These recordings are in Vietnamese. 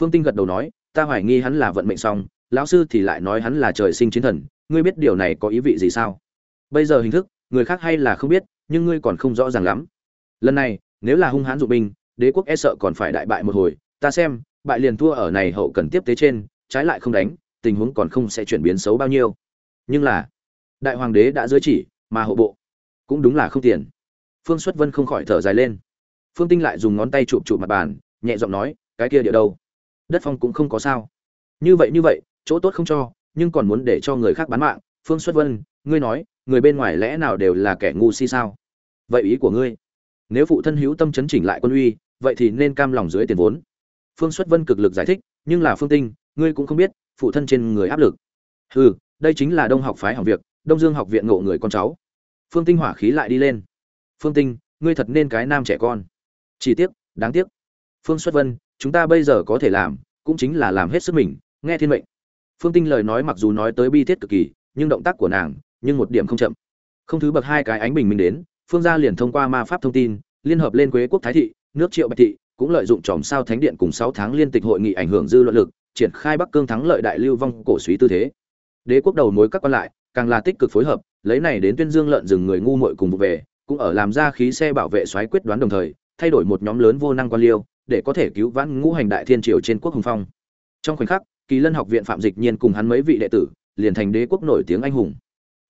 phương tinh gật đầu nói, ta hoài nghi hắn là vận mệnh xong, lão sư thì lại nói hắn là trời sinh chiến thần, ngươi biết điều này có ý vị gì sao? Bây giờ hình thức, người khác hay là không biết, nhưng ngươi còn không rõ ràng lắm. Lần này, nếu là hung hãn dụng binh, đế quốc e sợ còn phải đại bại một hồi, ta xem, bại liền thua ở này hậu cần tiếp tế trên, trái lại không đánh, tình huống còn không sẽ chuyển biến xấu bao nhiêu. Nhưng là, đại hoàng đế đã dưới chỉ, mà hộ bộ cũng đúng là không tiền. Phương xuất vân không khỏi thở dài lên. Phương tinh lại dùng ngón tay chụp chụp mặt bàn, nhẹ giọng nói, cái kia địa đâu? Đất phong cũng không có sao. Như vậy như vậy, chỗ tốt không cho, nhưng còn muốn để cho người khác bán mạng. Phương xuất vân, ngươi nói, người bên ngoài lẽ nào đều là kẻ ngu si sao? Vậy ý của ngươi, nếu phụ thân hữu tâm chấn chỉnh lại quân uy, vậy thì nên cam lòng dưới tiền vốn. Phương xuất vân cực lực giải thích, nhưng là phương tinh, ngươi cũng không biết, phụ thân trên người áp lực. Hừ, đây chính là đông học phái học việc, đông dương học viện ngộ người con cháu. Phương tinh hỏa khí lại đi lên. Phương tinh, ngươi thật nên cái nam trẻ con. Chỉ tiếc, đáng tiếc. Phương xuất vân chúng ta bây giờ có thể làm, cũng chính là làm hết sức mình, nghe thiên mệnh. Phương tinh lời nói mặc dù nói tới bi thiết cực kỳ, nhưng động tác của nàng, nhưng một điểm không chậm. Không thứ bậc hai cái ánh bình minh đến, phương gia liền thông qua ma pháp thông tin, liên hợp lên quế quốc thái thị, nước triệu bạch thị, cũng lợi dụng tròm sao thánh điện cùng sáu tháng liên tịch hội nghị ảnh hưởng dư luận lực, triển khai bắc cương thắng lợi đại lưu vong cổ suý tư thế. Đế quốc đầu mối các quan lại, càng là tích cực phối hợp, lấy này đến tuyên dương lợn rừng người ngu muội cùng vụ về, cũng ở làm ra khí xe bảo vệ xoáy quyết đoán đồng thời, thay đổi một nhóm lớn vô năng quan liêu để có thể cứu vãn ngũ hành đại thiên triều trên quốc hùng phong. Trong khoảnh khắc, kỳ lân học viện phạm dịch nhiên cùng hắn mấy vị đệ tử, liền thành đế quốc nổi tiếng anh hùng.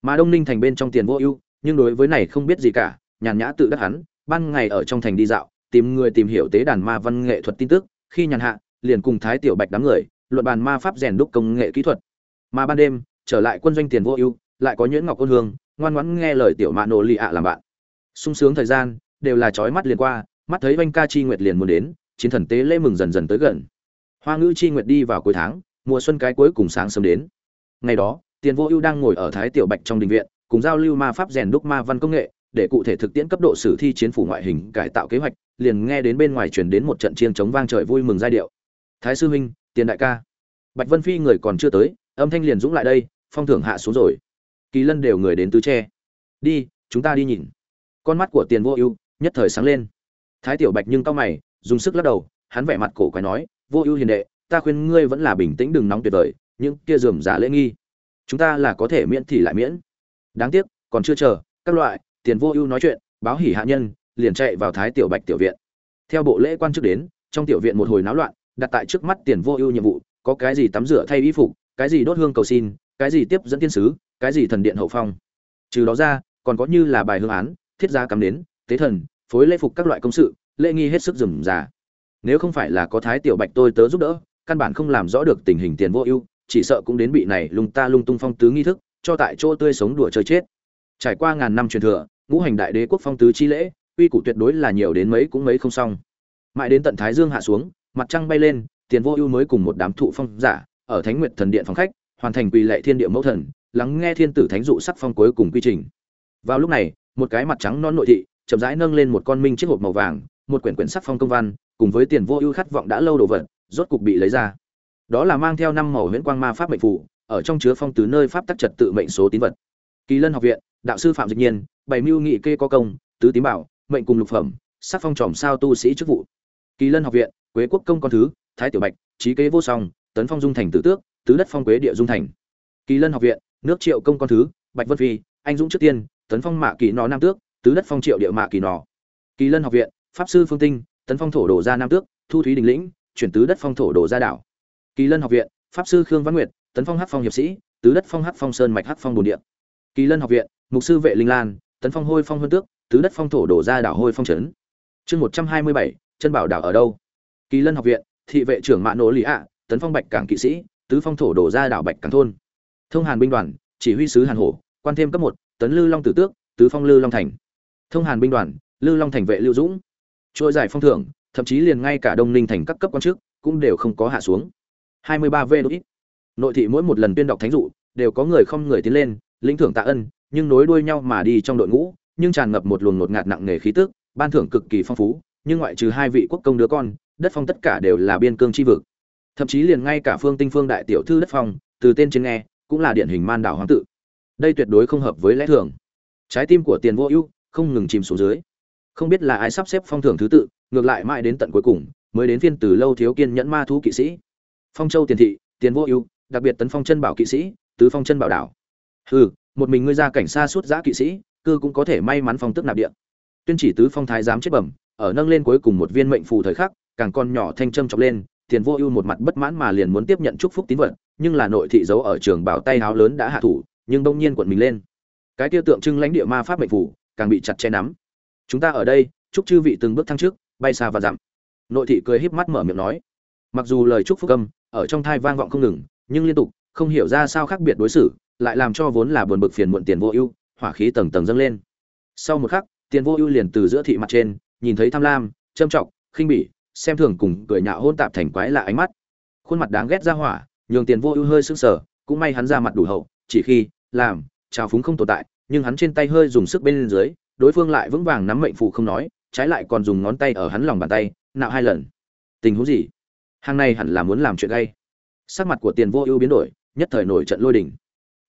Mà đông ninh thành bên trong tiền vô ưu, nhưng đối với này không biết gì cả, nhàn nhã tự đắc hắn, ban ngày ở trong thành đi dạo, tìm người tìm hiểu tế đàn ma văn nghệ thuật tin tức, khi nhàn hạ, liền cùng thái tiểu bạch đám người, luận bàn ma pháp rèn đúc công nghệ kỹ thuật. Mà ban đêm, trở lại quân doanh tiền vô ưu, lại có nhuyễn ngọc ôn hương, ngoan ngoãn nghe lời tiểu mạ nổ lì ạ làm bạn. Sung sướng thời gian, đều là trói mắt liền qua, mắt thấy vanh ca chi nguyệt liền muốn đến chiến thần tế lễ mừng dần dần tới gần. Hoa ngữ chi nguyệt đi vào cuối tháng, mùa xuân cái cuối cùng sáng sớm đến. Ngày đó, tiền vô ưu đang ngồi ở thái tiểu bạch trong đình viện, cùng giao lưu ma pháp rèn đúc ma văn công nghệ, để cụ thể thực tiễn cấp độ sử thi chiến phủ ngoại hình, cải tạo kế hoạch, liền nghe đến bên ngoài truyền đến một trận chiêng chống vang trời vui mừng giai điệu. Thái sư huynh, tiền đại ca. Bạch vân phi người còn chưa tới, âm thanh liền dũng lại đây, phong thưởng hạ xuống rồi. Kỳ lân đều người đến tứ tre đi, chúng ta đi nhìn. Con mắt của tiền vô ưu nhất thời sáng lên. Thái tiểu bạch nhưng cao mày dùng sức lắc đầu, hắn vẻ mặt cổ quái nói, vô ưu hiền đệ, ta khuyên ngươi vẫn là bình tĩnh đừng nóng tuyệt vời, những kia dườm giả lễ nghi, chúng ta là có thể miễn thì lại miễn. Đáng tiếc, còn chưa chờ, các loại, tiền vô ưu nói chuyện, báo hỉ hạ nhân, liền chạy vào thái tiểu bạch tiểu viện. Theo bộ lễ quan chức đến, trong tiểu viện một hồi náo loạn, đặt tại trước mắt tiền vô ưu nhiệm vụ, có cái gì tắm rửa thay y phục, cái gì đốt hương cầu xin, cái gì tiếp dẫn tiên sứ, cái gì thần điện hậu phong. Trừ đó ra, còn có như là bài hương án, thiết gia cắm đến tế thần, phối lễ phục các loại công sự lễ nghi hết sức rườm rà. Nếu không phải là có thái tiểu bạch tôi tớ giúp đỡ, căn bản không làm rõ được tình hình tiền vô ưu, chỉ sợ cũng đến bị này lung ta lung tung phong tứ nghi thức, cho tại chỗ tươi sống đùa chơi chết. Trải qua ngàn năm truyền thừa, ngũ hành đại đế quốc phong tứ chi lễ uy củ tuyệt đối là nhiều đến mấy cũng mấy không xong. Mãi đến tận thái dương hạ xuống, mặt trăng bay lên, tiền vô ưu mới cùng một đám thụ phong giả, ở thánh nguyệt thần điện phòng khách, hoàn thành quỳ lệ thiên địa mẫu thần, lắng nghe thiên tử thánh dụ sắc phong cuối cùng quy trình. Vào lúc này, một cái mặt trắng non nội thị, chậm rãi nâng lên một con minh chiếc hộp màu vàng một quyển quyển sắc phong công văn, cùng với tiền vô ưu khát vọng đã lâu đồ vật, rốt cục bị lấy ra. Đó là mang theo năm màu huyễn quang ma pháp mệnh phủ ở trong chứa phong tứ nơi pháp tắc trật tự mệnh số tín vật. Kỳ lân học viện, đạo sư phạm dịch nhiên, bảy mưu nghị kê có công, tứ tím bảo, mệnh cùng lục phẩm, sắc phong tròm sao tu sĩ chức vụ. Kỳ lân học viện, quế quốc công con thứ, thái tiểu bạch, trí kế vô song, tấn phong dung thành tử tước, tứ đất phong quế địa dung thành. Kỳ lân học viện, nước triệu công con thứ, bạch vân phi, anh dũng trước tiên, tấn phong mạ kỳ nọ nam tước, tứ đất phong triệu địa mạ kỳ nọ. Kỳ lân học viện pháp sư phương tinh, tấn phong thổ đồ Ra nam tước, thu thúy đình lĩnh, chuyển tứ đất phong thổ đồ Ra đảo kỳ lân học viện, pháp sư khương văn nguyệt, tấn phong hắc phong hiệp sĩ, tứ đất phong hắc phong sơn mạch hắc phong bồn Điện. kỳ lân học viện, mục sư vệ linh lan, tấn phong hôi phong huân tước, tứ đất phong thổ đổ ra đảo hôi phong trấn. Chương một trăm hai mươi bảy, chân bảo đảo ở đâu? Kỳ lân học viện, thị vệ trưởng mạ Nỗ lý ạ, tấn phong bạch cảng kỵ sĩ, tứ phong thổ đổ ra đảo bạch cảng thôn. Thông hàn binh đoàn, chỉ huy sứ hàn hổ, quan thêm cấp một, tấn lư long tử tước, tứ phong lư long thành. Thông hàn binh đoàn, lư long thành vệ lưu dũng trôi giải phong thưởng, thậm chí liền ngay cả đông ninh thành các cấp quan chức cũng đều không có hạ xuống. Hai mươi ba v đ nội thị mỗi một lần tuyên đọc thánh dụ đều có người không người tiến lên, lĩnh thưởng tạ ân, nhưng nối đuôi nhau mà đi trong đội ngũ, nhưng tràn ngập một luồng ngột ngạt nặng nề khí tức, ban thưởng cực kỳ phong phú, nhưng ngoại trừ hai vị quốc công đứa con, đất phong tất cả đều là biên cương chi vực. Thậm chí liền ngay cả phương tinh phương đại tiểu thư đất phong, từ tên trên nghe, cũng là điển hình man đảo hoàng tự. Đây tuyệt đối không hợp với lẽ thường. Trái tim của tiền vô ưu không ngừng chìm xuống dưới không biết là ai sắp xếp phong thưởng thứ tự, ngược lại mãi đến tận cuối cùng, mới đến phiên từ lâu thiếu kiên nhẫn ma thú kỵ sĩ. Phong châu tiền thị, tiền vô ưu, đặc biệt tấn phong chân bảo kỵ sĩ, tứ phong chân bảo đảo. Hừ, một mình ngươi ra cảnh xa suốt giã kỵ sĩ, cư cũng có thể may mắn phong tức nạp địa. Tuyên chỉ tứ phong thái giám chết bẩm, ở nâng lên cuối cùng một viên mệnh phù thời khắc, càng con nhỏ thanh châm chọc lên, tiền vô ưu một mặt bất mãn mà liền muốn tiếp nhận chúc phúc tín vật, nhưng là nội thị giấu ở trường bảo tay háo lớn đã hạ thủ, nhưng đông nhiên quận mình lên. Cái tiêu tượng trưng lãnh địa ma pháp mệnh phù, càng bị chặt che nắm chúng ta ở đây, chúc chư vị từng bước thăng trước bay xa và dặm. Nội thị cười híp mắt mở miệng nói. Mặc dù lời chúc phúc âm, ở trong thai vang vọng không ngừng, nhưng liên tục, không hiểu ra sao khác biệt đối xử, lại làm cho vốn là buồn bực phiền muộn tiền vô ưu, hỏa khí tầng tầng dâng lên. Sau một khắc, tiền vô ưu liền từ giữa thị mặt trên, nhìn thấy tham lam, châm trọng, khinh bỉ, xem thường cùng cười nhạo hôn tạp thành quái lạ ánh mắt. Khuôn mặt đáng ghét ra hỏa, nhường tiền vô ưu hơi sưng sờ, cũng may hắn ra mặt đủ hậu, chỉ khi, làm, trào phúng không tồn tại, nhưng hắn trên tay hơi dùng sức bên dưới đối phương lại vững vàng nắm mệnh phụ không nói, trái lại còn dùng ngón tay ở hắn lòng bàn tay, nạo hai lần. Tình huống gì? Hàng này hẳn là muốn làm chuyện gay. Sắc mặt của tiền vô ưu biến đổi, nhất thời nổi trận lôi đình.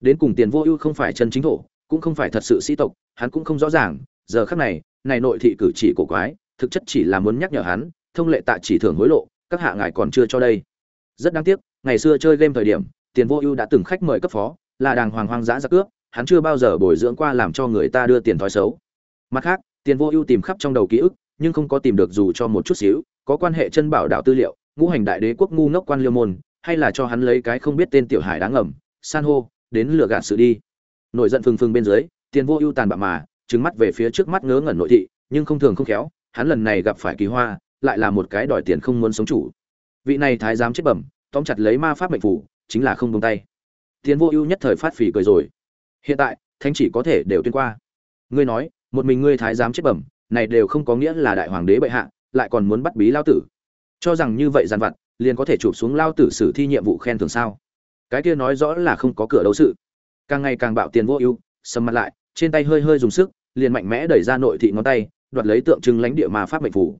Đến cùng tiền vô ưu không phải chân chính thổ, cũng không phải thật sự sĩ tộc, hắn cũng không rõ ràng, giờ khắc này này nội thị cử chỉ cổ quái, thực chất chỉ là muốn nhắc nhở hắn, thông lệ tạ chỉ thưởng hối lộ, các hạ ngài còn chưa cho đây. Rất đáng tiếc, ngày xưa chơi game thời điểm, tiền vô ưu đã từng khách mời cấp phó, là đàng hoàng hoang dã ra cướp, hắn chưa bao giờ bồi dưỡng qua làm cho người ta đưa tiền thói xấu mặt khác, tiền vô ưu tìm khắp trong đầu ký ức, nhưng không có tìm được dù cho một chút xíu, có quan hệ chân bảo đạo tư liệu, ngũ hành đại đế quốc ngu ngốc quan liêu môn, hay là cho hắn lấy cái không biết tên tiểu hải đáng ngầm, san hô, đến lừa gạt sự đi. Nổi giận phừng phừng bên dưới, tiền vô ưu tàn bạo mà, trừng mắt về phía trước mắt ngớ ngẩn nội thị, nhưng không thường không khéo, hắn lần này gặp phải kỳ hoa, lại là một cái đòi tiền không muốn sống chủ. Vị này thái giám chết bẩm, tóm chặt lấy ma pháp mệnh phủ, chính là không buông tay. Tiền vô ưu nhất thời phát phì cười rồi. Hiện tại, thánh chỉ có thể đều tuyên qua. Ngươi nói một mình ngươi thái giám chết bẩm, này đều không có nghĩa là đại hoàng đế bệ hạ, lại còn muốn bắt bí lao tử. Cho rằng như vậy gian vặt, liền có thể chụp xuống lao tử xử thi nhiệm vụ khen thưởng sao? Cái kia nói rõ là không có cửa đấu sự. Càng ngày càng bạo tiền vô ưu, sầm mặt lại, trên tay hơi hơi dùng sức, liền mạnh mẽ đẩy ra nội thị ngón tay, đoạt lấy tượng trưng lãnh địa mà pháp mệnh phủ.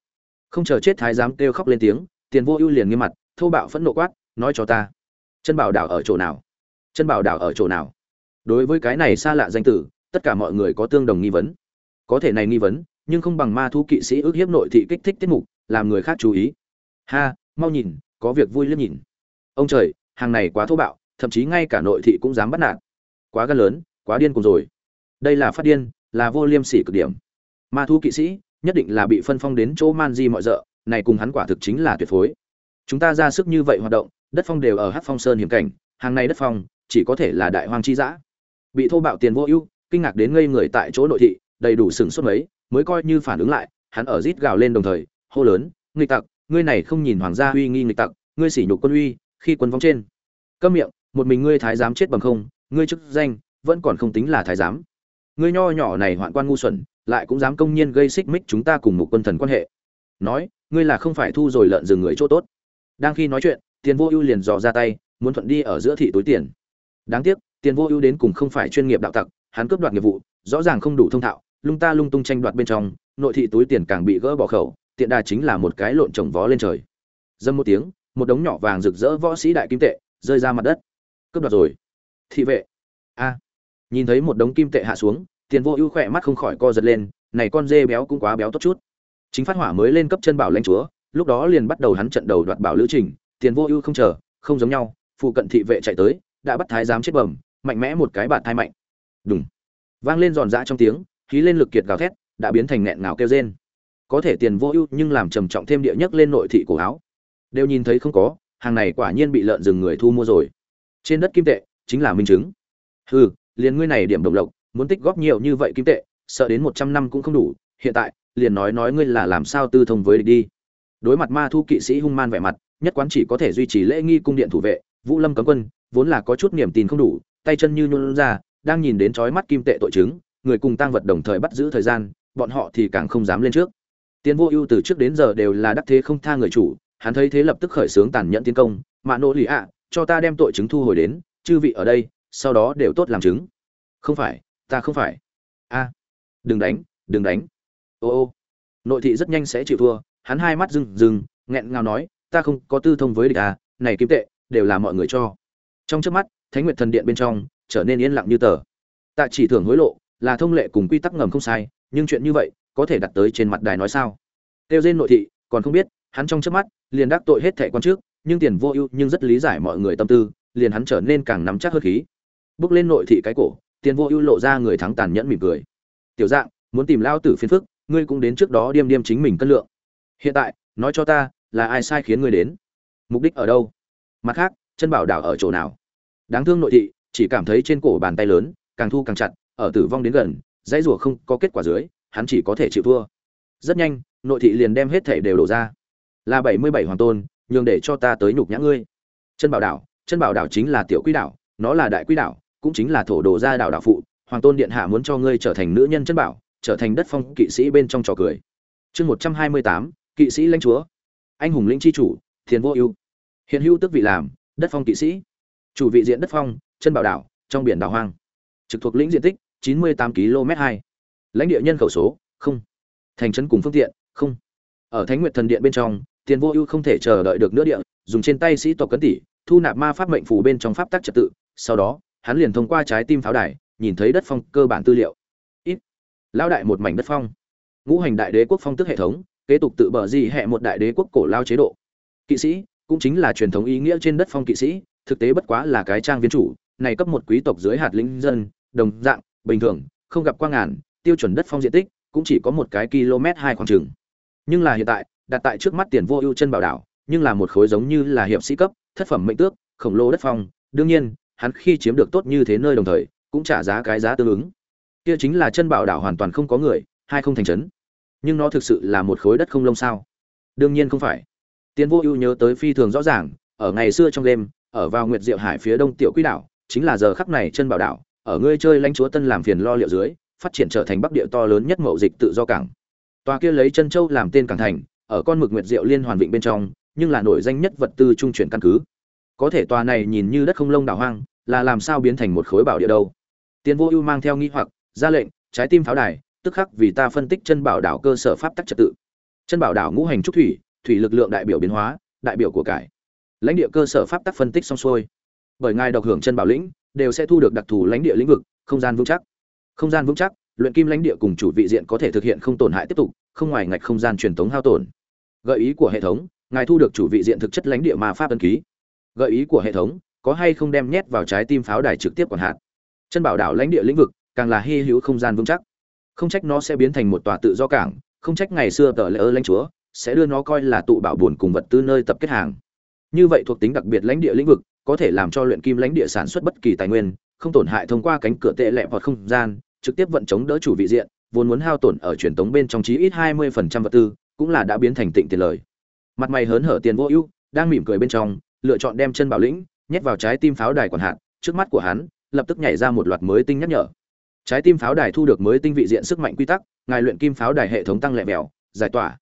Không chờ chết thái giám kêu khóc lên tiếng, tiền vô ưu liền nghiêm mặt, thô bạo phẫn nộ quát, nói cho ta, chân bảo đảo ở chỗ nào? Chân bảo đảo ở chỗ nào? Đối với cái này xa lạ danh tử, tất cả mọi người có tương đồng nghi vấn có thể này nghi vấn, nhưng không bằng ma thu kỵ sĩ ước hiếp nội thị kích thích tiết mục, làm người khác chú ý. Ha, mau nhìn, có việc vui liếc nhìn. Ông trời, hàng này quá thô bạo, thậm chí ngay cả nội thị cũng dám bắt nạt. Quá gan lớn, quá điên cùng rồi. Đây là phát điên, là vô liêm sỉ cực điểm. Ma thu kỵ sĩ, nhất định là bị phân phong đến chỗ man di mọi rợ, này cùng hắn quả thực chính là tuyệt phối. Chúng ta ra sức như vậy hoạt động, đất phong đều ở hát phong sơn hiểm cảnh, hàng này đất phong, chỉ có thể là đại hoang chi giã bị thô bạo tiền vô ưu, kinh ngạc đến ngây người tại chỗ nội thị đầy đủ sừng suốt mấy, mới coi như phản ứng lại, hắn ở rít gào lên đồng thời, hô lớn, nghịch tặc, ngươi này không nhìn hoàng gia uy nghi nghịch tặc, ngươi sỉ nhục quân uy, khi quân vong trên. Câm miệng, một mình ngươi thái giám chết bằng không, ngươi chức danh vẫn còn không tính là thái giám. Ngươi nho nhỏ này hoạn quan ngu xuẩn, lại cũng dám công nhiên gây xích mích chúng ta cùng một quân thần quan hệ. Nói, ngươi là không phải thu rồi lợn rừng người chỗ tốt. Đang khi nói chuyện, tiền vô ưu liền dò ra tay, muốn thuận đi ở giữa thị túi tiền. Đáng tiếc, tiền vô ưu đến cùng không phải chuyên nghiệp đạo tặc, hắn cướp đoạt nghiệp vụ, rõ ràng không đủ thông thạo lung ta lung tung tranh đoạt bên trong, nội thị túi tiền càng bị gỡ bỏ khẩu, tiện đà chính là một cái lộn trồng vó lên trời. Dâm một tiếng, một đống nhỏ vàng rực rỡ võ sĩ đại kim tệ, rơi ra mặt đất. Cướp đoạt rồi. Thị vệ. A. Nhìn thấy một đống kim tệ hạ xuống, tiền vô ưu khỏe mắt không khỏi co giật lên, này con dê béo cũng quá béo tốt chút. Chính phát hỏa mới lên cấp chân bảo lãnh chúa, lúc đó liền bắt đầu hắn trận đầu đoạt bảo lữ trình, tiền vô ưu không chờ, không giống nhau, phụ cận thị vệ chạy tới, đã bắt thái giám chết bẩm mạnh mẽ một cái bạt thai mạnh. Đúng vang lên giòn dã trong tiếng khí lên lực kiệt gào thét, đã biến thành nghẹn ngào kêu rên. Có thể tiền vô ưu, nhưng làm trầm trọng thêm địa nhất lên nội thị cổ áo. Đều nhìn thấy không có, hàng này quả nhiên bị lợn rừng người thu mua rồi. Trên đất kim tệ, chính là minh chứng. Hừ, liền ngươi này điểm đồng lộc, muốn tích góp nhiều như vậy kim tệ, sợ đến một trăm năm cũng không đủ, hiện tại, liền nói nói ngươi là làm sao tư thông với địch đi. Đối mặt ma thu kỵ sĩ hung man vẻ mặt, nhất quán chỉ có thể duy trì lễ nghi cung điện thủ vệ, vũ lâm cấm quân, vốn là có chút niềm tin không đủ, tay chân như nhún ra, đang nhìn đến chói mắt kim tệ tội chứng người cùng tăng vật đồng thời bắt giữ thời gian, bọn họ thì càng không dám lên trước. Tiến vô ưu từ trước đến giờ đều là đắc thế không tha người chủ, hắn thấy thế lập tức khởi xướng tàn nhẫn tiến công, mạ nỗ lì ạ, cho ta đem tội chứng thu hồi đến, chư vị ở đây, sau đó đều tốt làm chứng. Không phải, ta không phải. A, đừng đánh đừng đánh. Ô ô. Nội thị rất nhanh sẽ chịu thua, hắn hai mắt rừng rừng, nghẹn ngào nói, ta không có tư thông với địch à này kiếm tệ, đều là mọi người cho. Trong trước mắt, thánh nguyệt thần điện bên trong, trở nên yên lặng như tờ. Tạ chỉ thưởng hối lộ là thông lệ cùng quy tắc ngầm không sai, nhưng chuyện như vậy có thể đặt tới trên mặt đài nói sao? Tiêu trên nội thị, còn không biết, hắn trong chớp mắt liền đắc tội hết thẻ quan trước, nhưng tiền vô ưu nhưng rất lý giải mọi người tâm tư, liền hắn trở nên càng nắm chắc hơn khí. Bước lên nội thị cái cổ, tiền vô ưu lộ ra người thắng tàn nhẫn mỉm cười. Tiểu dạng, muốn tìm lao tử phiền phức, ngươi cũng đến trước đó điềm điềm chính mình cân lượng. Hiện tại, nói cho ta, là ai sai khiến ngươi đến? Mục đích ở đâu? Mặt khác, chân bảo đảo ở chỗ nào? Đáng thương nội thị, chỉ cảm thấy trên cổ bàn tay lớn, càng thu càng chặt ở tử vong đến gần, dãy rủa không có kết quả dưới, hắn chỉ có thể chịu thua. Rất nhanh, nội thị liền đem hết thể đều đổ ra. Là bảy mươi bảy hoàng tôn, nhường để cho ta tới nhục nhã ngươi. Chân bảo đảo, chân bảo đảo chính là tiểu quý đảo, nó là đại quý đảo, cũng chính là thổ đồ gia đảo đảo phụ. Hoàng tôn điện hạ muốn cho ngươi trở thành nữ nhân chân bảo, trở thành đất phong kỵ sĩ bên trong trò cười. Chương một trăm hai mươi tám, kỵ sĩ lãnh chúa. Anh hùng lĩnh chi chủ, thiền vô ưu. Hiện hữu tức vị làm, đất phong kỵ sĩ. Chủ vị diện đất phong, chân bảo đảo, trong biển đảo hoang. Trực thuộc lĩnh diện tích chín mươi tám km 2 lãnh địa nhân khẩu số, không. Thành trấn cùng phương tiện, không. Ở thánh nguyệt thần điện bên trong, tiền vô ưu không thể chờ đợi được nữa địa, dùng trên tay sĩ tộc cấn tỷ thu nạp ma pháp mệnh phù bên trong pháp tắc trật tự. Sau đó, hắn liền thông qua trái tim pháo đài, nhìn thấy đất phong cơ bản tư liệu. Ít. Lao đại một mảnh đất phong. Ngũ hành đại đế quốc phong tức hệ thống, kế tục tự bờ gì hệ một đại đế quốc cổ lao chế độ. Kỵ sĩ, cũng chính là truyền thống ý nghĩa trên đất phong kỵ sĩ, thực tế bất quá là cái trang viên chủ, này cấp một quý tộc dưới hạt lĩnh dân, đồng dạng bình thường, không gặp quang ngàn, tiêu chuẩn đất phong diện tích cũng chỉ có một cái km hai khoảng trường nhưng là hiện tại, đặt tại trước mắt tiền vô ưu chân bảo đảo, nhưng là một khối giống như là hiệp sĩ cấp, thất phẩm mệnh tước, khổng lồ đất phong, đương nhiên, hắn khi chiếm được tốt như thế nơi đồng thời, cũng trả giá cái giá tương ứng. Kia chính là chân bảo đảo hoàn toàn không có người, hai không thành trấn. Nhưng nó thực sự là một khối đất không lông sao? Đương nhiên không phải. Tiền vô ưu nhớ tới phi thường rõ ràng, ở ngày xưa trong đêm, ở vào nguyệt diệu hải phía đông tiểu quỹ đảo, chính là giờ khắc này chân bảo đảo ở ngươi chơi lãnh chúa tân làm phiền lo liệu dưới, phát triển trở thành bắc địa to lớn nhất mậu dịch tự do cảng. Tòa kia lấy chân châu làm tên cảng thành, ở con mực nguyệt diệu liên hoàn vịnh bên trong, nhưng là nổi danh nhất vật tư trung chuyển căn cứ. Có thể tòa này nhìn như đất không lông đảo hoang, là làm sao biến thành một khối bảo địa đâu? Tiền vô ưu mang theo nghi hoặc, ra lệnh, trái tim pháo đài, tức khắc vì ta phân tích chân bảo đảo cơ sở pháp tắc trật tự. Chân bảo đảo ngũ hành trúc thủy thủy lực lượng đại biểu biến hóa, đại biểu của cải. Lãnh địa cơ sở pháp tắc phân tích xong xuôi. Bởi ngài độc hưởng chân bảo lĩnh đều sẽ thu được đặc thù lãnh địa lĩnh vực, không gian vững chắc. Không gian vững chắc, luyện kim lãnh địa cùng chủ vị diện có thể thực hiện không tổn hại tiếp tục, không ngoài ngạch không gian truyền thống hao tổn. Gợi ý của hệ thống, ngài thu được chủ vị diện thực chất lãnh địa mà pháp ân ký. Gợi ý của hệ thống, có hay không đem nhét vào trái tim pháo đài trực tiếp quản hạt. Chân bảo đảo lãnh địa lĩnh vực, càng là hy hữu không gian vững chắc. Không trách nó sẽ biến thành một tòa tự do cảng, không trách ngày xưa tờ lễ ơ lãnh chúa sẽ đưa nó coi là tụ bảo buồn cùng vật tư nơi tập kết hàng. Như vậy thuộc tính đặc biệt lãnh địa lĩnh vực có thể làm cho luyện kim lãnh địa sản xuất bất kỳ tài nguyên, không tổn hại thông qua cánh cửa tệ lẹ hoặc không gian, trực tiếp vận chống đỡ chủ vị diện, vốn muốn hao tổn ở truyền tống bên trong chí ít hai mươi phần trăm vật tư, cũng là đã biến thành tịnh tiền lời. Mặt mày hớn hở tiền vô ưu, đang mỉm cười bên trong, lựa chọn đem chân bảo lĩnh, nhét vào trái tim pháo đài quản hạt, trước mắt của hắn, lập tức nhảy ra một loạt mới tinh nhắc nhở. Trái tim pháo đài thu được mới tinh vị diện sức mạnh quy tắc, ngài luyện kim pháo đài hệ thống tăng lẹ mèo giải tỏa.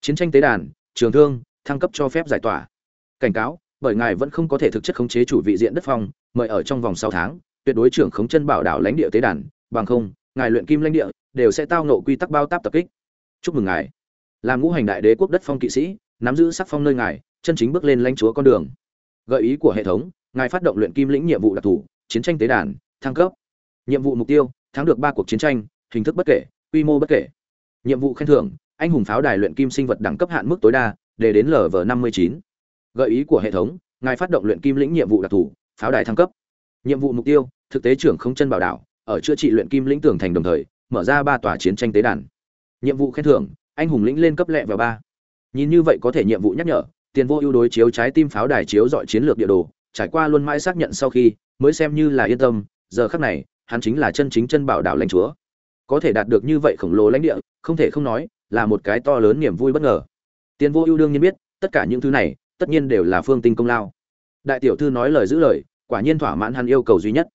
Chiến tranh tế đàn, trường thương, thăng cấp cho phép giải tỏa. Cảnh cáo bởi ngài vẫn không có thể thực chất khống chế chủ vị diện đất phong, mời ở trong vòng sáu tháng, tuyệt đối trưởng khống chân bảo đảo lãnh địa tế đàn, bằng không, ngài luyện kim lãnh địa, đều sẽ tao nộ quy tắc bao táp tập kích. Chúc mừng ngài. Làm ngũ hành đại đế quốc đất phong kỵ sĩ, nắm giữ sắc phong nơi ngài, chân chính bước lên lãnh chúa con đường. Gợi ý của hệ thống, ngài phát động luyện kim lĩnh nhiệm vụ đặc thù, chiến tranh tế đàn, thăng cấp. Nhiệm vụ mục tiêu, thắng được ba cuộc chiến tranh, hình thức bất kể, quy mô bất kể. Nhiệm vụ khen thưởng, anh hùng pháo đài luyện kim sinh vật đẳng cấp hạn mức tối đa, để đến lv năm mươi chín gợi ý của hệ thống, ngài phát động luyện kim lĩnh nhiệm vụ đặc thù, pháo đài thăng cấp. Nhiệm vụ mục tiêu, thực tế trưởng không chân bảo đảo, ở chữa trị luyện kim lĩnh tưởng thành đồng thời, mở ra ba tòa chiến tranh tế đàn. Nhiệm vụ khen thưởng, anh hùng lĩnh lên cấp lẹ vào ba. Nhìn như vậy có thể nhiệm vụ nhắc nhở, tiền vô ưu đối chiếu trái tim pháo đài chiếu dọi chiến lược địa đồ, trải qua luôn mãi xác nhận sau khi, mới xem như là yên tâm, giờ khắc này, hắn chính là chân chính chân bảo đảo lãnh chúa. Có thể đạt được như vậy khổng lồ lãnh địa, không thể không nói, là một cái to lớn niềm vui bất ngờ. Tiền vô ưu đương nhiên biết, tất cả những thứ này tất nhiên đều là phương tinh công lao. Đại tiểu thư nói lời giữ lời, quả nhiên thỏa mãn hắn yêu cầu duy nhất.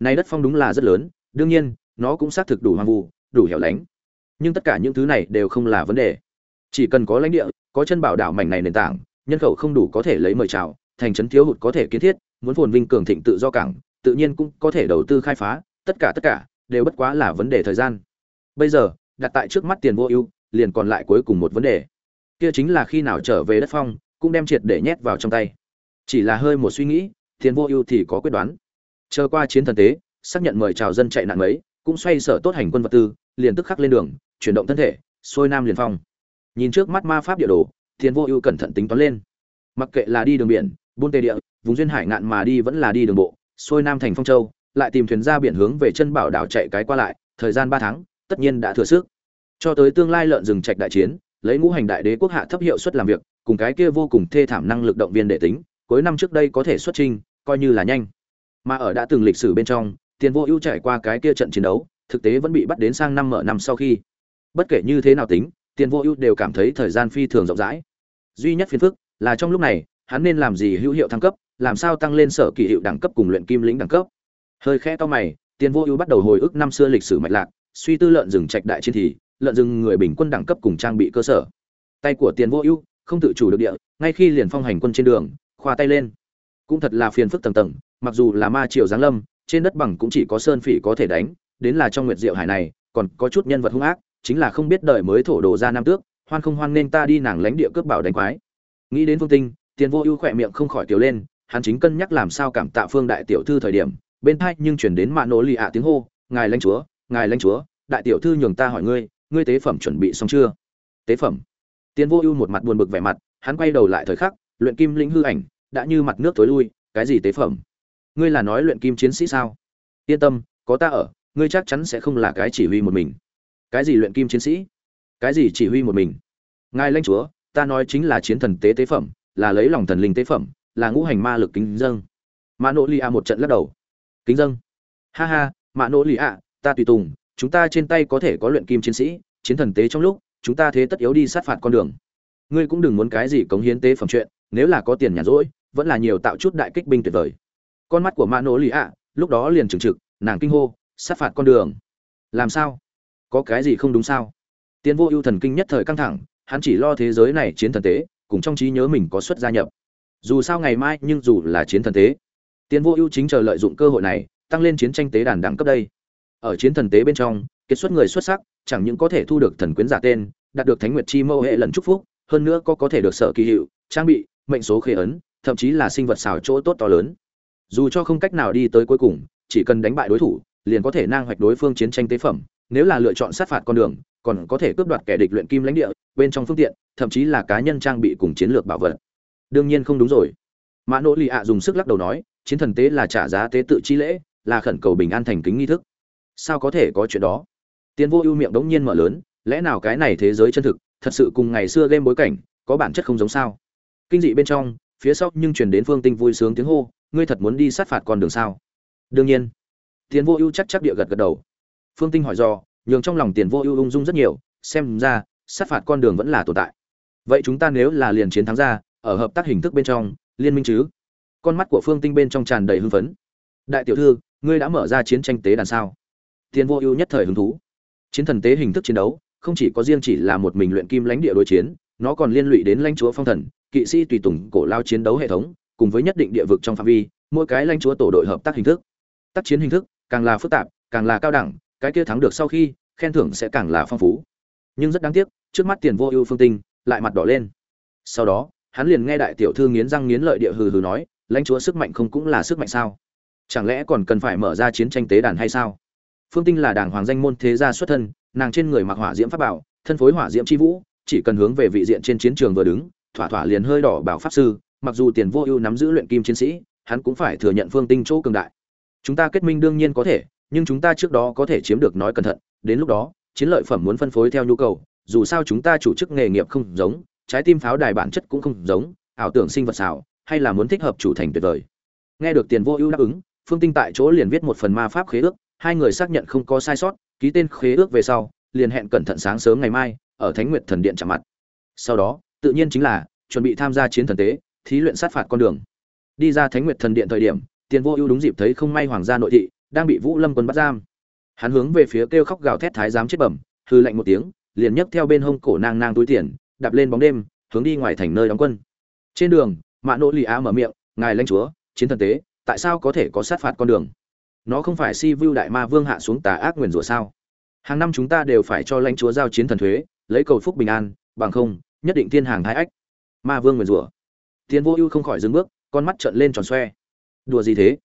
Nay đất phong đúng là rất lớn, đương nhiên, nó cũng xác thực đủ hoang vu, đủ hẻo lánh. Nhưng tất cả những thứ này đều không là vấn đề. Chỉ cần có lãnh địa, có chân bảo đảo mảnh này nền tảng, nhân khẩu không đủ có thể lấy mời chào, thành trấn thiếu hụt có thể kiến thiết, muốn phồn vinh cường thịnh tự do cảng, tự nhiên cũng có thể đầu tư khai phá, tất cả tất cả đều bất quá là vấn đề thời gian. Bây giờ, đặt tại trước mắt tiền vô ưu, liền còn lại cuối cùng một vấn đề. Kia chính là khi nào trở về đất phong cũng đem triệt để nhét vào trong tay. Chỉ là hơi một suy nghĩ, thiên vô ưu thì có quyết đoán. Chờ qua chiến thần tế, xác nhận mời chào dân chạy nạn mấy, cũng xoay sở tốt hành quân vật tư, liền tức khắc lên đường, chuyển động thân thể, xuôi nam liền phong. Nhìn trước mắt ma pháp địa đồ, thiên vô ưu cẩn thận tính toán lên. Mặc kệ là đi đường biển, buôn tề địa, vùng duyên hải ngạn mà đi vẫn là đi đường bộ, xuôi nam thành phong châu, lại tìm thuyền ra biển hướng về chân bảo đảo chạy cái qua lại, thời gian ba tháng, tất nhiên đã thừa sức. Cho tới tương lai lợn rừng trạch đại chiến lấy ngũ hành đại đế quốc hạ thấp hiệu suất làm việc, cùng cái kia vô cùng thê thảm năng lực động viên để tính, cuối năm trước đây có thể xuất trình coi như là nhanh. Mà ở đã từng lịch sử bên trong, tiền vô ưu trải qua cái kia trận chiến đấu, thực tế vẫn bị bắt đến sang năm mở năm sau khi. Bất kể như thế nào tính, tiền vô ưu đều cảm thấy thời gian phi thường rộng rãi. Duy nhất phiền phức là trong lúc này, hắn nên làm gì hữu hiệu thăng cấp, làm sao tăng lên sở kỳ hiệu đẳng cấp cùng luyện kim lĩnh đẳng cấp. Hơi khẽ to mày, tiền vô ưu bắt đầu hồi ức năm xưa lịch sử mạch lạc, suy tư lợn rừng trạch đại chiến thì lợn rừng người bình quân đẳng cấp cùng trang bị cơ sở. Tay của tiền vô ưu, không tự chủ được địa, ngay khi liền phong hành quân trên đường, khoa tay lên. Cũng thật là phiền phức tầng tầng, mặc dù là ma triều giáng lâm, trên đất bằng cũng chỉ có sơn phỉ có thể đánh, đến là trong nguyệt diệu hải này, còn có chút nhân vật hung ác, chính là không biết đợi mới thổ đồ ra nam tước, hoan không hoan nên ta đi nàng lánh địa cướp bảo đánh quái. Nghĩ đến phương tinh, tiền vô ưu khỏe miệng không khỏi tiểu lên, hắn chính cân nhắc làm sao cảm tạ phương đại tiểu thư thời điểm, bên thai nhưng chuyển đến mạ nỗ lì ạ tiếng hô, ngài lãnh chúa, ngài lãnh chúa, đại tiểu thư nhường ta hỏi ngươi ngươi tế phẩm chuẩn bị xong chưa? Tế phẩm. Tiền vô ưu một mặt buồn bực vẻ mặt, hắn quay đầu lại thời khắc, luyện kim lĩnh hư ảnh, đã như mặt nước tối lui, cái gì tế phẩm? Ngươi là nói luyện kim chiến sĩ sao? Yên tâm, có ta ở, ngươi chắc chắn sẽ không là cái chỉ huy một mình. Cái gì luyện kim chiến sĩ? Cái gì chỉ huy một mình? Ngài lãnh chúa, ta nói chính là chiến thần tế tế phẩm, là lấy lòng thần linh tế phẩm, là ngũ hành ma lực kính dâng. Mã nỗ lì a một trận lắc đầu. Kính dâng. Ha ha, mã nỗ lì a, ta tùy tùng chúng ta trên tay có thể có luyện kim chiến sĩ, chiến thần tế trong lúc, chúng ta thế tất yếu đi sát phạt con đường. Ngươi cũng đừng muốn cái gì cống hiến tế phẩm chuyện, nếu là có tiền nhàn rỗi, vẫn là nhiều tạo chút đại kích binh tuyệt vời. Con mắt của mã nỗ lì a lúc đó liền trừng trực, nàng kinh hô, sát phạt con đường. Làm sao? Có cái gì không đúng sao? Tiến vô ưu thần kinh nhất thời căng thẳng, hắn chỉ lo thế giới này chiến thần tế, cùng trong trí nhớ mình có suất gia nhập. Dù sao ngày mai nhưng dù là chiến thần tế tiến vô ưu chính chờ lợi dụng cơ hội này, tăng lên chiến tranh tế đàn đẳng cấp đây ở chiến thần tế bên trong kết xuất người xuất sắc, chẳng những có thể thu được thần quyến giả tên, đạt được thánh nguyệt chi mâu hệ lần chúc phúc, hơn nữa có có thể được sở kỳ hiệu, trang bị, mệnh số khế ấn, thậm chí là sinh vật xào chỗ tốt to lớn. Dù cho không cách nào đi tới cuối cùng, chỉ cần đánh bại đối thủ, liền có thể nang hoạch đối phương chiến tranh tế phẩm, nếu là lựa chọn sát phạt con đường, còn có thể cướp đoạt kẻ địch luyện kim lãnh địa, bên trong phương tiện, thậm chí là cá nhân trang bị cùng chiến lược bảo vật. Đương nhiên không đúng rồi. Mã nỗ lì ạ dùng sức lắc đầu nói, chiến thần tế là trả giá tế tự chi lễ, là khẩn cầu bình an thành kính nghi thức sao có thể có chuyện đó? Tiền vô ưu miệng đống nhiên mở lớn, lẽ nào cái này thế giới chân thực, thật sự cùng ngày xưa game bối cảnh, có bản chất không giống sao? Kinh dị bên trong, phía sau nhưng truyền đến phương tinh vui sướng tiếng hô, ngươi thật muốn đi sát phạt con đường sao? Đương nhiên. Tiền vô ưu chắc chắc địa gật gật đầu. Phương tinh hỏi do nhường trong lòng tiền vô ưu ung dung rất nhiều, xem ra, sát phạt con đường vẫn là tồn tại. Vậy chúng ta nếu là liền chiến thắng ra, ở hợp tác hình thức bên trong, liên minh chứ? Con mắt của phương tinh bên trong tràn đầy hưng phấn. Đại tiểu thư, ngươi đã mở ra chiến tranh tế đàn sao? Tiền vô ưu nhất thời hứng thú. Chiến thần tế hình thức chiến đấu, không chỉ có riêng chỉ là một mình luyện kim lãnh địa đối chiến, nó còn liên lụy đến lãnh chúa phong thần, kỵ sĩ tùy tùng cổ lao chiến đấu hệ thống, cùng với nhất định địa vực trong phạm vi, mỗi cái lãnh chúa tổ đội hợp tác hình thức. Tác chiến hình thức, càng là phức tạp, càng là cao đẳng, cái kia thắng được sau khi, khen thưởng sẽ càng là phong phú. Nhưng rất đáng tiếc, trước mắt tiền vô ưu phương tinh, lại mặt đỏ lên. Sau đó, hắn liền nghe đại tiểu thư nghiến răng nghiến lợi địa hừ hừ nói, lãnh chúa sức mạnh không cũng là sức mạnh sao? Chẳng lẽ còn cần phải mở ra chiến tranh tế đàn hay sao? Phương tinh là đàng hoàng danh môn thế gia xuất thân, nàng trên người mặc hỏa diễm pháp bảo, thân phối hỏa diễm c h i vũ, chỉ cần hướng về vị diện trên chiến trường vừa đứng, thỏa thỏa liền hơi đỏ bảo pháp sư, mặc dù tiền vô ưu nắm giữ luyện kim chiến sĩ, hắn cũng phải thừa nhận phương tinh chỗ cường đại. Chúng ta kết minh đương nhiên có thể, nhưng chúng ta trước đó có thể chiếm được nói cẩn thận, đến lúc đó, chiến lợi phẩm muốn phân phối theo nhu cầu, dù sao chúng ta chủ chức nghề nghiệp không giống, trái tim pháo đài bản chất cũng không giống, ảo tưởng sinh vật xảo, hay là muốn thích hợp chủ thành tuyệt vời. Nghe được tiền vô ưu đáp ứng, phương tinh tại chỗ liền viết một phần ma pháp khế ước hai người xác nhận không có sai sót, ký tên khế ước về sau, liền hẹn cẩn thận sáng sớm ngày mai, ở thánh nguyệt thần điện chạm mặt. Sau đó, tự nhiên chính là, chuẩn bị tham gia chiến thần tế, thí luyện sát phạt con đường. Đi ra thánh nguyệt thần điện thời điểm, tiền vô ưu đúng dịp thấy không may hoàng gia nội thị, đang bị vũ lâm quân bắt giam. Hắn hướng về phía kêu khóc gào thét thái giám chết bẩm hư lạnh một tiếng, liền nhấc theo bên hông cổ nang nang túi tiền, đạp lên bóng đêm, hướng đi ngoài thành nơi đóng quân. Trên đường, mạ nỗ lì á mở miệng, ngài lãnh chúa, chiến thần tế, tại sao có thể có sát phạt con đường? Nó không phải si vu đại ma vương hạ xuống tà ác nguyền rủa sao? Hàng năm chúng ta đều phải cho lãnh chúa giao chiến thần thuế, lấy cầu phúc bình an, bằng không, nhất định thiên hàng thái ách. Ma vương nguyền rủa. Tiến vô ưu không khỏi dừng bước, con mắt trợn lên tròn xoe. Đùa gì thế?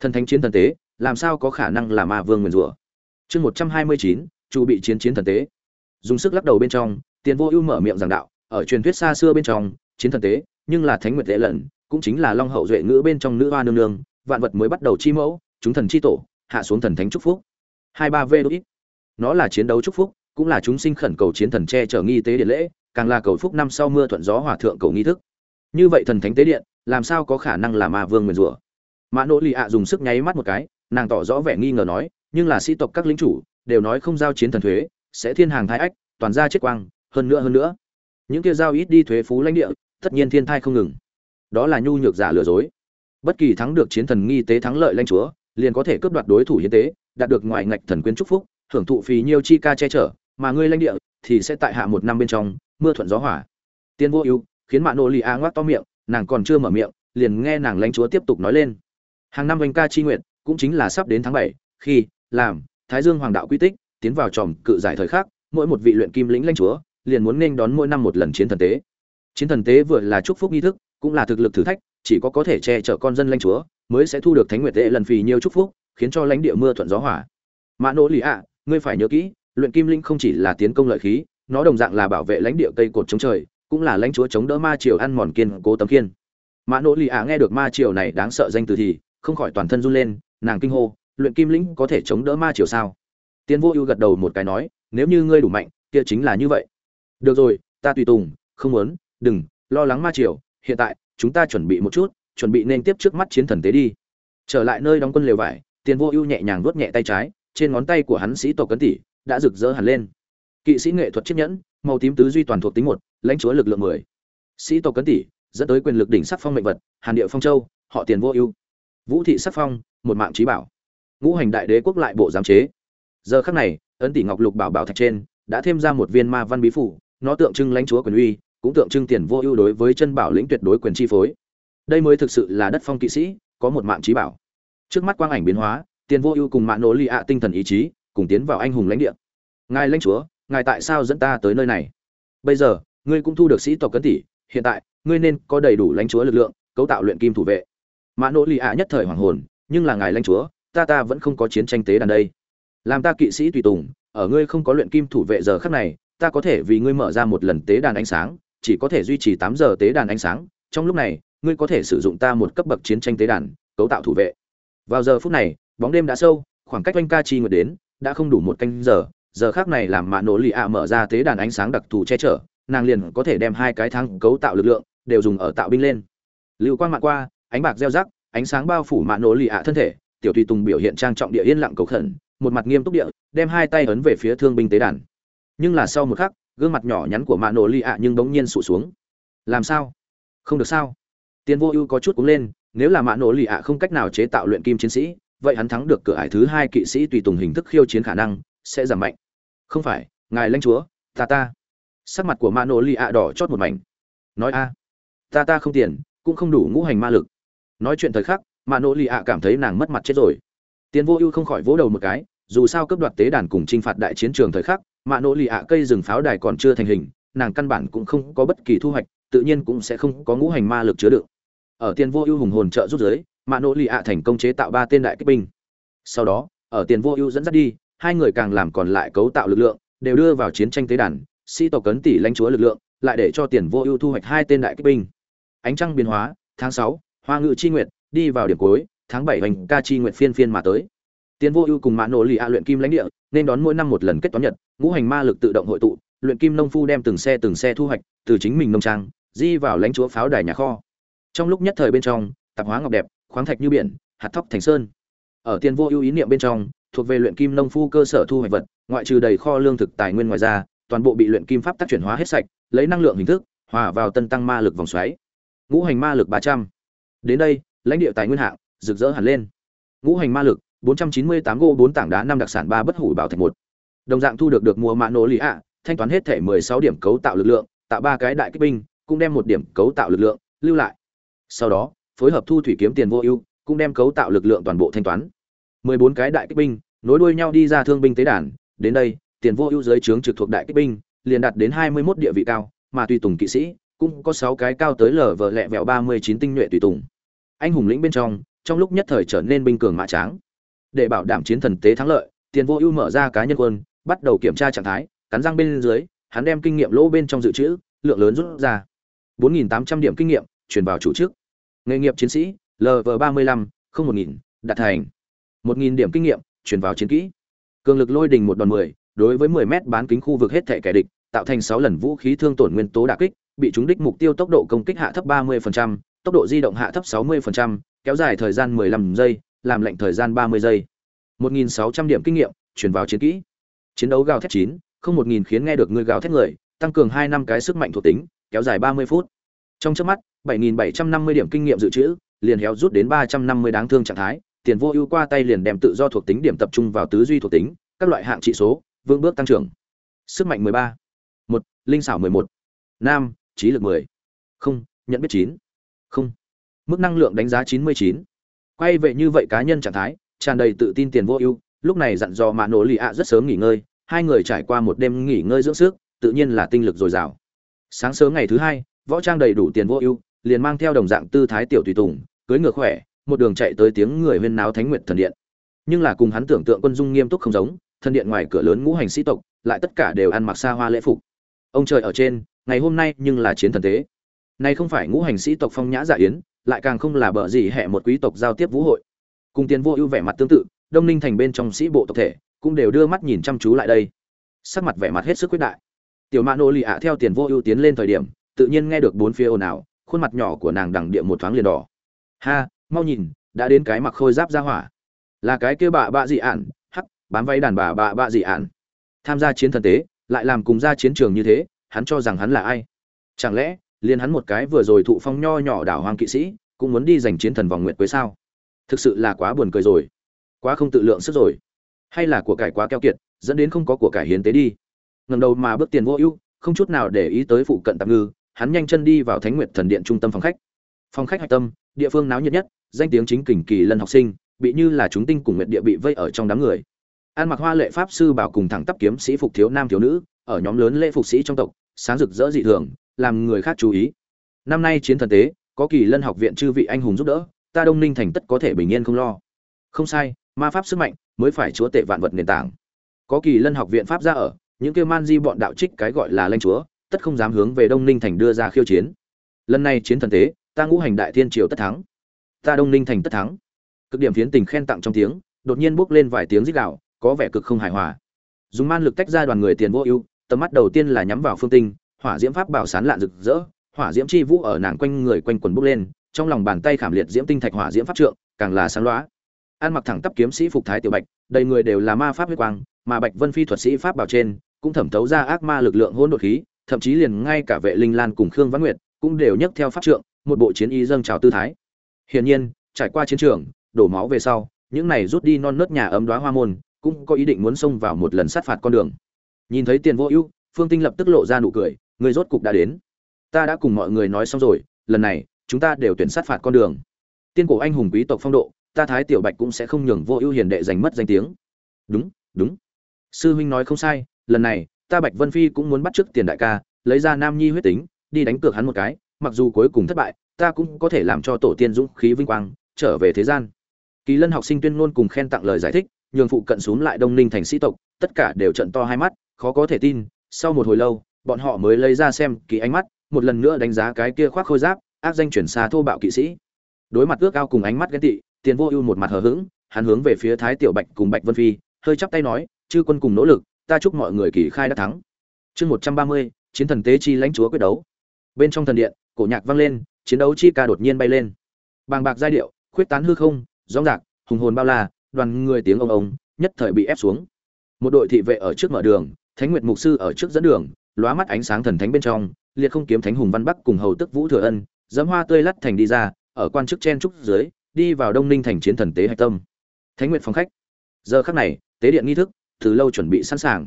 Thần thánh chiến thần tế, làm sao có khả năng là ma vương nguyền rủa? Chương một trăm hai mươi chín, chu bị chiến chiến thần tế. Dùng sức lắc đầu bên trong tiền vô ưu mở miệng giảng đạo, ở truyền thuyết xa xưa bên trong, chiến thần tế, nhưng là thánh nguyệt lệ lần cũng chính là long hậu duệ ngữ bên trong nữ hoa nương nương, vạn vật mới bắt đầu chi mẫu chúng thần chi tổ, hạ xuống thần thánh chúc phúc. Hai ba v đôi nó là chiến đấu chúc phúc, cũng là chúng sinh khẩn cầu chiến thần che chở nghi tế điện lễ, càng là cầu phúc năm sau mưa thuận gió hòa thượng cầu nghi thức. Như vậy thần thánh tế điện, làm sao có khả năng là ma vương nguyền rủa? Mã nỗ lì ạ dùng sức nháy mắt một cái, nàng tỏ rõ vẻ nghi ngờ nói, nhưng là sĩ tộc các lính chủ, đều nói không giao chiến thần thuế, sẽ thiên hàng thái ách, toàn ra chết quang, hơn nữa hơn nữa. Những kia giao ít đi thuế phú lãnh địa, tất nhiên thiên thai không ngừng. Đó là nhu nhược giả lừa dối. Bất kỳ thắng được chiến thần nghi tế thắng lợi lãnh chúa liền có thể cướp đoạt đối thủ hiến tế, đạt được ngoại ngạch thần quyến chúc phúc, hưởng thụ phí nhiêu chi ca che chở, mà ngươi lãnh địa thì sẽ tại hạ một năm bên trong, mưa thuận gió hỏa tiên vô ưu, khiến mạ nô lì a ngoác to miệng, nàng còn chưa mở miệng, liền nghe nàng lãnh chúa tiếp tục nói lên. Hàng năm vành ca chi nguyện, cũng chính là sắp đến tháng bảy, khi, làm, thái dương hoàng đạo quy tích, tiến vào tròm cự giải thời khắc, mỗi một vị luyện kim lĩnh lãnh chúa, liền muốn nên đón mỗi năm một lần chiến thần tế. Chiến thần tế vừa là chúc phúc nghi thức, cũng là thực lực thử thách, chỉ có có thể che chở con dân lãnh chúa mới sẽ thu được thánh nguyệt tệ lần phì nhiều chúc phúc, khiến cho lãnh địa mưa thuận gió hỏa mã nỗ lì ạ, ngươi phải nhớ kỹ, luyện kim linh không chỉ là tiến công lợi khí, nó đồng dạng là bảo vệ lãnh địa cây cột chống trời, cũng là lãnh chúa chống đỡ ma triều ăn mòn kiên cố tấm kiên mã nỗ lì ạ nghe được ma triều này đáng sợ danh từ thì không khỏi toàn thân run lên, nàng kinh hô, luyện kim lĩnh có thể chống đỡ ma triều sao? Tiến vô ưu gật đầu một cái nói, nếu như ngươi đủ mạnh, kia chính là như vậy. Được rồi, ta tùy tùng, không muốn, đừng, lo lắng ma triều, hiện tại, chúng ta chuẩn bị một chút chuẩn bị nên tiếp trước mắt chiến thần tế đi. Trở lại nơi đóng quân lều vải, tiền vô ưu nhẹ nhàng vuốt nhẹ tay trái, trên ngón tay của hắn sĩ tộc cấn tỷ đã rực rỡ hẳn lên. Kỵ sĩ nghệ thuật chiếc nhẫn, màu tím tứ duy toàn thuộc tính một, lãnh chúa lực lượng mười. Sĩ tộc cấn tỷ dẫn tới quyền lực đỉnh sắc phong mệnh vật, hàn địa phong châu, họ tiền vô ưu. Vũ thị sắc phong, một mạng trí bảo. Ngũ hành đại đế quốc lại bộ giám chế. Giờ khắc này, ấn tỷ ngọc lục bảo bảo thạch trên đã thêm ra một viên ma văn bí phủ, nó tượng trưng lãnh chúa quyền uy, cũng tượng trưng tiền vô ưu đối với chân bảo lĩnh tuyệt đối quyền chi phối đây mới thực sự là đất phong kỵ sĩ, có một mạng trí bảo. Trước mắt quang ảnh biến hóa, tiền vô ưu cùng mạng nỗ lì ạ tinh thần ý chí, cùng tiến vào anh hùng lãnh địa. Ngài lãnh chúa, ngài tại sao dẫn ta tới nơi này? Bây giờ, ngươi cũng thu được sĩ tộc cấn tỷ, hiện tại, ngươi nên có đầy đủ lãnh chúa lực lượng, cấu tạo luyện kim thủ vệ. Mạng nỗ lì ạ nhất thời hoàng hồn, nhưng là ngài lãnh chúa, ta ta vẫn không có chiến tranh tế đàn đây. Làm ta kỵ sĩ tùy tùng, ở ngươi không có luyện kim thủ vệ giờ khắc này, ta có thể vì ngươi mở ra một lần tế đàn ánh sáng, chỉ có thể duy trì tám giờ tế đàn ánh sáng. Trong lúc này ngươi có thể sử dụng ta một cấp bậc chiến tranh tế đàn, cấu tạo thủ vệ. Vào giờ phút này, bóng đêm đã sâu, khoảng cách oanh ca chi nguyệt đến, đã không đủ một canh giờ giờ khác này làm mạ nổ lì ạ mở ra tế đàn ánh sáng đặc thù che chở, nàng liền có thể đem hai cái thang cấu tạo lực lượng, đều dùng ở tạo binh lên. Lưu quang mạng qua, ánh bạc gieo rắc, ánh sáng bao phủ mạ nổ lì ạ thân thể, tiểu tùy tùng biểu hiện trang trọng địa yên lặng cầu khẩn, một mặt nghiêm túc địa, đem hai tay ấn về phía thương binh tế đàn. Nhưng là sau một khắc, gương mặt nhỏ nhắn của mạ nổ lì ạ nhưng bỗng nhiên sụt xuống. Làm sao? Không được sao? Tiền vô ưu có chút cũng lên, nếu là Mã Nỗ lì ạ không cách nào chế tạo luyện kim chiến sĩ, vậy hắn thắng được cửa ải thứ hai kỵ sĩ tùy tùng hình thức khiêu chiến khả năng sẽ giảm mạnh. Không phải, ngài lãnh chúa, ta ta. Sắc mặt của Mã Nỗ lì ạ đỏ chót một mảnh. Nói a, ta ta không tiền, cũng không đủ ngũ hành ma lực. Nói chuyện thời khắc, Mã Nỗ lì ạ cảm thấy nàng mất mặt chết rồi. Tiền vô ưu không khỏi vỗ đầu một cái, dù sao cấp đoạt tế đàn cùng trinh phạt đại chiến trường thời khắc, Mã Nỗ lì ạ cây rừng pháo đài còn chưa thành hình, nàng căn bản cũng không có bất kỳ thu hoạch, tự nhiên cũng sẽ không có ngũ hành ma lực chứa đựng ở tiền vô ưu hùng hồn trợ rút giới mạ nỗ lì ạ thành công chế tạo ba tên đại kích binh. Sau đó, ở tiền vô ưu dẫn dắt đi, hai người càng làm còn lại cấu tạo lực lượng, đều đưa vào chiến tranh tế đàn, sĩ tộc cấn tỷ lãnh chúa lực lượng, lại để cho tiền vô ưu thu hoạch hai tên đại kích binh. Ánh trăng biến hóa, tháng sáu, hoa ngự chi nguyệt, đi vào điểm cuối, tháng bảy hành ca chi nguyệt phiên phiên mà tới. Tiền vô ưu cùng mã nỗ lì ạ luyện kim lãnh địa, nên đón mỗi năm một lần kết toán nhật, ngũ hành ma lực tự động hội tụ, luyện kim nông phu đem từng xe từng xe thu hoạch, từ chính mình nông trang, di vào lãnh chúa pháo đài nhà kho trong lúc nhất thời bên trong, tạp hóa ngọc đẹp, khoáng thạch như biển, hạt thóc thành sơn. Ở tiền vô ưu ý niệm bên trong, thuộc về luyện kim nông phu cơ sở thu hoạch vật, ngoại trừ đầy kho lương thực tài nguyên ngoài ra, toàn bộ bị luyện kim pháp tác chuyển hóa hết sạch, lấy năng lượng hình thức, hòa vào tân tăng ma lực vòng xoáy. Ngũ hành ma lực ba trăm. Đến đây, lãnh địa tài nguyên hạng rực rỡ hẳn lên. Ngũ hành ma lực, bốn trăm chín mươi tám gô bốn tảng đá năm đặc sản ba bất hủ bảo thạch một. Đồng dạng thu được được mua mạ nổ lý ạ, thanh toán hết thể mười sáu điểm cấu tạo lực lượng, tạo ba cái đại kích binh, cũng đem một điểm cấu tạo lực lượng lưu lại sau đó, phối hợp thu thủy kiếm tiền vô ưu, cũng đem cấu tạo lực lượng toàn bộ thanh toán. Mười bốn cái đại kích binh, nối đuôi nhau đi ra thương binh tế đàn, đến đây, tiền vô ưu dưới trướng trực thuộc đại kích binh, liền đạt đến hai mươi 21 địa vị cao, mà tùy tùng kỵ sĩ, cũng có sáu cái cao tới lở vợ lẹ vẹo ba mươi chín tinh nhuệ tùy tùng. Anh hùng lĩnh bên trong trong lúc nhất thời trở nên binh cường mã tráng. Để bảo đảm chiến thần tế thắng lợi, tiền vô ưu mở ra cá nhân quân, bắt đầu kiểm tra trạng thái, cắn răng bên dưới, hắn đem kinh nghiệm lỗ bên trong dự trữ, lượng lớn rút ra. 4.800 điểm kinh nghiệm, chuyển vào chủ chức nghề nghiệp chiến sĩ lv 35 không một nghìn đạt thành. 1.000 điểm kinh nghiệm chuyển vào chiến kỹ. Cường lực lôi đình một đòn 10, đối với 10 mét bán kính khu vực hết thể kẻ địch tạo thành sáu lần vũ khí thương tổn nguyên tố đả kích bị trúng đích mục tiêu tốc độ công kích hạ thấp 30%, tốc độ di động hạ thấp 60%, kéo dài thời gian 15 giây làm lệnh thời gian 30 giây. 1.600 điểm kinh nghiệm chuyển vào chiến kỹ. Chiến đấu gào thét chín, không 1.000 khiến nghe được người gào thét người tăng cường hai năm cái sức mạnh thuộc tính kéo dài 30 phút. Trong chớp mắt 7.750 điểm kinh nghiệm dự trữ, liền héo rút đến 350 đáng thương trạng thái, tiền vô ưu qua tay liền đem tự do thuộc tính điểm tập trung vào tứ duy thuộc tính, các loại hạng trị số, vững bước tăng trưởng sức mạnh 13. 1. linh xảo 11. nam trí lực 10. không, nhận biết 9. không mức năng lượng đánh giá 99. quay về như vậy cá nhân trạng thái, tràn đầy tự tin tiền vô ưu, lúc này dặn dò mà nổ lì ạ rất sớm nghỉ ngơi, hai người trải qua một đêm nghỉ ngơi dưỡng sức, tự nhiên là tinh lực dồi dào sáng sớm ngày thứ hai, võ trang đầy đủ tiền vô ưu liền mang theo đồng dạng tư thái tiểu tùy tùng cưỡi ngựa khỏe, một đường chạy tới tiếng người huyên náo thánh nguyệt thần điện. Nhưng là cùng hắn tưởng tượng quân dung nghiêm túc không giống, thần điện ngoài cửa lớn ngũ hành sĩ tộc, lại tất cả đều ăn mặc xa hoa lễ phục. Ông trời ở trên, ngày hôm nay nhưng là chiến thần tế này không phải ngũ hành sĩ tộc phong nhã dạ yến, lại càng không là bợ gì hệ một quý tộc giao tiếp vũ hội. Cùng tiền vô ưu vẻ mặt tương tự, đông ninh thành bên trong sĩ bộ tộc thể, cũng đều đưa mắt nhìn chăm chú lại đây. Sắc mặt vẻ mặt hết sức quyết đại. Tiểu mã nô Lị ạ theo tiền vô ưu tiến lên thời điểm, tự nhiên nghe được bốn phía ồn ào khuôn mặt nhỏ của nàng đằng địa một thoáng liền đỏ. Ha, mau nhìn, đã đến cái mặc khôi giáp ra hỏa. Là cái kia bà bạ dị ản hắc, bám váy đàn bà bạ bạ dị ản tham gia chiến thần tế, lại làm cùng ra chiến trường như thế, hắn cho rằng hắn là ai? Chẳng lẽ, liền hắn một cái vừa rồi thụ phong nho nhỏ đảo hoàng kỵ sĩ, cũng muốn đi giành chiến thần vòng nguyệt quế sao? Thực sự là quá buồn cười rồi. Quá không tự lượng sức rồi. Hay là của cải quá keo kiệt, dẫn đến không có của cải hiến tế đi. Ngầm đầu mà bước tiền vô ưu, không chút nào để ý tới phụ cận tạm ngư hắn nhanh chân đi vào thánh nguyệt thần điện trung tâm phòng khách. Phòng khách hạch tâm, địa phương náo nhiệt nhất, danh tiếng chính kình kỳ lân học sinh, bị như là chúng tinh cùng nguyệt địa bị vây ở trong đám người. An mặc hoa lệ pháp sư bảo cùng thẳng tắp kiếm sĩ phục thiếu nam thiếu nữ, ở nhóm lớn lễ phục sĩ trong tộc, sáng rực rỡ dị thường, làm người khác chú ý. Năm nay chiến thần tế, có kỳ lân học viện chư vị anh hùng giúp đỡ, ta đông ninh thành tất có thể bình yên không lo. Không sai, ma pháp sức mạnh mới phải chúa tể vạn vật nền tảng. Có kỳ lân học viện pháp ra ở, những kêu man di bọn đạo trích cái gọi là lanh chúa tất không dám hướng về đông ninh thành đưa ra khiêu chiến. Lần này chiến thần tế, ta ngũ hành đại thiên triều tất thắng. Ta đông ninh thành tất thắng. Cực điểm phiến tình khen tặng trong tiếng, đột nhiên bốc lên vài tiếng rít gạo có vẻ cực không hài hòa. Dùng man lực tách ra đoàn người tiền vô ưu, tầm mắt đầu tiên là nhắm vào phương tinh, hỏa diễm pháp bảo sán lạn rực rỡ, hỏa diễm chi vũ ở nàng quanh người quanh quần bốc lên, trong lòng bàn tay khảm liệt diễm tinh thạch hỏa diễm pháp trượng, càng là sáng loá an mặc thẳng tắp kiếm sĩ phục thái tiểu bạch, đầy người đều là ma pháp huyết quang, mà bạch vân phi thuật sĩ pháp bảo trên, cũng thẩm thấu ra ác ma lực lượng hỗn độn khí thậm chí liền ngay cả vệ linh lan cùng khương văn nguyệt cũng đều nhấc theo pháp trượng, một bộ chiến y dâng trào tư thái. Hiển nhiên, trải qua chiến trường, đổ máu về sau, những này rút đi non nớt nhà ấm đoá hoa môn cũng có ý định muốn xông vào một lần sát phạt con đường. Nhìn thấy tiền vô ưu, phương tinh lập tức lộ ra nụ cười, người rốt cục đã đến. Ta đã cùng mọi người nói xong rồi, lần này, chúng ta đều tuyển sát phạt con đường. Tiên cổ anh hùng quý tộc phong độ, ta thái tiểu bạch cũng sẽ không nhường vô ưu hiền đệ giành mất danh tiếng. Đúng đúng. Sư huynh nói không sai, lần này ta bạch vân phi cũng muốn bắt chước tiền đại ca, lấy ra nam nhi huyết tính, đi đánh cược hắn một cái, mặc dù cuối cùng thất bại, ta cũng có thể làm cho tổ tiên dũng khí vinh quang, trở về thế gian. Kỳ lân học sinh tuyên ngôn cùng khen tặng lời giải thích, nhường phụ cận xuống lại đông ninh thành sĩ tộc, tất cả đều trận to hai mắt, khó có thể tin, sau một hồi lâu, bọn họ mới lấy ra xem kỳ ánh mắt, một lần nữa đánh giá cái kia khoác khôi giáp, ác danh chuyển xa thô bạo kỵ sĩ. Đối mặt ước ao cùng ánh mắt ghen tị, tiền vô ưu một mặt hờ hững, hắn hướng về phía thái tiểu bạch cùng bạch vân phi, hơi chắp tay nói, chư quân cùng nỗ lực ta chúc mọi người kỳ khai đã thắng. Chương một trăm ba mươi, chiến thần tế chi lãnh chúa quyết đấu. Bên trong thần điện, cổ nhạc vang lên, chiến đấu chi ca đột nhiên bay lên. Bàng bạc giai điệu, khuyết tán hư không rõ rạc hùng hồn bao la, đoàn người tiếng ông ông, nhất thời bị ép xuống. Một đội thị vệ ở trước mở đường, thánh nguyệt mục sư ở trước dẫn đường, lóa mắt ánh sáng thần thánh bên trong, liệt không kiếm thánh hùng văn bắc cùng hầu tức vũ thừa ân, dẫm hoa tươi lắt thành đi ra, ở quan chức chen trúc dưới, đi vào đông ninh thành chiến thần tế hạch tâm. Thánh nguyệt phòng khách. Giờ khắc này, tế điện nghi thức từ lâu chuẩn bị sẵn sàng.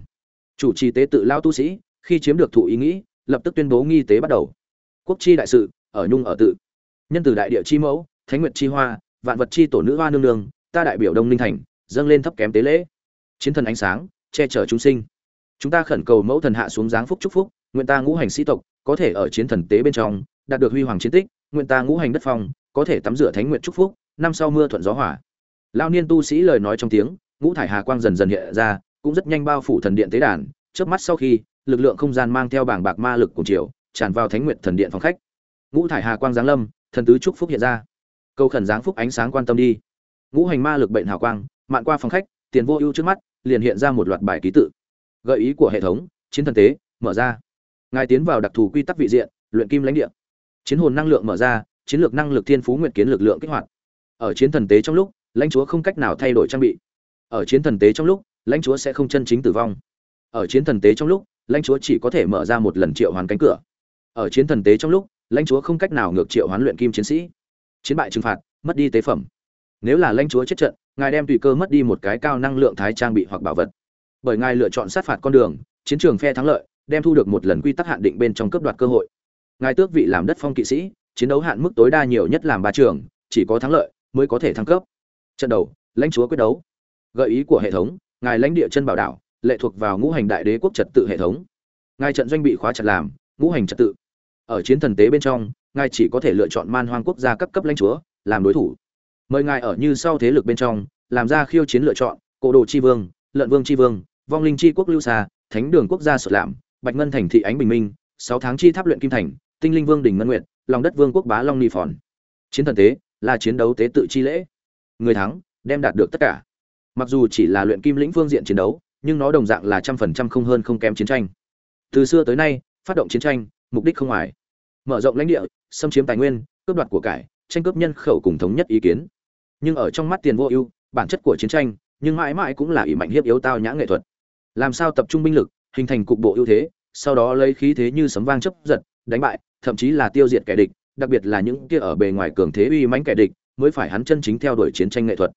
Chủ trì tế tự lao tu sĩ, khi chiếm được thụ ý nghĩ, lập tức tuyên bố nghi tế bắt đầu. Quốc chi đại sự, ở nhung ở tự. Nhân từ đại địa chi mẫu, thánh nguyệt chi hoa, vạn vật chi tổ nữ hoa nương nương, ta đại biểu đông ninh thành, dâng lên thấp kém tế lễ. Chiến thần ánh sáng, che chở chúng sinh. Chúng ta khẩn cầu mẫu thần hạ xuống giáng phúc chúc phúc, nguyện ta ngũ hành sĩ tộc, có thể ở chiến thần tế bên trong, đạt được huy hoàng chiến tích, nguyện ta ngũ hành đất phong, có thể tắm rửa thánh nguyện chúc phúc, năm sau mưa thuận gió hỏa lao niên tu sĩ lời nói trong tiếng ngũ thải hà quang dần dần hiện ra, cũng rất nhanh bao phủ thần điện tế đàn. Chớp mắt sau khi, lực lượng không gian mang theo bảng bạc ma lực cùng chiều tràn vào thánh nguyệt thần điện phòng khách. Ngũ thải hà quang giáng lâm, thần tứ chúc phúc hiện ra. Câu khẩn giáng phúc ánh sáng quan tâm đi. Ngũ hành ma lực bệnh hào quang, mạn qua phòng khách, tiền vô ưu trước mắt, liền hiện ra một loạt bài ký tự. Gợi ý của hệ thống, chiến thần tế, mở ra. Ngài tiến vào đặc thù quy tắc vị diện, luyện kim lãnh địa. Chiến hồn năng lượng mở ra, chiến lược năng lực thiên phú nguyện kiến lực lượng kích hoạt. Ở chiến thần tế trong lúc, lãnh chúa không cách nào thay đổi trang bị ở chiến thần tế trong lúc, lãnh chúa sẽ không chân chính tử vong. Ở chiến thần tế trong lúc, lãnh chúa chỉ có thể mở ra một lần triệu hoán cánh cửa. Ở chiến thần tế trong lúc, lãnh chúa không cách nào ngược triệu hoán luyện kim chiến sĩ. Chiến bại trừng phạt, mất đi tế phẩm. Nếu là lãnh chúa chết trận, ngài đem tùy cơ mất đi một cái cao năng lượng thái trang bị hoặc bảo vật. Bởi ngài lựa chọn sát phạt con đường, chiến trường phe thắng lợi, đem thu được một lần quy tắc hạn định bên trong cấp đoạt cơ hội. Ngài tước vị làm đất phong kỵ sĩ, chiến đấu hạn mức tối đa nhiều nhất làm ba trường, chỉ có thắng lợi mới có thể thăng cấp. Trận đầu, lãnh chúa quyết đấu gợi ý của hệ thống, ngài lãnh địa chân bảo đảo, lệ thuộc vào ngũ hành đại đế quốc trật tự hệ thống. Ngài trận doanh bị khóa chặt làm, ngũ hành trật tự. Ở chiến thần tế bên trong, ngài chỉ có thể lựa chọn man hoang quốc gia cấp cấp lãnh chúa, làm đối thủ. Mời ngài ở như sau thế lực bên trong, làm ra khiêu chiến lựa chọn, cổ đồ chi vương lợn vương chi vương, vong linh chi quốc lưu xa thánh đường quốc gia sụt lạm, bạch ngân thành thị ánh bình minh, sáu tháng chi tháp luyện kim thành, tinh linh vương đỉnh ngân nguyệt lòng đất vương quốc bá long ni phòn. Chiến thần tế là chiến đấu tế tự chi lễ. Người thắng, đem đạt được tất cả mặc dù chỉ là luyện kim lĩnh phương diện chiến đấu, nhưng nó đồng dạng là trăm phần trăm không hơn không kém chiến tranh. Từ xưa tới nay, phát động chiến tranh, mục đích không ngoài. Mở rộng lãnh địa, xâm chiếm tài nguyên, cướp đoạt của cải, tranh cướp nhân khẩu cùng thống nhất ý kiến. Nhưng ở trong mắt tiền vô ưu, bản chất của chiến tranh, nhưng mãi mãi cũng là ỷ mạnh hiếp yếu tao nhã nghệ thuật. Làm sao tập trung binh lực, hình thành cục bộ ưu thế, sau đó lấy khí thế như sấm vang chấp giật, đánh bại, thậm chí là tiêu diệt kẻ địch, đặc biệt là những kia ở bề ngoài cường thế uy mãnh kẻ địch, mới phải hắn chân chính theo đuổi chiến tranh nghệ thuật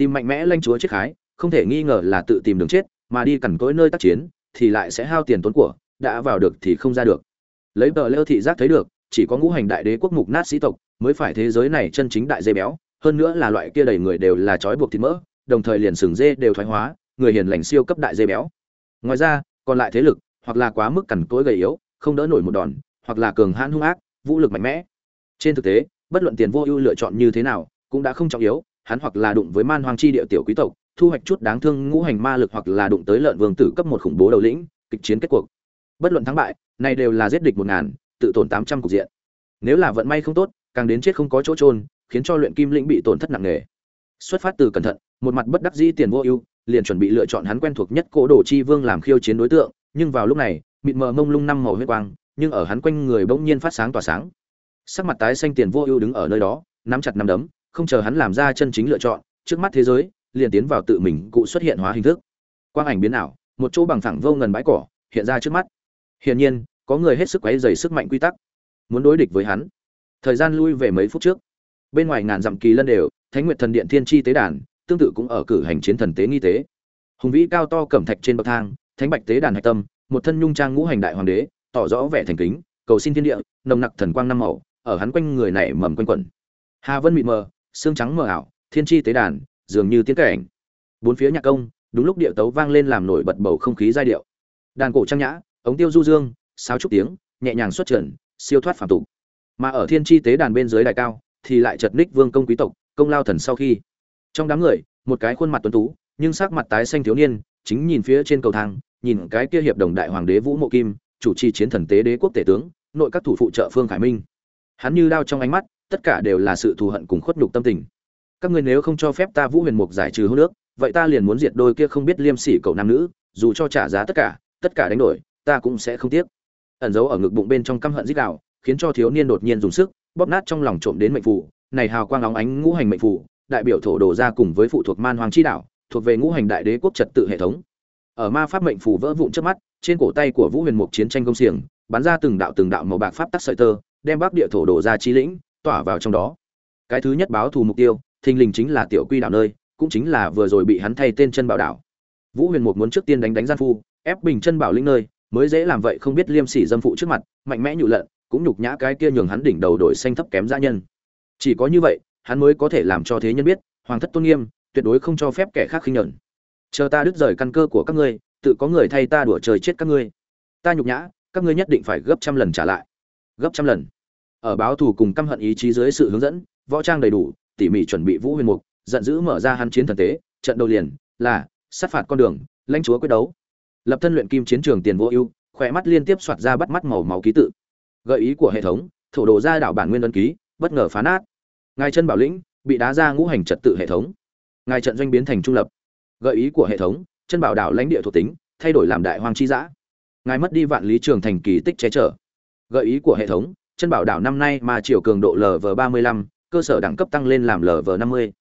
tìm mạnh mẽ lanh chúa chết khái, không thể nghi ngờ là tự tìm đường chết, mà đi cằn cỗi nơi tác chiến, thì lại sẽ hao tiền tốn của, đã vào được thì không ra được. Lấy tờ lêu thị giác thấy được, chỉ có ngũ hành đại đế quốc mục nát sĩ tộc mới phải thế giới này chân chính đại dê béo, hơn nữa là loại kia đầy người đều là trói buộc thịt mỡ, đồng thời liền sừng dê đều thoái hóa, người hiền lành siêu cấp đại dê béo. Ngoài ra, còn lại thế lực, hoặc là quá mức cằn cỗi gầy yếu, không đỡ nổi một đòn, hoặc là cường hãn hung ác, vũ lực mạnh mẽ. Trên thực tế, bất luận tiền vô ưu lựa chọn như thế nào, cũng đã không trọng yếu hắn hoặc là đụng với man hoàng chi địa tiểu quý tộc, thu hoạch chút đáng thương ngũ hành ma lực hoặc là đụng tới lợn vương tử cấp một khủng bố đầu lĩnh, kịch chiến kết cuộc. Bất luận thắng bại, này đều là giết địch một ngàn, tự tổn tám trăm cục diện. Nếu là vận may không tốt, càng đến chết không có chỗ trôn khiến cho luyện kim lĩnh bị tổn thất nặng nề. Xuất phát từ cẩn thận, một mặt bất đắc dĩ tiền vô ưu, liền chuẩn bị lựa chọn hắn quen thuộc nhất Cố đồ chi vương làm khiêu chiến đối tượng, nhưng vào lúc này, mịt mờ mông lung năm màu huyết quang, nhưng ở hắn quanh người bỗng nhiên phát sáng tỏa sáng. Sắc mặt tái xanh tiền vô ưu đứng ở nơi đó, nắm chặt nắm đấm không chờ hắn làm ra chân chính lựa chọn, trước mắt thế giới, liền tiến vào tự mình cụ xuất hiện hóa hình thức. Quang ảnh biến ảo, một chỗ bằng phẳng vô ngần bãi cỏ, hiện ra trước mắt. Hiển nhiên, có người hết sức quấy dày sức mạnh quy tắc, muốn đối địch với hắn. Thời gian lui về mấy phút trước, bên ngoài ngàn dặm kỳ lân đều, thánh nguyệt thần điện thiên chi tế đàn, tương tự cũng ở cử hành chiến thần tế nghi tế. Hùng vĩ cao to cẩm thạch trên bậc thang, thánh bạch tế đàn hạch tâm, một thân nhung trang ngũ hành đại hoàng đế, tỏ rõ vẻ thành kính, cầu xin thiên địa, nồng nặc thần quang năm màu, ở hắn quanh người này mầm quanh quẩn. Hà vân mịt mờ xương trắng mờ ảo thiên chi tế đàn dường như tiến cảnh. Bốn phía nhạc công đúng lúc điệu tấu vang lên làm nổi bật bầu không khí giai điệu. Đàn cổ trang nhã ống tiêu du dương sáo trúc tiếng nhẹ nhàng xuất trận, siêu thoát phàm tục. Mà ở thiên chi tế đàn bên dưới đài cao thì lại chật ních vương công quý tộc công lao thần sau khi. Trong đám người một cái khuôn mặt tuấn tú nhưng sắc mặt tái xanh thiếu niên chính nhìn phía trên cầu thang nhìn cái kia hiệp đồng đại hoàng đế vũ mộ kim chủ trì chiến thần tế đế quốc tể tướng nội các thủ phụ trợ phương khải minh. Hắn như đao trong ánh mắt tất cả đều là sự thù hận cùng khuất nhục tâm tình. Các ngươi nếu không cho phép ta vũ huyền mục giải trừ hô nước vậy ta liền muốn diệt đôi kia không biết liêm sỉ cậu nam nữ, dù cho trả giá tất cả tất cả đánh đổi, ta cũng sẽ không tiếc. Ẩn giấu ở ngực bụng bên trong căm hận dích đạo khiến cho thiếu niên đột nhiên dùng sức, bóp nát trong lòng trộm đến mệnh phủ này hào quang óng ánh ngũ hành mệnh phủ đại biểu thổ đồ ra cùng với phụ thuộc man hoàng chi đạo, thuộc về ngũ hành đại đế quốc trật tự hệ thống. Ở ma pháp mệnh phủ vỡ vụn trước mắt, trên cổ tay của vũ huyền mục chiến tranh công xiềng, bắn ra từng đạo từng đạo màu bạc pháp tắc sợi tơ, đem bắc địa thổ đồ ra chi lĩnh tỏa vào trong đó. Cái thứ nhất báo thù mục tiêu, thình lình chính là tiểu quy đảo nơi, cũng chính là vừa rồi bị hắn thay tên chân bảo đảo. Vũ huyền mục muốn trước tiên đánh đánh gian phu, ép bình chân bảo linh nơi, mới dễ làm vậy không biết liêm sỉ dâm phụ trước mặt, mạnh mẽ nhụ lận cũng nhục nhã cái kia nhường hắn đỉnh đầu đổi xanh thấp kém dã nhân. Chỉ có như vậy, hắn mới có thể làm cho thế nhân biết, hoàng thất tôn nghiêm, tuyệt đối không cho phép kẻ khác khinh nhẫn. Chờ ta đứt rời căn cơ của các ngươi, tự có người thay ta đùa trời chết các ngươi. Ta nhục nhã, các ngươi nhất định phải gấp trăm lần trả lại. Gấp trăm lần ở báo thù cùng căm hận ý chí dưới sự hướng dẫn, võ trang đầy đủ, tỉ mỉ chuẩn bị vũ huyền mục, giận dữ mở ra hắn chiến thần tế, trận đầu liền, là, sát phạt con đường, lãnh chúa quyết đấu. Lập thân luyện kim chiến trường tiền vô ưu, khỏe mắt liên tiếp soạt ra bắt mắt màu máu ký tự. Gợi ý của hệ thống, thổ đồ ra đảo bản nguyên đơn ký, bất ngờ phá nát. Ngài chân bảo lĩnh, bị đá ra ngũ hành trật tự hệ thống. Ngài trận doanh biến thành trung lập. Gợi ý của hệ thống, chân bảo đảo lãnh địa thuộc tính, thay đổi làm đại hoang chi dã. Ngài mất đi vạn lý trường thành kỳ tích che chở. Gợi ý của hệ thống chân bảo đảo năm nay mà chiều cường độ lv ba mươi lăm, cơ sở đẳng cấp tăng lên làm lv năm mươi.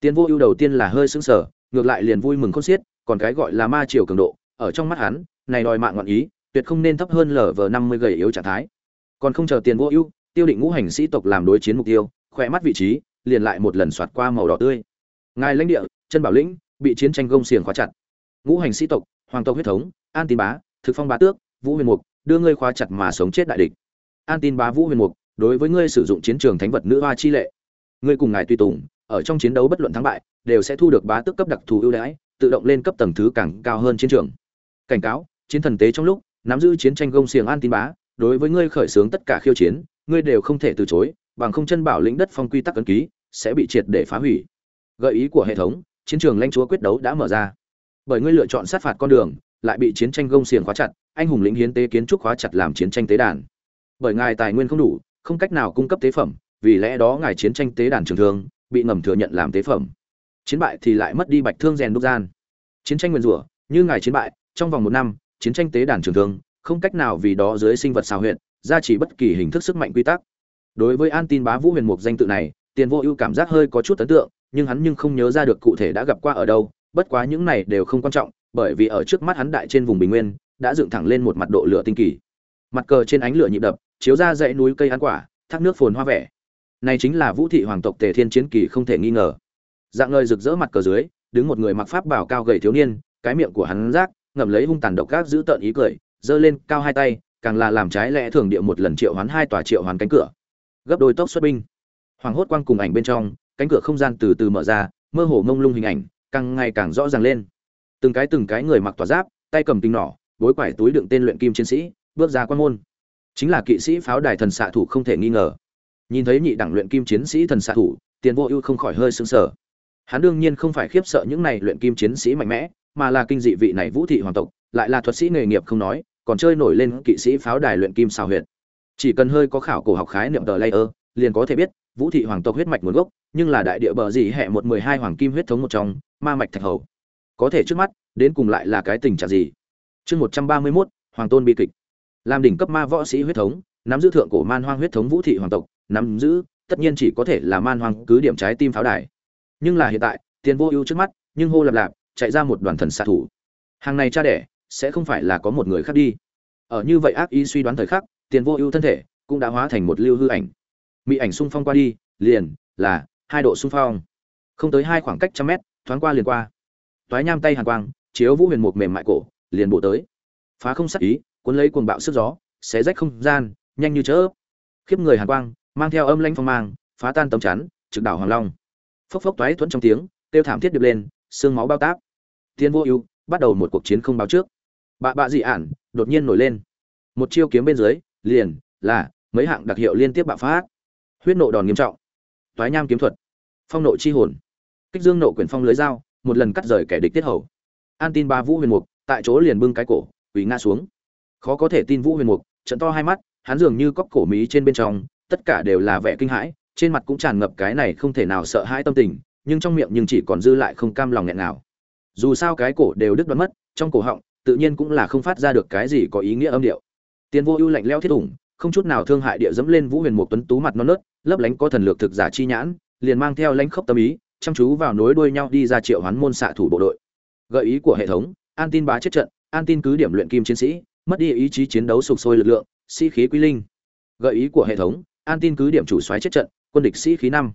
Tiến vô ưu đầu tiên là hơi sững sờ, ngược lại liền vui mừng khôn xiết, còn cái gọi là ma chiều cường độ, ở trong mắt hắn, này đòi mạng ngọn ý, tuyệt không nên thấp hơn lv năm mươi gầy yếu trạng thái. Còn không chờ tiền vô ưu, tiêu định ngũ hành sĩ tộc làm đối chiến mục tiêu, khỏe mắt vị trí, liền lại một lần xoạt qua màu đỏ tươi. Ngài lãnh địa, chân bảo lĩnh, bị chiến tranh gông xiềng khóa chặt. Ngũ hành sĩ tộc, hoàng tộc huyết thống, an tín bá, thực phong bá tước, vũ huyền mục, đưa ngươi khóa chặt mà sống chết đại địch an tin bá vũ huyền mục, đối với ngươi sử dụng chiến trường thánh vật nữ hoa chi lệ, ngươi cùng ngài tùy tùng, ở trong chiến đấu bất luận thắng bại, đều sẽ thu được bá tước cấp đặc thù ưu đãi, tự động lên cấp tầng thứ càng cao hơn chiến trường. Cảnh cáo, chiến thần tế trong lúc, nắm giữ chiến tranh gông xiềng an tin bá, đối với ngươi khởi xướng tất cả khiêu chiến, ngươi đều không thể từ chối, bằng không chân bảo lĩnh đất phong quy tắc ấn ký, sẽ bị triệt để phá hủy. Gợi ý của hệ thống, chiến trường lãnh chúa quyết đấu đã mở ra. Bởi ngươi lựa chọn sát phạt con đường, lại bị chiến tranh gông xiềng khóa chặt, anh hùng lĩnh hiến tế kiến trúc khóa chặt làm chiến tranh tế đàn bởi ngài tài nguyên không đủ, không cách nào cung cấp tế phẩm, vì lẽ đó ngài chiến tranh tế đàn trường thương, bị ngầm thừa nhận làm tế phẩm. Chiến bại thì lại mất đi bạch thương rèn đúc gian. Chiến tranh nguyên rủa, như ngài chiến bại, trong vòng một năm, chiến tranh tế đàn trường thương, không cách nào vì đó dưới sinh vật xào huyện ra chỉ bất kỳ hình thức sức mạnh quy tắc. Đối với an tin bá vũ huyền mục danh tự này, tiền vô ưu cảm giác hơi có chút ấn tượng, nhưng hắn nhưng không nhớ ra được cụ thể đã gặp qua ở đâu, bất quá những này đều không quan trọng, bởi vì ở trước mắt hắn đại trên vùng bình nguyên, đã dựng thẳng lên một mặt độ lửa tinh kỳ mặt cờ trên ánh lửa nhịp đập, chiếu ra dãy núi cây ăn quả, thác nước phồn hoa vẻ. Này chính là vũ thị hoàng tộc tề thiên chiến kỳ không thể nghi ngờ. Dạng ngời rực rỡ mặt cờ dưới, đứng một người mặc pháp bảo cao gầy thiếu niên, cái miệng của hắn rác, ngậm lấy hung tàn độc gác giữ tợn ý cười, giơ lên cao hai tay, càng là làm trái lẽ thường địa một lần triệu hoán hai tòa triệu hoán cánh cửa. Gấp đôi tốc xuất binh. Hoàng hốt quang cùng ảnh bên trong, cánh cửa không gian từ từ mở ra, mơ hồ mông lung hình ảnh, càng ngày càng rõ ràng lên. Từng cái từng cái người mặc tỏa giáp, tay cầm tinh nỏ bối quải túi đựng tên luyện kim chiến sĩ bước ra quan môn. Chính là kỵ sĩ pháo đài thần xạ thủ không thể nghi ngờ. Nhìn thấy nhị đẳng luyện kim chiến sĩ thần xạ thủ, tiền vô ưu không khỏi hơi sững sờ. Hắn đương nhiên không phải khiếp sợ những này luyện kim chiến sĩ mạnh mẽ, mà là kinh dị vị này vũ thị hoàng tộc, lại là thuật sĩ nghề nghiệp không nói, còn chơi nổi lên kỵ sĩ pháo đài luyện kim xào huyệt. Chỉ cần hơi có khảo cổ học khái niệm tờ layer, liền có thể biết, vũ thị hoàng tộc huyết mạch nguồn gốc, nhưng là đại địa bờ gì hẹ một mười hai hoàng kim huyết thống một trong, ma mạch thạch hầu. Có thể trước mắt, đến cùng lại là cái tình trạng gì? Chương một trăm ba mươi mốt, hoàng tôn bi kịch làm đỉnh cấp ma võ sĩ huyết thống, nắm giữ thượng cổ man hoang huyết thống vũ thị hoàng tộc, nắm giữ, tất nhiên chỉ có thể là man hoang cứ điểm trái tim pháo đài. Nhưng là hiện tại, tiền vô ưu trước mắt, nhưng hô lạp lạp, chạy ra một đoàn thần xạ thủ. Hàng này cha đẻ, sẽ không phải là có một người khác đi. Ở như vậy ác ý suy đoán thời khắc, tiền vô ưu thân thể cũng đã hóa thành một lưu hư ảnh. Mỹ ảnh xung phong qua đi, liền là hai độ xung phong. Không tới hai khoảng cách trăm mét, thoáng qua liền qua. Toái nham tay hàn quang, chiếu vũ huyền một mềm mại cổ, liền bộ tới. Phá không sắc ý cuốn lấy cuồng bạo sức gió, xé rách không gian, nhanh như chớp. Khiếp người hàn quang, mang theo âm lãnh phong mang, phá tan tấm chắn, trực đảo hoàng long. Phốc phốc toái thuẫn trong tiếng tiêu thảm thiết điệp lên xương máu bao táp. Tiên vô ưu, bắt đầu một cuộc chiến không báo trước. Bạ bạ dị ản, đột nhiên nổi lên. Một chiêu kiếm bên dưới, liền, là, mấy hạng đặc hiệu liên tiếp bạo phát. Huyết nộ đòn nghiêm trọng. Toái nham kiếm thuật. Phong nộ chi hồn. Kích dương nộ quyền phong lưới dao, một lần cắt rời kẻ địch tiết hầu. An tin ba vũ huyền mục, tại chỗ liền bưng cái cổ, quỳ ngã xuống khó có thể tin vũ huyền mục, trận to hai mắt, hắn dường như cóc cổ mí trên bên trong, tất cả đều là vẻ kinh hãi, trên mặt cũng tràn ngập cái này không thể nào sợ hãi tâm tình, nhưng trong miệng nhưng chỉ còn dư lại không cam lòng nghẹn nào dù sao cái cổ đều đứt đoán mất, trong cổ họng, tự nhiên cũng là không phát ra được cái gì có ý nghĩa âm điệu. Tiền vô ưu lạnh leo thiết ủng không chút nào thương hại địa dẫm lên vũ huyền một tuấn tú mặt non nớt, lấp lánh có thần lược thực giả chi nhãn, liền mang theo lãnh khốc tâm ý, chăm chú vào nối đuôi nhau đi ra triệu hoán môn xạ thủ bộ đội. Gợi ý của hệ thống, an tin bá chết trận, an tin cứ điểm luyện kim chiến sĩ mất đi ý chí chiến đấu sục sôi lực lượng, sĩ khí quy linh. Gợi ý của hệ thống, an tin cứ điểm chủ xoáy chết trận, quân địch sĩ khí năm.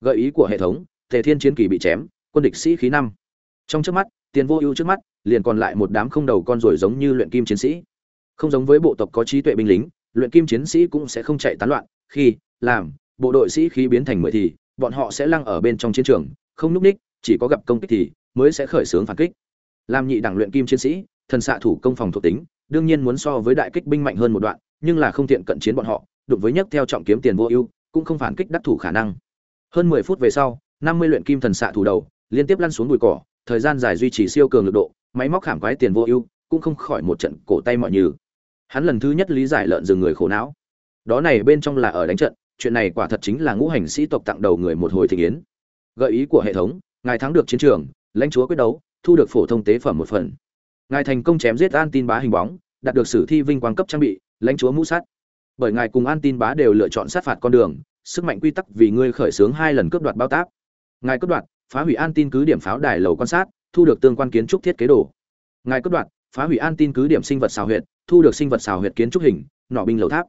Gợi ý của hệ thống thể thiên chiến kỳ bị chém, quân địch sĩ khí năm. Trong trước mắt, tiền vô ưu trước mắt, liền còn lại một đám không đầu con rồi giống như luyện kim chiến sĩ. Không giống với bộ tộc có trí tuệ binh lính, luyện kim chiến sĩ cũng sẽ không chạy tán loạn, khi, làm, bộ đội sĩ khí biến thành mười thì, bọn họ sẽ lăng ở bên trong chiến trường, không núp ních, chỉ có gặp công kích thì mới sẽ khởi xướng phản kích. Làm nhị đẳng luyện kim chiến sĩ, thần xạ thủ công phòng thuộc tính đương nhiên muốn so với đại kích binh mạnh hơn một đoạn, nhưng là không tiện cận chiến bọn họ, đụng với nhấc theo trọng kiếm tiền vô ưu, cũng không phản kích đắc thủ khả năng. Hơn mười phút về sau, năm mươi luyện kim thần xạ thủ đầu, liên tiếp lăn xuống bụi cỏ, thời gian dài duy trì siêu cường lực độ, máy móc khảm quái tiền vô ưu, cũng không khỏi một trận cổ tay mọi như hắn lần thứ nhất lý giải lợn rừng người khổ não. Đó này bên trong là ở đánh trận, chuyện này quả thật chính là ngũ hành sĩ tộc tặng đầu người một hồi thị yến. Gợi ý của hệ thống, ngài thắng được chiến trường, lãnh chúa quyết đấu, thu được phổ thông tế phẩm một phần ngài thành công chém giết an tin bá hình bóng, đạt được sử thi vinh quang cấp trang bị, lãnh chúa mũ sắt. Bởi ngài cùng an tin bá đều lựa chọn sát phạt con đường, sức mạnh quy tắc vì ngươi khởi xướng hai lần cướp đoạt bao tác ngài cướp đoạt, phá hủy an tin cứ điểm pháo đài lầu quan sát, thu được tương quan kiến trúc thiết kế đồ. Ngài cướp đoạt, phá hủy an tin cứ điểm sinh vật xào huyệt, thu được sinh vật xào huyệt kiến trúc hình, nọ binh lầu tháp.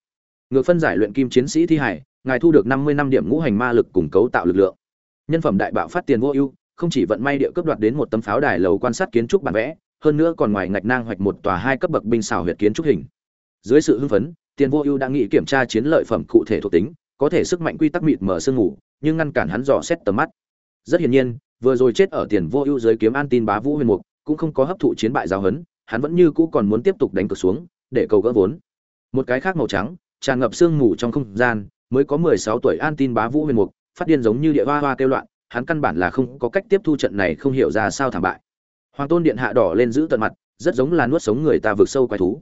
Ngược phân giải luyện kim chiến sĩ thi hải ngài thu được năm mươi năm điểm ngũ hành ma lực cùng cấu tạo lực lượng. Nhân phẩm đại bạo phát tiền vô ưu, không chỉ vận may địa cướp đoạt đến một tấm pháo đài lầu quan sát kiến trúc bản vẽ hơn nữa còn ngoài ngạch nang hoạch một tòa hai cấp bậc binh xảo huyệt kiến trúc hình. Dưới sự hưng phấn, tiền vô ưu đã nghĩ kiểm tra chiến lợi phẩm cụ thể thuộc tính, có thể sức mạnh quy tắc mịt mở sương ngủ nhưng ngăn cản hắn dò xét tầm mắt. Rất hiển nhiên, vừa rồi chết ở tiền vô ưu dưới kiếm an tin bá vũ huyền mục, cũng không có hấp thụ chiến bại giáo hấn hắn vẫn như cũ còn muốn tiếp tục đánh cược xuống, để cầu gỡ vốn. Một cái khác màu trắng, tràn ngập sương ngủ trong không gian, mới có mười sáu tuổi an tin bá vũ huyền mục, phát điên giống như địa hoa hoa kêu loạn, hắn căn bản là không có cách tiếp thu trận này không hiểu ra sao thảm bại hoàng tôn điện hạ đỏ lên giữ tận mặt, rất giống là nuốt sống người ta vượt sâu quái thú.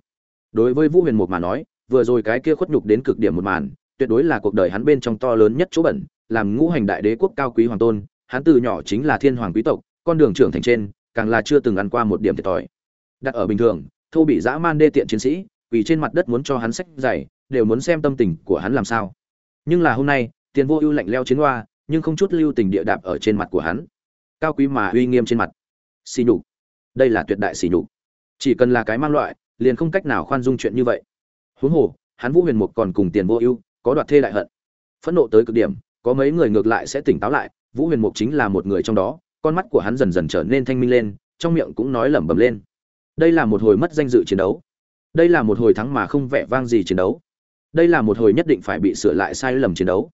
Đối với vũ huyền mục mà nói, vừa rồi cái kia khuất nhục đến cực điểm một màn, tuyệt đối là cuộc đời hắn bên trong to lớn nhất chỗ bẩn, làm ngũ hành đại đế quốc cao quý hoàng tôn, hắn từ nhỏ chính là thiên hoàng quý tộc, con đường trưởng thành trên, càng là chưa từng ăn qua một điểm thiệt thòi. Đặt ở bình thường, thô bị dã man đê tiện chiến sĩ, vì trên mặt đất muốn cho hắn sách dày đều muốn xem tâm tình của hắn làm sao. Nhưng là hôm nay, tiền vô ưu lạnh leo chiến hoa, nhưng không chút lưu tình địa đạp ở trên mặt của hắn. Cao quý mà uy nghiêm trên mặt xì nhục. Đây là tuyệt đại xì nhục. Chỉ cần là cái mang loại, liền không cách nào khoan dung chuyện như vậy. Huống hồ, hắn vũ huyền mục còn cùng tiền vô ưu, có đoạt thê đại hận. Phẫn nộ tới cực điểm, có mấy người ngược lại sẽ tỉnh táo lại, vũ huyền mục chính là một người trong đó, con mắt của hắn dần dần trở nên thanh minh lên, trong miệng cũng nói lẩm bẩm lên. Đây là một hồi mất danh dự chiến đấu. Đây là một hồi thắng mà không vẻ vang gì chiến đấu. Đây là một hồi nhất định phải bị sửa lại sai lầm chiến đấu.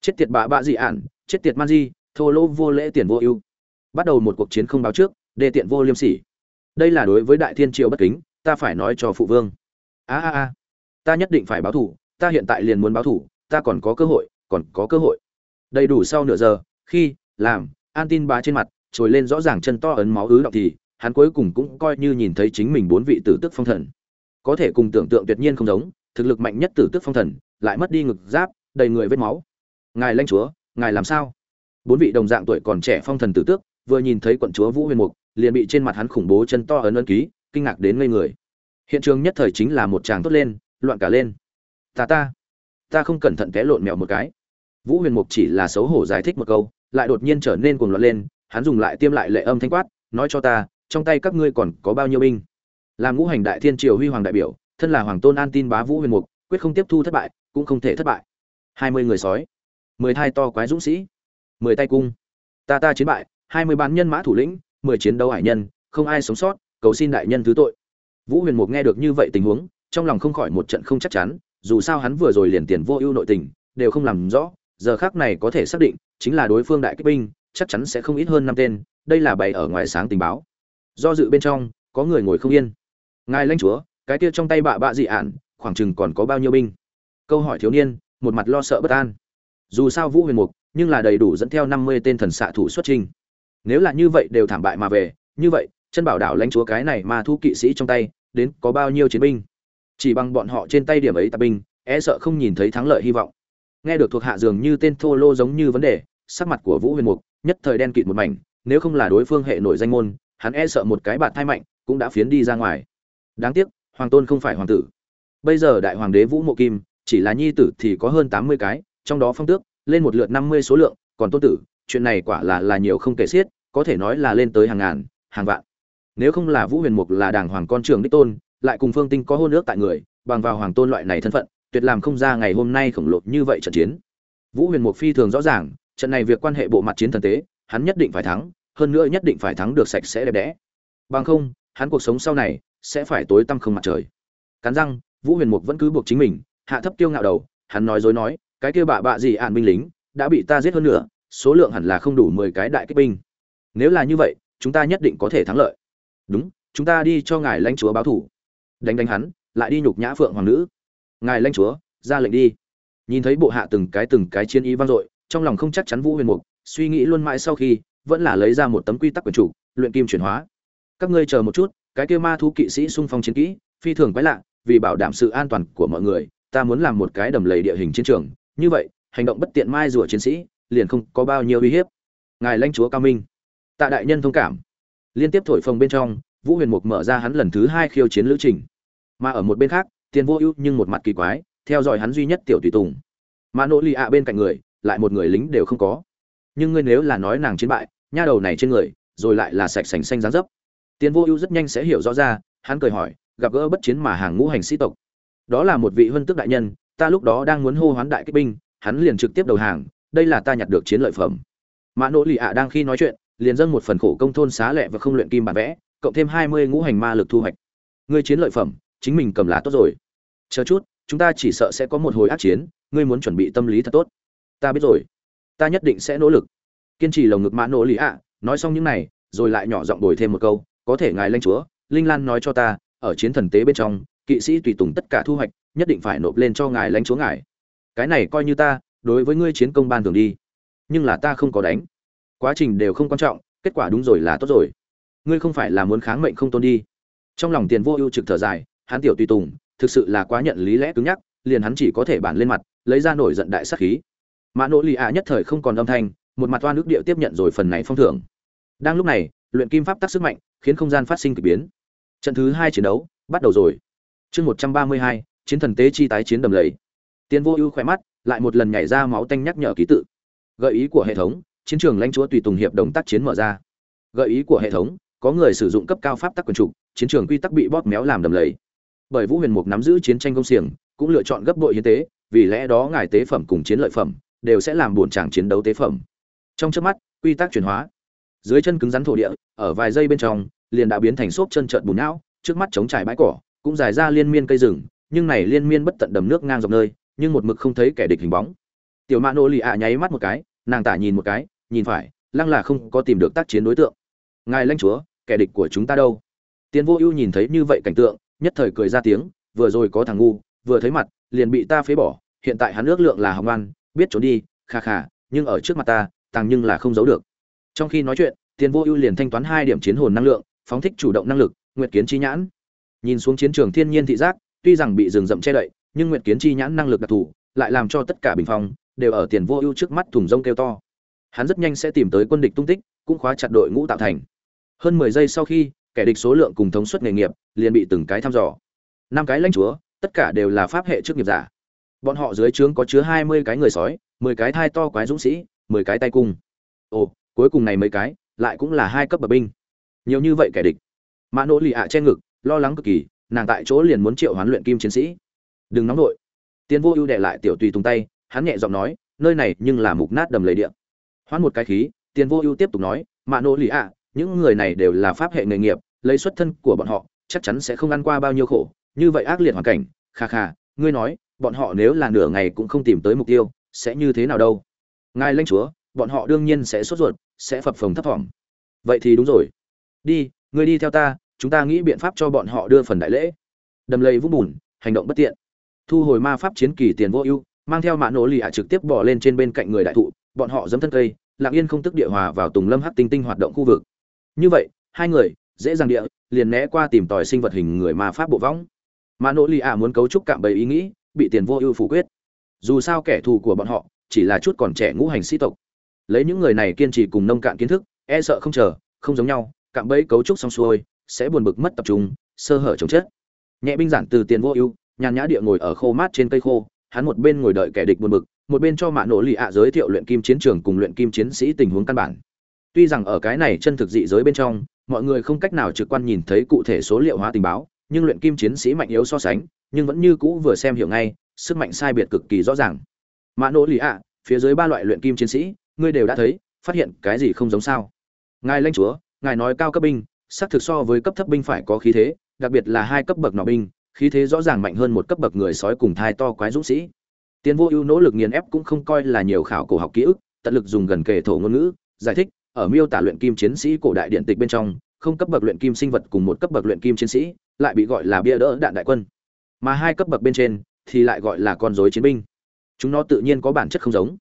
Chết tiệt bạ bạ dị ản, chết tiệt man di, thô lỗ vô lễ tiền vô ưu. Bắt đầu một cuộc chiến không báo trước đê tiện vô liêm sỉ. Đây là đối với đại thiên triều bất kính, ta phải nói cho phụ vương. A a a, ta nhất định phải báo thủ ta hiện tại liền muốn báo thủ ta còn có cơ hội, còn có cơ hội. Đầy đủ sau nửa giờ, khi làm, an tin bá trên mặt, trồi lên rõ ràng chân to ấn máu ứ động thì, hắn cuối cùng cũng coi như nhìn thấy chính mình bốn vị tử tức phong thần. Có thể cùng tưởng tượng tuyệt nhiên không giống, thực lực mạnh nhất tử tức phong thần, lại mất đi ngực giáp, đầy người vết máu. Ngài lãnh chúa, ngài làm sao? Bốn vị đồng dạng tuổi còn trẻ phong thần tử tước, vừa nhìn thấy quận chúa vũ huyền mục liền bị trên mặt hắn khủng bố chân to ấn ấn ký, kinh ngạc đến ngây người. Hiện trường nhất thời chính là một tràng tốt lên, loạn cả lên. Ta ta ta không cẩn thận té lộn mèo một cái. Vũ huyền mục chỉ là xấu hổ giải thích một câu, lại đột nhiên trở nên cuồng loạn lên, hắn dùng lại tiêm lại lệ âm thanh quát, nói cho ta, trong tay các ngươi còn có bao nhiêu binh? Làm ngũ hành đại thiên triều huy hoàng đại biểu, thân là hoàng tôn an tin bá vũ huyền mục, quyết không tiếp thu thất bại, cũng không thể thất bại. Hai mươi người sói, mười thai to quái dũng sĩ, mười tay cung. Ta ta chiến bại, hai mươi bán nhân mã thủ lĩnh mười chiến đấu hải nhân, không ai sống sót, cầu xin đại nhân thứ tội. Vũ huyền mục nghe được như vậy tình huống, trong lòng không khỏi một trận không chắc chắn, dù sao hắn vừa rồi liền tiền vô ưu nội tình, đều không làm rõ, giờ khác này có thể xác định, chính là đối phương đại kích binh, chắc chắn sẽ không ít hơn năm tên, đây là bày ở ngoài sáng tình báo. Do dự bên trong, có người ngồi không yên. Ngài lãnh chúa, cái kia trong tay bạ bạ dị ản, khoảng chừng còn có bao nhiêu binh? Câu hỏi thiếu niên, một mặt lo sợ bất an. Dù sao vũ huyền mục, nhưng là đầy đủ dẫn theo năm mươi tên thần xạ thủ xuất trình nếu là như vậy đều thảm bại mà về, như vậy, chân bảo đảo lãnh chúa cái này mà thu kỵ sĩ trong tay, đến có bao nhiêu chiến binh? Chỉ bằng bọn họ trên tay điểm ấy tạp binh e sợ không nhìn thấy thắng lợi hy vọng. Nghe được thuộc hạ dường như tên thô lô giống như vấn đề, sắc mặt của vũ huyền mục, nhất thời đen kịt một mảnh, nếu không là đối phương hệ nổi danh môn, hắn e sợ một cái bạt thai mạnh cũng đã phiến đi ra ngoài. Đáng tiếc, hoàng tôn không phải hoàng tử. Bây giờ đại hoàng đế vũ mộ kim, chỉ là nhi tử thì có hơn tám mươi cái, trong đó phong tước, lên một lượt năm mươi số lượng, còn tôn tử, chuyện này quả là là nhiều không kể xiết có thể nói là lên tới hàng ngàn, hàng vạn. Nếu không là vũ huyền mục là đàng hoàng con trường đích tôn, lại cùng phương tinh có hôn ước tại người, bằng vào hoàng tôn loại này thân phận, tuyệt làm không ra ngày hôm nay khổng lồ như vậy trận chiến. Vũ huyền mục phi thường rõ ràng, trận này việc quan hệ bộ mặt chiến thần tế, hắn nhất định phải thắng, hơn nữa nhất định phải thắng được sạch sẽ đẹp đẽ. Bằng không, hắn cuộc sống sau này sẽ phải tối tăm không mặt trời. Cắn răng, vũ huyền mục vẫn cứ buộc chính mình, hạ thấp kiêu ngạo đầu, hắn nói dối nói, cái kia bạ bạ gì ạn binh lính, đã bị ta giết hơn nữa, số lượng hẳn là không đủ mười cái đại kích binh nếu là như vậy, chúng ta nhất định có thể thắng lợi. Đúng, chúng ta đi cho ngài lãnh chúa báo thủ. Đánh đánh hắn, lại đi nhục nhã phượng hoàng nữ. Ngài lãnh chúa, ra lệnh đi. Nhìn thấy bộ hạ từng cái từng cái chiến ý vang dội, trong lòng không chắc chắn vũ huyền mục, suy nghĩ luôn mãi sau khi, vẫn là lấy ra một tấm quy tắc quyền chủ, luyện kim chuyển hóa. Các ngươi chờ một chút, cái kia ma thú kỵ sĩ xung phong chiến kỹ, phi thường quái lạ, vì bảo đảm sự an toàn của mọi người, ta muốn làm một cái đầm lầy địa hình chiến trường. Như vậy, hành động bất tiện mai rùa chiến sĩ, liền không có bao nhiêu uy hiếp. Ngài lãnh chúa cao minh tạ đại nhân thông cảm. Liên tiếp thổi phồng bên trong, vũ huyền mục mở ra hắn lần thứ hai khiêu chiến lữ trình. Mà ở một bên khác, tiền vô ưu nhưng một mặt kỳ quái, theo dõi hắn duy nhất tiểu tùy tùng. Mà nỗ lì ạ bên cạnh người, lại một người lính đều không có. Nhưng ngươi nếu là nói nàng chiến bại, nha đầu này trên người, rồi lại là sạch sành xanh dáng dấp. Tiền vô ưu rất nhanh sẽ hiểu rõ ra, hắn cười hỏi, gặp gỡ bất chiến mà hàng ngũ hành sĩ tộc. Đó là một vị huân tước đại nhân, ta lúc đó đang muốn hô hoán đại kích binh, hắn liền trực tiếp đầu hàng, đây là ta nhặt được chiến lợi phẩm. Mã nỗ lì ạ đang khi nói chuyện liền dâng một phần khổ công thôn xá lẹ và không luyện kim bản vẽ, cộng thêm hai mươi ngũ hành ma lực thu hoạch. Ngươi chiến lợi phẩm, chính mình cầm lá tốt rồi. Chờ chút, chúng ta chỉ sợ sẽ có một hồi ác chiến, ngươi muốn chuẩn bị tâm lý thật tốt. Ta biết rồi. Ta nhất định sẽ nỗ lực. Kiên trì lồng ngực mã nỗ lý ạ, nói xong những này, rồi lại nhỏ giọng bồi thêm một câu, có thể ngài lanh chúa, linh lan nói cho ta, ở chiến thần tế bên trong, kỵ sĩ tùy tùng tất cả thu hoạch, nhất định phải nộp lên cho ngài lãnh chúa ngài. Cái này coi như ta, đối với ngươi chiến công ban thường đi. Nhưng là ta không có đánh quá trình đều không quan trọng, kết quả đúng rồi là tốt rồi. Ngươi không phải là muốn kháng mệnh không tôn đi. Trong lòng tiền vô ưu trực thở dài, hắn tiểu tùy tùng, thực sự là quá nhận lý lẽ cứng nhắc, liền hắn chỉ có thể bản lên mặt, lấy ra nổi giận đại sắc khí. Mã nỗ lì ạ nhất thời không còn âm thanh, một mặt toa nước điệu tiếp nhận rồi phần này phong thưởng. Đang lúc này, luyện kim pháp tác sức mạnh, khiến không gian phát sinh k ỳ biến. Trận thứ hai chiến đấu, bắt đầu rồi. Chương một trăm ba mươi hai, chiến thần tế chi tái chiến đầm lầy. Tiến vô ưu khỏe mắt, lại một lần nhảy ra máu tanh nhắc nhở ký tự. Gợi ý của hệ thống chiến trường lãnh chúa tùy tùng hiệp đồng tác chiến mở ra. Gợi ý của hệ thống, có người sử dụng cấp cao pháp tắc quyền trục, chiến trường quy tắc bị bóp méo làm đầm lầy. Bởi vũ huyền mục nắm giữ chiến tranh công xiềng, cũng lựa chọn gấp bội hiến tế, vì lẽ đó ngài tế phẩm cùng chiến lợi phẩm đều sẽ làm buồn tràng chiến đấu tế phẩm. Trong trước mắt, quy tắc chuyển hóa. Dưới chân cứng rắn thổ địa, ở vài giây bên trong, liền đã biến thành xốp chân trợn bùn não, trước mắt chống trải bãi cỏ, cũng dài ra liên miên cây rừng, nhưng này liên miên bất tận đầm nước ngang dọc nơi, nhưng một mực không thấy kẻ địch hình bóng. Tiểu mã nô lì ạ nháy mắt một cái, nàng tả nhìn một cái nhìn phải, lăng là không có tìm được tác chiến đối tượng. Ngài lãnh chúa, kẻ địch của chúng ta đâu? Tiến vô ưu nhìn thấy như vậy cảnh tượng, nhất thời cười ra tiếng, vừa rồi có thằng ngu, vừa thấy mặt, liền bị ta phế bỏ, hiện tại hắn ước lượng là hồng ngoan biết trốn đi, kha kha, nhưng ở trước mặt ta, tàng nhưng là không giấu được. Trong khi nói chuyện tiền vô ưu liền thanh toán hai điểm chiến hồn năng lượng, phóng thích chủ động năng lực, nguyệt kiến chi nhãn. Nhìn xuống chiến trường thiên nhiên thị giác, tuy rằng bị rừng rậm che đậy, nhưng nguyệt kiến chi nhãn năng lực đặc thù, lại làm cho tất cả bình phong, đều ở tiền vô ưu trước mắt thùng rông kêu to hắn rất nhanh sẽ tìm tới quân địch tung tích, cũng khóa chặt đội ngũ tạo thành. Hơn mười giây sau khi, kẻ địch số lượng cùng thống suất nghề nghiệp liền bị từng cái thăm dò. Năm cái lãnh chúa, tất cả đều là pháp hệ chức nghiệp giả. Bọn họ dưới trướng có chứa hai mươi cái người sói, mười cái thai to quái dũng sĩ, mười cái tay cung. Ồ, cuối cùng này mấy cái, lại cũng là hai cấp bậc binh. Nhiều như vậy kẻ địch. Mã nỗ lì ạ che ngực, lo lắng cực kỳ, nàng tại chỗ liền muốn triệu hoán luyện kim chiến sĩ. Đừng nóng nổi tiến vô ưu đệ lại tiểu tùy tung tay, hắn nhẹ giọng nói, nơi này nhưng là mục nát đầm lầy địa hoán một cái khí, tiền vô ưu tiếp tục nói, mạ nỗ lì ạ, những người này đều là pháp hệ nghề nghiệp, lấy xuất thân của bọn họ, chắc chắn sẽ không ăn qua bao nhiêu khổ. Như vậy ác liệt hoàn cảnh, kha kha, ngươi nói, bọn họ nếu là nửa ngày cũng không tìm tới mục tiêu, sẽ như thế nào đâu? Ngài lãnh chúa, bọn họ đương nhiên sẽ sốt ruột, sẽ phập phồng thấp thỏm. Vậy thì đúng rồi. Đi, ngươi đi theo ta, chúng ta nghĩ biện pháp cho bọn họ đưa phần đại lễ. Đầm lầy vũng bùn, hành động bất tiện. Thu hồi ma pháp chiến kỳ tiền vô ưu, mang theo mạ nổ lì ạ trực tiếp bỏ lên trên bên cạnh người đại thụ bọn họ dẫm thân cây, lặng yên không tức địa hòa vào tùng lâm hắc tinh tinh hoạt động khu vực. Như vậy, hai người, dễ dàng địa, liền né qua tìm tòi sinh vật hình người ma pháp bộ võng. Mà nỗ lì ạ muốn cấu trúc cạm bẫy ý nghĩ, bị tiền vô ưu phủ quyết. Dù sao kẻ thù của bọn họ, chỉ là chút còn trẻ ngũ hành sĩ tộc. Lấy những người này kiên trì cùng nông cạn kiến thức e sợ không chờ, không giống nhau, cạm bẫy cấu trúc xong xuôi, sẽ buồn bực mất tập trung, sơ hở chống chết nhẹ binh giản từ tiền vô ưu, nhàn nhã địa ngồi ở khô mát trên cây khô, hắn một bên ngồi đợi kẻ địch buồn bực một bên cho mạ nổ lì ạ giới thiệu luyện kim chiến trường cùng luyện kim chiến sĩ tình huống căn bản. Tuy rằng ở cái này chân thực dị giới bên trong, mọi người không cách nào trực quan nhìn thấy cụ thể số liệu hóa tình báo, nhưng luyện kim chiến sĩ mạnh yếu so sánh, nhưng vẫn như cũ vừa xem hiểu ngay, sức mạnh sai biệt cực kỳ rõ ràng. Mạ nổ lì ạ, phía dưới ba loại luyện kim chiến sĩ, ngươi đều đã thấy, phát hiện cái gì không giống sao? Ngài lãnh chúa, ngài nói cao cấp binh, xác thực so với cấp thấp binh phải có khí thế, đặc biệt là hai cấp bậc nọ binh, khí thế rõ ràng mạnh hơn một cấp bậc người sói cùng thai to quái dũng sĩ tiến vô ưu nỗ lực nghiền ép cũng không coi là nhiều khảo cổ học ký ức, tận lực dùng gần kề thổ ngôn ngữ, giải thích, ở miêu tả luyện kim chiến sĩ cổ đại điện tịch bên trong, không cấp bậc luyện kim sinh vật cùng một cấp bậc luyện kim chiến sĩ, lại bị gọi là bia đỡ đạn đại quân. Mà hai cấp bậc bên trên, thì lại gọi là con rối chiến binh. Chúng nó tự nhiên có bản chất không giống.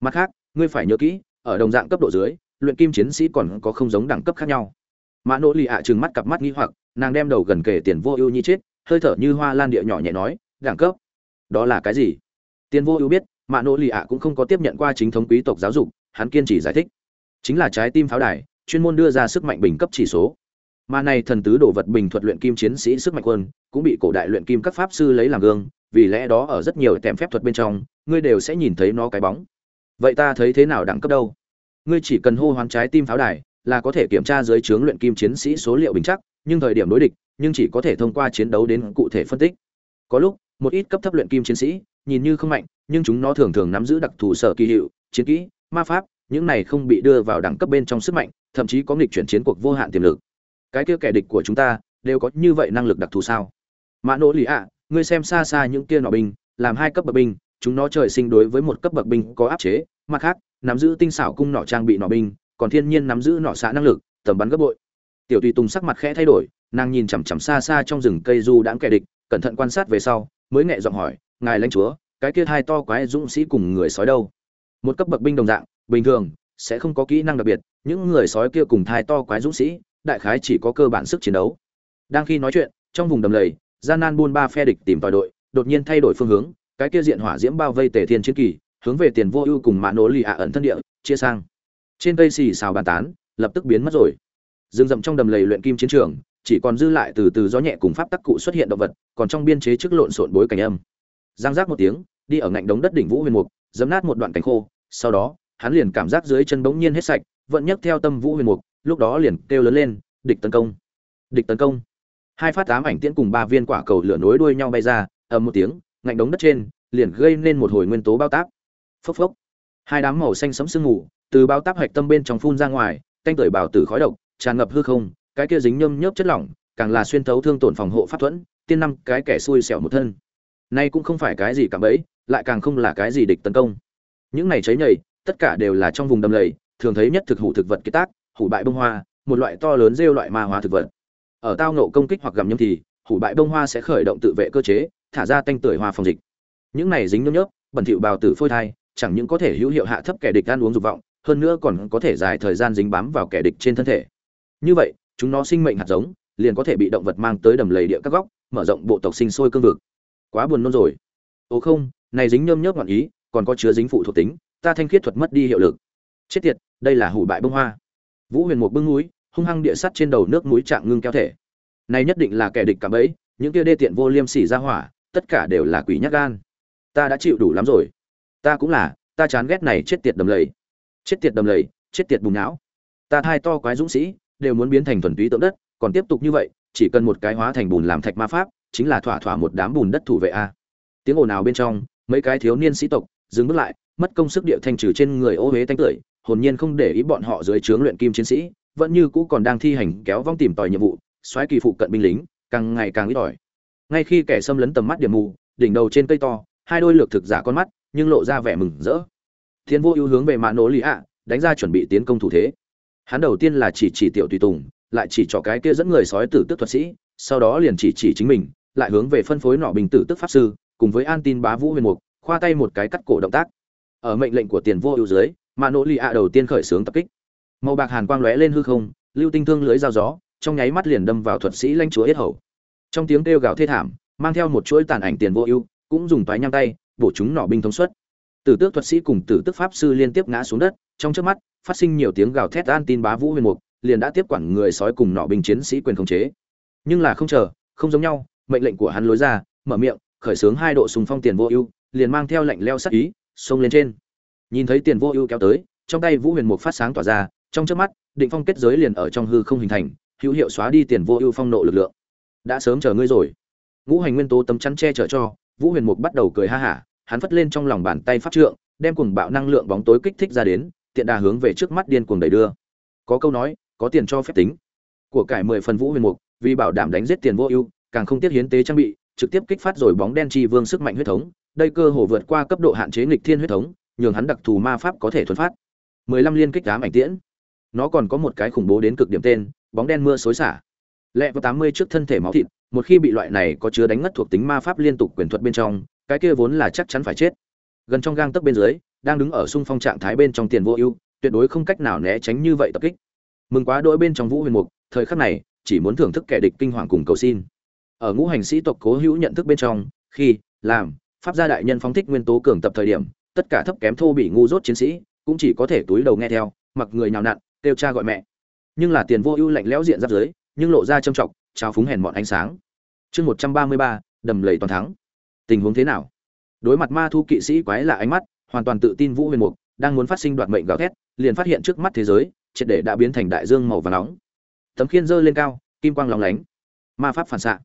Mặt khác, ngươi phải nhớ kỹ, ở đồng dạng cấp độ dưới, luyện kim chiến sĩ còn có không giống đẳng cấp khác nhau. Mã nỗ lì ạ trừng mắt cặp mắt nghi hoặc, nàng đem đầu gần kề tiền vô ưu nhi chết, hơi thở như hoa lan địa nhỏ nhẹ nói, đẳng cấp? Đó là cái gì? Tiền vô ưu biết, mạ nỗ lì ạ cũng không có tiếp nhận qua chính thống quý tộc giáo dục, hắn kiên trì giải thích. Chính là trái tim pháo đài, chuyên môn đưa ra sức mạnh bình cấp chỉ số. Mà này thần tứ đồ vật bình thuật luyện kim chiến sĩ sức mạnh quân, cũng bị cổ đại luyện kim các pháp sư lấy làm gương, vì lẽ đó ở rất nhiều tèm phép thuật bên trong, ngươi đều sẽ nhìn thấy nó cái bóng. Vậy ta thấy thế nào đẳng cấp đâu? Ngươi chỉ cần hô hoán trái tim pháo đài, là có thể kiểm tra dưới trướng luyện kim chiến sĩ số liệu bình chắc, nhưng thời điểm đối địch, nhưng chỉ có thể thông qua chiến đấu đến cụ thể phân tích. Có lúc, một ít cấp thấp luyện kim chiến sĩ nhìn như không mạnh, nhưng chúng nó thường thường nắm giữ đặc thù sở kỳ hiệu, chiến kỹ, ma pháp, những này không bị đưa vào đẳng cấp bên trong sức mạnh, thậm chí có nghịch chuyển chiến cuộc vô hạn tiềm lực. Cái kia kẻ địch của chúng ta, đều có như vậy năng lực đặc thù sao? Mã nỗ lì ạ, ngươi xem xa xa những kia nọ binh, làm hai cấp bậc binh, chúng nó trời sinh đối với một cấp bậc binh có áp chế, mặt khác, nắm giữ tinh xảo cung nỏ trang bị nọ binh, còn thiên nhiên nắm giữ nọ xạ năng lực, tầm bắn gấp bội. Tiểu tùy tùng sắc mặt khẽ thay đổi, nàng nhìn chằm chằm xa xa trong rừng cây du đãng kẻ địch, cẩn thận quan sát về sau, mới nhẹ giọng hỏi ngài lãnh chúa, cái kia hai to quái dũng sĩ cùng người sói đâu? Một cấp bậc binh đồng dạng, bình thường, sẽ không có kỹ năng đặc biệt, những người sói kia cùng thai to quái dũng sĩ, đại khái chỉ có cơ bản sức chiến đấu. Đang khi nói chuyện, trong vùng đầm lầy, gian nan buôn ba phe địch tìm tòi đội, đột nhiên thay đổi phương hướng, cái kia diện hỏa diễm bao vây tề thiên chiến kỳ, hướng về tiền vô ưu cùng mã nỗ lì ạ ẩn thân địa, chia sang. Trên cây xì xào bàn tán, lập tức biến mất rồi. Rừng rậm trong đầm lầy luyện kim chiến trường, chỉ còn dư lại từ từ gió nhẹ cùng pháp tắc cụ xuất hiện động vật, còn trong biên chế trước lộn xộn bối cảnh âm giang giác một tiếng, đi ở ngạnh đống đất đỉnh vũ huyền mục dấm nát một đoạn cánh khô, sau đó, hắn liền cảm giác dưới chân bỗng nhiên hết sạch, vận nhấc theo tâm vũ huyền mục, lúc đó liền kêu lớn lên, địch tấn công! Địch tấn công! Hai phát tám ảnh tiễn cùng ba viên quả cầu lửa nối đuôi nhau bay ra, ầm một tiếng, ngạnh đống đất trên liền gây nên một hồi nguyên tố bao tác phốc phốc. Hai đám màu xanh sẫm sương mù từ bao tác hạch tâm bên trong phun ra ngoài, canh tuổi bào tử khói độc, tràn ngập hư không, cái kia dính nhâm nhớp chất lỏng, càng là xuyên thấu thương tổn phòng hộ pháp thuẫn, tiên năm cái kẻ xui xẻo một thân nay cũng không phải cái gì cảm bẫy, lại càng không là cái gì địch tấn công. Những này cháy nhầy, tất cả đều là trong vùng đầm lầy, thường thấy nhất thực hủ thực vật kiệt tác, hủ bại bông hoa, một loại to lớn rêu loại ma hóa thực vật. Ở tao nộ công kích hoặc gặm nhâm thì, hủ bại bông hoa sẽ khởi động tự vệ cơ chế, thả ra tanh tưởi hoa phòng dịch. Những này dính nhớp nhớp, bẩn thỉu bào tử phôi thai, chẳng những có thể hữu hiệu hạ thấp kẻ địch ăn uống dục vọng, hơn nữa còn có thể dài thời gian dính bám vào kẻ địch trên thân thể. Như vậy, chúng nó sinh mệnh hạt giống, liền có thể bị động vật mang tới đầm lầy địa các góc, mở rộng bộ tộc sinh sôi cương vực quá buồn nôn rồi. Ồ không này dính nhôm nhớp ngọn ý còn có chứa dính phụ thuộc tính ta thanh khiết thuật mất đi hiệu lực. Chết tiệt đây là hủ bại bông hoa. Vũ huyền một bưng núi hung hăng địa sắt trên đầu nước mũi trạng ngưng keo thể. Này nhất định là kẻ địch cả bẫy, những kia đê tiện vô liêm sỉ ra hỏa tất cả đều là quỷ nhát gan. Ta đã chịu đủ lắm rồi. Ta cũng là ta chán ghét này chết tiệt đầm lầy. Chết tiệt đầm lầy chết tiệt bùng não. Ta thai to quái dũng sĩ đều muốn biến thành thuần túy tượng đất còn tiếp tục như vậy chỉ cần một cái hóa thành bùn làm thạch ma pháp chính là thỏa thỏa một đám bùn đất thủ vệ a. Tiếng ồn nào bên trong, mấy cái thiếu niên sĩ tộc dừng bước lại, mất công sức địa thanh trừ trên người ô huế tanh tưởi, hồn nhiên không để ý bọn họ dưới trướng luyện kim chiến sĩ, vẫn như cũ còn đang thi hành kéo vong tìm tòi nhiệm vụ, xoáy kỳ phụ cận binh lính, càng ngày càng ít ỏi. Ngay khi kẻ xâm lấn tầm mắt điểm mù, đỉnh đầu trên cây to, hai đôi lược thực giả con mắt, nhưng lộ ra vẻ mừng rỡ. Thiên vô ưu hướng về mã nỗ lý ạ, đánh ra chuẩn bị tiến công thủ thế. Hắn đầu tiên là chỉ chỉ tiểu tùy tùng, lại chỉ cho cái kia dẫn người sói tử tức thuật sĩ sau đó liền chỉ chỉ chính mình, lại hướng về phân phối nọ bình tử tức pháp sư, cùng với an tin bá vũ huyền mục, khoa tay một cái cắt cổ động tác. Ở mệnh lệnh của tiền vô ưu dưới mã nỗ lì ạ đầu tiên khởi xướng tập kích. Màu bạc hàn quang lóe lên hư không, lưu tinh thương lưới giao gió, trong nháy mắt liền đâm vào thuật sĩ lãnh chúa yết hầu. Trong tiếng kêu gào thê thảm, mang theo một chuỗi tàn ảnh tiền vô ưu, cũng dùng toái nhang tay, bổ chúng nọ binh thống suất. Tử tước thuật sĩ cùng tử tước pháp sư liên tiếp ngã xuống đất, trong chớp mắt, phát sinh nhiều tiếng gào thét an tin bá vũ huyền mục, liền đã tiếp quản người sói cùng nọ binh chiến sĩ quyền khống chế nhưng là không chờ, không giống nhau, mệnh lệnh của hắn lối ra, mở miệng, khởi xướng hai độ sùng phong tiền vô ưu, liền mang theo lệnh leo sắc ý, xông lên trên. Nhìn thấy tiền vô ưu kéo tới, trong tay vũ huyền mục phát sáng tỏa ra, trong trước mắt, định phong kết giới liền ở trong hư không hình thành, hữu hiệu xóa đi tiền vô ưu phong nộ lực lượng. Đã sớm chờ ngươi rồi. Ngũ hành nguyên tố tấm chắn che chở cho, vũ huyền mục bắt đầu cười ha hả, hắn phất lên trong lòng bàn tay pháp trượng, đem cuồng bạo năng lượng bóng tối kích thích ra đến, tiện đà hướng về trước mắt điên cuồng đẩy đưa. Có câu nói, có tiền cho phép tính. Của cải mười phần vũ huyền mục vì bảo đảm đánh giết tiền vô ưu, càng không tiết hiến tế trang bị, trực tiếp kích phát rồi bóng đen chi vương sức mạnh huyết thống, đây cơ hồ vượt qua cấp độ hạn chế nghịch thiên huyết thống, nhường hắn đặc thù ma pháp có thể thuần phát. Mười lăm liên kích ám ảnh tiễn. Nó còn có một cái khủng bố đến cực điểm tên, bóng đen mưa xối xả. Lẹ vào tám mươi trước thân thể máu thịt, một khi bị loại này có chứa đánh ngất thuộc tính ma pháp liên tục quyền thuật bên trong, cái kia vốn là chắc chắn phải chết. Gần trong gang tấc bên dưới, đang đứng ở xung phong trạng thái bên trong tiền vô ưu, tuyệt đối không cách nào né tránh như vậy tập kích. Mừng quá đỗi bên trong vũ huyền mục, thời khắc này chỉ muốn thưởng thức kẻ địch kinh hoàng cùng cầu xin. Ở ngũ hành sĩ tộc cố hữu nhận thức bên trong, khi, làm, pháp gia đại nhân phóng thích nguyên tố cường tập thời điểm, tất cả thấp kém thô bị ngu dốt chiến sĩ cũng chỉ có thể túi đầu nghe theo, mặc người nhào nặn, kêu cha gọi mẹ. Nhưng là tiền vô ưu lạnh lẽo diện giáp dưới nhưng lộ ra trầm trọng, trao phúng hèn mọn ánh sáng. Chương một trăm ba mươi ba, đầm lầy toàn thắng. Tình huống thế nào? Đối mặt ma thu kỵ sĩ quái lạ ánh mắt, hoàn toàn tự tin vũ huyền mục, đang muốn phát sinh đoạt mệnh gào thét, liền phát hiện trước mắt thế giới, triệt để đã biến thành đại dương màu vàng nóng tấm khiên giơ lên cao, kim quang lóng lánh. Ma pháp phản xạ.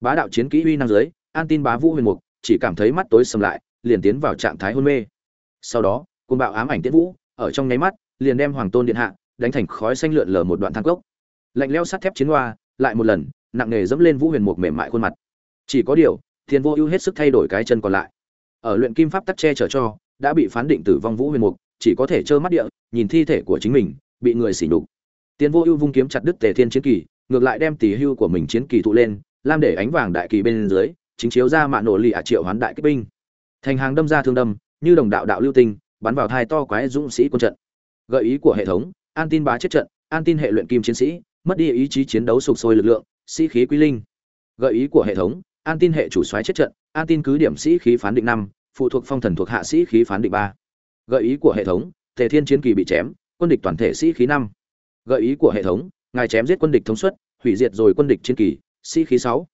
Bá đạo chiến kỹ uy năng dưới, an tin bá vũ huyền mục, chỉ cảm thấy mắt tối sầm lại, liền tiến vào trạng thái hôn mê. Sau đó côn bạo ám ảnh tiễn vũ, ở trong nháy mắt, liền đem hoàng tôn điện hạ đánh thành khói xanh lượn lờ một đoạn thang cốc. Lạnh leo sắt thép chiến hoa, lại một lần, nặng nề dẫm lên vũ huyền mục mềm mại khuôn mặt. Chỉ có điều, thiên vô ưu hết sức thay đổi cái chân còn lại. Ở luyện kim pháp tắc che chở cho, đã bị phán định tử vong vũ huyền mục, chỉ có thể trơ mắt địa, nhìn thi thể của chính mình, bị người sỉ nhục tiền vô ưu vung kiếm chặt đứt tề thiên chiến kỳ, ngược lại đem tỷ hưu của mình chiến kỳ tụ lên lam để ánh vàng đại kỳ bên dưới, chính chiếu ra mạn nổ lì ả triệu hoán đại kích binh. Thành hàng đâm ra thương đâm, như đồng đạo đạo lưu tinh, bắn vào thai to quái dũng sĩ quân trận. Gợi ý của hệ thống, an tin bá chết trận, an tin hệ luyện kim chiến sĩ, mất đi ý chí chiến đấu sục sôi lực lượng, sĩ khí quý linh. Gợi ý của hệ thống, an tin hệ chủ soái chết trận, an tin cứ điểm sĩ khí phán định năm, phụ thuộc phong thần thuộc hạ sĩ khí phán định ba. Gợi ý của hệ thống, tề thiên chiến kỳ bị chém, quân địch toàn thể sĩ khí năm gợi ý của hệ thống, ngài chém giết quân địch thống suất, hủy diệt rồi quân địch chiến kỳ, sĩ khí sáu.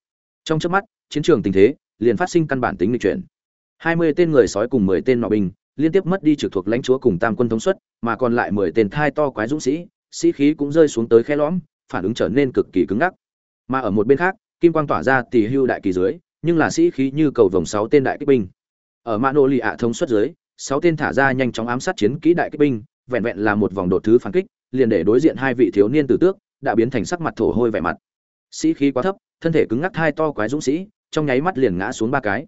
Trong chớp mắt, chiến trường tình thế liền phát sinh căn bản tính lịch chuyển. Hai mươi tên người sói cùng mười tên nọ binh liên tiếp mất đi trực thuộc lãnh chúa cùng tam quân thống suất, mà còn lại mười tên thai to quái dũng sĩ sĩ khí cũng rơi xuống tới khe lõm, phản ứng trở nên cực kỳ cứng ngắc. Mà ở một bên khác, kim quang tỏa ra tỷ hưu đại kỳ dưới, nhưng là sĩ khí như cầu vồng sáu tên đại kích binh. Ở mã nô lì ạ thống suất dưới, sáu tên thả ra nhanh chóng ám sát chiến kỹ đại kích binh vẹn vẹn là một vòng đột thứ phản kích, liền để đối diện hai vị thiếu niên tử tước đã biến thành sắc mặt thổ hôi vẻ mặt. Sĩ khí quá thấp, thân thể cứng ngắc hai to quái dũng sĩ, trong nháy mắt liền ngã xuống ba cái.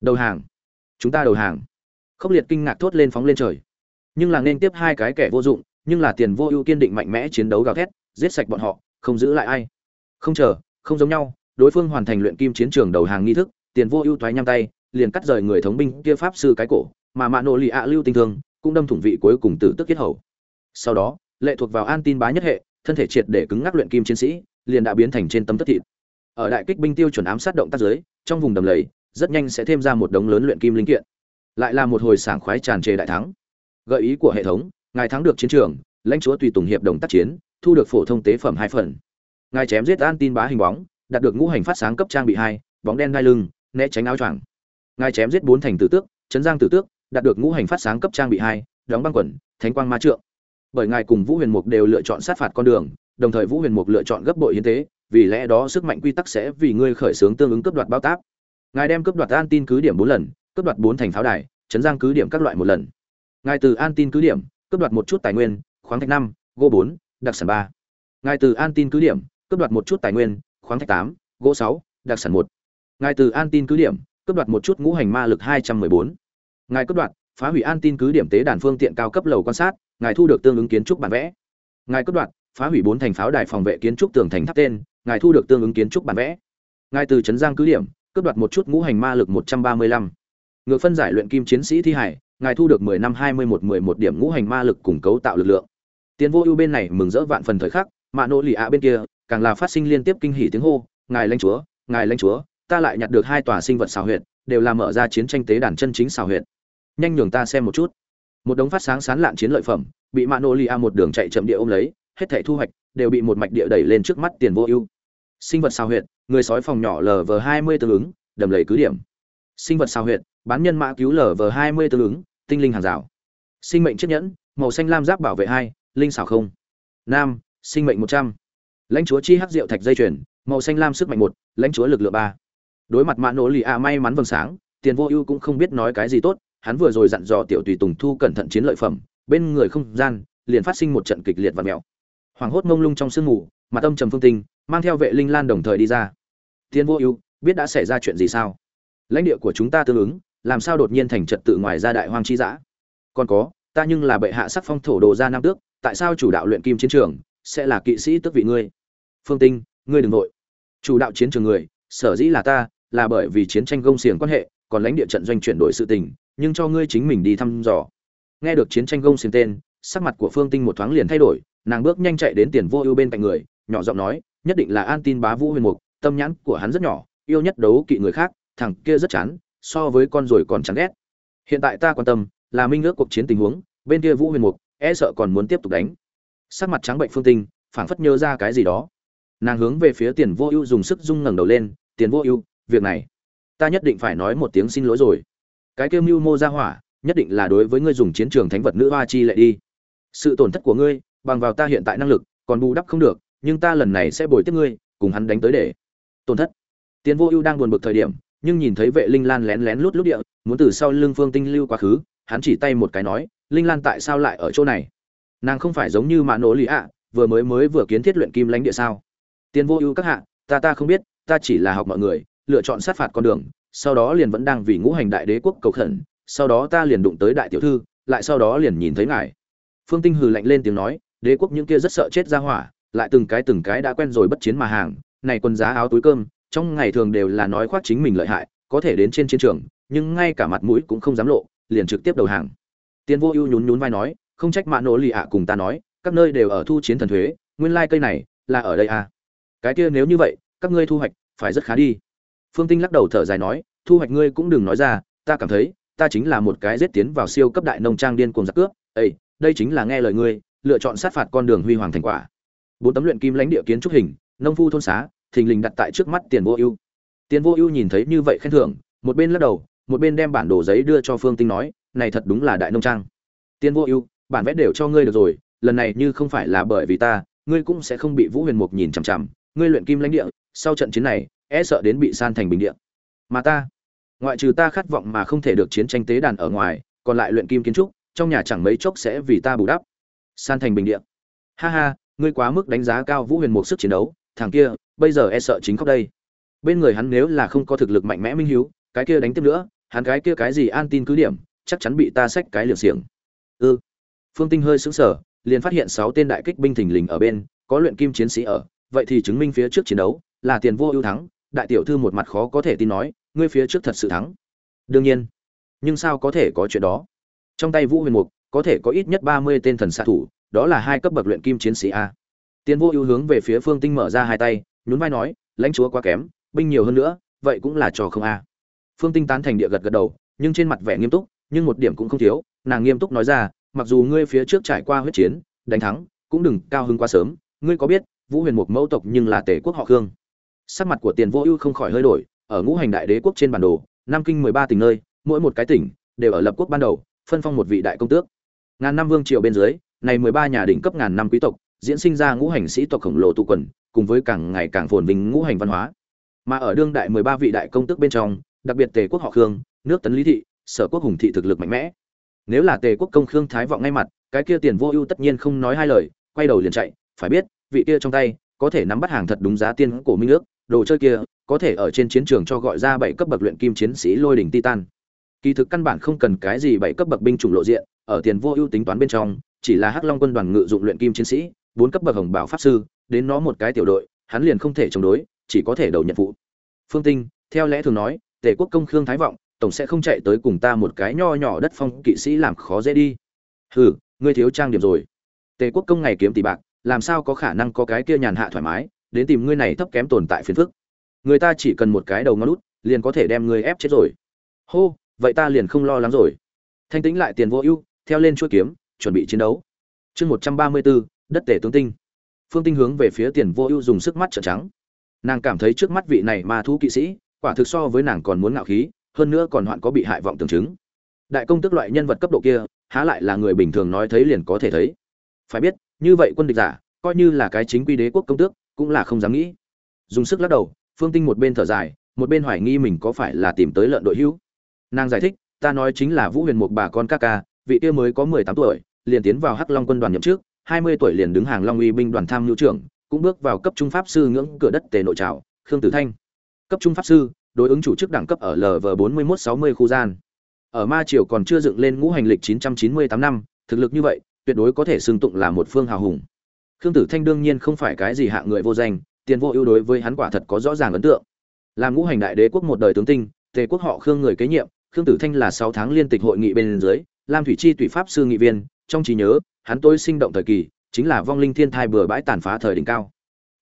Đầu hàng. Chúng ta đầu hàng. Khốc liệt kinh ngạc thốt lên phóng lên trời. Nhưng là nên tiếp hai cái kẻ vô dụng, nhưng là tiền vô ưu kiên định mạnh mẽ chiến đấu gào thét, giết sạch bọn họ, không giữ lại ai. Không chờ, không giống nhau, đối phương hoàn thành luyện kim chiến trường đầu hàng nghi thức, tiền vô ưu thoái nhăm tay, liền cắt rời người thống binh kia pháp sư cái cổ, mà mạ nộ lì ạ lưu tinh thương cũng đâm thủng vị cuối cùng tử tức kết hầu. Sau đó, lệ thuộc vào an tin bá nhất hệ, thân thể triệt để cứng ngắc luyện kim chiến sĩ, liền đã biến thành trên tấm tất thịt. Ở đại kích binh tiêu chuẩn ám sát động tác giới trong vùng đầm lầy, rất nhanh sẽ thêm ra một đống lớn luyện kim linh kiện. Lại là một hồi sảng khoái tràn trề đại thắng. Gợi ý của hệ thống, ngài thắng được chiến trường, lãnh chúa tùy tùng hiệp đồng tác chiến, thu được phổ thông tế phẩm hai phần. Ngài chém giết an tin bá hình bóng, đạt được ngũ hành phát sáng cấp trang bị hai, bóng đen đai lưng, né tránh áo choàng. Ngài chém giết bốn thành tử tước, chấn giang tử tước đạt được ngũ hành phát sáng cấp trang bị hai, đóng băng quẩn thánh quang ma trượng. Bởi ngài cùng vũ huyền mục đều lựa chọn sát phạt con đường, đồng thời vũ huyền mục lựa chọn gấp bội hiến tế, vì lẽ đó sức mạnh quy tắc sẽ vì ngươi khởi xướng tương ứng cấp đoạt bao táp. Ngài đem cấp đoạt an tin cứ điểm bốn lần, cấp đoạt bốn thành pháo đài, chấn giang cứ điểm các loại một lần. Ngài từ an tin cứ điểm, cấp đoạt một chút tài nguyên, khoáng thạch năm, gỗ bốn, đặc sản ba. Ngài từ an tin cứ điểm, cấp đoạt một chút tài nguyên, khoáng thạch tám, gỗ sáu, đặc sản một. Ngài từ an tin cứ điểm, cấp đoạt một chút ngũ hành ma lực hai trăm mười bốn ngài cấp đoạt, phá hủy an tin cứ điểm tế đàn phương tiện cao cấp lầu quan sát, ngài thu được tương ứng kiến trúc bản vẽ. Ngài cấp đoạt, phá hủy bốn thành pháo đài phòng vệ kiến trúc tường thành tháp tên, ngài thu được tương ứng kiến trúc bản vẽ. Ngài từ trấn giang cứ điểm cấp đoạt một chút ngũ hành ma lực một trăm ba mươi lăm. Ngược phân giải luyện kim chiến sĩ thi hải, ngài thu được mười năm hai mươi một mười một điểm ngũ hành ma lực cùng cấu tạo lực lượng. Tiến vô ưu bên này mừng rỡ vạn phần thời khắc, mạ nỗ lì ạ bên kia, càng là phát sinh liên tiếp kinh hỉ tiếng hô, ngài lãnh chúa, ngài lãnh chúa, ta lại nhặt được hai tòa sinh vật xào huyệt, đều là mở ra chiến tranh tế đàn chân chính xào huyệt nhanh nhường ta xem một chút. Một đống phát sáng sán lạn chiến lợi phẩm, bị mạ nô lia một đường chạy chậm địa ôm lấy, hết thẻ thu hoạch đều bị một mạch địa đẩy lên trước mắt tiền vô ưu. Sinh vật sao huyệt, người sói phòng nhỏ lv hai mươi tương ứng, đầm lầy cứ điểm. Sinh vật sao huyệt, bán nhân mã cứu lv hai mươi tương ứng, tinh linh hàng rào. Sinh mệnh chiếc nhẫn, màu xanh lam giáp bảo vệ hai, linh xảo không. Nam, sinh mệnh một trăm. Lãnh chúa chi hắc rượu thạch dây chuyền, màu xanh lam sức mạnh một, lãnh chúa lực lượng ba. Đối mặt mã nỗ lì a may mắn vầng sáng, tiền vô ưu cũng không biết nói cái gì tốt hắn vừa rồi dặn dò tiểu tùy tùng thu cẩn thận chiến lợi phẩm, bên người không gian liền phát sinh một trận kịch liệt và mèo hoàng hốt mông lung trong sương mù, mặt âm trầm phương tinh, mang theo vệ linh lan đồng thời đi ra. Tiền vô ưu, biết đã xảy ra chuyện gì sao? Lãnh địa của chúng ta tương ứng, làm sao đột nhiên thành trật tự ngoài ra đại hoang chi dã? Còn có, ta nhưng là bệ hạ sắc phong thổ đồ ra nam tước, tại sao chủ đạo luyện kim chiến trường sẽ là kỵ sĩ tước vị ngươi? Phương tinh, ngươi đừng nội chủ đạo chiến trường người, sở dĩ là ta, là bởi vì chiến tranh gông xiềng quan hệ, còn lãnh địa trận doanh chuyển đổi sự tình nhưng cho ngươi chính mình đi thăm dò. Nghe được chiến tranh gông xiềng tên, sắc mặt của phương tinh một thoáng liền thay đổi, nàng bước nhanh chạy đến tiền vô ưu bên cạnh người, nhỏ giọng nói, nhất định là an tin bá vũ huyền mục, tâm nhãn của hắn rất nhỏ, yêu nhất đấu kỵ người khác, thằng kia rất chán, so với con rồi còn chán ghét. Hiện tại ta quan tâm, là minh ước cuộc chiến tình huống, bên kia vũ huyền mục e sợ còn muốn tiếp tục đánh. Sắc mặt trắng bệnh phương tinh, phảng phất nhớ ra cái gì đó. Nàng hướng về phía tiền vô ưu dùng sức rung ngẩng đầu lên, tiền vô ưu, việc này, ta nhất định phải nói một tiếng xin lỗi rồi cái kêu mưu mô ra hỏa, nhất định là đối với ngươi dùng chiến trường thánh vật nữ hoa chi lại đi. Sự tổn thất của ngươi, bằng vào ta hiện tại năng lực, còn bù đắp không được, nhưng ta lần này sẽ bồi tiếp ngươi, cùng hắn đánh tới để. Tổn thất. Tiến vô ưu đang buồn bực thời điểm, nhưng nhìn thấy vệ linh lan lén lén lút lút địa, muốn từ sau lưng phương tinh lưu quá khứ, hắn chỉ tay một cái nói, linh lan tại sao lại ở chỗ này? Nàng không phải giống như mạ nổ lì ạ, vừa mới mới vừa kiến thiết luyện kim lãnh địa sao? Tiến vô ưu các hạ, ta ta không biết, ta chỉ là học mọi người, lựa chọn sát phạt con đường sau đó liền vẫn đang vì ngũ hành đại đế quốc cầu khẩn, sau đó ta liền đụng tới đại tiểu thư, lại sau đó liền nhìn thấy ngài. Phương tinh hừ lạnh lên tiếng nói, đế quốc những kia rất sợ chết ra hỏa, lại từng cái từng cái đã quen rồi bất chiến mà hàng, này quần giá áo túi cơm, trong ngày thường đều là nói khoác chính mình lợi hại, có thể đến trên chiến trường, nhưng ngay cả mặt mũi cũng không dám lộ, liền trực tiếp đầu hàng. Tiên vô ưu nhún nhún vai nói, không trách mạ nỗ lì ạ cùng ta nói, các nơi đều ở thu chiến thần thuế, nguyên lai cây này là ở đây à. Cái kia nếu như vậy, các ngươi thu hoạch phải rất khá đi phương tinh lắc đầu thở dài nói, thu hoạch ngươi cũng đừng nói ra, ta cảm thấy, ta chính là một cái giết tiến vào siêu cấp đại nông trang điên cuồng giặc cướp ây đây chính là nghe lời ngươi, lựa chọn sát phạt con đường huy hoàng thành quả. Bốn tấm luyện kim lãnh địa kiến trúc hình, nông phu thôn xá, thình lình đặt tại trước mắt tiền vô ưu. Tiền vô ưu nhìn thấy như vậy khen thưởng, một bên lắc đầu, một bên đem bản đồ giấy đưa cho phương tinh nói, này thật đúng là đại nông trang. Tiền vô ưu, bản vẽ đều cho ngươi được rồi, lần này như không phải là bởi vì ta, ngươi cũng sẽ không bị vũ huyền mục nhìn chằm chằm. Ngươi luyện kim lãnh địa, sau trận chiến này e sợ đến bị san thành bình địa. Mà ta, ngoại trừ ta khát vọng mà không thể được chiến tranh tế đàn ở ngoài, còn lại luyện kim kiến trúc, trong nhà chẳng mấy chốc sẽ vì ta bù đắp. San thành bình địa. Ha ha, ngươi quá mức đánh giá cao vũ huyền một sức chiến đấu, thằng kia, bây giờ e sợ chính khóc đây. Bên người hắn nếu là không có thực lực mạnh mẽ minh hiếu, cái kia đánh tiếp nữa, hắn cái kia cái gì an tin cứ điểm, chắc chắn bị ta xách cái liều xiềng. Ư ừ. phương tinh hơi sững sờ, liền phát hiện sáu tên đại kích binh thình lình ở bên, có luyện kim chiến sĩ ở, vậy thì chứng minh phía trước chiến đấu là tiền vô ưu thắng đại tiểu thư một mặt khó có thể tin nói, ngươi phía trước thật sự thắng. Đương nhiên. Nhưng sao có thể có chuyện đó? Trong tay vũ huyền mục, có thể có ít nhất ba mươi tên thần xạ thủ, đó là hai cấp bậc luyện kim chiến sĩ a. Tiến vô ưu hướng về phía phương tinh mở ra hai tay, nhún vai nói, lãnh chúa quá kém, binh nhiều hơn nữa, vậy cũng là trò không a. Phương tinh tán thành địa gật gật đầu, nhưng trên mặt vẻ nghiêm túc, nhưng một điểm cũng không thiếu, nàng nghiêm túc nói ra, mặc dù ngươi phía trước trải qua huyết chiến, đánh thắng, cũng đừng cao hứng quá sớm, ngươi có biết, vũ huyền mục mẫu tộc nhưng là tể quốc họ khương sắc mặt của tiền vô ưu không khỏi hơi đổi, ở ngũ hành đại đế quốc trên bản đồ, nam kinh mười ba tỉnh nơi, mỗi một cái tỉnh đều ở lập quốc ban đầu, phân phong một vị đại công tước. Ngàn năm vương triều bên dưới, này mười ba nhà đỉnh cấp ngàn năm quý tộc, diễn sinh ra ngũ hành sĩ tộc khổng lồ tụ quần, cùng với càng ngày càng phồn vinh ngũ hành văn hóa. Mà ở đương đại mười ba vị đại công tước bên trong, đặc biệt tề quốc họ khương, nước tấn lý thị, sở quốc hùng thị thực lực mạnh mẽ. Nếu là tề quốc công khương thái vọng ngay mặt, cái kia tiền vô ưu tất nhiên không nói hai lời, quay đầu liền chạy, phải biết, vị kia trong tay có thể nắm bắt hàng thật đúng giá tiên cổ minh ước đồ chơi kia, có thể ở trên chiến trường cho gọi ra bảy cấp bậc luyện kim chiến sĩ lôi đỉnh titan. Kỳ thực căn bản không cần cái gì bảy cấp bậc binh chủng lộ diện, ở tiền vô ưu tính toán bên trong, chỉ là hắc long quân đoàn ngự dụng luyện kim chiến sĩ, bốn cấp bậc hồng bảo pháp sư, đến nó một cái tiểu đội, hắn liền không thể chống đối, chỉ có thể đầu nhận vụ phương tinh, theo lẽ thường nói, tề quốc công khương thái vọng, tổng sẽ không chạy tới cùng ta một cái nho nhỏ đất phong kỵ sĩ làm khó dễ đi. Hừ, ngươi thiếu trang điểm rồi. Tề quốc công ngày kiếm tỷ bạc, làm sao có khả năng có cái kia nhàn hạ thoải mái đến tìm ngươi này thấp kém tồn tại phiền phức. Người ta chỉ cần một cái đầu ngón lút liền có thể đem ngươi ép chết rồi. Hô, vậy ta liền không lo lắng rồi. Thanh tĩnh lại tiền vô ưu, theo lên chuôi kiếm, chuẩn bị chiến đấu. Chương một trăm ba mươi bốn, đất tể tướng tinh. Phương tinh hướng về phía tiền vô ưu dùng sức mắt trợn trắng. Nàng cảm thấy trước mắt vị này ma thú kỵ sĩ, quả thực so với nàng còn muốn ngạo khí, hơn nữa còn hoạn có bị hại vọng tưởng chứng. Đại công tức loại nhân vật cấp độ kia, há lại là người bình thường nói thấy liền có thể thấy. Phải biết, như vậy quân địch giả, coi như là cái chính quy đế quốc công tước cũng là không dám nghĩ. Dùng sức lắc đầu, phương tinh một bên thở dài, một bên hoài nghi mình có phải là tìm tới lợn đội hữu nàng giải thích, ta nói chính là vũ huyền một bà con ca ca, vị kia mới có mười tám tuổi, liền tiến vào hắc long quân đoàn nhậm trước hai mươi tuổi liền đứng hàng long uy binh đoàn tham nhu trưởng, cũng bước vào cấp trung pháp sư ngưỡng cửa đất tề nội trào khương tử thanh. Cấp trung pháp sư, đối ứng chủ chức đẳng cấp ở lv bốn mươi một sáu mươi khu gian. Ở ma triều còn chưa dựng lên ngũ hành lịch chín trăm chín mươi tám năm, thực lực như vậy, tuyệt đối có thể xưng tụng là một phương hào hùng khương tử thanh đương nhiên không phải cái gì hạ người vô danh, tiền vô ưu đối với hắn quả thật có rõ ràng ấn tượng. Làm ngũ hành đại đế quốc một đời tướng tinh, tề quốc họ khương người kế nhiệm, khương tử thanh là sáu tháng liên tịch hội nghị bên dưới, lam thủy chi tùy pháp sư nghị viên, trong trí nhớ, hắn tôi sinh động thời kỳ, chính là vong linh thiên thai bừa bãi tàn phá thời đỉnh cao.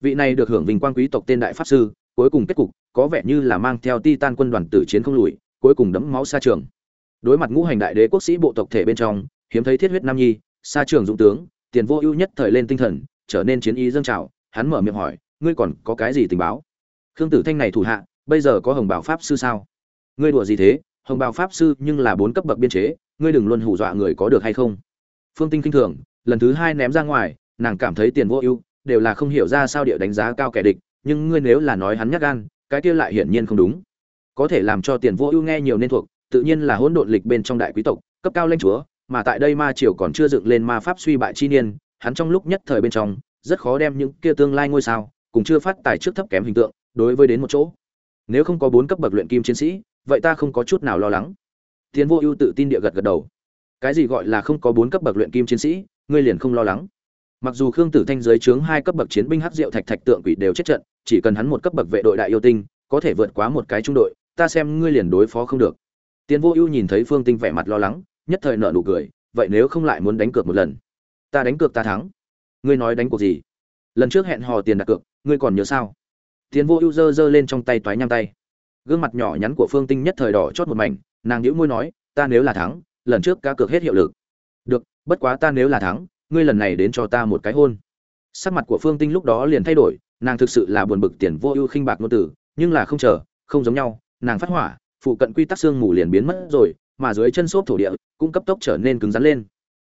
Vị này được hưởng vinh quang quý tộc tên đại pháp sư, cuối cùng kết cục, có vẻ như là mang theo ti tan quân đoàn tử chiến không lùi, cuối cùng đẫm máu xa trường. Đối mặt ngũ hành đại đế quốc sĩ bộ tộc thể bên trong, hiếm thấy thiết huyết nam nhi, xa trường dũng tướng tiền vô ưu nhất thời lên tinh thần, trở nên chiến ý dâng trào, hắn mở miệng hỏi, ngươi còn có cái gì tình báo? Khương tử thanh này thủ hạ, bây giờ có hồng bảo pháp sư sao? Ngươi đùa gì thế? Hồng bảo pháp sư nhưng là bốn cấp bậc biên chế, ngươi đừng luôn hù dọa người có được hay không. Phương tinh kinh thường, lần thứ hai ném ra ngoài, nàng cảm thấy tiền vô ưu, đều là không hiểu ra sao địa đánh giá cao kẻ địch, nhưng ngươi nếu là nói hắn nhắc gan, cái kia lại hiển nhiên không đúng. Có thể làm cho tiền vô ưu nghe nhiều nên thuộc, tự nhiên là hỗn độn lịch bên trong đại quý tộc, cấp cao lãnh chúa mà tại đây ma triều còn chưa dựng lên ma pháp suy bại chi niên, hắn trong lúc nhất thời bên trong, rất khó đem những kia tương lai ngôi sao, cùng chưa phát tài trước thấp kém hình tượng, đối với đến một chỗ. Nếu không có bốn cấp bậc luyện kim chiến sĩ, vậy ta không có chút nào lo lắng. Tiến vô ưu tự tin địa gật gật đầu. Cái gì gọi là không có bốn cấp bậc luyện kim chiến sĩ, ngươi liền không lo lắng. Mặc dù khương tử thanh giới chướng hai cấp bậc chiến binh hắc diệu thạch thạch tượng quỷ đều chết trận, chỉ cần hắn một cấp bậc vệ đội đại yêu tinh, có thể vượt quá một cái trung đội, ta xem ngươi liền đối phó không được. Tiến vô ưu nhìn thấy phương tinh vẻ mặt lo lắng nhất thời nợ nụ cười, vậy nếu không lại muốn đánh cược một lần? Ta đánh cược ta thắng. Ngươi nói đánh cuộc gì? Lần trước hẹn hò tiền đặt cược, ngươi còn nhớ sao? Tiến vô ưu giơ giơ lên trong tay toái nhang tay. Gương mặt nhỏ nhắn của phương tinh nhất thời đỏ chót một mảnh, nàng nhíu môi nói, ta nếu là thắng, lần trước cá cược hết hiệu lực. Được, bất quá ta nếu là thắng, ngươi lần này đến cho ta một cái hôn. Sắc mặt của phương tinh lúc đó liền thay đổi, nàng thực sự là buồn bực tiền vô ưu khinh bạc ngôn tử nhưng là không chờ, không giống nhau, nàng phát hỏa, phụ cận quy tắc xương mù liền biến mất rồi mà dưới chân xốp thổ địa cũng cấp tốc trở nên cứng rắn lên.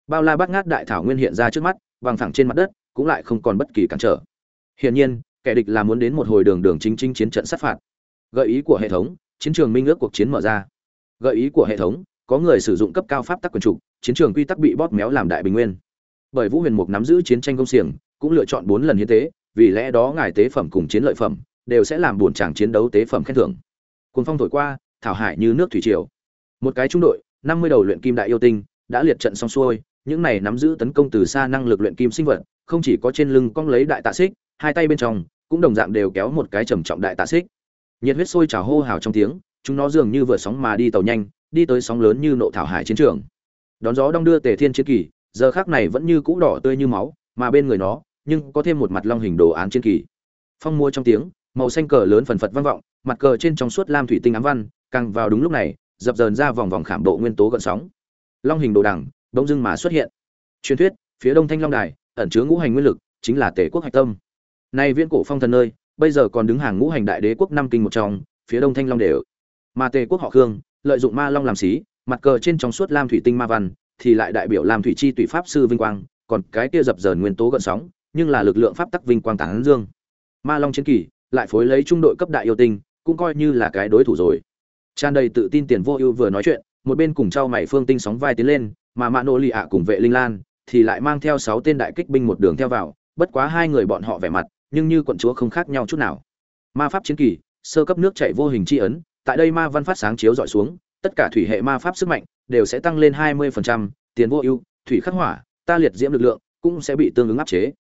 Bao la bát ngát đại thảo nguyên hiện ra trước mắt bằng thẳng trên mặt đất, cũng lại không còn bất kỳ cản trở. Hiển nhiên, kẻ địch là muốn đến một hồi đường đường chính chính chiến trận sát phạt. Gợi ý của hệ thống, chiến trường minh ước cuộc chiến mở ra. Gợi ý của hệ thống, có người sử dụng cấp cao pháp tắc quyền trục, chiến trường quy tắc bị bóp méo làm đại bình nguyên. Bởi vũ huyền mục nắm giữ chiến tranh công xiềng, cũng lựa chọn bốn lần hiến tế, vì lẽ đó ngài tế phẩm cùng chiến lợi phẩm đều sẽ làm buồn chàng chiến đấu tế phẩm khen thưởng. Cuốn phong thổi qua, thảo hải như nước thủy triều một cái trung đội, năm mươi đầu luyện kim đại yêu tinh, đã liệt trận xong xuôi, những này nắm giữ tấn công từ xa năng lực luyện kim sinh vật, không chỉ có trên lưng cong lấy đại tạ xích, hai tay bên trong, cũng đồng dạng đều kéo một cái trầm trọng đại tạ xích. Nhiệt huyết sôi trào hô hào trong tiếng, chúng nó dường như vừa sóng mà đi tàu nhanh, đi tới sóng lớn như nộ thảo hải chiến trường. Đón gió đong đưa tề thiên chiến kỳ, giờ khác này vẫn như cũ đỏ tươi như máu, mà bên người nó, nhưng có thêm một mặt long hình đồ án chiến kỳ. Phong mua trong tiếng, màu xanh cờ lớn phần phật vang vọng, mặt cờ trên trong suốt lam thủy tinh ám văn, càng vào đúng lúc này dập dờn ra vòng vòng khảm độ nguyên tố gợn sóng. Long hình đồ đằng, bỗng dưng mà xuất hiện. Truyền thuyết, phía đông thanh long đài, ẩn chứa ngũ hành nguyên lực, chính là tể quốc hạch tâm. Nay viễn cổ phong thần nơi, bây giờ còn đứng hàng ngũ hành đại đế quốc năm kinh một trong, phía đông thanh long đều mà tề quốc họ khương, lợi dụng ma long làm xí, mặt cờ trên trong suốt lam thủy tinh ma văn, thì lại đại biểu làm thủy chi tùy pháp sư vinh quang, còn cái kia dập dờn nguyên tố gợn sóng, nhưng là lực lượng pháp tắc vinh quang tán dương. Ma long chiến kỳ, lại phối lấy trung đội cấp đại yêu tinh, cũng coi như là cái đối thủ rồi tràn đầy tự tin tiền vô ưu vừa nói chuyện một bên cùng trao mày phương tinh sóng vai tiến lên mà mạ nô lì ạ cùng vệ linh lan thì lại mang theo sáu tên đại kích binh một đường theo vào bất quá hai người bọn họ vẻ mặt nhưng như quận chúa không khác nhau chút nào. Ma pháp chiến kỳ sơ cấp nước chạy vô hình chi ấn tại đây ma văn phát sáng chiếu dọi xuống tất cả thủy hệ ma pháp sức mạnh đều sẽ tăng lên 20%, tiền vô ưu thủy khắc hỏa ta liệt diễm lực lượng cũng sẽ bị tương ứng áp chế.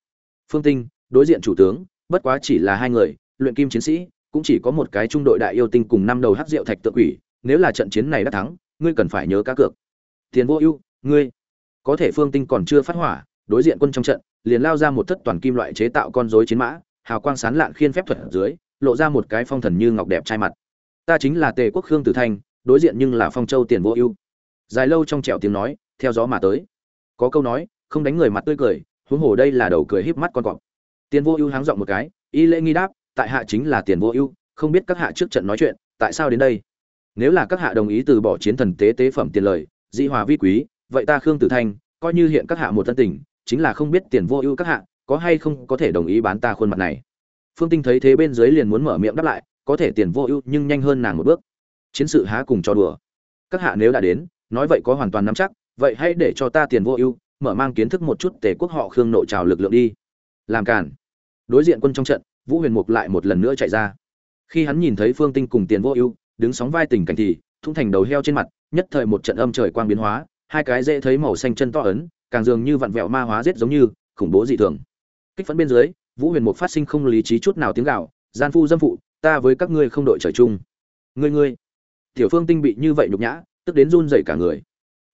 Phương tinh đối diện chủ tướng bất quá chỉ là hai người luyện kim chiến sĩ cũng chỉ có một cái trung đội đại yêu tinh cùng năm đầu hắc rượu thạch tự quỷ, nếu là trận chiến này đã thắng, ngươi cần phải nhớ cá cược. Tiền vô ưu, ngươi có thể phương tinh còn chưa phát hỏa, đối diện quân trong trận, liền lao ra một thất toàn kim loại chế tạo con rối chiến mã, hào quang sán lạn khiên phép thuật ở dưới, lộ ra một cái phong thần như ngọc đẹp trai mặt. Ta chính là tề quốc khương tử thành đối diện nhưng là phong châu tiền vô ưu. Dài lâu trong trẻo tiếng nói, theo gió mà tới. Có câu nói, không đánh người mặt tươi cười, huống hồ đây là đầu cười híp mắt con cọp. Tiền vô ưu háng giọng một cái, y lễ nghi đáp tại hạ chính là tiền vô ưu, không biết các hạ trước trận nói chuyện, tại sao đến đây? Nếu là các hạ đồng ý từ bỏ chiến thần tế tế phẩm tiền lời di hòa vi quý, vậy ta khương tử thanh, coi như hiện các hạ một thân tình, chính là không biết tiền vô ưu các hạ có hay không có thể đồng ý bán ta khuôn mặt này. Phương tinh thấy thế bên dưới liền muốn mở miệng đáp lại, có thể tiền vô ưu nhưng nhanh hơn nàng một bước. Chiến sự há cùng cho đùa. Các hạ nếu đã đến, nói vậy có hoàn toàn nắm chắc, vậy hãy để cho ta tiền vô ưu, mở mang kiến thức một chút tề quốc họ khương nội trào lực lượng đi. Làm cản đối diện quân trong trận vũ huyền mục lại một lần nữa chạy ra. Khi hắn nhìn thấy phương tinh cùng tiền vô ưu, đứng sóng vai tình cảnh thì, thung thành đầu heo trên mặt, nhất thời một trận âm trời quang biến hóa, hai cái dễ thấy màu xanh chân to ấn, càng dường như vặn vẹo ma hóa giết giống như, khủng bố dị thường. Kích phấn bên dưới, vũ huyền mục phát sinh không lý trí chút nào tiếng gạo gian phu dâm phụ, ta với các ngươi không đội trời chung. Ngươi ngươi. Tiểu phương tinh bị như vậy nhục nhã, tức đến run rẩy cả người.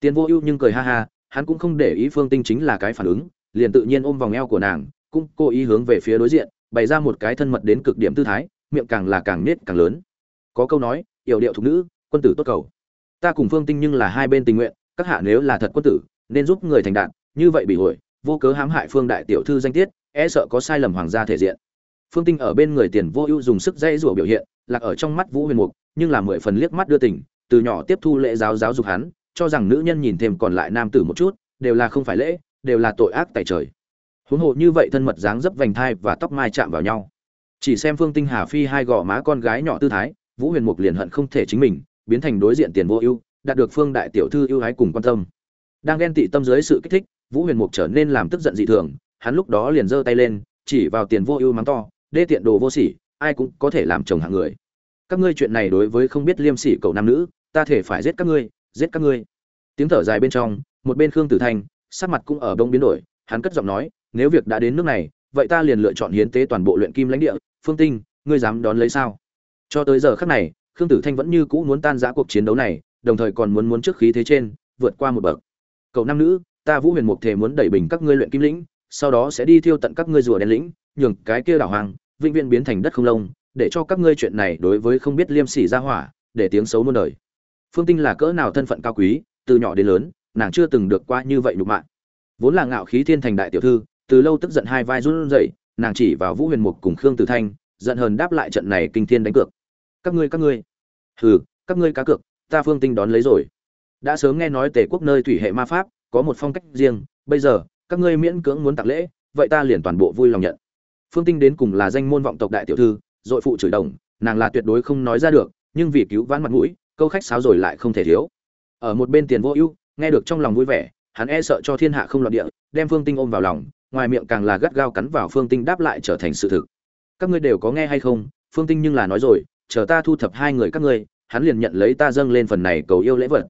Tiền vô ưu nhưng cười ha ha, hắn cũng không để ý phương tinh chính là cái phản ứng, liền tự nhiên ôm vòng eo của nàng, cũng cố ý hướng về phía đối diện bày ra một cái thân mật đến cực điểm tư thái, miệng càng là càng nết càng lớn. Có câu nói, yểu điệu thục nữ, quân tử tốt cầu. Ta cùng phương tinh nhưng là hai bên tình nguyện, các hạ nếu là thật quân tử, nên giúp người thành đạt, như vậy bị hội vô cớ hãm hại phương đại tiểu thư danh tiết e sợ có sai lầm hoàng gia thể diện. Phương tinh ở bên người tiền vô ưu dùng sức dây rủa biểu hiện, lạc ở trong mắt vũ huyền mục, nhưng là mười phần liếc mắt đưa tình, từ nhỏ tiếp thu lễ giáo giáo dục hắn, cho rằng nữ nhân nhìn thêm còn lại nam tử một chút, đều là không phải lễ, đều là tội ác tại trời huống hồ như vậy thân mật dáng dấp vành thai và tóc mai chạm vào nhau. Chỉ xem phương tinh hà phi hai gò má con gái nhỏ tư thái, vũ huyền mục liền hận không thể chính mình, biến thành đối diện tiền vô ưu, đạt được phương đại tiểu thư ưu ái cùng quan tâm. Đang ghen tị tâm dưới sự kích thích, vũ huyền mục trở nên làm tức giận dị thường, hắn lúc đó liền giơ tay lên, chỉ vào tiền vô ưu mắng to, đê tiện đồ vô sỉ, ai cũng có thể làm chồng hạng người. Các ngươi chuyện này đối với không biết liêm sỉ cậu nam nữ, ta thể phải giết các ngươi, giết các ngươi. Tiếng thở dài bên trong, một bên khương tử thanh sắc mặt cũng ở đông biến đổi, hắn cất giọng nói nếu việc đã đến nước này, vậy ta liền lựa chọn hiến tế toàn bộ luyện kim lãnh địa. Phương tinh, ngươi dám đón lấy sao? Cho tới giờ khắc này, khương tử thanh vẫn như cũ muốn tan giã cuộc chiến đấu này, đồng thời còn muốn muốn trước khí thế trên, vượt qua một bậc. Cậu nam nữ, ta vũ huyền mục thể muốn đẩy bình các ngươi luyện kim lĩnh, sau đó sẽ đi thiêu tận các ngươi rùa đen lĩnh, nhường cái kia đảo hoàng vĩnh viễn biến thành đất không lông, để cho các ngươi chuyện này đối với không biết liêm sỉ ra hỏa, để tiếng xấu muôn đời. Phương tinh là cỡ nào thân phận cao quý, từ nhỏ đến lớn, nàng chưa từng được qua như vậy nhục mạ. Vốn là ngạo khí thiên thành đại tiểu thư từ lâu tức giận hai vai run rẩy, nàng chỉ vào vũ huyền mục cùng khương tử thanh, giận hờn đáp lại trận này kinh thiên đánh cược. Các ngươi các ngươi. Hừ, các ngươi cá cược, ta phương tinh đón lấy rồi. Đã sớm nghe nói tề quốc nơi thủy hệ ma pháp, có một phong cách riêng, bây giờ, các ngươi miễn cưỡng muốn tặng lễ, vậy ta liền toàn bộ vui lòng nhận. Phương tinh đến cùng là danh môn vọng tộc đại tiểu thư, dội phụ chửi đồng, nàng là tuyệt đối không nói ra được, nhưng vì cứu vãn mặt mũi, câu khách sáo rồi lại không thể thiếu. Ở một bên tiền vô ưu, nghe được trong lòng vui vẻ, hắn e sợ cho thiên hạ không loạn địa, đem phương tinh ôm vào lòng ngoài miệng càng là gắt gao cắn vào phương tinh đáp lại trở thành sự thực. Các ngươi đều có nghe hay không? Phương tinh nhưng là nói rồi, chờ ta thu thập hai người các ngươi, hắn liền nhận lấy ta dâng lên phần này cầu yêu lễ vật.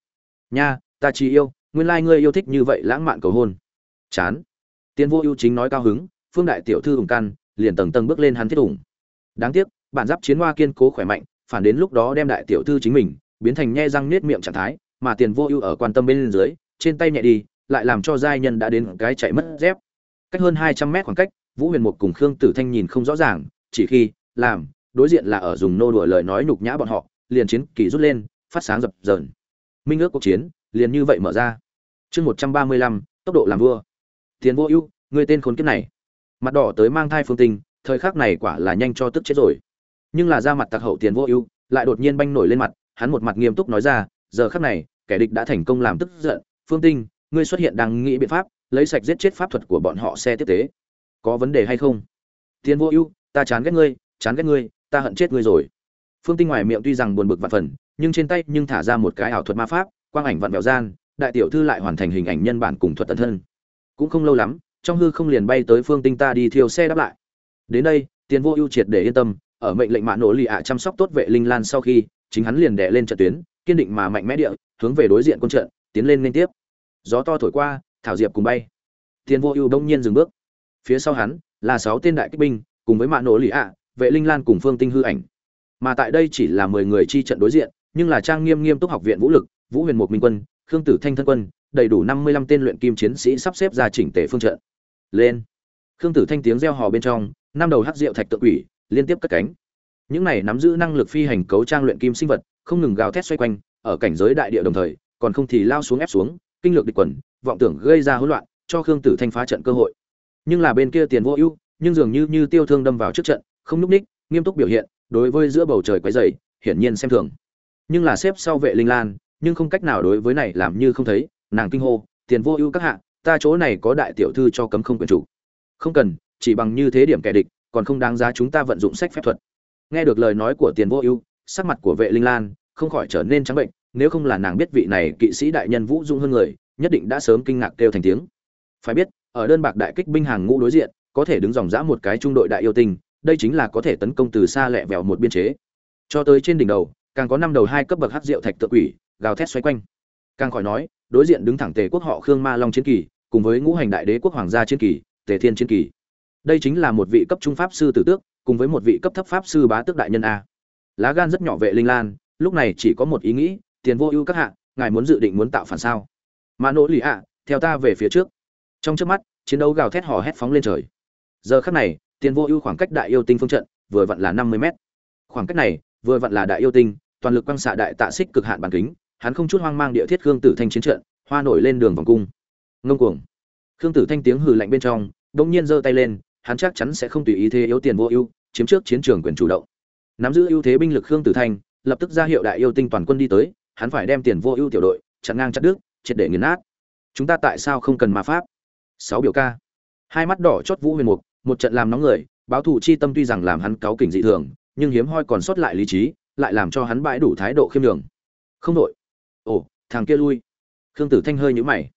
Nha, ta chỉ yêu, nguyên lai ngươi yêu thích như vậy lãng mạn cầu hôn. Chán. Tiên vô ưu chính nói cao hứng, phương đại tiểu thư ủng căn liền tầng tầng bước lên hắn thiết ủng. Đáng tiếc, bản giáp chiến hoa kiên cố khỏe mạnh, phản đến lúc đó đem đại tiểu thư chính mình, biến thành nhe răng nết miệng trạng thái, mà tiền vô ưu ở quan tâm bên dưới, trên tay nhẹ đi, lại làm cho giai nhân đã đến cái chạy mất dép cách hơn hai trăm mét khoảng cách, vũ huyền mục cùng khương tử thanh nhìn không rõ ràng, chỉ khi, làm, đối diện là ở dùng nô đùa lời nói nhục nhã bọn họ, liền chiến kỳ rút lên, phát sáng dập dờn. Minh ước cuộc chiến, liền như vậy mở ra. Chương một trăm ba mươi lăm, tốc độ làm vua. Tiền vô ưu, người tên khốn kiếp này. Mặt đỏ tới mang thai phương tinh thời khắc này quả là nhanh cho tức chết rồi. Nhưng là ra mặt tặc hậu tiền vô ưu, lại đột nhiên banh nổi lên mặt, hắn một mặt nghiêm túc nói ra, giờ khắc này, kẻ địch đã thành công làm tức giận, phương tinh ngươi xuất hiện đang nghĩ biện pháp lấy sạch giết chết pháp thuật của bọn họ xe tiếp tế. Có vấn đề hay không? Tiền vô ưu, ta chán ghét ngươi, chán ghét ngươi, ta hận chết ngươi rồi. Phương tinh ngoài miệng tuy rằng buồn bực vạn phần, nhưng trên tay nhưng thả ra một cái ảo thuật ma pháp, quang ảnh vặn vẹo gian, đại tiểu thư lại hoàn thành hình ảnh nhân bản cùng thuật tận thân. Cũng không lâu lắm, trong hư không liền bay tới phương tinh ta đi thiêu xe đáp lại. Đến đây tiền vô ưu triệt để yên tâm, ở mệnh lệnh mạ nổ lì ạ chăm sóc tốt vệ linh lan sau khi, chính hắn liền đè lên trận tuyến, kiên định mà mạnh mẽ địa, hướng về đối diện quân trận, tiến lên liên tiếp. Gió to thổi qua thảo diệp cùng bay. Tiền vô ưu đông nhiên dừng bước. Phía sau hắn là sáu tên đại kích binh, cùng với mạ nổ lì ạ, vệ linh lan cùng phương tinh hư ảnh. Mà tại đây chỉ là mười người chi trận đối diện, nhưng là trang nghiêm nghiêm túc học viện vũ lực, vũ huyền một minh quân, khương tử thanh thân quân, đầy đủ năm mươi lăm tên luyện kim chiến sĩ sắp xếp ra chỉnh tề phương trận. Lên. Khương tử thanh tiếng reo hò bên trong, năm đầu hắc rượu thạch tự quỷ, liên tiếp cất cánh. Những này nắm giữ năng lực phi hành cấu trang luyện kim sinh vật, không ngừng gào thét xoay quanh, ở cảnh giới đại địa đồng thời, còn không thì lao xuống ép xuống, kinh lược địch quần vọng tưởng gây ra hỗn loạn cho khương tử thanh phá trận cơ hội. Nhưng là bên kia tiền vô ưu nhưng dường như như tiêu thương đâm vào trước trận không lúc ních nghiêm túc biểu hiện đối với giữa bầu trời quấy rầy, hiển nhiên xem thường. Nhưng là xếp sau vệ linh lan nhưng không cách nào đối với này làm như không thấy nàng kinh hô tiền vô ưu các hạ ta chỗ này có đại tiểu thư cho cấm không quyền chủ. Không cần chỉ bằng như thế điểm kẻ địch còn không đáng giá chúng ta vận dụng sách phép thuật. Nghe được lời nói của tiền vô ưu sắc mặt của vệ linh lan không khỏi trở nên trắng bệnh nếu không là nàng biết vị này kỵ sĩ đại nhân vũ dung hơn người nhất định đã sớm kinh ngạc kêu thành tiếng. Phải biết, ở đơn bạc đại kích binh hàng ngũ đối diện, có thể đứng dòng dã một cái trung đội đại yêu tinh, đây chính là có thể tấn công từ xa lẹ vẹo một biên chế. Cho tới trên đỉnh đầu, càng có năm đầu hai cấp bậc hắc rượu thạch tự quỷ, gào thét xoay quanh. Càng khỏi nói, đối diện đứng thẳng tề quốc họ khương ma long chiến kỳ, cùng với ngũ hành đại đế quốc hoàng gia chiến kỳ, tề thiên chiến kỳ. Đây chính là một vị cấp trung pháp sư tử tước, cùng với một vị cấp thấp pháp sư bá tước đại nhân a. Lá gan rất nhỏ vệ linh lan, lúc này chỉ có một ý nghĩ, tiền vô ưu các hạ, ngài muốn dự định muốn tạo phản sao? Mã nỗ lì ạ, theo ta về phía trước. Trong trước mắt, chiến đấu gào thét hò hét phóng lên trời. Giờ khắc này, tiền vô ưu khoảng cách đại yêu tinh phương trận, vừa vặn là năm mươi mét. Khoảng cách này, vừa vặn là đại yêu tinh, toàn lực quăng xạ đại tạ xích cực hạn bàn kính, hắn không chút hoang mang địa thiết khương tử thanh chiến trận, hoa nổi lên đường vòng cung. Ngông cuồng. Khương tử thanh tiếng hừ lạnh bên trong đông nhiên giơ tay lên, hắn chắc chắn sẽ không tùy ý thế yếu tiền vô ưu, chiếm trước chiến trường quyền chủ động. Nắm giữ ưu thế binh lực khương tử thanh, lập tức ra hiệu đại yêu tinh toàn quân đi tới, hắn phải đem tiền vô ưu tiểu đội chặn ngang chặt đứt triệt để nghiền nát. Chúng ta tại sao không cần ma pháp? Sáu biểu ca. Hai mắt đỏ chót vũ huyền mục, một trận làm nóng người, báo thù chi tâm tuy rằng làm hắn cáu kỉnh dị thường, nhưng hiếm hoi còn sót lại lý trí, lại làm cho hắn bãi đủ thái độ khiêm đường không đội ồ, thằng kia lui. Khương tử thanh hơi nhũ mày.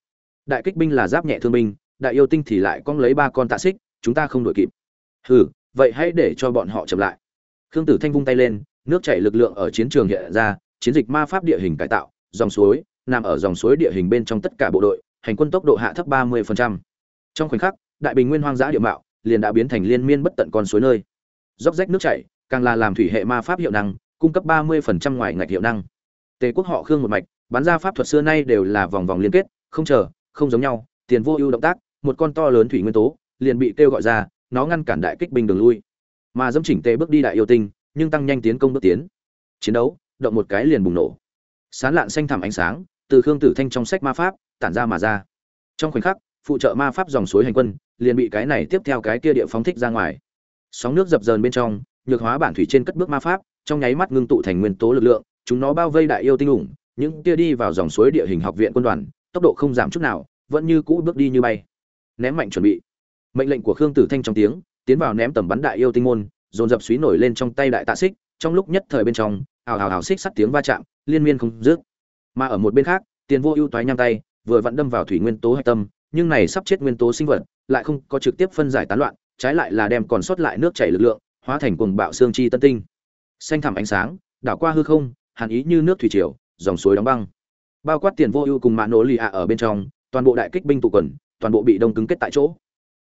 Đại kích binh là giáp nhẹ thương binh, đại yêu tinh thì lại cong lấy ba con tạ xích, chúng ta không đội kịp. Hừ, vậy hãy để cho bọn họ chậm lại. Khương tử thanh vung tay lên, nước chảy lực lượng ở chiến trường hiện ra, chiến dịch ma pháp địa hình cải tạo, dòng suối nằm ở dòng suối địa hình bên trong tất cả bộ đội, hành quân tốc độ hạ thấp 30%. trong khoảnh khắc, đại bình nguyên hoang dã địa mạo liền đã biến thành liên miên bất tận con suối nơi. Dốc rách nước chảy, càng là làm thủy hệ ma pháp hiệu năng, cung cấp 30% ngoài ngạch hiệu năng. Tề quốc họ khương một mạch bắn ra pháp thuật xưa nay đều là vòng vòng liên kết, không chờ, không giống nhau, tiền vô ưu động tác, một con to lớn thủy nguyên tố, liền bị kêu gọi ra, nó ngăn cản đại kích binh đường lui. Mà dẫm chỉnh tề bước đi đại yêu tinh, nhưng tăng nhanh tiến công bước tiến. Chiến đấu, động một cái liền bùng nổ. Sán lạn xanh thẳm ánh sáng từ khương tử thanh trong sách ma pháp, tản ra mà ra. Trong khoảnh khắc, phụ trợ ma pháp dòng suối hành quân, liền bị cái này tiếp theo cái kia địa phóng thích ra ngoài. Sóng nước dập dờn bên trong, nhược hóa bản thủy trên cất bước ma pháp, trong nháy mắt ngưng tụ thành nguyên tố lực lượng, chúng nó bao vây đại yêu tinh ủng, những kia đi vào dòng suối địa hình học viện quân đoàn, tốc độ không giảm chút nào, vẫn như cũ bước đi như bay. Ném mạnh chuẩn bị. Mệnh lệnh của khương tử thanh trong tiếng, tiến vào ném tầm bắn đại yêu tinh môn, dồn dập suý nổi lên trong tay đại tạ xích, trong lúc nhất thời bên trong, ào ào ào xích sắt tiếng va chạm, liên miên không dứt mà ở một bên khác, tiền vô ưu toái nhang tay, vừa vặn đâm vào thủy nguyên tố hạch tâm, nhưng này sắp chết nguyên tố sinh vật, lại không có trực tiếp phân giải tán loạn, trái lại là đem còn sót lại nước chảy lực lượng, hóa thành cuồng bạo xương chi tân tinh. Xanh thẳm ánh sáng, đảo qua hư không, hàn ý như nước thủy triều, dòng suối đóng băng. Bao quát tiền vô ưu cùng mạ nổ lì ạ ở bên trong, toàn bộ đại kích binh tụ quần, toàn bộ bị đông cứng kết tại chỗ.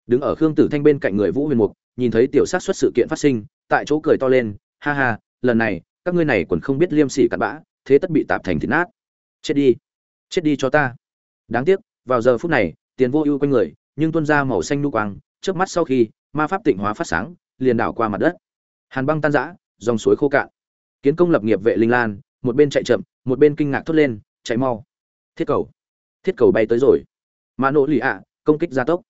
Đứng ở khương tử thanh bên cạnh người vũ huyền mục, nhìn thấy tiểu sát xuất sự kiện phát sinh, tại chỗ cười to lên, ha ha, lần này, các ngươi này còn không biết liêm sỉ cặn bã, thế tất bị tạp thành thịt nát chết đi. Chết đi cho ta. Đáng tiếc, vào giờ phút này, tiền vô ưu quanh người, nhưng tuôn ra màu xanh nu quang trước mắt sau khi, ma pháp tịnh hóa phát sáng, liền đảo qua mặt đất. Hàn băng tan rã, dòng suối khô cạn. Kiến công lập nghiệp vệ linh lan, một bên chạy chậm, một bên kinh ngạc thốt lên, chạy mau. Thiết cầu. Thiết cầu bay tới rồi. Mã nỗ lì ạ, công kích gia tốc.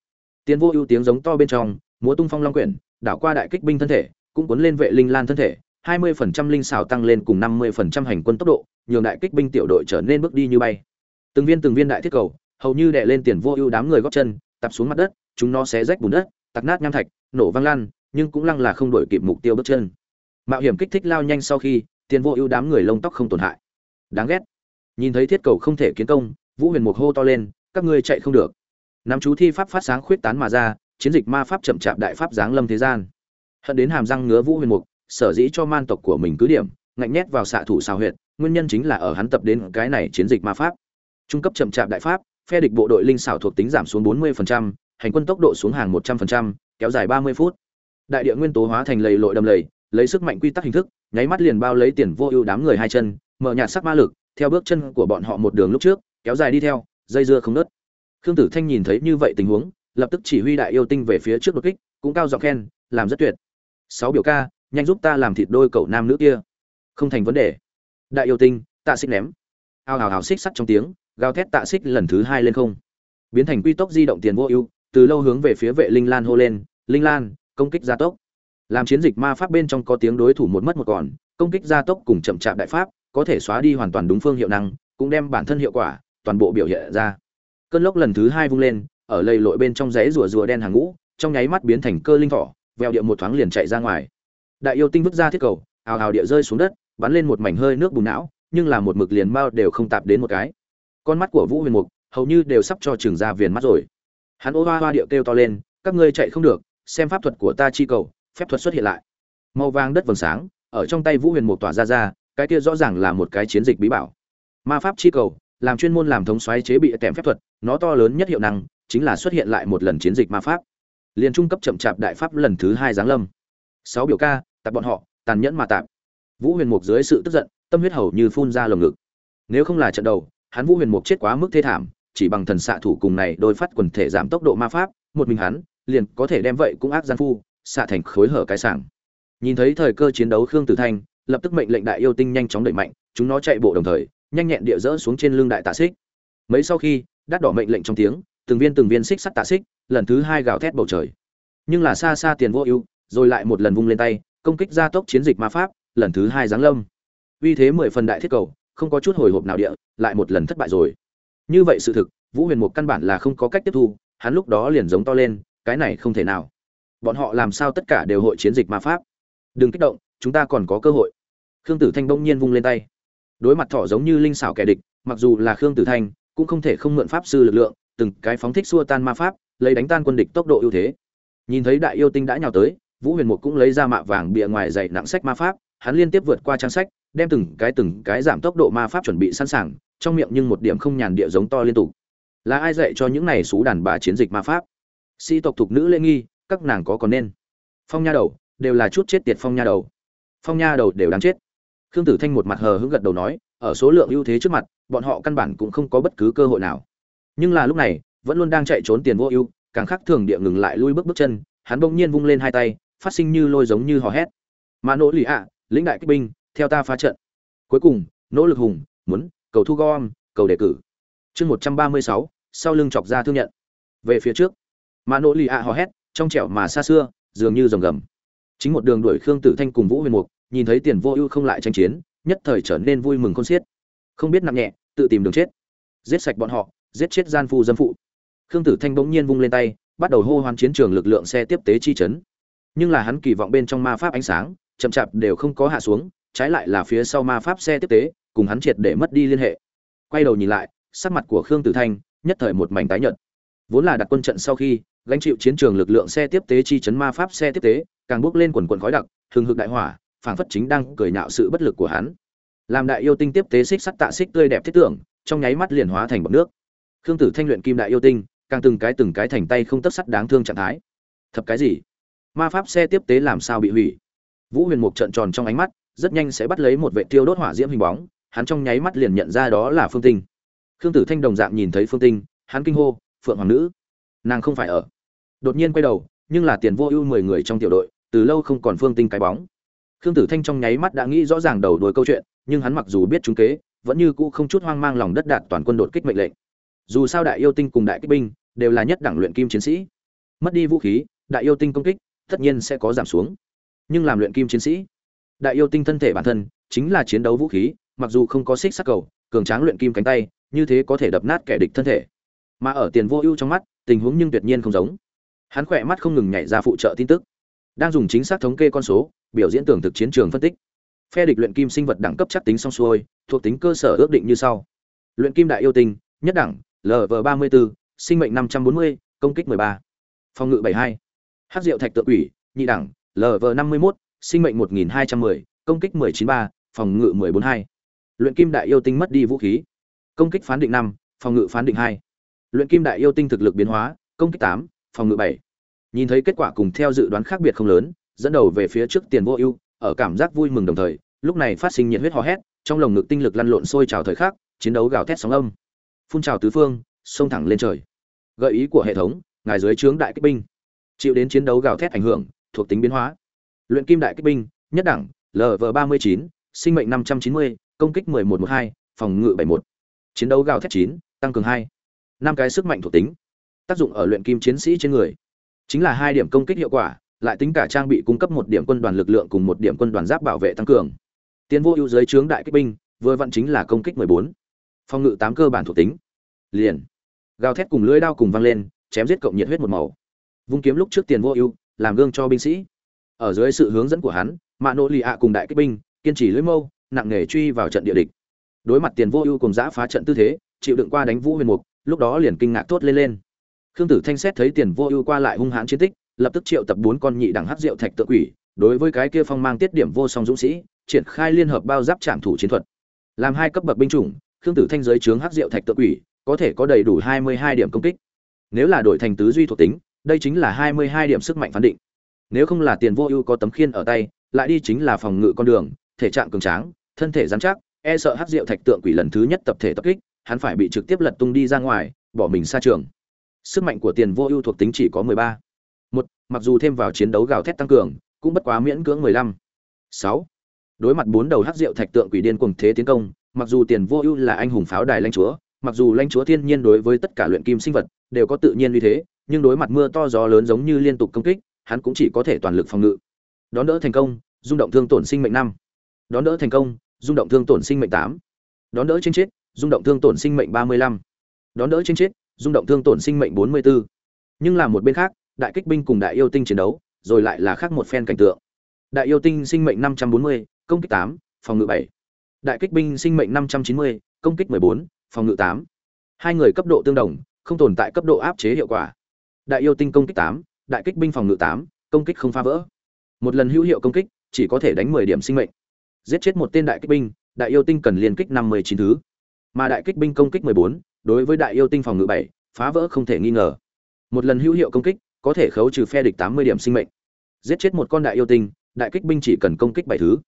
Tiến vô ưu tiếng giống to bên trong, múa tung phong long quyển, đảo qua đại kích binh thân thể, cũng cuốn lên vệ linh lan thân thể 20% linh xảo tăng lên cùng 50% hành quân tốc độ, nhường đại kích binh tiểu đội trở nên bước đi như bay. Từng viên từng viên đại thiết cầu, hầu như đè lên tiền vô ưu đám người góp chân, tập xuống mặt đất, chúng nó xé rách bùn đất tạc nát nham thạch, nổ văng lan, nhưng cũng lăng là không đổi kịp mục tiêu bước chân. Mạo hiểm kích thích lao nhanh sau khi, tiền vô ưu đám người lông tóc không tổn hại. Đáng ghét. Nhìn thấy thiết cầu không thể kiến công, vũ huyền mục hô to lên, các ngươi chạy không được. Nắm chú thi pháp phát sáng khuyết tán mà ra, chiến dịch ma pháp chậm chạp đại pháp giáng lâm thế gian. Hận đến hàm răng ngứa vũ huyền mục sở dĩ cho man tộc của mình cứ điểm ngạnh nhét vào xạ thủ xào huyệt nguyên nhân chính là ở hắn tập đến cái này chiến dịch ma pháp. Trung cấp chậm chạp đại pháp phe địch bộ đội linh xảo thuộc tính giảm xuống 40%, hành quân tốc độ xuống hàng 100%, kéo dài 30 phút. Đại địa nguyên tố hóa thành lầy lội đầm lầy lấy sức mạnh quy tắc hình thức nháy mắt liền bao lấy tiền vô ưu đám người hai chân mở nhạt sắc ma lực theo bước chân của bọn họ một đường lúc trước kéo dài đi theo dây dưa không nớt khương tử thanh nhìn thấy như vậy tình huống lập tức chỉ huy đại yêu tinh về phía trước đột kích cũng cao giọng khen làm rất tuyệt. Sáu biểu ca nhanh giúp ta làm thịt đôi cậu nam nữ kia. Không thành vấn đề. Đại yêu tinh, tạ xích ném. Ao hào hào xích sắt trong tiếng, gào thét tạ xích lần thứ hai lên không. Biến thành quy tốc di động tiền vô ưu, từ lâu hướng về phía vệ linh lan hô lên, linh lan, công kích gia tốc. Làm chiến dịch ma pháp bên trong có tiếng đối thủ một mất một còn, công kích gia tốc cùng chậm chạp đại pháp, có thể xóa đi hoàn toàn đúng phương hiệu năng, cũng đem bản thân hiệu quả, toàn bộ biểu hiện ra. Cơn lốc lần thứ hai vung lên, ở lầy lội bên trong rẽ rùa rùa đen hàng ngũ, trong nháy mắt biến thành cơ linh thỏ veo điệu một thoáng liền chạy ra ngoài đại yêu tinh vứt ra thiết cầu, ào ào địa rơi xuống đất, bắn lên một mảnh hơi nước bùn não, nhưng là một mực liền bao đều không tạp đến một cái. Con mắt của vũ huyền mục hầu như đều sắp cho trường ra viền mắt rồi. Hắn ô hoa hoa điệu kêu to lên, các ngươi chạy không được, xem pháp thuật của ta chi cầu, phép thuật xuất hiện lại. Màu vàng đất vầng sáng, ở trong tay vũ huyền mục tỏa ra ra, cái kia rõ ràng là một cái chiến dịch bí bảo. Ma pháp chi cầu, làm chuyên môn làm thống xoáy chế bị kèm phép thuật, nó to lớn nhất hiệu năng, chính là xuất hiện lại một lần chiến dịch ma pháp. Liền trung cấp chậm chạp đại pháp lần thứ hai giáng lâm. Sáu biểu ca tạp bọn họ, tàn nhẫn mà tạp. Vũ huyền mục dưới sự tức giận, tâm huyết hầu như phun ra lồng ngực. Nếu không là trận đầu, hắn vũ huyền mục chết quá mức thê thảm, chỉ bằng thần xạ thủ cùng này đôi phát quần thể giảm tốc độ ma pháp, một mình hắn, liền có thể đem vậy cũng ác gian phu, xạ thành khối hở cái sảng. Nhìn thấy thời cơ chiến đấu khương tử thanh, lập tức mệnh lệnh đại yêu tinh nhanh chóng đẩy mạnh, chúng nó chạy bộ đồng thời, nhanh nhẹn địa dỡ xuống trên lưng đại tạ xích. Mấy sau khi, đắt đỏ mệnh lệnh trong tiếng, từng viên từng viên xích sắt tạ xích, lần thứ hai gào thét bầu trời. Nhưng là xa xa tiền vô ưu, rồi lại một lần vung lên tay công kích gia tốc chiến dịch ma pháp, lần thứ hai giáng lâm. Vì thế mười phần đại thiết cầu, không có chút hồi hộp nào địa, lại một lần thất bại rồi. Như vậy sự thực, vũ huyền mục căn bản là không có cách tiếp thu, hắn lúc đó liền giống to lên, cái này không thể nào. Bọn họ làm sao tất cả đều hội chiến dịch ma pháp? Đừng kích động, chúng ta còn có cơ hội. Khương tử thanh bỗng nhiên vung lên tay. Đối mặt thỏ giống như linh xảo kẻ địch, mặc dù là khương tử thanh, cũng không thể không mượn pháp sư lực lượng, từng cái phóng thích xua tan ma pháp, lấy đánh tan quân địch tốc độ ưu thế. Nhìn thấy đại yêu tinh đã nhào tới vũ huyền mục cũng lấy ra mạ vàng bìa ngoài dày nặng sách ma pháp, hắn liên tiếp vượt qua trang sách, đem từng cái từng cái giảm tốc độ ma pháp chuẩn bị sẵn sàng, trong miệng nhưng một điểm không nhàn địa giống to liên tục. Là ai dạy cho những này xú đàn bà chiến dịch ma pháp? Sĩ tộc thục nữ lễ nghi, các nàng có còn nên? Phong nha đầu, đều là chút chết tiệt phong nha đầu. Phong nha đầu đều đáng chết. Khương tử thanh một mặt hờ hững gật đầu nói, ở số lượng ưu thế trước mặt, bọn họ căn bản cũng không có bất cứ cơ hội nào. Nhưng là lúc này, vẫn luôn đang chạy trốn tiền vô ưu, càng khác thường địa ngừng lại lui bước bước chân, hắn bỗng nhiên vung lên hai tay phát sinh như lôi giống như hò hét. Mà nỗ lì ạ, lĩnh đại kích binh, theo ta phá trận. Cuối cùng, nỗ lực hùng, muốn, cầu thu gom, cầu đề cử. Chương một trăm ba mươi sáu, sau lưng chọc ra thương nhận. Về phía trước, mà nỗ lì ạ hò hét, trong trẻo mà xa xưa, dường như rồng gầm. Chính một đường đuổi khương tử thanh cùng vũ huyền mục, nhìn thấy tiền vô ưu không lại tranh chiến, nhất thời trở nên vui mừng khôn xiết. Không biết nặng nhẹ, tự tìm đường chết. Giết sạch bọn họ, giết chết gian phu dâm phụ. Khương tử thanh bỗng nhiên vung lên tay, bắt đầu hô hoán chiến trường lực lượng xe tiếp tế chi chấn nhưng là hắn kỳ vọng bên trong ma pháp ánh sáng, chậm chạp đều không có hạ xuống, trái lại là phía sau ma pháp xe tiếp tế, cùng hắn triệt để mất đi liên hệ. Quay đầu nhìn lại, sắc mặt của khương tử thanh, nhất thời một mảnh tái nhợt. Vốn là đặt quân trận sau khi, gánh chịu chiến trường lực lượng xe tiếp tế chi chấn ma pháp xe tiếp tế, càng bước lên quần quần khói đặc thường hực đại hỏa, phảng phất chính đang cười nhạo sự bất lực của hắn. Làm đại yêu tinh tiếp tế xích sắt tạ xích tươi đẹp thiết tưởng, trong nháy mắt liền hóa thành bọt nước. Khương tử thanh luyện kim đại yêu tinh, càng từng cái từng cái thành tay không tất sắt đáng thương trạng thái. Thập cái gì? Ma pháp xe tiếp tế làm sao bị hủy. Vũ huyền mục trợn tròn trong ánh mắt, rất nhanh sẽ bắt lấy một vệ tiêu đốt hỏa diễm hình bóng, hắn trong nháy mắt liền nhận ra đó là phương tinh. Khương tử thanh đồng dạng nhìn thấy phương tinh, hắn kinh hô, phượng hoàng nữ, nàng không phải ở. Đột nhiên quay đầu, nhưng là tiền vô ưu mười người trong tiểu đội, từ lâu không còn phương tinh cái bóng. Khương tử thanh trong nháy mắt đã nghĩ rõ ràng đầu đuôi câu chuyện, nhưng hắn mặc dù biết chúng kế, vẫn như cũ không chút hoang mang lòng đất đạt toàn quân đột kích mệnh lệnh. Dù sao đại yêu tinh cùng đại kích binh, đều là nhất đẳng luyện kim chiến sĩ. Mất đi vũ khí, đại yêu tinh công kích tất nhiên sẽ có giảm xuống. Nhưng làm luyện kim chiến sĩ, đại yêu tinh thân thể bản thân chính là chiến đấu vũ khí, mặc dù không có xích sắc cầu, cường tráng luyện kim cánh tay, như thế có thể đập nát kẻ địch thân thể. Mà ở tiền vô ưu trong mắt, tình huống nhưng tuyệt nhiên không giống. Hắn khỏe mắt không ngừng nhảy ra phụ trợ tin tức, đang dùng chính xác thống kê con số, biểu diễn tưởng thực chiến trường phân tích. Phe địch luyện kim sinh vật đẳng cấp chắc tính xong xuôi, thuộc tính cơ sở ước định như sau. Luyện kim đại yêu tinh, nhất đẳng lv ba mươi bốn sinh mệnh năm trăm bốn mươi, công kích mười ba. Phòng ngự bảy hai hát diệu thạch tự ủy nhị đẳng lv năm mươi một sinh mệnh một nghìn hai trăm mười, công kích mười chín ba, phòng ngự mười bốn hai. Luyện kim đại yêu tinh mất đi vũ khí. Công kích phán định năm, phòng ngự phán định hai. Luyện kim đại yêu tinh thực lực biến hóa, công kích tám, phòng ngự bảy. Nhìn thấy kết quả cùng theo dự đoán khác biệt không lớn, dẫn đầu về phía trước tiền vô ưu, ở cảm giác vui mừng đồng thời, lúc này phát sinh nhiệt huyết hò hét, trong lồng ngực tinh lực lăn lộn sôi trào thời khắc, chiến đấu gào thét sóng âm. Phun trào tứ phương, xông thẳng lên trời. Gợi ý của hệ thống, ngài dưới trướng đại kích binh chịu đến chiến đấu gào thét ảnh hưởng, thuộc tính biến hóa. Luyện kim đại kích binh, nhất đẳng lv ba mươi chín, sinh mệnh năm trăm chín mươi, công kích mười một một hai, phòng ngự bảy một. Chiến đấu gào thét chín, tăng cường hai. Năm cái sức mạnh thuộc tính. Tác dụng ở luyện kim chiến sĩ trên người. Chính là hai điểm công kích hiệu quả, lại tính cả trang bị cung cấp một điểm quân đoàn lực lượng cùng một điểm quân đoàn giáp bảo vệ tăng cường. Tiến vô ưu giới trướng đại kích binh, vừa vặn chính là công kích mười bốn. Phòng ngự tám cơ bản thuộc tính. Liền. Gào thét cùng lưỡi đao cùng văng lên, chém giết cộng nhiệt huyết một màu vung kiếm lúc trước tiền vô ưu, làm gương cho binh sĩ. Ở dưới sự hướng dẫn của hắn mạ nỗ lì ạ cùng đại kích binh, kiên trì lưỡi mâu, nặng nề truy vào trận địa địch. Đối mặt tiền vô ưu cùng giã phá trận tư thế, chịu đựng qua đánh vũ huyền mục, lúc đó liền kinh ngạc thốt lên lên. Khương tử thanh xét thấy tiền vô ưu qua lại hung hãn chiến tích, lập tức triệu tập bốn con nhị đẳng hắc diệu thạch tự quỷ, đối với cái kia phong mang tiết điểm vô song dũng sĩ, triển khai liên hợp bao giáp trạm thủ chiến thuật. Làm hai cấp bậc binh chủng, khương tử thanh giới trướng hắc diệu thạch tự quỷ, có thể có đầy đủ hai mươi hai điểm công kích. Nếu là đổi thành tứ duy thuộc tính đây chính là hai mươi hai điểm sức mạnh phán định. Nếu không là tiền vô ưu có tấm khiên ở tay, lại đi chính là phòng ngự con đường, thể trạng cường tráng, thân thể dán chắc e sợ hắc diệu thạch tượng quỷ lần thứ nhất tập thể tập kích, hắn phải bị trực tiếp lật tung đi ra ngoài, bỏ mình xa trường. Sức mạnh của tiền vô ưu thuộc tính chỉ có mười ba. Một, mặc dù thêm vào chiến đấu gào thét tăng cường, cũng bất quá miễn cưỡng mười lăm. Sáu, đối mặt bốn đầu hắc diệu thạch tượng quỷ điên cuồng thế tiến công, mặc dù tiền vô ưu là anh hùng pháo đài lãnh chúa, mặc dù lãnh chúa thiên nhiên đối với tất cả luyện kim sinh vật đều có tự nhiên như thế nhưng đối mặt mưa to gió lớn giống như liên tục công kích, hắn cũng chỉ có thể toàn lực phòng ngự. Đón đỡ thành công, rung động thương tổn sinh mệnh năm. Đón đỡ thành công, rung động thương tổn sinh mệnh tám. Đón đỡ trên chết, rung động thương tổn sinh mệnh ba mươi lăm. Đón đỡ trên chết, rung động thương tổn sinh mệnh bốn mươi 44. nhưng là một bên khác, đại kích binh cùng đại yêu tinh chiến đấu, rồi lại là khác một phen cảnh tượng. Đại yêu tinh sinh mệnh năm trăm bốn mươi, công kích tám, phòng ngự bảy. Đại kích binh sinh mệnh năm trăm chín mươi, công kích mười bốn, phòng ngự tám. Hai người cấp độ tương đồng, không tồn tại cấp độ áp chế hiệu quả đại yêu tinh công kích tám, đại kích binh phòng ngự tám, công kích không phá vỡ. Một lần hữu hiệu công kích, chỉ có thể đánh mười điểm sinh mệnh. Giết chết một tên đại kích binh, đại yêu tinh cần liên kích năm mươi chín thứ. Mà đại kích binh công kích mười bốn, đối với đại yêu tinh phòng ngự bảy, phá vỡ không thể nghi ngờ. Một lần hữu hiệu công kích, có thể khấu trừ phe địch tám mươi điểm sinh mệnh. Giết chết một con đại yêu tinh, đại kích binh chỉ cần công kích bảy thứ.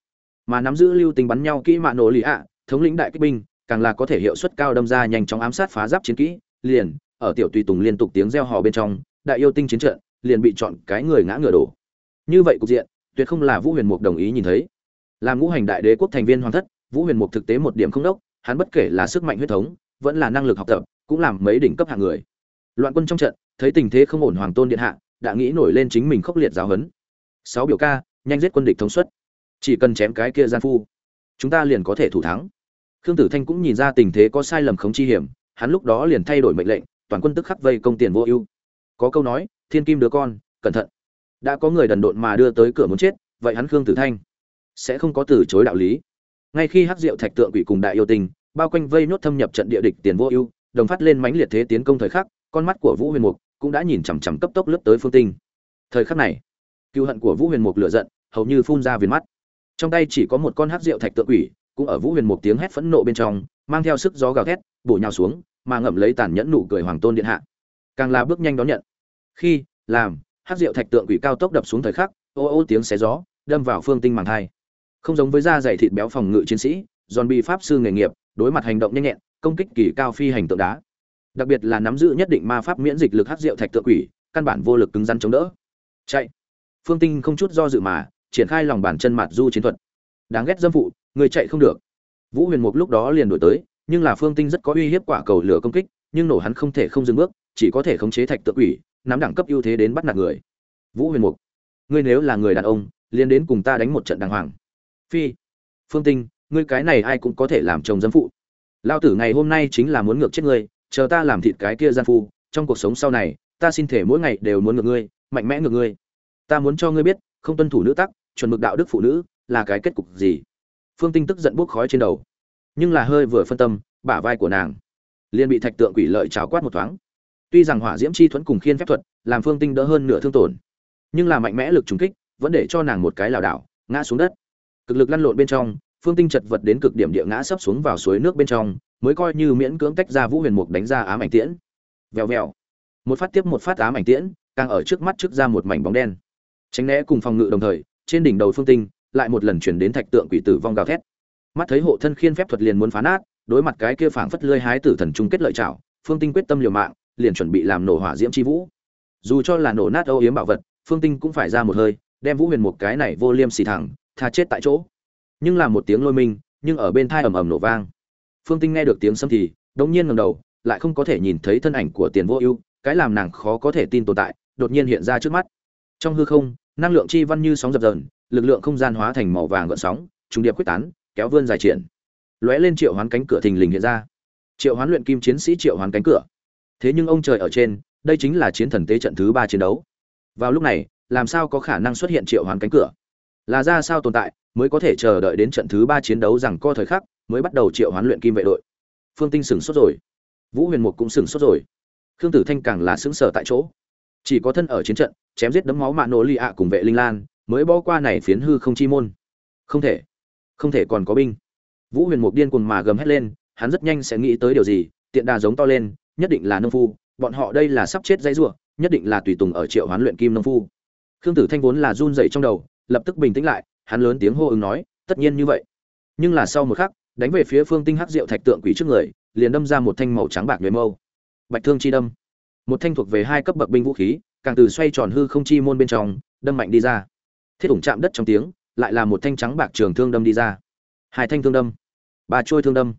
Mà nắm giữ lưu tinh bắn nhau kỹ mạ nổ lì ạ, thống lĩnh đại kích binh, càng là có thể hiệu suất cao đâm ra nhanh chóng ám sát phá giáp chiến kỹ, liền, ở tiểu tùy tùng liên tục tiếng reo hò bên trong đại yêu tinh chiến trận, liền bị chọn cái người ngã ngựa đổ. Như vậy cục diện, tuyệt không là vũ huyền mục đồng ý nhìn thấy. Làm ngũ hành đại đế quốc thành viên hoàng thất, vũ huyền mục thực tế một điểm không đốc, hắn bất kể là sức mạnh huyết thống, vẫn là năng lực học tập, cũng làm mấy đỉnh cấp hạng người. Loạn quân trong trận, thấy tình thế không ổn hoàng tôn điện hạ, đã nghĩ nổi lên chính mình khốc liệt giáo huấn. Sáu biểu ca, nhanh giết quân địch thống suất. Chỉ cần chém cái kia gian phu, chúng ta liền có thể thủ thắng. Khương tử thanh cũng nhìn ra tình thế có sai lầm không chi hiểm, hắn lúc đó liền thay đổi mệnh lệnh, toàn quân tức khắc vây công tiền vô ưu có câu nói, thiên kim đứa con, cẩn thận. Đã có người đần độn mà đưa tới cửa muốn chết, vậy hắn khương tử thanh sẽ không có từ chối đạo lý. Ngay khi hắc diệu thạch tượng quỷ cùng đại yêu tình, bao quanh vây nhốt thâm nhập trận địa địch tiền vô ưu, đồng phát lên mãnh liệt thế tiến công thời khắc, con mắt của vũ huyền mục cũng đã nhìn chằm chằm cấp tốc lướt tới phương tinh. Thời khắc này cựu hận của vũ huyền mục lửa giận, hầu như phun ra viền mắt. Trong tay chỉ có một con hắc rượu thạch tượng quỷ, cũng ở vũ huyền mục tiếng hét phẫn nộ bên trong, mang theo sức gió gào thét, bổ nhào xuống, mà ngậm lấy tàn nhẫn nụ cười hoàng tôn điện hạ. Càng là bước nhanh đón nhận khi, làm, hát rượu thạch tượng quỷ cao tốc đập xuống thời khắc, ô ô tiếng xé gió, đâm vào phương tinh màng thai. Không giống với da dày thịt béo phòng ngự chiến sĩ, giòn bị pháp sư nghề nghiệp, đối mặt hành động nhanh nhẹn, công kích kỳ cao phi hành tượng đá. Đặc biệt là nắm giữ nhất định ma pháp miễn dịch lực hát rượu thạch tượng quỷ, căn bản vô lực cứng rắn chống đỡ. Chạy. Phương tinh không chút do dự mà, triển khai lòng bàn chân mặt du chiến thuật. Đáng ghét dâm phụ, người chạy không được. Vũ huyền mục lúc đó liền đổi tới, nhưng là phương tinh rất có uy hiếp quả cầu lửa công kích, nhưng nổ hắn không thể không dừng bước, chỉ có thể khống chế thạch tượng quỷ nắm đẳng cấp ưu thế đến bắt nạt người. Vũ huyền mục, ngươi nếu là người đàn ông, liền đến cùng ta đánh một trận đàng hoàng. Phi, phương tinh, ngươi cái này ai cũng có thể làm chồng dâm phụ. Lao tử ngày hôm nay chính là muốn ngược chết ngươi, chờ ta làm thịt cái kia gian phu, trong cuộc sống sau này, ta xin thể mỗi ngày đều muốn ngược ngươi, mạnh mẽ ngược ngươi. Ta muốn cho ngươi biết, không tuân thủ nữ tắc, chuẩn mực đạo đức phụ nữ, là cái kết cục gì? Phương tinh tức giận buốc khói trên đầu. Nhưng là hơi vừa phân tâm, bả vai của nàng liền bị thạch tượng quỷ lợi trào quát một thoáng tuy rằng hỏa diễm chi thuẫn cùng khiên phép thuật làm phương tinh đỡ hơn nửa thương tổn, nhưng là mạnh mẽ lực trùng kích vẫn để cho nàng một cái lảo đảo, ngã xuống đất. Cực lực lăn lộn bên trong, phương tinh chật vật đến cực điểm địa ngã sấp xuống vào suối nước bên trong, mới coi như miễn cưỡng tách ra vũ huyền mục đánh ra ám ảnh tiễn. Vèo vèo. Một phát tiếp một phát ám ảnh tiễn, càng ở trước mắt trước ra một mảnh bóng đen. Tránh né cùng phòng ngự đồng thời, trên đỉnh đầu phương tinh lại một lần chuyển đến thạch tượng quỷ tử vong gào thét. Mắt thấy hộ thân khiên phép thuật liền muốn phá nát, đối mặt cái kia phảng phất lơi hái tử thần chung kết lợi chảo phương tinh quyết tâm liều mạng liền chuẩn bị làm nổ hỏa diễm chi vũ. Dù cho là nổ nát âu yếm bảo vật, phương tinh cũng phải ra một hơi, đem vũ huyền một cái này vô liêm xì thẳng, tha chết tại chỗ. Nhưng là một tiếng lôi minh nhưng ở bên thai ầm ầm nổ vang. Phương tinh nghe được tiếng sấm thì, đống nhiên ngẩng đầu, lại không có thể nhìn thấy thân ảnh của tiền vô ưu, cái làm nàng khó có thể tin tồn tại, đột nhiên hiện ra trước mắt. Trong hư không, năng lượng chi văn như sóng dập dờn, lực lượng không gian hóa thành màu vàng gợn sóng, trùng điệp quyết tán, kéo vươn dài triển. Lóe lên triệu hoán cánh cửa thình lình hiện ra. Triệu hoán luyện kim chiến sĩ triệu hoán cánh cửa thế nhưng ông trời ở trên, đây chính là chiến thần tế trận thứ ba chiến đấu. Vào lúc này, làm sao có khả năng xuất hiện triệu hoán cánh cửa? Là ra sao tồn tại, mới có thể chờ đợi đến trận thứ ba chiến đấu rằng co thời khắc, mới bắt đầu triệu hoán luyện kim vệ đội. Phương tinh sửng sốt rồi. Vũ huyền mục cũng sửng sốt rồi. Khương tử thanh càng là xứng sở tại chỗ. Chỉ có thân ở chiến trận, chém giết đấm máu mạ nổ lì ạ cùng vệ linh lan, mới bỏ qua này phiến hư không chi môn. Không thể. Không thể còn có binh. Vũ huyền mục điên cuồng mà gầm hét lên, hắn rất nhanh sẽ nghĩ tới điều gì, tiện đà giống to lên nhất định là nông phu, bọn họ đây là sắp chết dãy rủa, nhất định là tùy tùng ở triệu hoán luyện kim nông phu. Khương tử thanh vốn là run dậy trong đầu, lập tức bình tĩnh lại, hắn lớn tiếng hô ứng nói, tất nhiên như vậy. Nhưng là sau một khắc, đánh về phía phương tinh hắc diệu thạch tượng quỷ trước người, liền đâm ra một thanh màu trắng bạc nhuế mâu. Bạch thương chi đâm. Một thanh thuộc về hai cấp bậc binh vũ khí, càng từ xoay tròn hư không chi môn bên trong, đâm mạnh đi ra. Thiết ủng chạm đất trong tiếng, lại là một thanh trắng bạc trường thương đâm đi ra. Hai thanh thương đâm. Ba trôi thương đâm.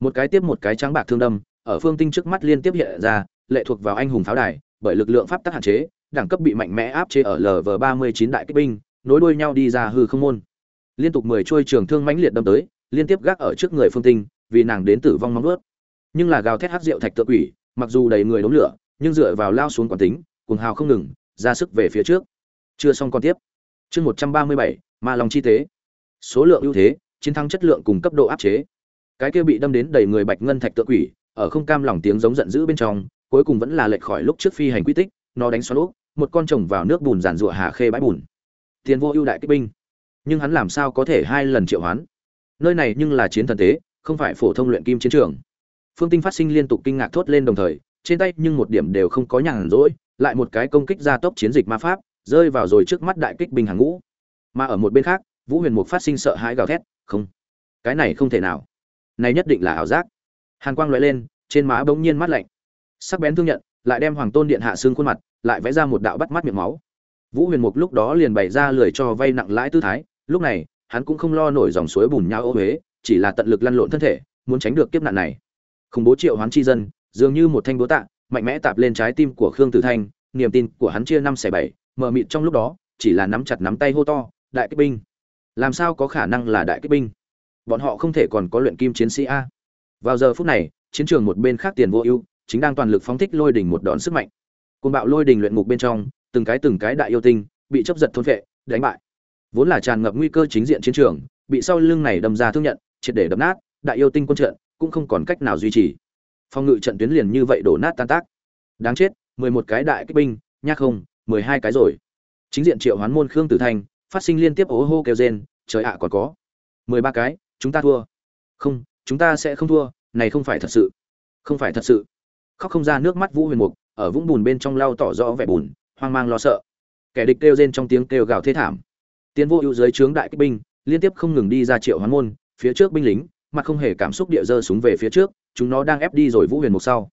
Một cái tiếp một cái trắng bạc thương đâm ở phương tinh trước mắt liên tiếp hiện ra, lệ thuộc vào anh hùng pháo đài, bởi lực lượng pháp tắc hạn chế, đẳng cấp bị mạnh mẽ áp chế ở lv ba mươi chín đại kích binh, nối đuôi nhau đi ra hư không môn. Liên tục mười trôi trường thương mãnh liệt đâm tới, liên tiếp gác ở trước người phương tinh, vì nàng đến tử vong mong ước. nhưng là gào thét hắc rượu thạch tự quỷ, mặc dù đầy người đống lửa, nhưng dựa vào lao xuống quán tính, cuồng hào không ngừng, ra sức về phía trước. Chưa xong còn tiếp. Chương một trăm ba mươi bảy, ma lòng chi tế. Số lượng ưu thế, chiến thắng chất lượng cùng cấp độ áp chế. Cái kia bị đâm đến đầy người bạch ngân thạch tự quỷ ở không cam lòng tiếng giống giận dữ bên trong, cuối cùng vẫn là lệch khỏi lúc trước phi hành quy tích, nó đánh xoắn úp, một con trồng vào nước bùn giàn rụa hà khê bãi bùn. Tiền vô ưu đại kích binh. Nhưng hắn làm sao có thể hai lần triệu hoán? Nơi này nhưng là chiến thần tế, không phải phổ thông luyện kim chiến trường. Phương tinh phát sinh liên tục kinh ngạc thốt lên đồng thời, trên tay nhưng một điểm đều không có nhàn rỗi, lại một cái công kích gia tốc chiến dịch ma pháp, rơi vào rồi trước mắt đại kích binh hàng ngũ. Mà ở một bên khác, vũ huyền mục phát sinh sợ hãi gào thét, không, cái này không thể nào. Này nhất định là ảo giác hàn quang loại lên, trên má bỗng nhiên mắt lạnh. Sắc bén thương nhận, lại đem hoàng tôn điện hạ xương khuôn mặt, lại vẽ ra một đạo bắt mắt miệng máu. Vũ huyền mục lúc đó liền bày ra lười cho vay nặng lãi tư thái, lúc này, hắn cũng không lo nổi dòng suối bùn nhau ô huế chỉ là tận lực lăn lộn thân thể, muốn tránh được kiếp nạn này. Khủng bố triệu hoán chi dân, dường như một thanh búa tạ, mạnh mẽ tạp lên trái tim của khương tử thanh, niềm tin của hắn chia năm xẻ bảy, mờ mịt trong lúc đó, chỉ là nắm chặt nắm tay hô to, đại kích binh, làm sao có khả năng là đại kích binh? Bọn họ không thể còn có luyện kim chiến sĩ a vào giờ phút này, chiến trường một bên khác tiền vô ưu, chính đang toàn lực phóng thích lôi đỉnh một đòn sức mạnh. Côn bạo lôi đỉnh luyện ngục bên trong, từng cái từng cái đại yêu tinh bị chấp giật thôn vệ đánh bại. Vốn là tràn ngập nguy cơ chính diện chiến trường, bị sau lưng này đâm ra thương nhận, triệt để đập nát, đại yêu tinh quân trận cũng không còn cách nào duy trì. Phòng ngự trận tuyến liền như vậy đổ nát tan tác. Đáng chết, mười một cái đại kích binh, nhắc không, mười hai cái rồi. Chính diện triệu hoán môn khương tử thành, phát sinh liên tiếp ố hô kêu rên, trời ạ, còn có. mười ba cái, chúng ta thua. Không chúng ta sẽ không thua, này không phải thật sự. Không phải thật sự. Khóc không ra nước mắt vũ huyền mục, ở vũng bùn bên trong lau tỏ rõ vẻ bùn hoang mang lo sợ. Kẻ địch kêu rên trong tiếng kêu gào thế thảm. Tiến vô ưu dưới trướng đại kích binh, liên tiếp không ngừng đi ra triệu hoán môn, phía trước binh lính mặt không hề cảm xúc địa giơ súng về phía trước, chúng nó đang ép đi rồi vũ huyền mục sau.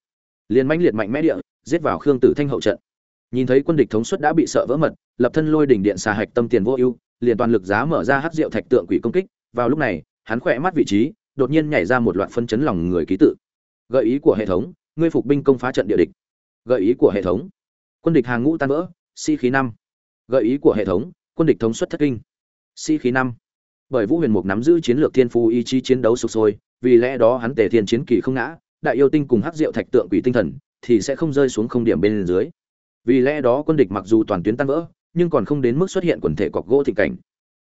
Liền mãnh liệt mạnh mẽ địa, giết vào khương tử thanh hậu trận. Nhìn thấy quân địch thống suất đã bị sợ vỡ mật, lập thân lôi đỉnh điện xà hạch tâm tiền vô ưu, liền toàn lực giá mở ra hát rượu thạch tượng quỷ công kích. Vào lúc này, hắn khỏe mắt vị trí đột nhiên nhảy ra một loạt phân chấn lòng người ký tự. Gợi ý của hệ thống, ngươi phục binh công phá trận địa địch. Gợi ý của hệ thống, quân địch hàng ngũ tan vỡ si khí năm. Gợi ý của hệ thống, quân địch thống suất thất kinh si khí năm. Bởi vũ huyền mục nắm giữ chiến lược thiên phu ý chí chiến đấu sục sôi, vì lẽ đó hắn tề thiên chiến kỳ không ngã, đại yêu tinh cùng hắc diệu thạch tượng quỷ tinh thần, thì sẽ không rơi xuống không điểm bên dưới. Vì lẽ đó quân địch mặc dù toàn tuyến tan vỡ, nhưng còn không đến mức xuất hiện quần thể cọc gỗ thịnh cảnh.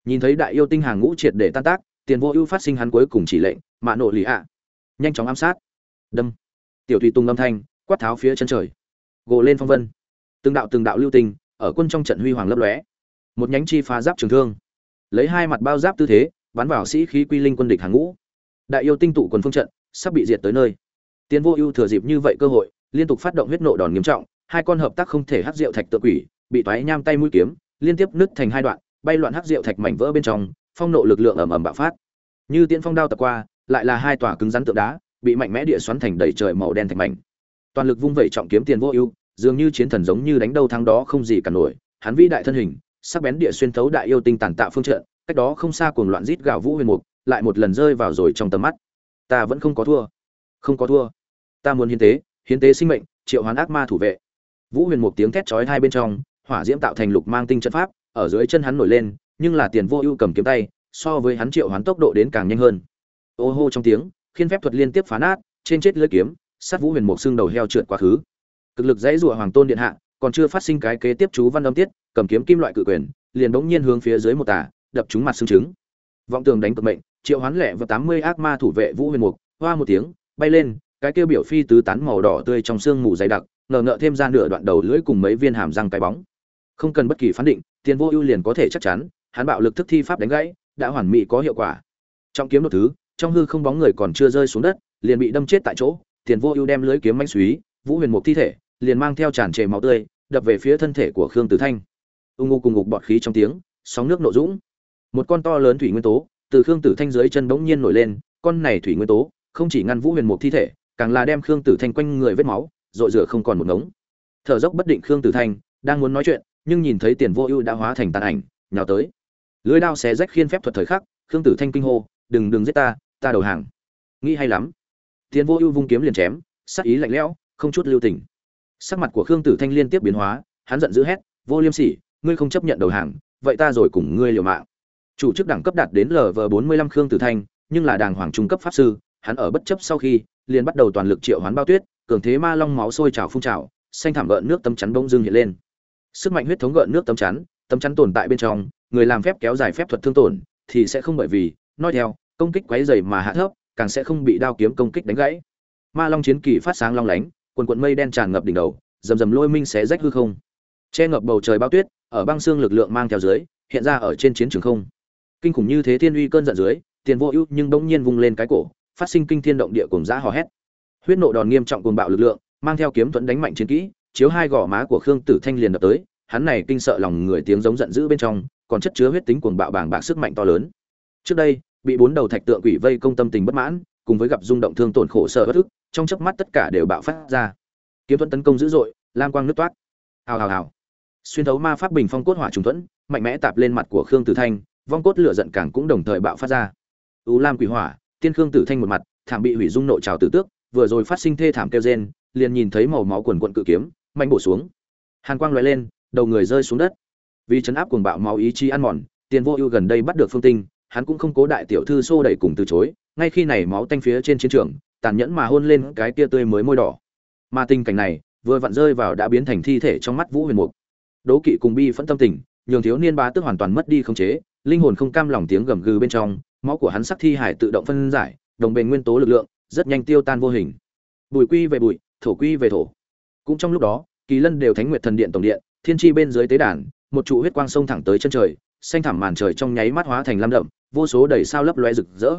Nhìn thấy đại yêu tinh hàng ngũ triệt để tan tác tiền vô ưu phát sinh hắn cuối cùng chỉ lệnh, mạ nộ lì ạ. Nhanh chóng ám sát. Đâm. Tiểu thủy tung âm thanh, quát tháo phía chân trời. Gồ lên phong vân. Từng đạo từng đạo lưu tình, ở quân trong trận huy hoàng lấp lóe. Một nhánh chi phá giáp trường thương. Lấy hai mặt bao giáp tư thế, bắn vào sĩ khí quy linh quân địch hàng ngũ. Đại yêu tinh tụ quần phương trận, sắp bị diệt tới nơi. Tiến vô ưu thừa dịp như vậy cơ hội, liên tục phát động huyết nộ đòn nghiêm trọng, hai con hợp tác không thể hắc rượu thạch tự quỷ, bị toái nham tay mũi kiếm, liên tiếp nứt thành hai đoạn, bay loạn hắc rượu thạch mảnh vỡ bên trong phong nộ lực lượng ầm ầm bạo phát. Như tiên phong đao tập qua, lại là hai tòa cứng rắn tượng đá, bị mạnh mẽ địa xoắn thành đầy trời màu đen thành mảnh. Toàn lực vung vẩy trọng kiếm tiền vô ưu, dường như chiến thần giống như đánh đâu thắng đó không gì cả nổi, hắn vĩ đại thân hình, sắc bén địa xuyên thấu đại yêu tinh tàn tạ phương trận, cách đó không xa cuồng loạn rít gào vũ huyền mục, lại một lần rơi vào rồi trong tầm mắt. Ta vẫn không có thua. Không có thua. Ta muốn hiến tế hiến tế sinh mệnh, triệu hoán ác ma thủ vệ. Vũ huyền mục tiếng thét chói hai bên trong, hỏa diễm tạo thành lục mang tinh trận pháp, ở dưới chân hắn nổi lên nhưng là tiền vô ưu cầm kiếm tay, so với hắn triệu hoán tốc độ đến càng nhanh hơn. Ô hô trong tiếng, khiên phép thuật liên tiếp phá nát, trên chết lưỡi kiếm, sát vũ huyền mộc xương đầu heo trượt quá khứ. Cực lực dãy rủa hoàng tôn điện hạ, còn chưa phát sinh cái kế tiếp chú văn âm tiết, cầm kiếm kim loại cự quyền, liền bỗng nhiên hướng phía dưới một tả đập trúng mặt xương trứng. Vọng tường đánh cực mệnh, triệu hoán lẻ và tám mươi ác ma thủ vệ vũ huyền mục, hoa một tiếng, bay lên, cái kêu biểu phi tứ tán màu đỏ tươi trong xương mù dày đặc, ngờ ngợ thêm ra nửa đoạn đầu lưỡi cùng mấy viên hàm răng cái bóng. Không cần bất kỳ phán định, tiền vô ưu liền có thể chắc chắn hắn bạo lực thức thi pháp đánh gãy, đã hoàn mỹ có hiệu quả. Trong kiếm đột thứ, trong hư không bóng người còn chưa rơi xuống đất, liền bị đâm chết tại chỗ, tiền vô ưu đem lưới kiếm mãnh suý vũ huyền mục thi thể, liền mang theo tràn trề máu tươi, đập về phía thân thể của khương tử thanh. Ung ngu cùng ngục bọt khí trong tiếng, sóng nước nộ dũng. Một con to lớn thủy nguyên tố, từ khương tử thanh dưới chân bỗng nhiên nổi lên, con này thủy nguyên tố, không chỉ ngăn vũ huyền mục thi thể, càng là đem khương tử thanh quanh người vết máu, rội rửa không còn một ngống. Thở dốc bất định khương tử thanh, đang muốn nói chuyện, nhưng nhìn thấy tiền vô ưu đã hóa thành tàn ảnh, nhào tới lưới đao xé rách khiên phép thuật thời khắc, khương tử thanh kinh hô, đừng đừng giết ta ta đầu hàng. Nghĩ hay lắm. Tiến vô ưu vung kiếm liền chém sắc ý lạnh lẽo, không chút lưu tình. Sắc mặt của khương tử thanh liên tiếp biến hóa, hắn giận dữ hét, vô liêm sỉ, ngươi không chấp nhận đầu hàng, vậy ta rồi cùng ngươi liều mạng. Chủ chức đẳng cấp đạt đến lv bốn mươi lăm khương tử thanh, nhưng là đàng hoàng trung cấp pháp sư, hắn ở bất chấp sau khi, liền bắt đầu toàn lực triệu hoán bao tuyết, cường thế ma long máu sôi trào phun trào, xanh thảm gợn nước tấm chắn bỗng dưng hiện lên. Sức mạnh huyết thống gợn nước tấm chắn tấm chắn tồn tại bên trong người làm phép kéo dài phép thuật thương tổn, thì sẽ không bởi vì, nói theo, công kích quấy dày mà hạ thấp, càng sẽ không bị đao kiếm công kích đánh gãy. Ma long chiến kỳ phát sáng long lánh, quần quận mây đen tràn ngập đỉnh đầu, rầm rầm lôi minh xé rách hư không. Che ngập bầu trời bao tuyết, ở băng xương lực lượng mang theo dưới, hiện ra ở trên chiến trường không. Kinh khủng như thế thiên uy cơn giận dưới, tiền vô ưu nhưng bỗng nhiên vung lên cái cổ, phát sinh kinh thiên động địa cùng giã hò hét. Huyết nộ đòn nghiêm trọng cuồng bạo lực lượng, mang theo kiếm thuẫn đánh mạnh chiến kỹ, chiếu hai gò má của khương tử thanh liền đập tới, hắn này kinh sợ lòng người tiếng giống giận dữ bên trong còn chất chứa huyết tính cuồng bạo bàng bạc sức mạnh to lớn. Trước đây, bị bốn đầu thạch tượng quỷ vây công tâm tình bất mãn, cùng với gặp rung động thương tổn khổ sở bất ức, trong chớp mắt tất cả đều bạo phát ra. Kiếm thuẫn tấn công dữ dội, lam quang nứt toát. Hào hào hào. Xuyên thấu ma pháp bình phong cốt hỏa trùng thuẫn, mạnh mẽ tạp lên mặt của khương tử thanh, vong cốt lửa giận càng cũng đồng thời bạo phát ra. U lam quỷ hỏa, tiên khương tử thanh một mặt, thảm bị hủy dung nộ trào tử tước, vừa rồi phát sinh thê thảm kêu rên, liền nhìn thấy màu máu quần quận cự kiếm, mạnh bổ xuống. Hàn quang lóe lên, đầu người rơi xuống đất vì chấn áp cuồng bạo máu ý chí ăn mòn, tiền vô ưu gần đây bắt được phương tinh, hắn cũng không cố đại tiểu thư xô đẩy cùng từ chối, ngay khi này máu tanh phía trên chiến trường, tàn nhẫn mà hôn lên cái tia tươi mới môi đỏ. Mà tình cảnh này, vừa vặn rơi vào đã biến thành thi thể trong mắt vũ huyền mục. Đố kỵ cùng bi phẫn tâm tình, nhường thiếu niên bá tức hoàn toàn mất đi khống chế, linh hồn không cam lòng tiếng gầm gừ bên trong, máu của hắn sắc thi hải tự động phân giải, đồng bền nguyên tố lực lượng, rất nhanh tiêu tan vô hình. Bùi quy về bụi, thổ quy về thổ. Cũng trong lúc đó, kỳ lân đều thánh nguyệt thần điện tổng điện, thiên tri bên dưới tế đàn một trụ huyết quang sông thẳng tới chân trời, xanh thẳm màn trời trong nháy mắt hóa thành lam đậm, vô số đầy sao lấp loe rực rỡ.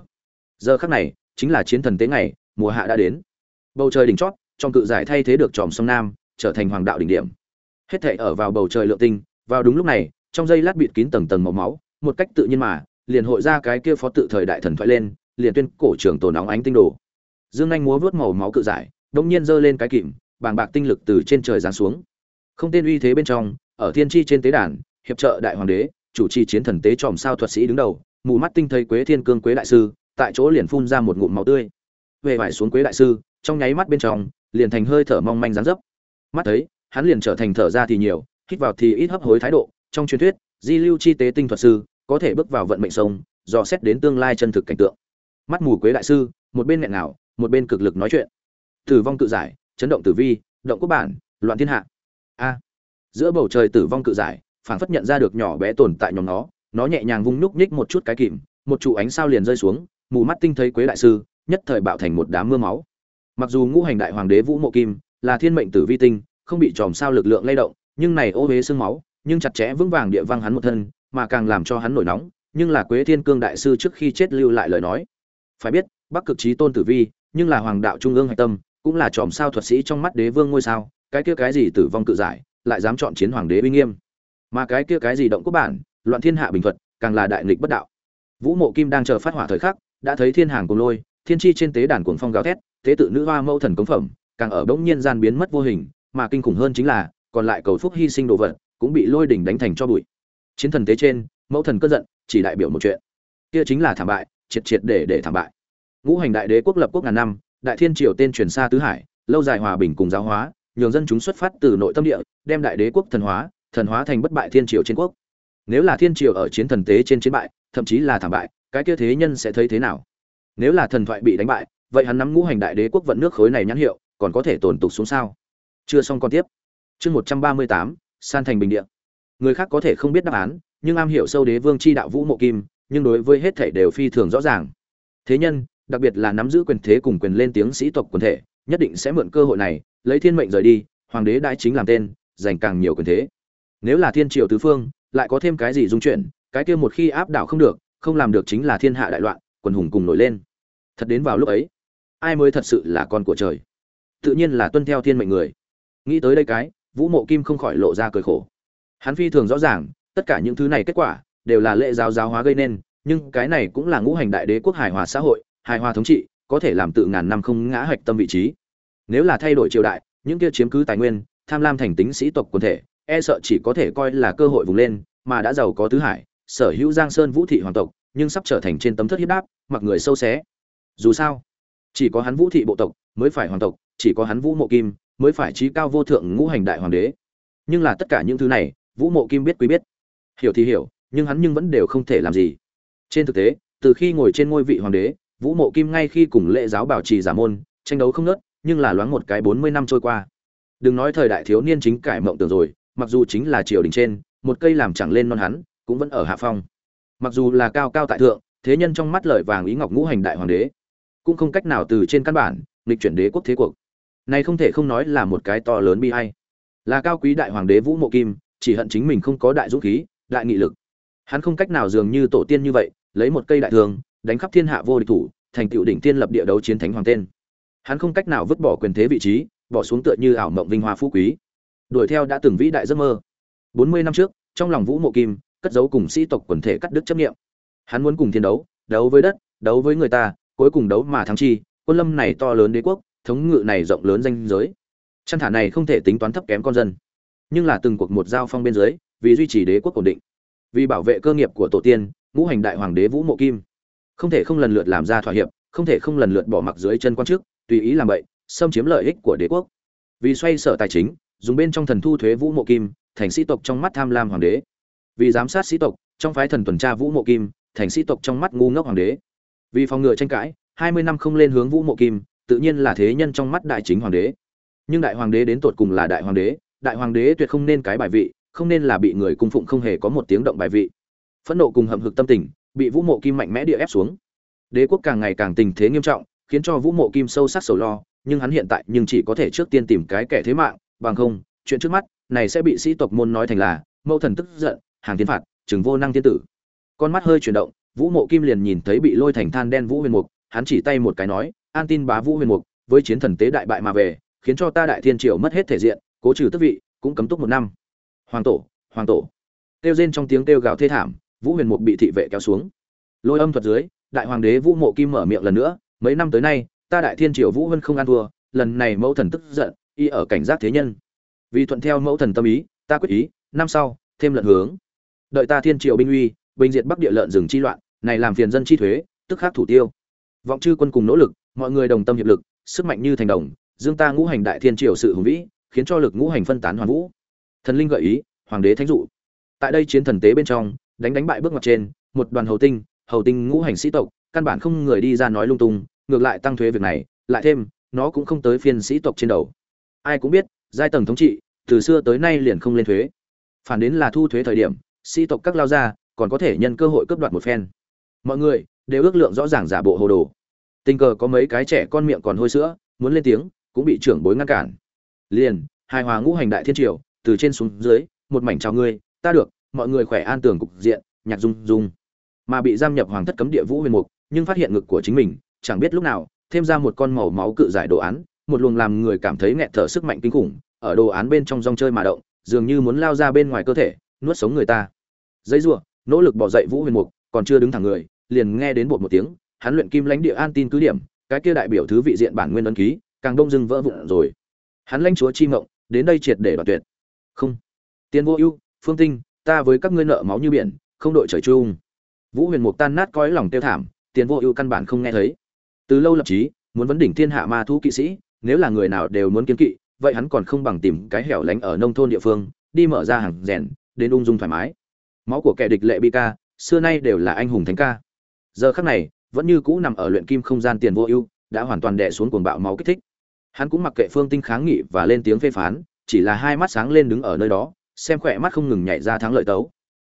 Giờ khắc này, chính là chiến thần tế ngày, mùa hạ đã đến. Bầu trời đỉnh chót, trong cự giải thay thế được tròm sông nam, trở thành hoàng đạo đỉnh điểm. Hết thể ở vào bầu trời lượng tinh, vào đúng lúc này, trong giây lát bịt kín tầng tầng màu máu, một cách tự nhiên mà, liền hội ra cái kia phó tự thời đại thần thoại lên, liền tuyên cổ trường tổ nóng ánh tinh đồ. Dương anh múa vớt màu máu cự giải đống nhiên giơ lên cái kìm, bàng bạc tinh lực từ trên trời giáng xuống. Không tên uy thế bên trong ở thiên tri trên tế đàn, hiệp trợ đại hoàng đế, chủ trì chiến thần tế tròm sao thuật sĩ đứng đầu, mù mắt tinh thấy quế thiên cương quế đại sư, tại chỗ liền phun ra một ngụm máu tươi. Về vải xuống quế đại sư, trong nháy mắt bên trong, liền thành hơi thở mong manh dán dấp. Mắt thấy, hắn liền trở thành thở ra thì nhiều, hít vào thì ít hấp hối thái độ, trong truyền thuyết, di lưu chi tế tinh thuật sư, có thể bước vào vận mệnh sông, dò xét đến tương lai chân thực cảnh tượng. Mắt mù quế đại sư, một bên nghẹn nào một bên cực lực nói chuyện. Tử vong cự giải, chấn động tử vi, động quốc bản, loạn thiên hạ. A giữa bầu trời tử vong cự giải, phảng phất nhận ra được nhỏ bé tồn tại nhóm nó nó nhẹ nhàng vung núc nhích một chút cái kìm, một trụ ánh sao liền rơi xuống, mù mắt tinh thấy quế đại sư, nhất thời bạo thành một đám mưa máu. Mặc dù ngũ hành đại hoàng đế vũ mộ kim là thiên mệnh tử vi tinh, không bị tròm sao lực lượng lay động, nhưng này ô huế xương máu, nhưng chặt chẽ vững vàng địa văng hắn một thân, mà càng làm cho hắn nổi nóng, nhưng là quế thiên cương đại sư trước khi chết lưu lại lời nói. Phải biết, bắc cực trí tôn tử vi, nhưng là hoàng đạo trung ương hạch tâm, cũng là tròm sao thuật sĩ trong mắt đế vương ngôi sao, cái kia cái gì tử vong cự giải lại dám chọn chiến hoàng đế uy nghiêm. Mà cái kia cái gì động quốc bản, loạn thiên hạ bình thuật, càng là đại nghịch bất đạo. Vũ mộ kim đang chờ phát hỏa thời khắc, đã thấy thiên hàng cùng lôi, thiên chi trên tế đàn cuồng phong gào thét, tế tự nữ hoa mẫu thần cống phẩm, càng ở bỗng nhiên gian biến mất vô hình, mà kinh khủng hơn chính là, còn lại cầu phúc hy sinh đồ vật, cũng bị lôi đỉnh đánh thành cho bụi. Chiến thần tế trên, mẫu thần cơn giận, chỉ đại biểu một chuyện. Kia chính là thảm bại, triệt triệt để để thảm bại. Ngũ hành đại đế quốc lập quốc ngàn năm, đại thiên triều tên truyền xa tứ hải, lâu dài hòa bình cùng giáo hóa nhường dân chúng xuất phát từ nội tâm địa, đem đại đế quốc thần hóa thần hóa thành bất bại thiên triều trên quốc. Nếu là thiên triều ở chiến thần tế trên chiến bại, thậm chí là thảm bại, cái kia thế nhân sẽ thấy thế nào? Nếu là thần thoại bị đánh bại, vậy hắn nắm ngũ hành đại đế quốc vận nước khối này nhãn hiệu, còn có thể tồn tục xuống sao? Chưa xong con tiếp. Chương một trăm ba mươi tám, san thành bình địa. Người khác có thể không biết đáp án, nhưng am hiểu sâu đế vương chi đạo vũ mộ kim, nhưng đối với hết thảy đều phi thường rõ ràng. Thế nhân, đặc biệt là nắm giữ quyền thế cùng quyền lên tiếng sĩ tộc quần thể nhất định sẽ mượn cơ hội này, lấy thiên mệnh rời đi, hoàng đế đại chính làm tên, giành càng nhiều quyền thế. Nếu là thiên triều tứ phương, lại có thêm cái gì dung chuyển, cái kia một khi áp đảo không được, không làm được chính là thiên hạ đại loạn, quần hùng cùng nổi lên. Thật đến vào lúc ấy, ai mới thật sự là con của trời? Tự nhiên là tuân theo thiên mệnh người. Nghĩ tới đây cái, vũ mộ kim không khỏi lộ ra cười khổ. Hắn phi thường rõ ràng, tất cả những thứ này kết quả, đều là lệ giáo giáo hóa gây nên, nhưng cái này cũng là ngũ hành đại đế quốc hài hòa xã hội, hài hòa thống trị, có thể làm tự ngàn năm không ngã hạch tâm vị trí nếu là thay đổi triều đại, những kia chiếm cứ tài nguyên, tham lam thành tính sĩ tộc quần thể e sợ chỉ có thể coi là cơ hội vùng lên, mà đã giàu có tứ hải, sở hữu giang sơn vũ thị hoàng tộc, nhưng sắp trở thành trên tấm thất hiếp đáp, mặc người sâu xé. Dù sao, chỉ có hắn vũ thị bộ tộc mới phải hoàng tộc, chỉ có hắn vũ mộ kim mới phải trí cao vô thượng ngũ hành đại hoàng đế. Nhưng là tất cả những thứ này, vũ mộ kim biết quý biết. Hiểu thì hiểu, nhưng hắn nhưng vẫn đều không thể làm gì. Trên thực tế, từ khi ngồi trên ngôi vị hoàng đế, vũ mộ kim ngay khi cùng lễ giáo bảo trì giả môn, tranh đấu không nớt nhưng là loáng một cái bốn mươi năm trôi qua. Đừng nói thời đại thiếu niên chính cải mộng tưởng rồi, mặc dù chính là triều đình trên, một cây làm chẳng lên non hắn, cũng vẫn ở hạ phong. Mặc dù là cao cao tại thượng, thế nhân trong mắt lời vàng ý ngọc ngũ hành đại hoàng đế, cũng không cách nào từ trên căn bản, nghịch chuyển đế quốc thế cuộc. Này không thể không nói là một cái to lớn bi hay là cao quý đại hoàng đế vũ mộ kim, chỉ hận chính mình không có đại dũng khí, đại nghị lực. Hắn không cách nào dường như tổ tiên như vậy, lấy một cây đại thường, đánh khắp thiên hạ vô địch thủ, thành tựu đỉnh tiên lập địa đấu chiến thánh hoàng tên hắn không cách nào vứt bỏ quyền thế vị trí, bỏ xuống tựa như ảo mộng vinh hoa phú quý. Đuổi theo đã từng vĩ đại giấc mơ. Bốn mươi năm trước, trong lòng vũ mộ kim, cất giấu cùng sĩ tộc quần thể cắt đứt chấp nghiệm hắn muốn cùng thiên đấu đấu với đất, đấu với người ta, cuối cùng đấu mà thắng chi, quân lâm này to lớn đế quốc, thống ngự này rộng lớn danh giới. Chăn thả này không thể tính toán thấp kém con dân. Nhưng là từng cuộc một giao phong bên dưới, vì duy trì đế quốc ổn định, vì bảo vệ cơ nghiệp của tổ tiên, ngũ hành đại hoàng đế vũ mộ kim. Không thể không lần lượt làm ra thỏa hiệp, không thể không lần lượt bỏ mặc dưới chân quan chức tùy ý làm vậy xâm chiếm lợi ích của đế quốc. Vì xoay sở tài chính, dùng bên trong thần thu thuế vũ mộ kim, thành sĩ tộc trong mắt tham lam hoàng đế. Vì giám sát sĩ tộc, trong phái thần tuần tra vũ mộ kim, thành sĩ tộc trong mắt ngu ngốc hoàng đế. Vì phòng ngừa tranh cãi, hai mươi năm không lên hướng vũ mộ kim, tự nhiên là thế nhân trong mắt đại chính hoàng đế. Nhưng đại hoàng đế đến tột cùng là đại hoàng đế, đại hoàng đế tuyệt không nên cái bài vị, không nên là bị người cung phụng không hề có một tiếng động bài vị. Phẫn nộ cùng hậm hực tâm tình, bị vũ mộ kim mạnh mẽ địa ép xuống. Đế quốc càng ngày càng tình thế nghiêm trọng khiến cho vũ mộ kim sâu sắc sầu lo, nhưng hắn hiện tại nhưng chỉ có thể trước tiên tìm cái kẻ thế mạng, bằng không, chuyện trước mắt này sẽ bị sĩ tộc môn nói thành là mâu thần tức giận, hàng tiên phạt chừng vô năng thiên tử. Con mắt hơi chuyển động, vũ mộ kim liền nhìn thấy bị lôi thành than đen vũ huyền mục, hắn chỉ tay một cái nói, an tin bá vũ huyền mục, với chiến thần tế đại bại mà về, khiến cho ta đại thiên triều mất hết thể diện, cố trừ tước vị, cũng cấm túc một năm. Hoàng tổ hoàng tổ. Kêu rên trong tiếng kêu gào thê thảm, vũ huyền mục bị thị vệ kéo xuống. Lôi âm thuật dưới, đại hoàng đế vũ mộ kim mở miệng lần nữa mấy năm tới nay, ta đại thiên triều vũ vân không ăn thua, lần này mẫu thần tức giận, y ở cảnh giác thế nhân. Vì thuận theo mẫu thần tâm ý, ta quyết ý, năm sau, thêm lận hướng. Đợi ta thiên triều binh uy bình diệt bắc địa lợn rừng chi loạn, này làm phiền dân chi thuế, tức khắc thủ tiêu. Vọng chư quân cùng nỗ lực, mọi người đồng tâm hiệp lực, sức mạnh như thành đồng, dương ta ngũ hành đại thiên triều sự hùng vĩ, khiến cho lực ngũ hành phân tán hoàn vũ. Thần linh gợi ý, hoàng đế thánh dụ. Tại đây chiến thần tế bên trong, đánh đánh bại bước ngoặt trên, một đoàn hầu tinh hầu tinh ngũ hành sĩ tộc, căn bản không người đi ra nói lung tung ngược lại tăng thuế việc này, lại thêm, nó cũng không tới phiên sĩ tộc trên đầu. Ai cũng biết, giai tầng thống trị, từ xưa tới nay liền không lên thuế. Phản đến là thu thuế thời điểm, sĩ tộc các lao ra còn có thể nhân cơ hội cướp đoạt một phen. Mọi người đều ước lượng rõ ràng giả bộ hồ đồ. Tình cờ có mấy cái trẻ con miệng còn hôi sữa, muốn lên tiếng, cũng bị trưởng bối ngăn cản. Liền, hài hòa ngũ hành đại thiên triều, từ trên xuống dưới, một mảnh chào ngươi, ta được, mọi người khỏe an tường cục diện, nhạc dung dung mà bị giam nhập hoàng thất cấm địa vũ huyền mục, nhưng phát hiện ngực của chính mình chẳng biết lúc nào, thêm ra một con màu máu cự giải đồ án, một luồng làm người cảm thấy nghẹt thở sức mạnh kinh khủng, ở đồ án bên trong rong chơi mà động, dường như muốn lao ra bên ngoài cơ thể, nuốt sống người ta. Dây rủa nỗ lực bỏ dậy vũ huyền mục, còn chưa đứng thẳng người, liền nghe đến bột một tiếng, hắn luyện kim lãnh địa an tin cứ điểm, cái kia đại biểu thứ vị diện bản nguyên ấn ký, càng đông dưng vỡ vụn rồi. Hắn lãnh chúa chi mộng, đến đây triệt để đoạt tuyệt. Không. Tiền vô ưu, phương tinh, ta với các ngươi nợ máu như biển, không đội trời chung. Vũ huyền mục tan nát coi lòng tiêu thảm tiền vô ưu căn bản không nghe thấy từ lâu lập chí muốn vấn đỉnh thiên hạ ma thú kỵ sĩ, nếu là người nào đều muốn kiến kỵ, vậy hắn còn không bằng tìm cái hẻo lánh ở nông thôn địa phương, đi mở ra hàng rèn, đến ung dung thoải mái. Máu của kẻ địch lệ bi ca, xưa nay đều là anh hùng thánh ca. Giờ khắc này, vẫn như cũ nằm ở luyện kim không gian tiền vô ưu, đã hoàn toàn đè xuống cuồng bạo máu kích thích. Hắn cũng mặc kệ phương tinh kháng nghị và lên tiếng phê phán, chỉ là hai mắt sáng lên đứng ở nơi đó, xem khỏe mắt không ngừng nhảy ra thắng lợi tấu.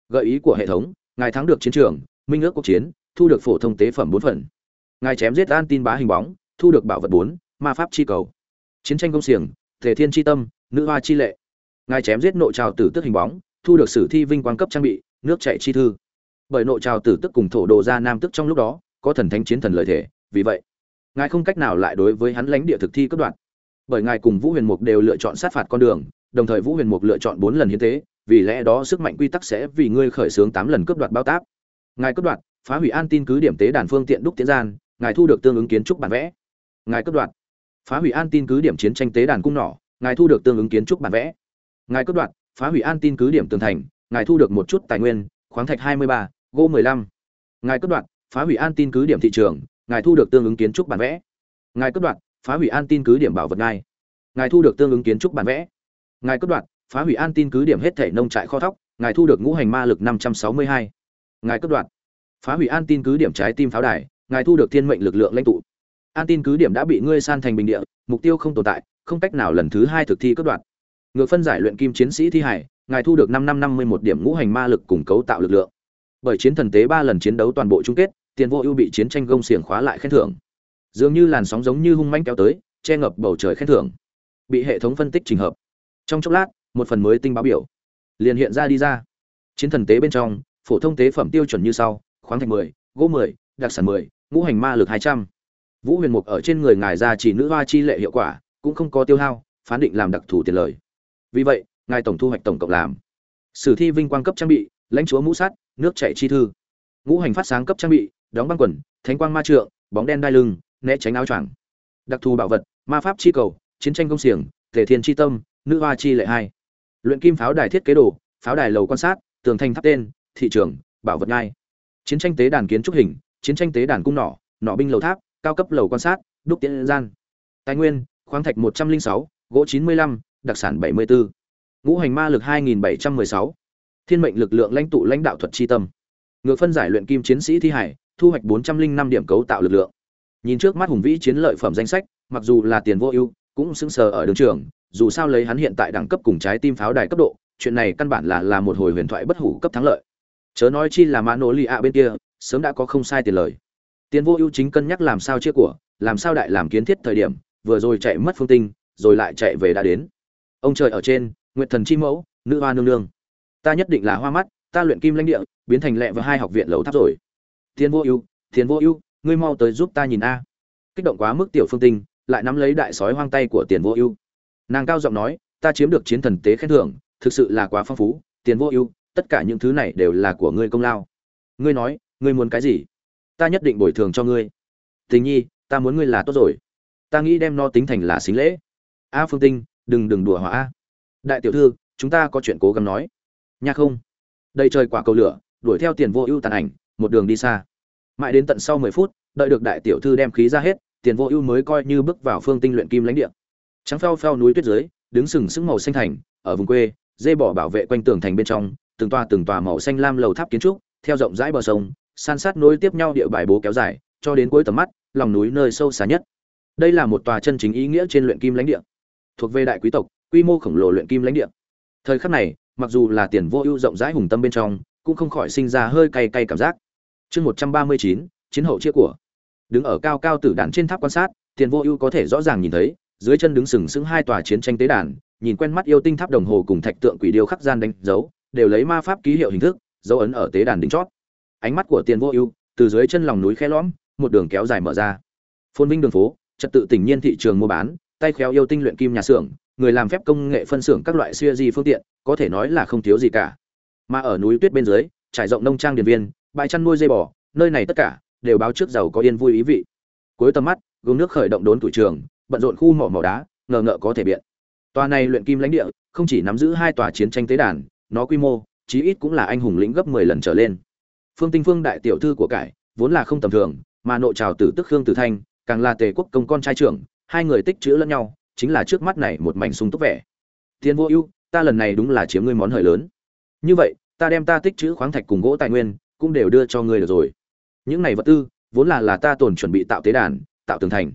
Gợi ý của hệ thống, ngài thắng được chiến trường, minh ước quốc chiến, thu được phổ thông tế phẩm bốn phần ngài chém giết an tin bá hình bóng, thu được bảo vật bốn, ma pháp chi cầu. Chiến tranh công xiềng thể thiên chi tâm, nữ hoa chi lệ. Ngài chém giết nội trào tử tức hình bóng, thu được sử thi vinh quang cấp trang bị, nước chạy chi thư. Bởi nội trào tử tức cùng thổ đồ ra nam tức trong lúc đó, có thần thánh chiến thần lợi thể vì vậy, ngài không cách nào lại đối với hắn lãnh địa thực thi cấp đoạn. Bởi ngài cùng vũ huyền mục đều lựa chọn sát phạt con đường, đồng thời vũ huyền mục lựa chọn bốn lần hiến tế, vì lẽ đó sức mạnh quy tắc sẽ vì ngươi khởi xướng tám lần cướp đoạt bao táp. Ngài cướp đoạt phá hủy an tin cứ điểm tế đàn phương tiện đúc tiến gian ngài thu được tương ứng kiến trúc bản vẽ ngài cấp đoạt phá hủy an tin cứ điểm chiến tranh tế đàn cung nỏ ngài thu được tương ứng kiến trúc bản vẽ ngài cấp đoạt phá hủy an tin cứ điểm tường thành ngài thu được một chút tài nguyên khoáng thạch 23, gỗ 15. Ngài cấp đoạn, phá hủy an tin cứ điểm thị trường, ngài thu được tương ứng kiến trúc bản vẽ. Ngài cấp đoạn, phá hủy an tin cứ điểm bảo vật ngài. Ngài thu được tương ứng kiến trúc bản vẽ. Ngài cấp đoạn, phá hủy an tin cứ điểm hết thể nông trại kho thóc, ngài thu được ngũ hành ma lực 562. Ngài cấp đoạn, phá hủy an tin cứ điểm trái tim pháo đài, ngài thu được thiên mệnh lực lượng lãnh tụ. An tin cứ điểm đã bị ngươi san thành bình địa, mục tiêu không tồn tại, không cách nào lần thứ hai thực thi cấp đoạn. Ngược phân giải luyện kim chiến sĩ thi hải, ngài thu được năm năm năm mươi một điểm ngũ hành ma lực cùng cấu tạo lực lượng. Bởi chiến thần tế ba lần chiến đấu toàn bộ chung kết tiền vô ưu bị chiến tranh gông xiềng khóa lại khen thưởng. Dường như làn sóng giống như hung manh kéo tới che ngập bầu trời khen thưởng. Bị hệ thống phân tích trình hợp. Trong chốc lát một phần mới tinh báo biểu. Liền hiện ra đi ra. Chiến thần tế bên trong phổ thông tế phẩm tiêu chuẩn như sau khoáng thạch mười gỗ mười đặc sản mười ngũ hành ma lực hai trăm. Vũ huyền mục ở trên người ngài ra chỉ nữ hoa chi lệ hiệu quả, cũng không có tiêu hao, phán định làm đặc thù tiền lời. Vì vậy, ngài tổng thu hoạch tổng cộng làm. Sử thi vinh quang cấp trang bị, lãnh chúa mũ sắt, nước chảy chi thư. Ngũ hành phát sáng cấp trang bị, đóng băng quần, thánh quang ma trượng, bóng đen đai lưng, né tránh áo choàng. Đặc thù bảo vật, ma pháp chi cầu, chiến tranh công xiềng, thể thiên chi tâm, nữ hoa chi lệ hai. Luyện kim pháo đài thiết kế đồ, pháo đài lầu quan sát, tường thanh tháp tên, thị trường, bảo vật ngay. chiến tranh tế đàn kiến trúc hình chiến tranh tế đàn cung nỏ nỏ binh lầu tháp cao cấp lầu quan sát đúc tiễn gian. Tài nguyên khoáng thạch một trăm linh sáu gỗ chín mươi lăm đặc sản bảy mươi bốn ngũ hành ma lực 2716, thiên mệnh lực lượng lãnh tụ lãnh đạo thuật chi tâm. Ngược phân giải luyện kim chiến sĩ thi hải thu hoạch 405 điểm cấu tạo lực lượng. Nhìn trước mắt hùng vĩ chiến lợi phẩm danh sách mặc dù là tiền vô ưu cũng sững sờ ở đường trường dù sao lấy hắn hiện tại đẳng cấp cùng trái tim pháo đài cấp độ chuyện này căn bản là là một hồi huyền thoại bất hủ cấp thắng lợi. Chớ nói chi là mã nỗ lì ạ bên kia sớm đã có không sai tiền lời. Tiền vô ưu chính cân nhắc làm sao chia của, làm sao đại làm kiến thiết thời điểm, vừa rồi chạy mất phương tinh, rồi lại chạy về đã đến. Ông trời ở trên nguyệt thần chi mẫu, nữ hoa nương nương. Ta nhất định là hoa mắt, ta luyện kim lãnh địa, biến thành lẹ và hai học viện lầu tháp rồi. Thiên vô ưu thiên vô ưu, ngươi mau tới giúp ta nhìn a. Kích động quá mức tiểu phương tinh, lại nắm lấy đại sói hoang tay của tiền vô ưu. Nàng cao giọng nói, ta chiếm được chiến thần tế khen thưởng, thực sự là quá phong phú, tiền vô ưu, tất cả những thứ này đều là của ngươi công lao. Ngươi nói ngươi muốn cái gì? Ta nhất định bồi thường cho ngươi. Tình nhi, ta muốn ngươi là tốt rồi. Ta nghĩ đem nó tính thành là xính lễ. A phương tinh, đừng đừng đùa hỏa a. Đại tiểu thư, chúng ta có chuyện cố gắng nói. Nha không? Đầy trời quả cầu lửa, đuổi theo tiền vô ưu tàn ảnh, một đường đi xa. Mãi đến tận sau mười phút, đợi được đại tiểu thư đem khí ra hết, tiền vô ưu mới coi như bước vào phương tinh luyện kim lãnh địa. Trắng phèo phèo núi tuyết dưới, đứng sừng sững màu xanh thành, ở vùng quê, dê bỏ bảo vệ quanh tường thành bên trong, từng tòa từng tòa màu xanh lam lầu tháp kiến trúc, theo rộng rãi bờ sông san sát nối tiếp nhau địa bài bố kéo dài, cho đến cuối tầm mắt, lòng núi nơi sâu xa nhất. Đây là một tòa chân chính ý nghĩa trên luyện kim lãnh địa, thuộc về đại quý tộc, quy mô khổng lồ luyện kim lãnh địa. Thời khắc này, mặc dù là tiền vô ưu rộng rãi hùng tâm bên trong, cũng không khỏi sinh ra hơi cay cay cảm giác. Chương một trăm ba mươi chín, chiến hậu chia của. Đứng ở cao cao tử đàn trên tháp quan sát, tiền vô ưu có thể rõ ràng nhìn thấy, dưới chân đứng sừng sững hai tòa chiến tranh tế đàn, nhìn quen mắt yêu tinh tháp đồng hồ cùng thạch tượng quỷ điêu khắc gian đánh dấu, đều lấy ma pháp ký hiệu hình thức, dấu ấn ở tế đàn đính chót ánh mắt của tiền vô ưu, từ dưới chân lòng núi khe lõm, một đường kéo dài mở ra. Phôn vinh đường phố, trật tự tỉnh nhiên thị trường mua bán, tay khéo yêu tinh luyện kim nhà xưởng, người làm phép công nghệ phân xưởng các loại xuya di phương tiện, có thể nói là không thiếu gì cả. Mà ở núi tuyết bên dưới, trải rộng nông trang điền viên, bãi chăn nuôi dây bò, nơi này tất cả đều báo trước giàu có yên vui ý vị. Cuối tầm mắt, gương nước khởi động đốn tuổi trường, bận rộn khu mỏ màu đá, ngờ ngợ có thể biện. Tòa này luyện kim lãnh địa, không chỉ nắm giữ hai tòa chiến tranh tế đàn, nó quy mô, chí ít cũng là anh hùng lĩnh gấp 10 lần trở lên phương tinh phương đại tiểu thư của cải, vốn là không tầm thường, mà nội trào tử tức khương tử thanh, càng là tề quốc công con trai trưởng, hai người tích chữ lẫn nhau, chính là trước mắt này một mảnh sung túc vẻ. Tiền vô ưu, ta lần này đúng là chiếm ngươi món hời lớn. Như vậy, ta đem ta tích chữ khoáng thạch cùng gỗ tài nguyên, cũng đều đưa cho ngươi được rồi. Những này vật tư, vốn là là ta tồn chuẩn bị tạo tế đàn, tạo tường thành.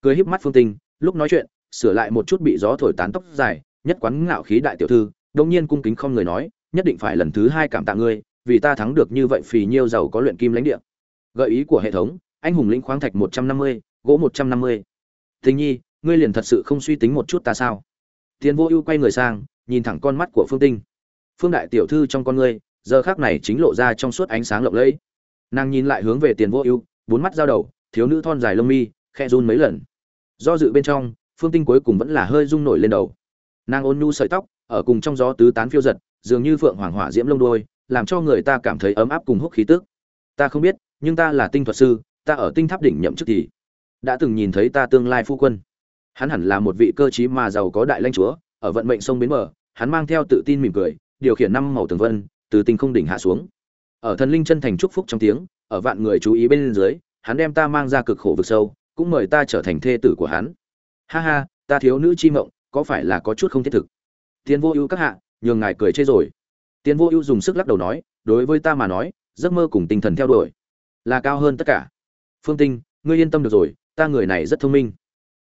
Cười híp mắt phương tinh, lúc nói chuyện, sửa lại một chút bị gió thổi tán tóc dài, nhất quán ngạo khí đại tiểu thư, đông nhiên cung kính không người nói, nhất định phải lần thứ hai cảm tạ ngươi vì ta thắng được như vậy phì nhiêu giàu có luyện kim lãnh địa. Gợi ý của hệ thống, anh hùng lĩnh khoáng thạch một trăm năm mươi, gỗ một trăm năm mươi. Tình nhi, ngươi liền thật sự không suy tính một chút ta sao? Tiền vô ưu quay người sang, nhìn thẳng con mắt của phương tinh. Phương đại tiểu thư trong con ngươi, giờ khắc này chính lộ ra trong suốt ánh sáng lộng lẫy. Nàng nhìn lại hướng về tiền vô ưu, bốn mắt giao đầu, thiếu nữ thon dài lông mi, khẽ run mấy lần. Do dự bên trong, phương tinh cuối cùng vẫn là hơi rung nổi lên đầu. Nàng ôn nhu sợi tóc, ở cùng trong gió tứ tán phiêu giật, dường như phượng hoàng hỏa diễm lông đuôi làm cho người ta cảm thấy ấm áp cùng hút khí tức. Ta không biết, nhưng ta là tinh thuật sư, ta ở tinh tháp đỉnh nhậm chức thì đã từng nhìn thấy ta tương lai phu quân. Hắn hẳn là một vị cơ trí mà giàu có đại lãnh chúa, ở vận mệnh sông bến bờ, hắn mang theo tự tin mỉm cười, điều khiển năm màu tường vân, từ tinh không đỉnh hạ xuống. Ở thần linh chân thành chúc phúc trong tiếng, ở vạn người chú ý bên dưới, hắn đem ta mang ra cực khổ vực sâu, cũng mời ta trở thành thê tử của hắn. Ha ha, ta thiếu nữ chi mộng, có phải là có chút không thiết thực? Tiên vô ưu các hạ, nhường ngài cười chê rồi tiền vô ưu dùng sức lắc đầu nói, đối với ta mà nói, giấc mơ cùng tinh thần theo đuổi là cao hơn tất cả. Phương tinh, ngươi yên tâm được rồi, ta người này rất thông minh.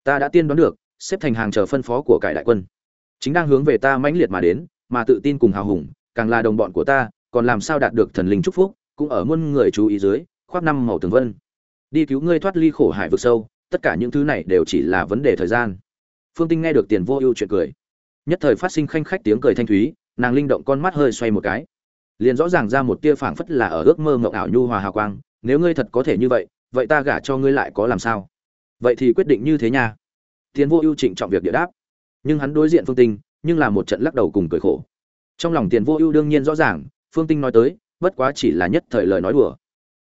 Ta đã tiên đoán được, xếp thành hàng chờ phân phó của cải đại quân. Chính đang hướng về ta mãnh liệt mà đến, mà tự tin cùng hào hùng, càng là đồng bọn của ta, còn làm sao đạt được thần linh chúc phúc, cũng ở muôn người chú ý dưới, khoác năm màu tường vân. Đi cứu ngươi thoát ly khổ hải vực sâu, tất cả những thứ này đều chỉ là vấn đề thời gian. Phương tinh nghe được tiền vô ưu chuyện cười. Nhất thời phát sinh khanh khách tiếng cười thanh thúy nàng linh động con mắt hơi xoay một cái. Liền rõ ràng ra một tia phảng phất là ở ước mơ ngộng ảo nhu hòa hào quang, nếu ngươi thật có thể như vậy vậy ta gả cho ngươi lại có làm sao? Vậy thì quyết định như thế nha. Tiến vô ưu trịnh trọng việc địa đáp. Nhưng hắn đối diện phương tinh, nhưng là một trận lắc đầu cùng cười khổ. Trong lòng tiền vô ưu đương nhiên rõ ràng, phương tinh nói tới, bất quá chỉ là nhất thời lời nói đùa.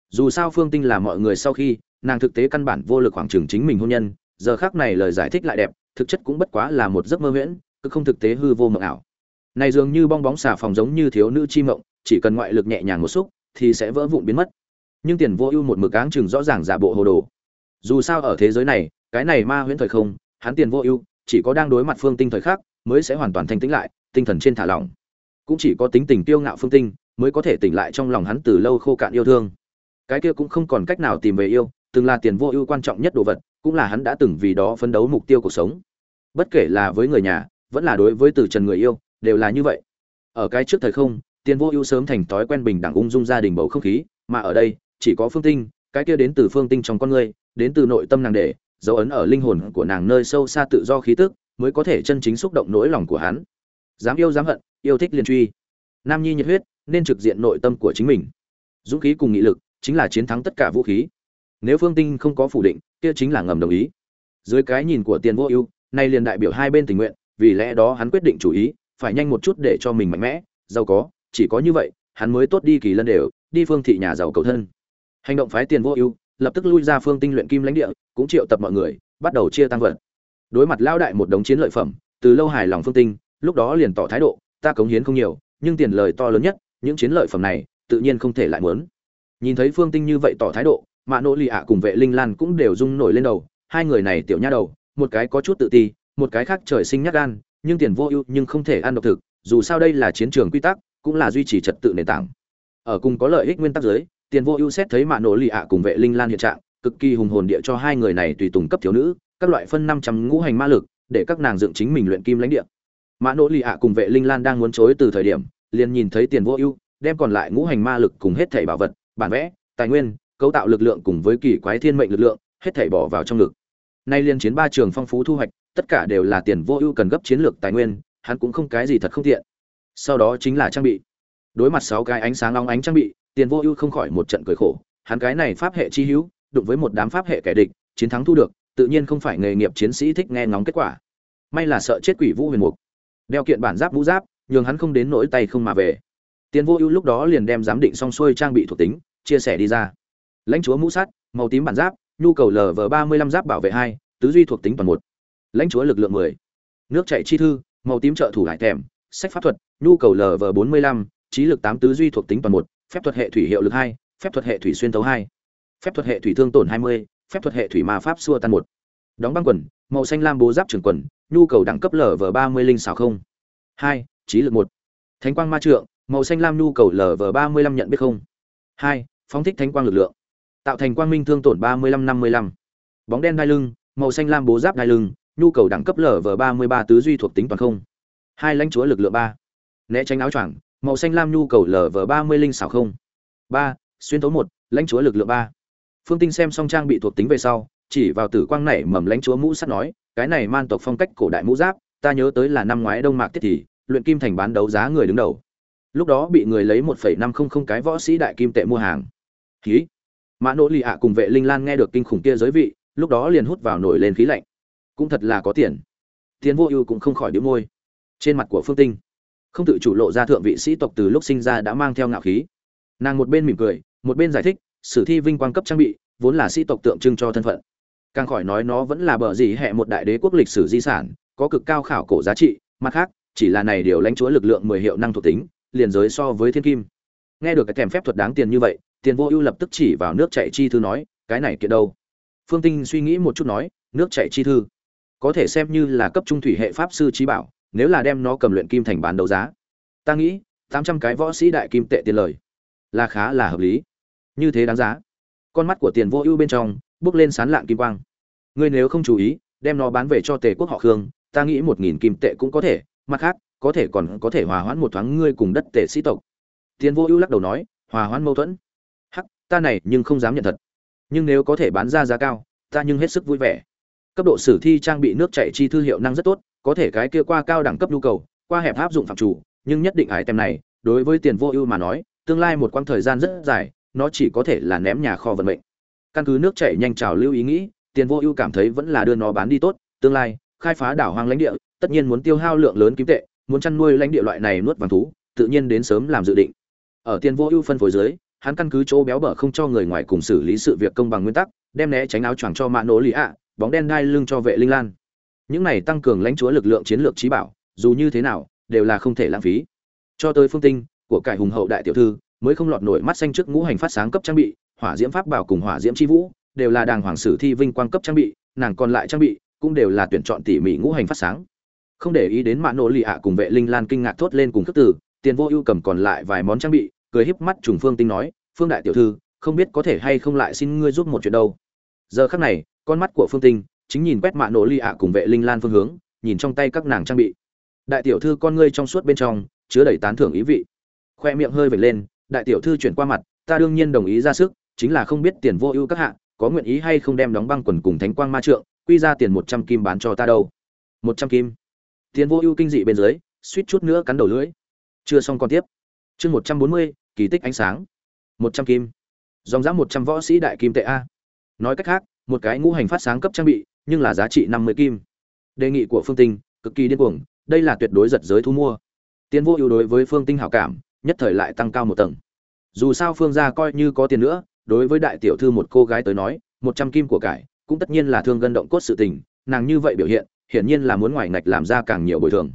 Dù sao phương tinh là mọi người sau khi, nàng thực tế căn bản vô lực khoảng trường chính mình hôn nhân, giờ khác này lời giải thích lại đẹp, thực chất cũng bất quá là một giấc mơ huyễn, cứ không thực tế hư vô mộng ảo này dường như bong bóng xà phòng giống như thiếu nữ chi mộng, chỉ cần ngoại lực nhẹ nhàng một xúc, thì sẽ vỡ vụn biến mất. Nhưng tiền vô ưu một mực áng chừng rõ ràng giả bộ hồ đồ. Dù sao ở thế giới này, cái này ma huyễn thời không, hắn tiền vô ưu, chỉ có đang đối mặt phương tinh thời khắc, mới sẽ hoàn toàn thanh tĩnh lại, tinh thần trên thả lỏng. Cũng chỉ có tính tình tiêu ngạo phương tinh, mới có thể tỉnh lại trong lòng hắn từ lâu khô cạn yêu thương. Cái kia cũng không còn cách nào tìm về yêu, từng là tiền vô ưu quan trọng nhất đồ vật, cũng là hắn đã từng vì đó phấn đấu mục tiêu cuộc sống. Bất kể là với người nhà, vẫn là đối với từ trần người yêu đều là như vậy. Ở cái trước thời không tiền vô ưu sớm thành thói quen bình đẳng ung dung gia đình bầu không khí, mà ở đây, chỉ có phương tinh, cái kia đến từ phương tinh trong con người, đến từ nội tâm nàng để, dấu ấn ở linh hồn của nàng nơi sâu xa tự do khí tức, mới có thể chân chính xúc động nỗi lòng của hắn. Dám yêu dám hận, yêu thích liền truy. Nam nhi nhiệt huyết, nên trực diện nội tâm của chính mình. Dũng khí cùng nghị lực, chính là chiến thắng tất cả vũ khí. Nếu phương tinh không có phủ định, kia chính là ngầm đồng ý. Dưới cái nhìn của tiền vô ưu, nay liền đại biểu hai bên tình nguyện, vì lẽ đó hắn quyết định chủ ý phải nhanh một chút để cho mình mạnh mẽ, giàu có, chỉ có như vậy, hắn mới tốt đi kỳ lân đều, đi phương thị nhà giàu cầu thân. Hành động phái tiền vô ưu, lập tức lui ra phương tinh luyện kim lãnh địa, cũng triệu tập mọi người, bắt đầu chia tăng vật. Đối mặt lao đại một đống chiến lợi phẩm, từ lâu hài lòng phương tinh, lúc đó liền tỏ thái độ, ta cống hiến không nhiều, nhưng tiền lời to lớn nhất, những chiến lợi phẩm này, tự nhiên không thể lại muốn. Nhìn thấy phương tinh như vậy tỏ thái độ, mạ nỗ lì ạ cùng vệ linh lan cũng đều rung nổi lên đầu, hai người này tiểu nha đầu, một cái có chút tự ti, một cái khác trời sinh nhát gan nhưng tiền vô ưu nhưng không thể ăn độc thực, dù sao đây là chiến trường quy tắc, cũng là duy trì trật tự nền tảng. Ở cùng có lợi ích nguyên tắc dưới, tiền vô ưu xét thấy mạ nỗ lì ạ cùng vệ linh lan hiện trạng, cực kỳ hùng hồn địa cho hai người này tùy tùng cấp thiếu nữ, các loại phân năm trăm ngũ hành ma lực, để các nàng dựng chính mình luyện kim lãnh địa. Mã nỗ lì ạ cùng vệ linh lan đang muốn chối từ thời điểm, liền nhìn thấy tiền vô ưu, đem còn lại ngũ hành ma lực cùng hết thảy bảo vật, bản vẽ, tài nguyên, cấu tạo lực lượng cùng với kỳ quái thiên mệnh lực lượng, hết thảy bỏ vào trong lực nay liên chiến ba trường phong phú thu hoạch tất cả đều là tiền vô ưu cần gấp chiến lược tài nguyên, hắn cũng không cái gì thật không tiện. Sau đó chính là trang bị. Đối mặt sáu cái ánh sáng long ánh trang bị, tiền vô ưu không khỏi một trận cười khổ, hắn cái này pháp hệ chi hữu, đụng với một đám pháp hệ kẻ địch, chiến thắng thu được, tự nhiên không phải nghề nghiệp chiến sĩ thích nghe ngóng kết quả. May là sợ chết quỷ vũ huyền mục. Đeo kiện bản giáp vũ giáp, nhường hắn không đến nỗi tay không mà về. Tiền vô ưu lúc đó liền đem giám định xong xuôi trang bị thuộc tính, chia sẻ đi ra. Lãnh chúa mũ sắt, màu tím bản giáp, nhu cầu lv ba mươi lăm giáp bảo vệ hai, tứ duy thuộc tính toàn một lãnh chúa lực lượng mười. Nước chạy chi thư, màu tím trợ thủ lại thèm, sách pháp thuật, nhu cầu lv bốn mươi lăm, trí lực tám tứ duy thuộc tính toàn một, phép thuật hệ thủy hiệu lực hai, phép thuật hệ thủy xuyên tấu hai, phép thuật hệ thủy thương tổn hai mươi, phép thuật hệ thủy ma pháp xua tan một. Đóng băng quần, màu xanh lam bố giáp trường quần, nhu cầu đẳng cấp lv ba mươi linh xào không. Hai, trí lực một. Thánh quang ma trượng, màu xanh lam nhu cầu lv ba mươi lăm nhận biết không. Hai, phóng thích thánh quang lực lượng. Tạo thành quang minh thương tổn ba mươi lăm năm mươi lăm. Bóng đen đai lưng, màu xanh lam bố giáp đai lưng nhu cầu đẳng cấp lv ba mươi ba tứ duy thuộc tính toàn không. Hai lãnh chúa lực lượng ba. Né tránh áo choàng, màu xanh lam nhu cầu lv ba mươi linh xảo không. Ba, xuyên tấu một, lãnh chúa lực lượng ba. Phương tinh xem xong trang bị thuộc tính về sau, chỉ vào tử quang nảy mầm lãnh chúa mũ sắt nói, cái này man tộc phong cách cổ đại mũ giáp, ta nhớ tới là năm ngoái đông mạc tiết thì, luyện kim thành bán đấu giá người đứng đầu. Lúc đó bị người lấy một phẩy năm không không cái võ sĩ đại kim tệ mua hàng. Khí. Mã nỗ lì ạ cùng vệ linh lan nghe được kinh khủng kia giới vị, lúc đó liền hút vào nổi lên khí lạnh cũng thật là có tiền. Tiến vô ưu cũng không khỏi đĩu môi. Trên mặt của phương tinh, không tự chủ lộ ra thượng vị sĩ tộc từ lúc sinh ra đã mang theo ngạo khí. Nàng một bên mỉm cười, một bên giải thích, sử thi vinh quang cấp trang bị, vốn là sĩ tộc tượng trưng cho thân phận. Càng khỏi nói nó vẫn là bờ gì hệ một đại đế quốc lịch sử di sản, có cực cao khảo cổ giá trị, mặt khác, chỉ là này điều lãnh chúa lực lượng mười hiệu năng thuộc tính, liền giới so với thiên kim. Nghe được cái kèm phép thuật đáng tiền như vậy, tiền vô ưu lập tức chỉ vào nước chạy chi thư nói, cái này kiện đâu? Phương tinh suy nghĩ một chút nói, nước chạy chi thư? Có thể xem như là cấp trung thủy hệ pháp sư trí bảo, nếu là đem nó cầm luyện kim thành bán đấu giá. Ta nghĩ, tám trăm cái võ sĩ đại kim tệ tiền lời là khá là hợp lý. Như thế đáng giá. Con mắt của tiền vô ưu bên trong bước lên sán lạng kim quang. Ngươi nếu không chú ý, đem nó bán về cho tề quốc họ khương, ta nghĩ một nghìn kim tệ cũng có thể, mặt khác, có thể còn có thể hòa hoãn một thoáng ngươi cùng đất tề sĩ tộc. Tiền vô ưu lắc đầu nói, hòa hoãn mâu thuẫn. Hắc, ta này nhưng không dám nhận thật. Nhưng nếu có thể bán ra giá cao, ta nhưng hết sức vui vẻ cấp độ sử thi trang bị nước chảy chi thư hiệu năng rất tốt, có thể cái kia qua cao đẳng cấp nhu cầu, qua hẹp áp dụng phạm chủ, nhưng nhất định ái tem này, đối với tiền vô ưu mà nói, tương lai một quãng thời gian rất dài, nó chỉ có thể là ném nhà kho vận mệnh. Căn cứ nước chảy nhanh trào lưu ý nghĩ, tiền vô ưu cảm thấy vẫn là đưa nó bán đi tốt, tương lai, khai phá đảo hoang lãnh địa, tất nhiên muốn tiêu hao lượng lớn kim tệ, muốn chăn nuôi lãnh địa loại này nuốt vàng thú, tự nhiên đến sớm làm dự định. Ở tiền vô ưu phân phối dưới, hắn căn cứ chỗ béo bở không cho người ngoài cùng xử lý sự việc công bằng nguyên tắc, đem né tránh áo choàng cho mạ nổ lì ạ bóng đen đai lưng cho vệ linh lan. Những này tăng cường lãnh chúa lực lượng chiến lược trí bảo, dù như thế nào, đều là không thể lãng phí. Cho tới phương tinh, của cải hùng hậu đại tiểu thư, mới không lọt nổi mắt xanh trước ngũ hành phát sáng cấp trang bị, hỏa diễm pháp bảo cùng hỏa diễm chi vũ, đều là đàng hoàng sử thi vinh quang cấp trang bị, nàng còn lại trang bị, cũng đều là tuyển chọn tỉ mỉ ngũ hành phát sáng. Không để ý đến mạ nỗ lì ạ cùng vệ linh lan kinh ngạc thốt lên cùng khước tử tiền vô ưu cầm còn lại vài món trang bị, cười híp mắt trùng phương tinh nói, phương đại tiểu thư, không biết có thể hay không lại xin ngươi giúp một chuyện đâu. Giờ khắc này con mắt của phương tinh, chính nhìn quét mạ nổ ly ạ cùng vệ linh lan phương hướng, nhìn trong tay các nàng trang bị. Đại tiểu thư con ngươi trong suốt bên trong, chứa đầy tán thưởng ý vị. Khoe miệng hơi vệt lên, đại tiểu thư chuyển qua mặt, ta đương nhiên đồng ý ra sức, chính là không biết tiền vô ưu các hạ, có nguyện ý hay không đem đóng băng quần cùng thánh quang ma trượng, quy ra tiền một trăm kim bán cho ta đâu. Một trăm kim. Tiền vô ưu kinh dị bên dưới, suýt chút nữa cắn đầu lưỡi. Chưa xong còn tiếp. Chương một trăm bốn mươi, kỳ tích ánh sáng. Một trăm kim. Dòng dã một trăm võ sĩ đại kim tệ a. Nói cách khác một cái ngũ hành phát sáng cấp trang bị, nhưng là giá trị năm mươi kim. Đề nghị của phương tinh, cực kỳ điên cuồng, đây là tuyệt đối giật giới thu mua. Tiến vô ưu đối với phương tinh hảo cảm, nhất thời lại tăng cao một tầng. Dù sao phương gia coi như có tiền nữa, đối với đại tiểu thư một cô gái tới nói, một trăm kim của cải, cũng tất nhiên là thương gân động cốt sự tình, nàng như vậy biểu hiện, hiển nhiên là muốn ngoài ngạch làm ra càng nhiều bồi thường.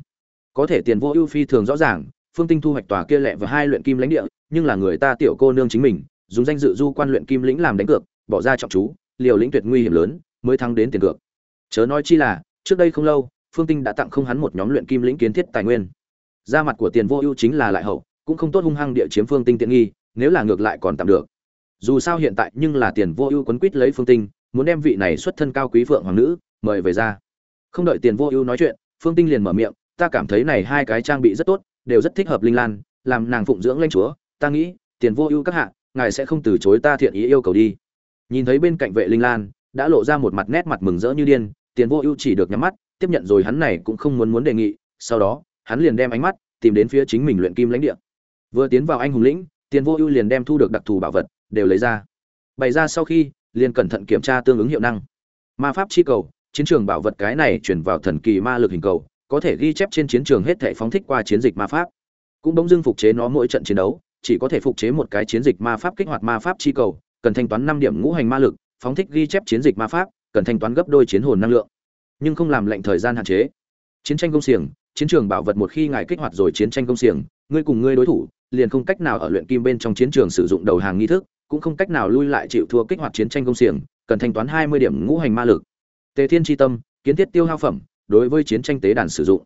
Có thể tiền vô ưu phi thường rõ ràng, phương tinh thu hoạch tòa kia lẹ và hai luyện kim lãnh địa, nhưng là người ta tiểu cô nương chính mình, dùng danh dự du quan luyện kim lĩnh làm đánh cược, bỏ ra trọng chú liều lĩnh tuyệt nguy hiểm lớn, mới thắng đến tiền cược. Chớ nói chi là, trước đây không lâu, phương tinh đã tặng không hắn một nhóm luyện kim lĩnh kiến thiết tài nguyên. Ra mặt của tiền vô ưu chính là lại hậu, cũng không tốt hung hăng địa chiếm phương tinh tiện nghi, nếu là ngược lại còn tạm được. Dù sao hiện tại nhưng là tiền vô ưu quấn quýt lấy phương tinh, muốn đem vị này xuất thân cao quý phượng hoàng nữ, mời về ra. Không đợi tiền vô ưu nói chuyện, phương tinh liền mở miệng, ta cảm thấy này hai cái trang bị rất tốt, đều rất thích hợp linh lan, làm nàng phụng dưỡng lãnh chúa, ta nghĩ, tiền vô ưu các hạ, ngài sẽ không từ chối ta thiện ý yêu cầu đi nhìn thấy bên cạnh vệ linh lan, đã lộ ra một mặt nét mặt mừng rỡ như điên, tiền vô ưu chỉ được nhắm mắt, tiếp nhận rồi hắn này cũng không muốn muốn đề nghị, sau đó, hắn liền đem ánh mắt tìm đến phía chính mình luyện kim lãnh địa. Vừa tiến vào anh hùng lĩnh, tiền vô ưu liền đem thu được đặc thù bảo vật đều lấy ra. Bày ra sau khi, liền cẩn thận kiểm tra tương ứng hiệu năng. Ma pháp chi cầu, chiến trường bảo vật cái này chuyển vào thần kỳ ma lực hình cầu, có thể ghi chép trên chiến trường hết thể phóng thích qua chiến dịch ma pháp. Cũng bỗng dưng phục chế nó mỗi trận chiến đấu, chỉ có thể phục chế một cái chiến dịch ma pháp kích hoạt ma pháp chi cầu cần thanh toán năm điểm ngũ hành ma lực, phóng thích ghi chép chiến dịch ma pháp, cần thanh toán gấp đôi chiến hồn năng lượng. Nhưng không làm lệnh thời gian hạn chế. Chiến tranh công xiềng, chiến trường bảo vật một khi ngài kích hoạt rồi chiến tranh công xiềng, ngươi cùng ngươi đối thủ, liền không cách nào ở luyện kim bên trong chiến trường sử dụng đầu hàng nghi thức, cũng không cách nào lui lại chịu thua kích hoạt chiến tranh công xiềng, cần thanh toán hai mươi điểm ngũ hành ma lực. Tề thiên chi tâm, kiến thiết tiêu hao phẩm, đối với chiến tranh tế đàn sử dụng.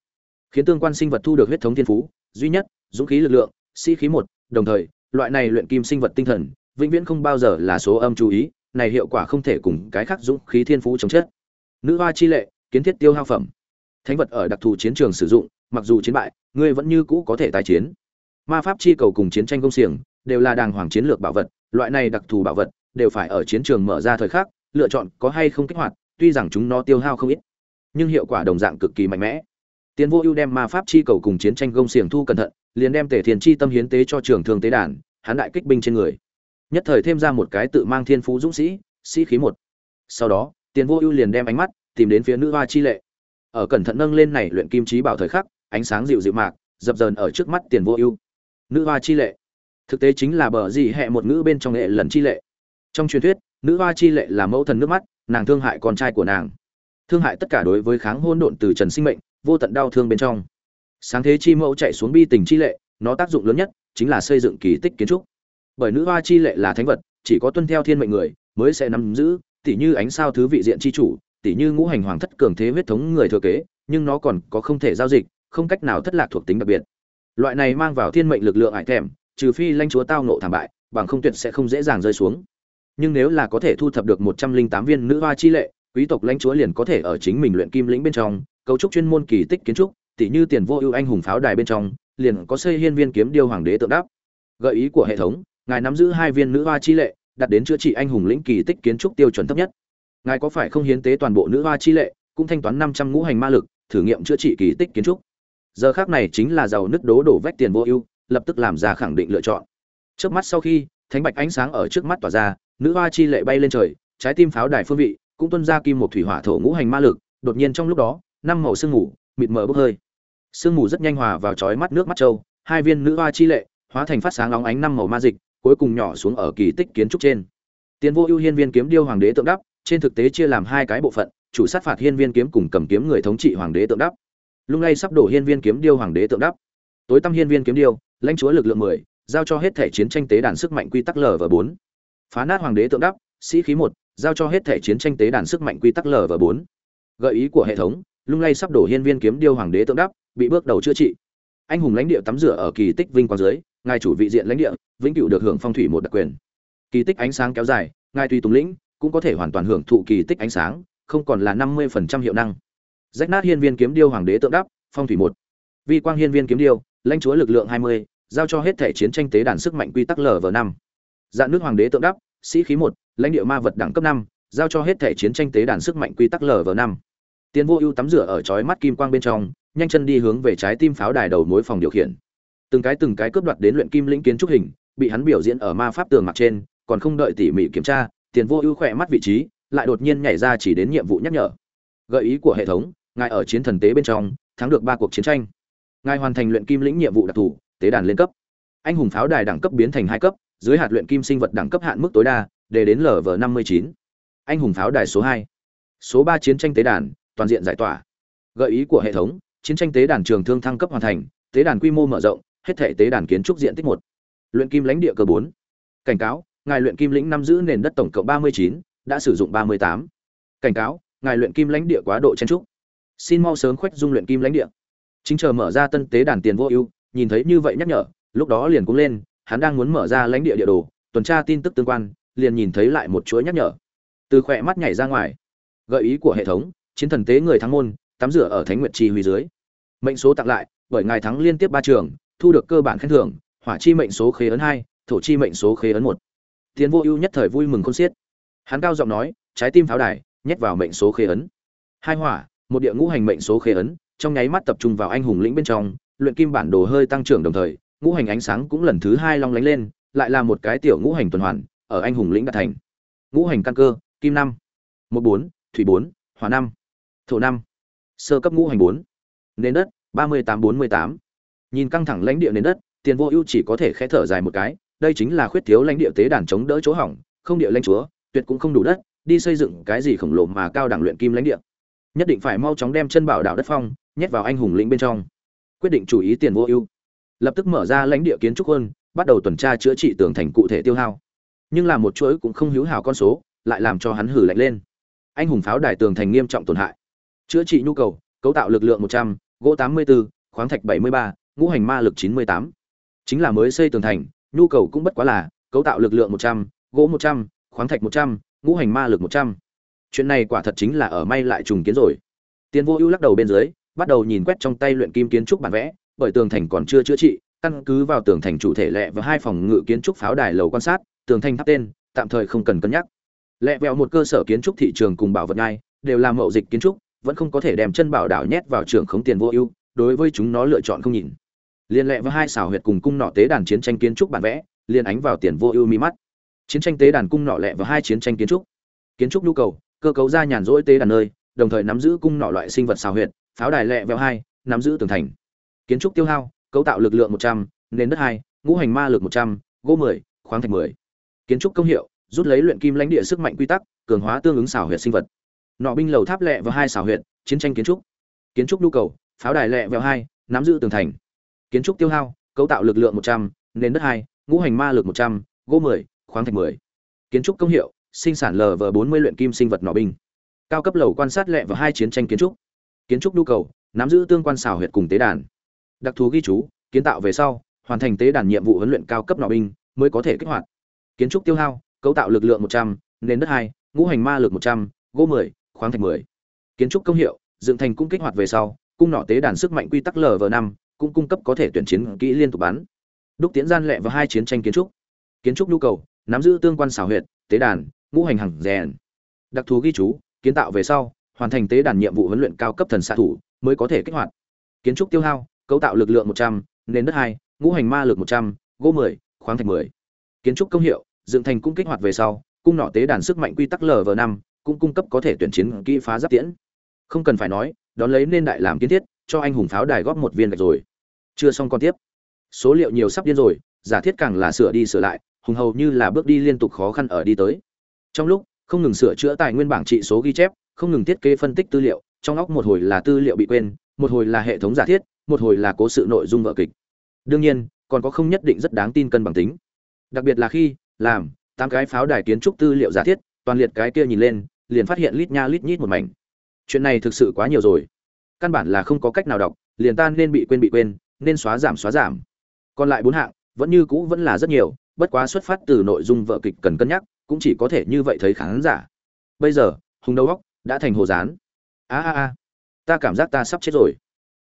Khiến tương quan sinh vật thu được huyết thống thiên phú, duy nhất, dũng khí lực lượng, sĩ khí một, đồng thời, loại này luyện kim sinh vật tinh thần vĩnh viễn không bao giờ là số âm chú ý, này hiệu quả không thể cùng cái khác dũng khí thiên phú chống chết nữ hoa chi lệ, kiến thiết tiêu hao phẩm. Thánh vật ở đặc thù chiến trường sử dụng, mặc dù chiến bại, ngươi vẫn như cũ có thể tái chiến. Ma pháp chi cầu cùng chiến tranh công xiềng, đều là đàng hoàng chiến lược bảo vật, loại này đặc thù bảo vật, đều phải ở chiến trường mở ra thời khắc, lựa chọn có hay không kích hoạt, tuy rằng chúng nó tiêu hao không ít, nhưng hiệu quả đồng dạng cực kỳ mạnh mẽ. Tiến vô ưu đem ma pháp chi cầu cùng chiến tranh công xiềng thu cẩn thận, liền đem tể thiền chi tâm hiến tế cho trường thương tế đàn, hắn đại kích binh trên người nhất thời thêm ra một cái tự mang thiên phú dũng sĩ sĩ khí một. Sau đó, tiền vô ưu liền đem ánh mắt tìm đến phía nữ hoa chi lệ. Ở cẩn thận nâng lên này luyện kim trí bảo thời khắc, ánh sáng dịu dịu mạc, dập dờn ở trước mắt tiền vô ưu. Nữ hoa chi lệ. Thực tế chính là bờ gì hẹ một ngữ bên trong nghệ lần chi lệ. Trong truyền thuyết, nữ hoa chi lệ là mẫu thần nước mắt, nàng thương hại con trai của nàng. Thương hại tất cả đối với kháng hôn độn từ trần sinh mệnh, vô tận đau thương bên trong. Sáng thế chi mẫu chạy xuống bi tình chi lệ, nó tác dụng lớn nhất chính là xây dựng kỳ tích kiến trúc bởi nữ hoa chi lệ là thánh vật, chỉ có tuân theo thiên mệnh người mới sẽ nắm giữ, tỉ như ánh sao thứ vị diện chi chủ, tỉ như ngũ hành hoàng thất cường thế huyết thống người thừa kế, nhưng nó còn có không thể giao dịch, không cách nào thất lạc thuộc tính đặc biệt. Loại này mang vào thiên mệnh lực lượng ải thèm, trừ phi lãnh chúa tao nộ thảm bại, bằng không tuyệt sẽ không dễ dàng rơi xuống. Nhưng nếu là có thể thu thập được một trăm linh tám viên nữ hoa chi lệ, quý tộc lãnh chúa liền có thể ở chính mình luyện kim lĩnh bên trong, cấu trúc chuyên môn kỳ tích kiến trúc, tỉ như tiền vô ưu anh hùng pháo đài bên trong, liền có xây hiên viên kiếm điêu hoàng đế tượng đáp. Gợi ý của hệ thống ngài nắm giữ hai viên nữ hoa chi lệ, đặt đến chữa trị anh hùng lĩnh kỳ tích kiến trúc tiêu chuẩn thấp nhất. Ngài có phải không hiến tế toàn bộ nữ hoa chi lệ, cũng thanh toán năm trăm ngũ hành ma lực, thử nghiệm chữa trị kỳ tích kiến trúc? Giờ khác này chính là giàu nứt đố đổ vách tiền vô ưu, lập tức làm ra khẳng định lựa chọn. Trước mắt sau khi, thánh bạch ánh sáng ở trước mắt tỏa ra, nữ hoa chi lệ bay lên trời, trái tim pháo đài phương vị, cũng tuân ra kim một thủy hỏa thổ ngũ hành ma lực, đột nhiên trong lúc đó, năm màu sương mù, mịt mờ bốc hơi. Sương mù rất nhanh hòa vào chói mắt nước mắt châu, hai viên nữ hoa chi lệ, hóa thành phát sáng óng ánh năm màu ma dịch cuối cùng nhỏ xuống ở kỳ tích kiến trúc trên. Tiến vô ưu hiên viên kiếm điêu hoàng đế tượng đắp, trên thực tế chia làm hai cái bộ phận, chủ sát phạt hiên viên kiếm cùng cầm kiếm người thống trị hoàng đế tượng đắp. Lung lay sắp đổ hiên viên kiếm điêu hoàng đế tượng đắp. Tối tâm hiên viên kiếm điêu, lãnh chúa lực lượng mười, giao cho hết thể chiến tranh tế đàn sức mạnh quy tắc lở và bốn. Phá nát hoàng đế tượng đắp, sĩ khí một, giao cho hết thể chiến tranh tế đàn sức mạnh quy tắc lở và bốn. Gợi ý của hệ thống, lung lay sắp đổ hiên viên kiếm điêu hoàng đế tượng đắp, bị bước đầu chữa trị. Anh hùng lãnh địa tắm rửa ở kỳ tích vinh quang dưới ngài chủ vị diện lãnh địa, vĩnh cửu được hưởng phong thủy một đặc quyền. Kỳ tích ánh sáng kéo dài, ngài tùy tùng lĩnh, cũng có thể hoàn toàn hưởng thụ kỳ tích ánh sáng, không còn là năm mươi phần trăm hiệu năng. Rách nát hiên viên kiếm điêu hoàng đế tượng đắp, phong thủy một. Vi quang hiên viên kiếm điêu, lãnh chúa lực lượng hai mươi, giao cho hết thể chiến tranh tế đàn sức mạnh quy tắc lv năm. Dạng nước hoàng đế tượng đắp, sĩ khí một, lãnh địa ma vật đẳng cấp năm, giao cho hết thể chiến tranh tế đàn sức mạnh quy tắc lv năm. Tiến vô ưu tắm rửa ở chói mắt kim quang bên trong, nhanh chân đi hướng về trái tim pháo đài đầu mối phòng điều khiển từng cái từng cái cướp đoạt đến luyện kim lĩnh kiến trúc hình, bị hắn biểu diễn ở ma pháp tường mặt trên, còn không đợi tỉ mỉ kiểm tra, tiền vô ưu khỏe mắt vị trí, lại đột nhiên nhảy ra chỉ đến nhiệm vụ nhắc nhở. Gợi ý của hệ thống, ngài ở chiến thần tế bên trong, thắng được ba cuộc chiến tranh. Ngài hoàn thành luyện kim lĩnh nhiệm vụ đặc thù, tế đàn lên cấp. Anh hùng pháo đài đẳng cấp biến thành hai cấp, dưới hạt luyện kim sinh vật đẳng cấp hạn mức tối đa, để đến lv năm mươi chín. Anh hùng pháo đài số hai. Số ba chiến tranh tế đàn, toàn diện giải tỏa. Gợi ý của hệ thống, chiến tranh tế đàn trường thương thăng cấp hoàn thành, tế đàn quy mô mở rộng hết thể tế đàn kiến trúc diện tích một. Luyện kim lãnh địa cơ bốn. Cảnh cáo, ngài luyện kim lĩnh năm giữ nền đất tổng cộng ba mươi chín, đã sử dụng ba mươi tám. Cảnh cáo, ngài luyện kim lãnh địa quá độ chen trúc. Xin mau sớm khoách dung luyện kim lãnh địa. Chính chờ mở ra tân tế đàn tiền vô ưu, nhìn thấy như vậy nhắc nhở, lúc đó liền cũng lên, hắn đang muốn mở ra lãnh địa địa đồ, tuần tra tin tức tương quan, liền nhìn thấy lại một chuỗi nhắc nhở. Từ khỏe mắt nhảy ra ngoài. Gợi ý của hệ thống, chiến thần tế người thắng môn, tắm rửa ở thánh nguyệt trì huy dưới. Mệnh số tặng lại, bởi ngài thắng liên tiếp ba trường thu được cơ bản khen thưởng, hỏa chi mệnh số khế ấn hai, thổ chi mệnh số khế ấn một. Tiến vô ưu nhất thời vui mừng khôn xiết. Hắn cao giọng nói, trái tim pháo đài, nhét vào mệnh số khế ấn. Hai hỏa, một địa ngũ hành mệnh số khế ấn, trong nháy mắt tập trung vào anh hùng lĩnh bên trong, luyện kim bản đồ hơi tăng trưởng đồng thời, ngũ hành ánh sáng cũng lần thứ hai long lánh lên, lại là một cái tiểu ngũ hành tuần hoàn, ở anh hùng lĩnh đạt thành. Ngũ hành căn cơ, kim năm một bốn, thủy bốn, hỏa năm, thổ năm, sơ cấp ngũ hành bốn. Nền đất, ba mươi tám bốn mươi tám nhìn căng thẳng lãnh địa nền đất, tiền vô ưu chỉ có thể khẽ thở dài một cái, đây chính là khuyết thiếu lãnh địa tế đàn chống đỡ chỗ hỏng, không địa lãnh chúa, tuyệt cũng không đủ đất, đi xây dựng cái gì khổng lồ mà cao đẳng luyện kim lãnh địa. Nhất định phải mau chóng đem chân bảo đảo đất phong, nhét vào anh hùng lĩnh bên trong. Quyết định chủ ý tiền vô ưu. Lập tức mở ra lãnh địa kiến trúc hơn bắt đầu tuần tra chữa trị tường thành cụ thể tiêu hao. Nhưng là một chuỗi cũng không hữu hảo con số, lại làm cho hắn hử lạnh lên. Anh hùng pháo đài tường thành nghiêm trọng tổn hại. Chữa trị nhu cầu, cấu tạo lực lượng một trăm, gỗ tám mươi bốn khoáng thạch bảy mươi ba ngũ hành ma lực chín mươi tám. Chính là mới xây tường thành, nhu cầu cũng bất quá là cấu tạo lực lượng một trăm, gỗ một trăm, khoáng thạch một trăm, ngũ hành ma lực một trăm. Chuyện này quả thật chính là ở may lại trùng kiến rồi. Tiền vô ưu lắc đầu bên dưới, bắt đầu nhìn quét trong tay luyện kim kiến trúc bản vẽ, bởi tường thành còn chưa chữa trị, căn cứ vào tường thành chủ thể lệ và hai phòng ngự kiến trúc pháo đài lầu quan sát, tường thành tháp tên, tạm thời không cần cân nhắc. Lẹ vẹo một cơ sở kiến trúc thị trường cùng bảo vật ngay đều là mậu dịch kiến trúc, vẫn không có thể đem chân bảo đảo nhét vào trường khống tiền vô ưu, đối với chúng nó lựa chọn không nhìn liên lệ với hai xảo huyệt cùng cung nọ tế đàn chiến tranh kiến trúc bản vẽ liên ánh vào tiền vô ưu mi mắt. Chiến tranh tế đàn cung nọ lệ và hai chiến tranh kiến trúc. Kiến trúc nhu cầu, cơ cấu ra nhàn rỗi tế đàn nơi, đồng thời nắm giữ cung nọ loại sinh vật xào huyệt, pháo đài lệ vẹo hai, nắm giữ tường thành. Kiến trúc tiêu hao, cấu tạo lực lượng một trăm, nền đất hai, ngũ hành ma lực một trăm, gỗ mười, khoáng thạch mười. Kiến trúc công hiệu, rút lấy luyện kim lãnh địa sức mạnh quy tắc, cường hóa tương ứng xảo huyệt sinh vật. Nọ binh lầu tháp lệ và hai xảo huyệt, chiến tranh kiến trúc. Kiến trúc nhu cầu, pháo đài lệ vẹo hai, nắm giữ tường thành kiến trúc tiêu hao, cấu tạo lực lượng một trăm, nền đất hai, ngũ hành ma lực một trăm, gỗ mười, khoáng thạch mười. Kiến trúc công hiệu, sinh sản lv bốn mươi luyện kim sinh vật nỏ binh. Cao cấp lầu quan sát lẹ và hai chiến tranh kiến trúc. Kiến trúc nhu cầu, nắm giữ tương quan xào huyệt cùng tế đàn. Đặc thù ghi chú, kiến tạo về sau, hoàn thành tế đàn nhiệm vụ huấn luyện cao cấp nỏ binh mới có thể kích hoạt. Kiến trúc tiêu hao, cấu tạo lực lượng một trăm, nền đất hai, ngũ hành ma lực một trăm, gỗ mười, khoáng thạch mười. Kiến trúc công hiệu, dựng thành cung kích hoạt về sau, cung nỏ tế đàn sức mạnh quy tắc lv năm cũng cung cấp có thể tuyển chiến kỹ liên tục bắn. Đúc tiến gian lẹ và hai chiến tranh kiến trúc. Kiến trúc nhu cầu, nắm giữ tương quan xảo huyệt, tế đàn, ngũ hành hằng rèn. Đặc thù ghi chú, kiến tạo về sau, hoàn thành tế đàn nhiệm vụ huấn luyện cao cấp thần xạ thủ, mới có thể kích hoạt. Kiến trúc tiêu hao, cấu tạo lực lượng một trăm, nền đất hai, ngũ hành ma lực một trăm, gỗ mười, khoáng thạch mười. Kiến trúc công hiệu, dựng thành cung kích hoạt về sau, cung nọ tế đàn sức mạnh quy tắc lv năm, cũng cung cấp có thể tuyển chiến kỹ phá giáp tiễn. Không cần phải nói, đón lấy nên đại làm kiến thiết cho anh hùng pháo đài góp một viên gạch rồi. Chưa xong còn tiếp. Số liệu nhiều sắp điên rồi, giả thiết càng là sửa đi sửa lại, hùng hầu như là bước đi liên tục khó khăn ở đi tới. Trong lúc, không ngừng sửa chữa tài nguyên bảng trị số ghi chép, không ngừng thiết kế phân tích tư liệu, trong óc một hồi là tư liệu bị quên, một hồi là hệ thống giả thiết, một hồi là cố sự nội dung vở kịch. Đương nhiên, còn có không nhất định rất đáng tin cân bằng tính. Đặc biệt là khi, làm, tám cái pháo đài kiến trúc tư liệu giả thiết, toàn liệt cái kia nhìn lên, liền phát hiện lít nha lít nhít một mảnh. Chuyện này thực sự quá nhiều rồi căn bản là không có cách nào đọc, liền tan nên bị quên bị quên, nên xóa giảm xóa giảm. Còn lại bốn hạng, vẫn như cũ vẫn là rất nhiều, bất quá xuất phát từ nội dung vợ kịch cần cân nhắc, cũng chỉ có thể như vậy thấy khán giả. Bây giờ, hùng đầu góc đã thành hồ dán a a a, ta cảm giác ta sắp chết rồi.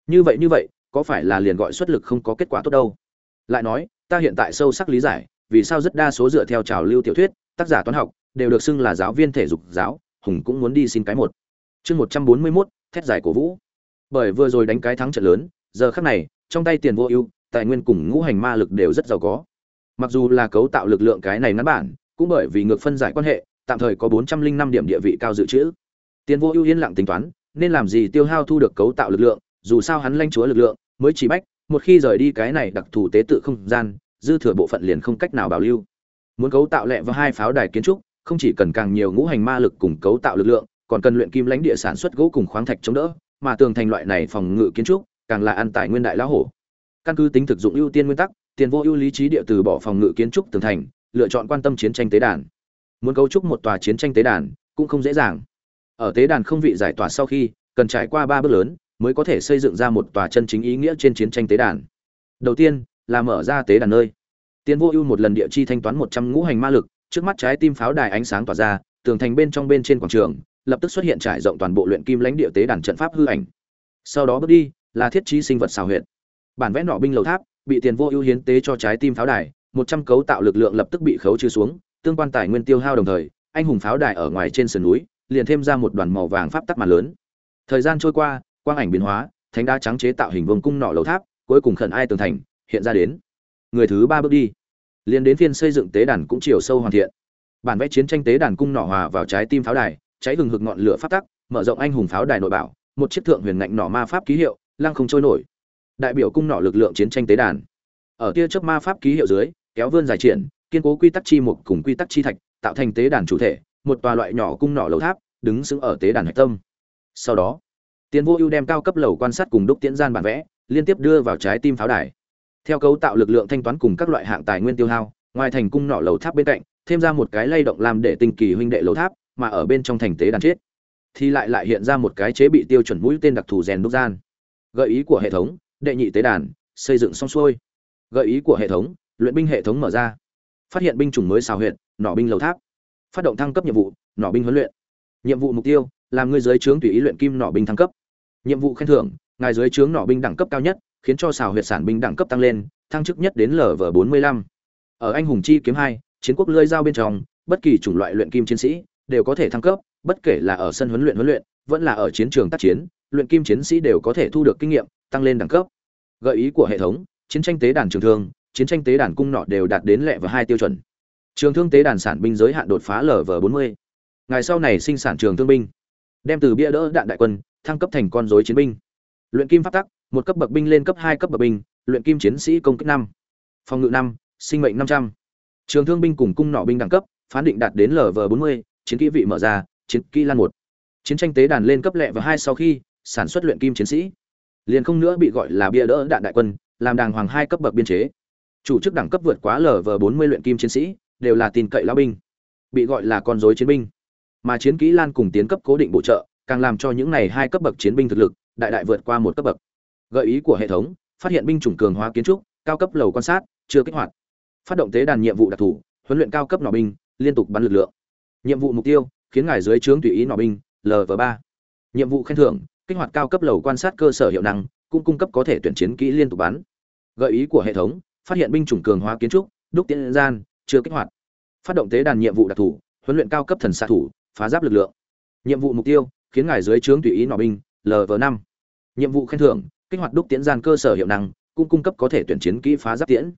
Như vậy như vậy, có phải là liền gọi xuất lực không có kết quả tốt đâu? Lại nói, ta hiện tại sâu sắc lý giải, vì sao rất đa số dựa theo trào lưu tiểu thuyết, tác giả toán học, đều được xưng là giáo viên thể dục giáo, hùng cũng muốn đi xin cái một. Chương một trăm bốn mươi mốt, thét giải cổ vũ bởi vừa rồi đánh cái thắng trận lớn, giờ khắc này, trong tay tiền vô ưu, tài nguyên cùng ngũ hành ma lực đều rất giàu có. Mặc dù là cấu tạo lực lượng cái này ngắn bản, cũng bởi vì ngược phân giải quan hệ, tạm thời có bốn trăm linh năm điểm địa vị cao dự trữ. Tiền vô ưu yên lặng tính toán, nên làm gì tiêu hao thu được cấu tạo lực lượng, dù sao hắn lanh chúa lực lượng, mới chỉ bách, một khi rời đi cái này đặc thù tế tự không gian, dư thừa bộ phận liền không cách nào bảo lưu. Muốn cấu tạo lẹ vào hai pháo đài kiến trúc, không chỉ cần càng nhiều ngũ hành ma lực cùng cấu tạo lực lượng, còn cần luyện kim lãnh địa sản xuất gỗ cùng khoáng thạch chống đỡ mà tường thành loại này phòng ngự kiến trúc, càng là ăn tài nguyên đại lão hổ. Căn cứ tính thực dụng ưu tiên nguyên tắc, tiền vô ưu lý trí địa từ bỏ phòng ngự kiến trúc tường thành, lựa chọn quan tâm chiến tranh tế đàn. Muốn cấu trúc một tòa chiến tranh tế đàn cũng không dễ dàng. Ở tế đàn không vị giải tỏa sau khi, cần trải qua ba bước lớn mới có thể xây dựng ra một tòa chân chính ý nghĩa trên chiến tranh tế đàn. Đầu tiên, là mở ra tế đàn nơi. Tiền vô ưu một lần địa chi thanh toán một trăm ngũ hành ma lực, trước mắt trái tim pháo đài ánh sáng tỏa ra, tường thành bên trong bên trên quảng trường lập tức xuất hiện trải rộng toàn bộ luyện kim lãnh địa tế đàn trận pháp hư ảnh. Sau đó bước đi, là thiết trí sinh vật xào huyệt. Bản vẽ nọ binh lầu tháp, bị tiền vô ưu hiến tế cho trái tim pháo đài, một trăm cấu tạo lực lượng lập tức bị khấu trừ xuống, tương quan tài nguyên tiêu hao đồng thời, anh hùng pháo đài ở ngoài trên sườn núi, liền thêm ra một đoàn màu vàng pháp tắc màn lớn. Thời gian trôi qua, quang ảnh biến hóa, thánh đá trắng chế tạo hình vương cung nọ lầu tháp, cuối cùng khẩn ai tường thành, hiện ra đến. Người thứ ba bước đi. Liền đến phiên xây dựng tế đàn cũng chiều sâu hoàn thiện. Bản vẽ chiến tranh tế đàn cung nỏ hòa vào trái tim pháo đài cháy hừng hực ngọn lửa phát tắc, mở rộng anh hùng pháo đài nội bảo, một chiếc thượng huyền ngạnh nỏ ma pháp ký hiệu, lăng không trôi nổi. Đại biểu cung nỏ lực lượng chiến tranh tế đàn. Ở tia chớp ma pháp ký hiệu dưới, kéo vươn dài triển, kiên cố quy tắc chi mục cùng quy tắc chi thạch, tạo thành tế đàn chủ thể, một tòa loại nhỏ cung nỏ lầu tháp, đứng sững ở tế đàn hạch tâm. Sau đó tiến vô ưu đem cao cấp lầu quan sát cùng đúc tiễn gian bản vẽ, liên tiếp đưa vào trái tim pháo đài. Theo cấu tạo lực lượng thanh toán cùng các loại hạng tài nguyên tiêu hao, ngoài thành cung nỏ lầu tháp bên cạnh, thêm ra một cái lay động làm để tinh kỳ huynh đệ lầu tháp mà ở bên trong thành tế đàn chết, thì lại lại hiện ra một cái chế bị tiêu chuẩn mũi tên đặc thù rèn đúc gian. Gợi ý của hệ thống, đệ nhị tế đàn, xây dựng xong xuôi. Gợi ý của hệ thống, luyện binh hệ thống mở ra. Phát hiện binh chủng mới xào huyện nỏ binh lầu tháp. Phát động thăng cấp nhiệm vụ, nỏ binh huấn luyện. Nhiệm vụ mục tiêu, làm người dưới trướng tùy ý luyện kim nỏ binh thăng cấp. Nhiệm vụ khen thưởng, ngài dưới trướng nỏ binh đẳng cấp cao nhất, khiến cho xào huyệt sản binh đẳng cấp tăng lên, thăng chức nhất đến lv bốn mươi lăm. Ở anh hùng chi kiếm hai, chiến quốc lơi dao bên trong, bất kỳ chủng loại luyện kim chiến sĩ đều có thể thăng cấp, bất kể là ở sân huấn luyện huấn luyện, vẫn là ở chiến trường tác chiến, luyện kim chiến sĩ đều có thể thu được kinh nghiệm, tăng lên đẳng cấp. Gợi ý của hệ thống, chiến tranh tế đàn trường thương, chiến tranh tế đàn cung nọ đều đạt đến lệ và hai tiêu chuẩn. Trường thương tế đàn sản binh giới hạn đột phá lv bốn mươi. Ngày sau này sinh sản trường thương binh. Đem từ bia đỡ đạn đại quân, thăng cấp thành con rối chiến binh. Luyện kim pháp tắc, một cấp bậc binh lên cấp hai cấp bậc binh, luyện kim chiến sĩ công kích năm. Phòng ngự năm, sinh mệnh năm trăm. Trường thương binh cùng cung nọ binh đẳng cấp, phán định đạt đến lv bốn mươi chiến kỹ vị mở ra, chiến kỹ lan một. Chiến tranh tế đàn lên cấp lệ và hai sau khi, sản xuất luyện kim chiến sĩ. Liền không nữa bị gọi là bia đỡ đạn đại quân, làm đàng hoàng hai cấp bậc biên chế. Chủ chức đẳng cấp vượt quá lv bốn mươi luyện kim chiến sĩ, đều là tin cậy lao binh. Bị gọi là con dối chiến binh. Mà chiến kỹ lan cùng tiến cấp cố định bổ trợ, càng làm cho những này hai cấp bậc chiến binh thực lực, đại đại vượt qua một cấp bậc. Gợi ý của hệ thống, phát hiện binh chủng cường hóa kiến trúc, cao cấp lầu quan sát, chưa kích hoạt. Phát động tế đàn nhiệm vụ đặc thù, huấn luyện cao cấp nỏ binh, liên tục bắn lực lượng nhiệm vụ mục tiêu, khiến ngài dưới trướng tùy ý nỏ binh lv ba. Nhiệm vụ khen thưởng, kích hoạt cao cấp lầu quan sát cơ sở hiệu năng, cũng cung cấp có thể tuyển chiến kỹ liên tục bắn. Gợi ý của hệ thống, phát hiện binh chủng cường hóa kiến trúc, đúc tiến gian, chưa kích hoạt. Phát động tế đàn nhiệm vụ đặc thù, huấn luyện cao cấp thần xạ thủ, phá giáp lực lượng. Nhiệm vụ mục tiêu, khiến ngài dưới trướng tùy ý nỏ binh lv năm. Nhiệm vụ khen thưởng, kích hoạt đúc tiến gian cơ sở hiệu năng, cũng cung cấp có thể tuyển chiến kỹ phá giáp tiễn.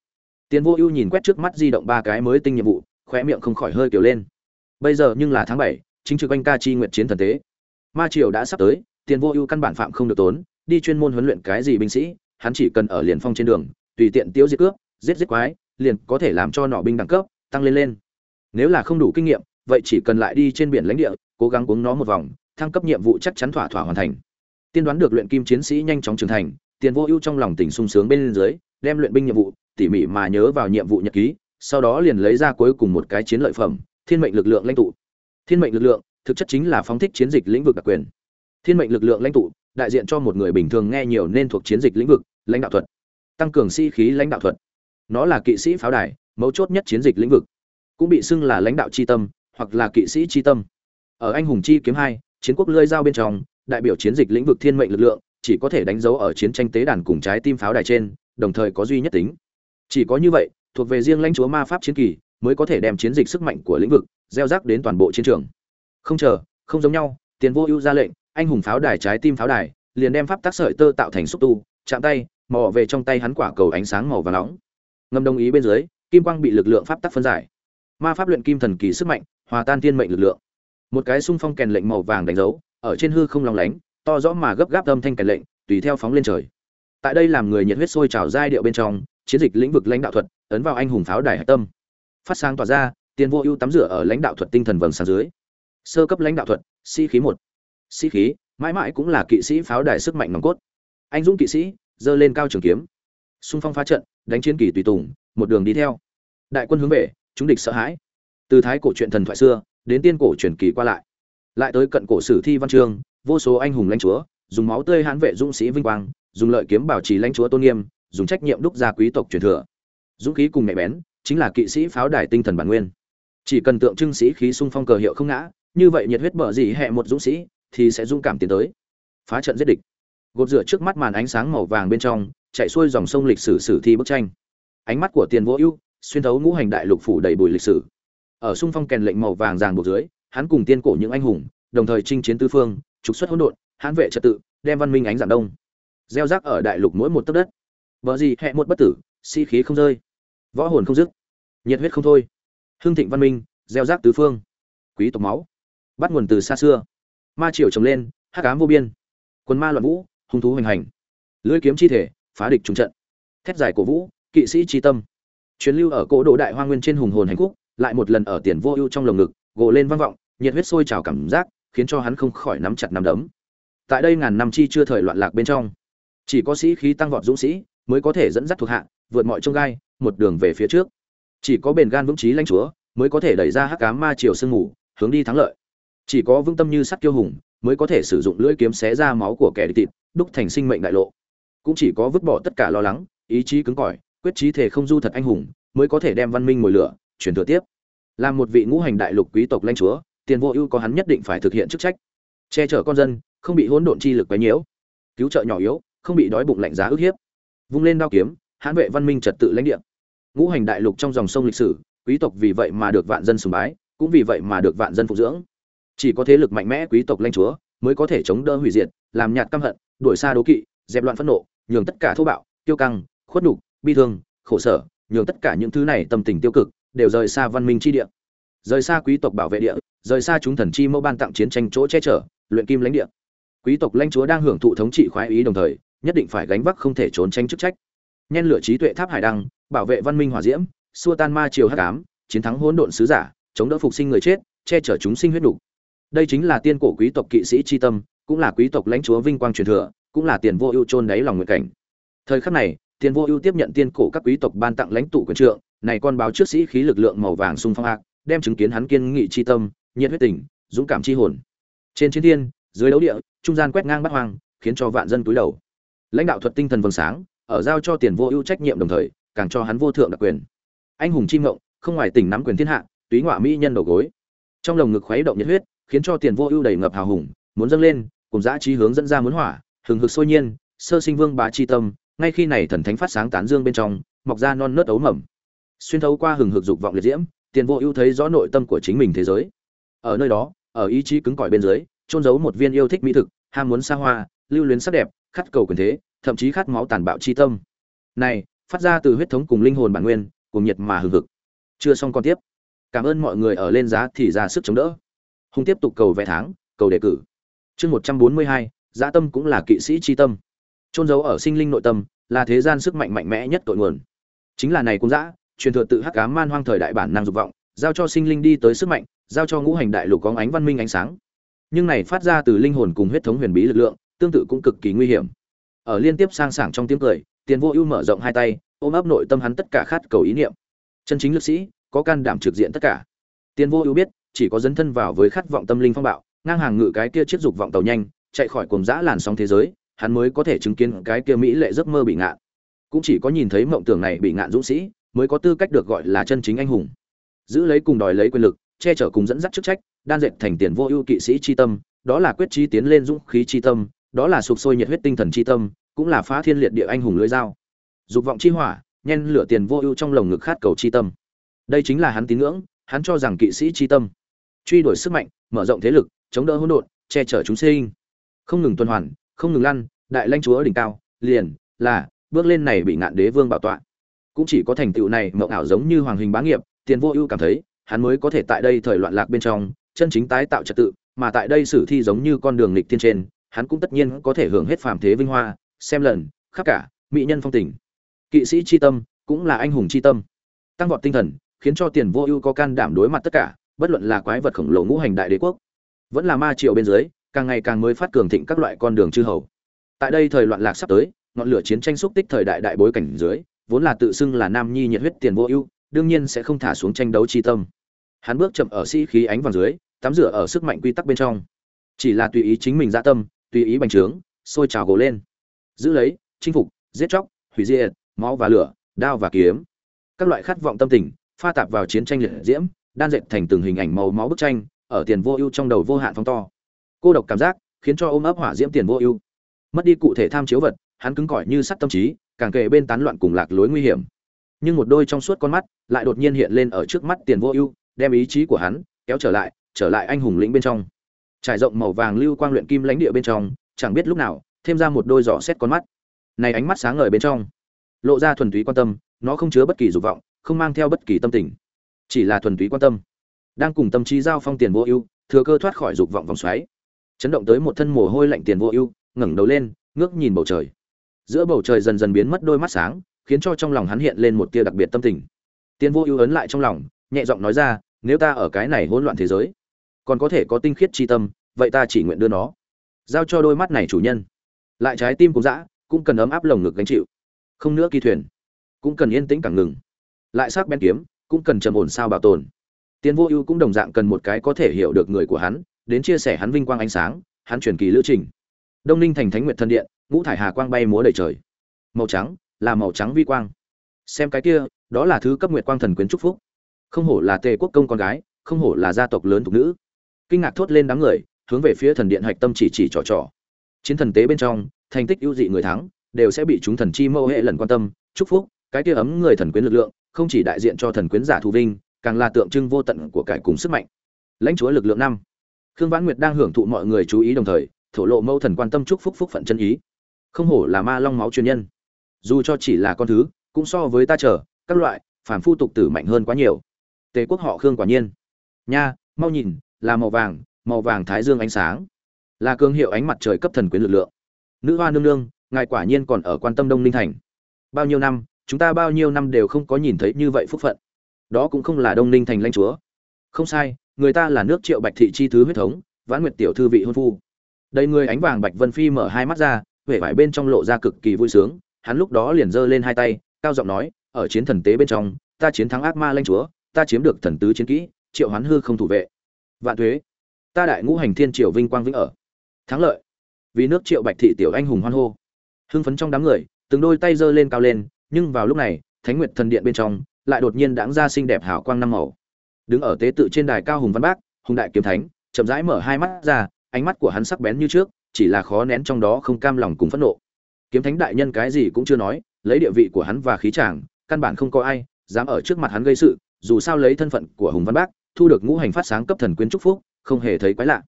Tiến vô ưu nhìn quét trước mắt di động ba cái mới tinh nhiệm vụ, khóe miệng không khỏi hơi kiểu lên bây giờ nhưng là tháng bảy, chính trực anh ca chi nguyện chiến thần tế. Ma triều đã sắp tới, tiền vô ưu căn bản phạm không được tốn, đi chuyên môn huấn luyện cái gì binh sĩ, hắn chỉ cần ở liền phong trên đường, tùy tiện tiêu diệt cướp, giết giết quái, liền có thể làm cho nọ binh đẳng cấp, tăng lên lên. Nếu là không đủ kinh nghiệm, vậy chỉ cần lại đi trên biển lãnh địa, cố gắng uống nó một vòng, thăng cấp nhiệm vụ chắc chắn thỏa thỏa hoàn thành. Tiên đoán được luyện kim chiến sĩ nhanh chóng trưởng thành, tiền vô ưu trong lòng tình sung sướng bên dưới, đem luyện binh nhiệm vụ tỉ mỉ mà nhớ vào nhiệm vụ nhật ký, sau đó liền lấy ra cuối cùng một cái chiến lợi phẩm thiên mệnh lực lượng lãnh tụ. Thiên mệnh lực lượng, thực chất chính là phóng thích chiến dịch lĩnh vực đặc quyền. Thiên mệnh lực lượng lãnh tụ, đại diện cho một người bình thường nghe nhiều nên thuộc chiến dịch lĩnh vực, lãnh đạo thuật. Tăng cường sĩ khí lãnh đạo thuật. Nó là kỵ sĩ pháo đài, mấu chốt nhất chiến dịch lĩnh vực. Cũng bị xưng là lãnh đạo chi tâm, hoặc là kỵ sĩ chi tâm. Ở anh hùng chi kiếm hai, chiến quốc lơi giao bên trong, đại biểu chiến dịch lĩnh vực thiên mệnh lực lượng, chỉ có thể đánh dấu ở chiến tranh tế đàn cùng trái tim pháo đài trên, đồng thời có duy nhất tính. Chỉ có như vậy, thuộc về riêng lãnh chúa ma pháp chiến kỳ mới có thể đem chiến dịch sức mạnh của lĩnh vực gieo rắc đến toàn bộ chiến trường. Không chờ, không giống nhau, tiền vô ưu ra lệnh, anh hùng pháo đài trái tim pháo đài, liền đem pháp tác sợi tơ tạo thành xúc tu, chạm tay, mò về trong tay hắn quả cầu ánh sáng màu và nóng. Ngầm đồng ý bên dưới, kim quang bị lực lượng pháp tắc phân giải. Ma pháp luyện kim thần kỳ sức mạnh, hòa tan thiên mệnh lực lượng. Một cái xung phong kèn lệnh màu vàng đánh dấu, ở trên hư không lòng lánh, to rõ mà gấp gáp âm thanh kèn lệnh, tùy theo phóng lên trời. Tại đây làm người nhiệt huyết sôi trào giai điệu bên trong, chiến dịch lĩnh vực lãnh đạo thuật, ấn vào anh hùng pháo đài hạch tâm phát sáng tỏa ra, tiền vô ưu tắm rửa ở lãnh đạo thuật tinh thần vầng sáng dưới. Sơ cấp lãnh đạo thuật, sĩ khí một. Sĩ khí, mãi mãi cũng là kỵ sĩ pháo đài sức mạnh nòng cốt. Anh dũng kỵ sĩ, giơ lên cao trường kiếm. Xung phong phá trận, đánh chiến kỳ tùy tùng, một đường đi theo. Đại quân hướng về, chúng địch sợ hãi. Từ thái cổ truyện thần thoại xưa, đến tiên cổ truyền kỳ qua lại. Lại tới cận cổ sử thi văn chương, vô số anh hùng lãnh chúa, dùng máu tươi hãn vệ dũng sĩ vinh quang, dùng lợi kiếm bảo trì lãnh chúa tôn nghiêm, dùng trách nhiệm đúc ra quý tộc truyền thừa. Dũng khí cùng mẹ bén chính là kỵ sĩ pháo đài tinh thần bản nguyên. Chỉ cần tượng trưng sĩ khí xung phong cờ hiệu không ngã, như vậy nhiệt huyết bở gì hẹ một dũng sĩ thì sẽ dũng cảm tiến tới. Phá trận giết địch. Gột rửa trước mắt màn ánh sáng màu vàng bên trong, chạy xuôi dòng sông lịch sử sử thi bức tranh. Ánh mắt của tiền vô ưu, xuyên thấu ngũ hành đại lục phủ đầy bụi lịch sử. Ở xung phong kèn lệnh màu vàng ràng buộc dưới, hắn cùng tiên cổ những anh hùng, đồng thời chinh chiến tư phương, trục xuất hỗn độn, hãn vệ trật tự, đem văn minh ánh dạng đông. Gieo rác ở đại lục mỗi một tấc đất. Vợ gì hẹ một bất tử si khí không rơi võ hồn không dứt. Nhiệt huyết không thôi. Hương thịnh văn minh, gieo rác tứ phương. Quý tộc máu. Bắt nguồn từ xa xưa. Ma triều trồng lên hát cám vô biên. Quân ma loạn vũ, hung thú hoành hành. Lưỡi kiếm chi thể, phá địch trùng trận. Thét giải cổ vũ, kỵ sĩ chi tâm. Chuyến lưu ở cỗ đồ đại hoa nguyên trên hùng hồn hành khúc, lại một lần ở tiền vô ưu trong lồng ngực gộ lên vang vọng, nhiệt huyết sôi trào cảm giác, khiến cho hắn không khỏi nắm chặt nắm đấm. Tại đây ngàn năm chi chưa thời loạn lạc bên trong, chỉ có sĩ khí tăng vọt dũng sĩ mới có thể dẫn dắt thuộc hạ vượt mọi trông gai, một đường về phía trước. Chỉ có bền gan vững trí lãnh chúa mới có thể đẩy ra hắc ám ma triều sương ngủ hướng đi thắng lợi. Chỉ có vững tâm như sắt kiêu hùng mới có thể sử dụng lưỡi kiếm xé ra máu của kẻ địch thịt đúc thành sinh mệnh đại lộ. Cũng chỉ có vứt bỏ tất cả lo lắng, ý chí cứng cỏi, quyết chí thể không du thật anh hùng mới có thể đem văn minh mồi lửa, truyền thừa tiếp. Làm một vị ngũ hành đại lục quý tộc lãnh chúa, tiền vô ưu có hắn nhất định phải thực hiện chức trách. Che chở con dân, không bị hỗn độn chi lực quấy nhiễu. Cứu trợ nhỏ yếu, không bị đói bụng lạnh giá ức hiếp. Vung lên đao kiếm hãn vệ văn minh trật tự lãnh địa. Ngũ hành đại lục trong dòng sông lịch sử, quý tộc vì vậy mà được vạn dân sùng bái, cũng vì vậy mà được vạn dân phục dưỡng. Chỉ có thế lực mạnh mẽ quý tộc lãnh chúa mới có thể chống đỡ hủy diệt, làm nhạt căm hận, đuổi xa đố kỵ, dẹp loạn phẫn nộ, nhường tất cả thô bạo, tiêu căng, khuất nhục, bi thương, khổ sở, nhường tất cả những thứ này tâm tình tiêu cực, đều rời xa văn minh chi địa. Rời xa quý tộc bảo vệ địa, rời xa chúng thần chi mẫu ban tặng chiến tranh chỗ che chở, luyện kim lãnh địa. Quý tộc lãnh chúa đang hưởng thụ thống trị khoái ý đồng thời, nhất định phải gánh vác không thể trốn tránh chức trách nhen lửa trí tuệ tháp hải đăng, bảo vệ văn minh hỏa diễm, xua tan ma triều hắc ám, chiến thắng hỗn độn sứ giả, chống đỡ phục sinh người chết, che chở chúng sinh huyết đủ. đây chính là tiên cổ quý tộc kỵ sĩ chi tâm, cũng là quý tộc lãnh chúa vinh quang truyền thừa, cũng là tiền vô ưu chôn đáy lòng nguyện cảnh. Thời khắc này, tiền vô ưu tiếp nhận tiên cổ các quý tộc ban tặng lãnh tụ quyền trượng, này con báo trước sĩ khí lực lượng màu vàng sung phong hạc, đem chứng kiến hắn kiên nghị chi tâm, nhiệt huyết tình, dũng cảm chi hồn. Trên chiến thiên, dưới đấu địa, trung gian quét ngang bắt hoang, khiến cho vạn dân túi đầu. Lãnh đạo thuật tinh thần vầng sáng ở giao cho tiền vô ưu trách nhiệm đồng thời, càng cho hắn vô thượng đặc quyền. Anh hùng chi ngộng không ngoài tỉnh nắm quyền thiên hạ, túy ngọa mỹ nhân đầu gối. Trong lồng ngực khuấy động nhiệt huyết, khiến cho tiền vô ưu đầy ngập hào hùng, muốn dâng lên, cùng dã trí hướng dẫn ra muốn hỏa, hừng hực sôi nhiên, sơ sinh vương bá chi tâm, ngay khi này thần thánh phát sáng tán dương bên trong, mọc ra non nớt ấu mầm. Xuyên thấu qua hừng hực dục vọng liệt diễm, tiền vô ưu thấy rõ nội tâm của chính mình thế giới. Ở nơi đó, ở ý chí cứng cỏi bên dưới trôn giấu một viên yêu thích mỹ thực, ham muốn xa hoa, lưu luyến sắc đẹp, khát cầu quyền thế thậm chí khát máu tàn bạo chi tâm. Này, phát ra từ huyết thống cùng linh hồn bản nguyên, cùng nhiệt mà hừng hực. Chưa xong con tiếp. Cảm ơn mọi người ở lên giá thì ra sức chống đỡ. Hùng tiếp tục cầu vẽ tháng, cầu đề cử. Chương một trăm bốn mươi hai tâm cũng là kỵ sĩ chi tâm. Trôn giấu ở sinh linh nội tâm, là thế gian sức mạnh mạnh mẽ nhất tội nguồn. Chính là này cũng dã, truyền thừa tự hắc ám man hoang thời đại bản năng dục vọng, giao cho sinh linh đi tới sức mạnh, giao cho ngũ hành đại lục có ánh văn minh ánh sáng. Nhưng này phát ra từ linh hồn cùng huyết thống huyền bí lực lượng, tương tự cũng cực kỳ nguy hiểm ở liên tiếp sang sảng trong tiếng cười, tiền vô ưu mở rộng hai tay, ôm ấp nội tâm hắn tất cả khát cầu ý niệm. Chân chính lực sĩ, có can đảm trực diện tất cả. Tiền vô ưu biết, chỉ có dấn thân vào với khát vọng tâm linh phong bạo, ngang hàng ngự cái kia chiếc dục vọng tàu nhanh, chạy khỏi cuồng dã làn sóng thế giới, hắn mới có thể chứng kiến cái kia mỹ lệ giấc mơ bị ngạn. Cũng chỉ có nhìn thấy mộng tưởng này bị ngạn dũng sĩ, mới có tư cách được gọi là chân chính anh hùng. Giữ lấy cùng đòi lấy quyền lực, che chở cùng dẫn dắt chức trách, đan dệt thành tiền vô ưu kỵ sĩ chi tâm, đó là quyết chí tiến lên dũng khí chi tâm đó là sục sôi nhiệt huyết tinh thần chi tâm, cũng là phá thiên liệt địa anh hùng lưỡi dao. Dục vọng chi hỏa, nhen lửa tiền vô ưu trong lồng ngực khát cầu chi tâm. Đây chính là hắn tín ngưỡng, hắn cho rằng kỵ sĩ chi tâm. Truy đuổi sức mạnh, mở rộng thế lực, chống đỡ hỗn độn, che chở chúng sinh. Không ngừng tuần hoàn, không ngừng lăn, đại lãnh chúa ở đỉnh cao, liền là, bước lên này bị ngạn đế vương bảo tọa. Cũng chỉ có thành tựu này mộng ảo giống như hoàng hình bá nghiệp, tiền vô ưu cảm thấy, hắn mới có thể tại đây thời loạn lạc bên trong, chân chính tái tạo trật tự, mà tại đây sử thi giống như con đường lịch thiên trên hắn cũng tất nhiên có thể hưởng hết phàm thế vinh hoa, xem lần, khắp cả, mỹ nhân phong tình. Kỵ sĩ chi tâm, cũng là anh hùng chi tâm. Tăng vọt tinh thần, khiến cho tiền vô ưu có can đảm đối mặt tất cả, bất luận là quái vật khổng lồ ngũ hành đại đế quốc. Vẫn là ma triều bên dưới, càng ngày càng mới phát cường thịnh các loại con đường chư hầu. Tại đây thời loạn lạc sắp tới, ngọn lửa chiến tranh xúc tích thời đại đại bối cảnh dưới, vốn là tự xưng là nam nhi nhiệt huyết tiền vô ưu, đương nhiên sẽ không thả xuống tranh đấu chi tâm. Hắn bước chậm ở sĩ khí ánh vàng dưới, tắm rửa ở sức mạnh quy tắc bên trong. Chỉ là tùy ý chính mình dạ tâm tùy ý bành trướng, sôi trào gồ lên. Giữ lấy, chinh phục, giết chóc, hủy diệt, máu và lửa, đao và kiếm. Các loại khát vọng tâm tình, pha tạp vào chiến tranh liệt diễm, đan dệt thành từng hình ảnh màu máu bức tranh, ở tiền vô ưu trong đầu vô hạn phóng to. Cô độc cảm giác, khiến cho ôm ấp hỏa diễm tiền vô ưu. Mất đi cụ thể tham chiếu vật, hắn cứng cỏi như sắt tâm trí, càng kề bên tán loạn cùng lạc lối nguy hiểm. Nhưng một đôi trong suốt con mắt lại đột nhiên hiện lên ở trước mắt tiền vô ưu, đem ý chí của hắn kéo trở lại trở lại anh hùng lĩnh bên trong trải rộng màu vàng lưu quang luyện kim lãnh địa bên trong, chẳng biết lúc nào, thêm ra một đôi giỏ xét con mắt. Này ánh mắt sáng ngời bên trong, lộ ra thuần túy quan tâm, nó không chứa bất kỳ dục vọng, không mang theo bất kỳ tâm tình, chỉ là thuần túy quan tâm. Đang cùng tâm trí giao phong tiền vô ưu, thừa cơ thoát khỏi dục vọng vòng xoáy. Chấn động tới một thân mồ hôi lạnh tiền vô ưu, ngẩng đầu lên, ngước nhìn bầu trời. Giữa bầu trời dần dần biến mất đôi mắt sáng, khiến cho trong lòng hắn hiện lên một tia đặc biệt tâm tình. Tiền vô ưu ấn lại trong lòng, nhẹ giọng nói ra, nếu ta ở cái này hỗn loạn thế giới còn có thể có tinh khiết chi tâm, vậy ta chỉ nguyện đưa nó. Giao cho đôi mắt này chủ nhân. Lại trái tim cũng dã, cũng cần ấm áp lồng ngực gánh chịu. Không nữa kỳ thuyền, cũng cần yên tĩnh càng ngừng. Lại sắc bén kiếm, cũng cần trầm ổn sao bảo tồn. Tiến vô ưu cũng đồng dạng cần một cái có thể hiểu được người của hắn, đến chia sẻ hắn vinh quang ánh sáng, hắn truyền kỳ lữ trình. Đông ninh thành thánh nguyệt thân điện, ngũ thải hà quang bay múa đầy trời. Màu trắng, là màu trắng vi quang. Xem cái kia, đó là thứ cấp nguyệt quang thần quyến trúc phúc. Không hổ là tề quốc công con gái, không hổ là gia tộc lớn thuộc nữ kinh ngạc thốt lên đám người, hướng về phía thần điện hạch tâm chỉ chỉ trò trò. Chiến thần tế bên trong, thành tích ưu dị người thắng, đều sẽ bị chúng thần chi mâu hệ lần quan tâm, chúc phúc, cái kia ấm người thần quyến lực lượng, không chỉ đại diện cho thần quyến giả thù vinh, càng là tượng trưng vô tận của cải cùng sức mạnh. Lãnh chúa lực lượng năm. Khương vãn nguyệt đang hưởng thụ mọi người chú ý đồng thời, thổ lộ mâu thần quan tâm chúc phúc phúc phận chân ý. Không hổ là ma long máu truyền nhân. Dù cho chỉ là con thứ, cũng so với ta chờ, các loại phản phu tục tử mạnh hơn quá nhiều. Tề quốc họ khương quả nhiên. Nha, mau nhìn là màu vàng màu vàng thái dương ánh sáng. Là cương hiệu ánh mặt trời cấp thần quyến lực lượng. Nữ hoa nương nương, ngài quả nhiên còn ở quan tâm đông ninh thành. Bao nhiêu năm, chúng ta bao nhiêu năm đều không có nhìn thấy như vậy phúc phận. Đó cũng không là đông ninh thành lãnh chúa. Không sai, người ta là nước triệu bạch thị chi thứ huyết thống, vãn nguyệt tiểu thư vị hôn phu. Đầy người ánh vàng bạch vân phi mở hai mắt ra huệ vải bên trong lộ ra cực kỳ vui sướng, hắn lúc đó liền giơ lên hai tay, cao giọng nói, ở chiến thần tế bên trong, ta chiến thắng ác ma lanh chúa, ta chiếm được thần tứ chiến kỹ, triệu hoán hư không thủ vệ vạn thuế. Ta đại ngũ hành thiên triều vinh quang vĩnh ở. Thắng lợi. Vì nước triệu bạch thị tiểu anh hùng hoan hô. Hưng phấn trong đám người, từng đôi tay giơ lên cao lên, nhưng vào lúc này, thánh nguyệt thần điện bên trong, lại đột nhiên đãng ra xinh đẹp hảo quang năm màu. Đứng ở tế tự trên đài cao hùng văn bác, hùng đại kiếm thánh, chậm rãi mở hai mắt ra, ánh mắt của hắn sắc bén như trước, chỉ là khó nén trong đó không cam lòng cùng phẫn nộ. Kiếm thánh đại nhân cái gì cũng chưa nói, lấy địa vị của hắn và khí chàng, căn bản không có ai dám ở trước mặt hắn gây sự, dù sao lấy thân phận của hùng văn bác thu được ngũ hành phát sáng cấp thần quyến trúc phúc, không hề thấy quái lạ.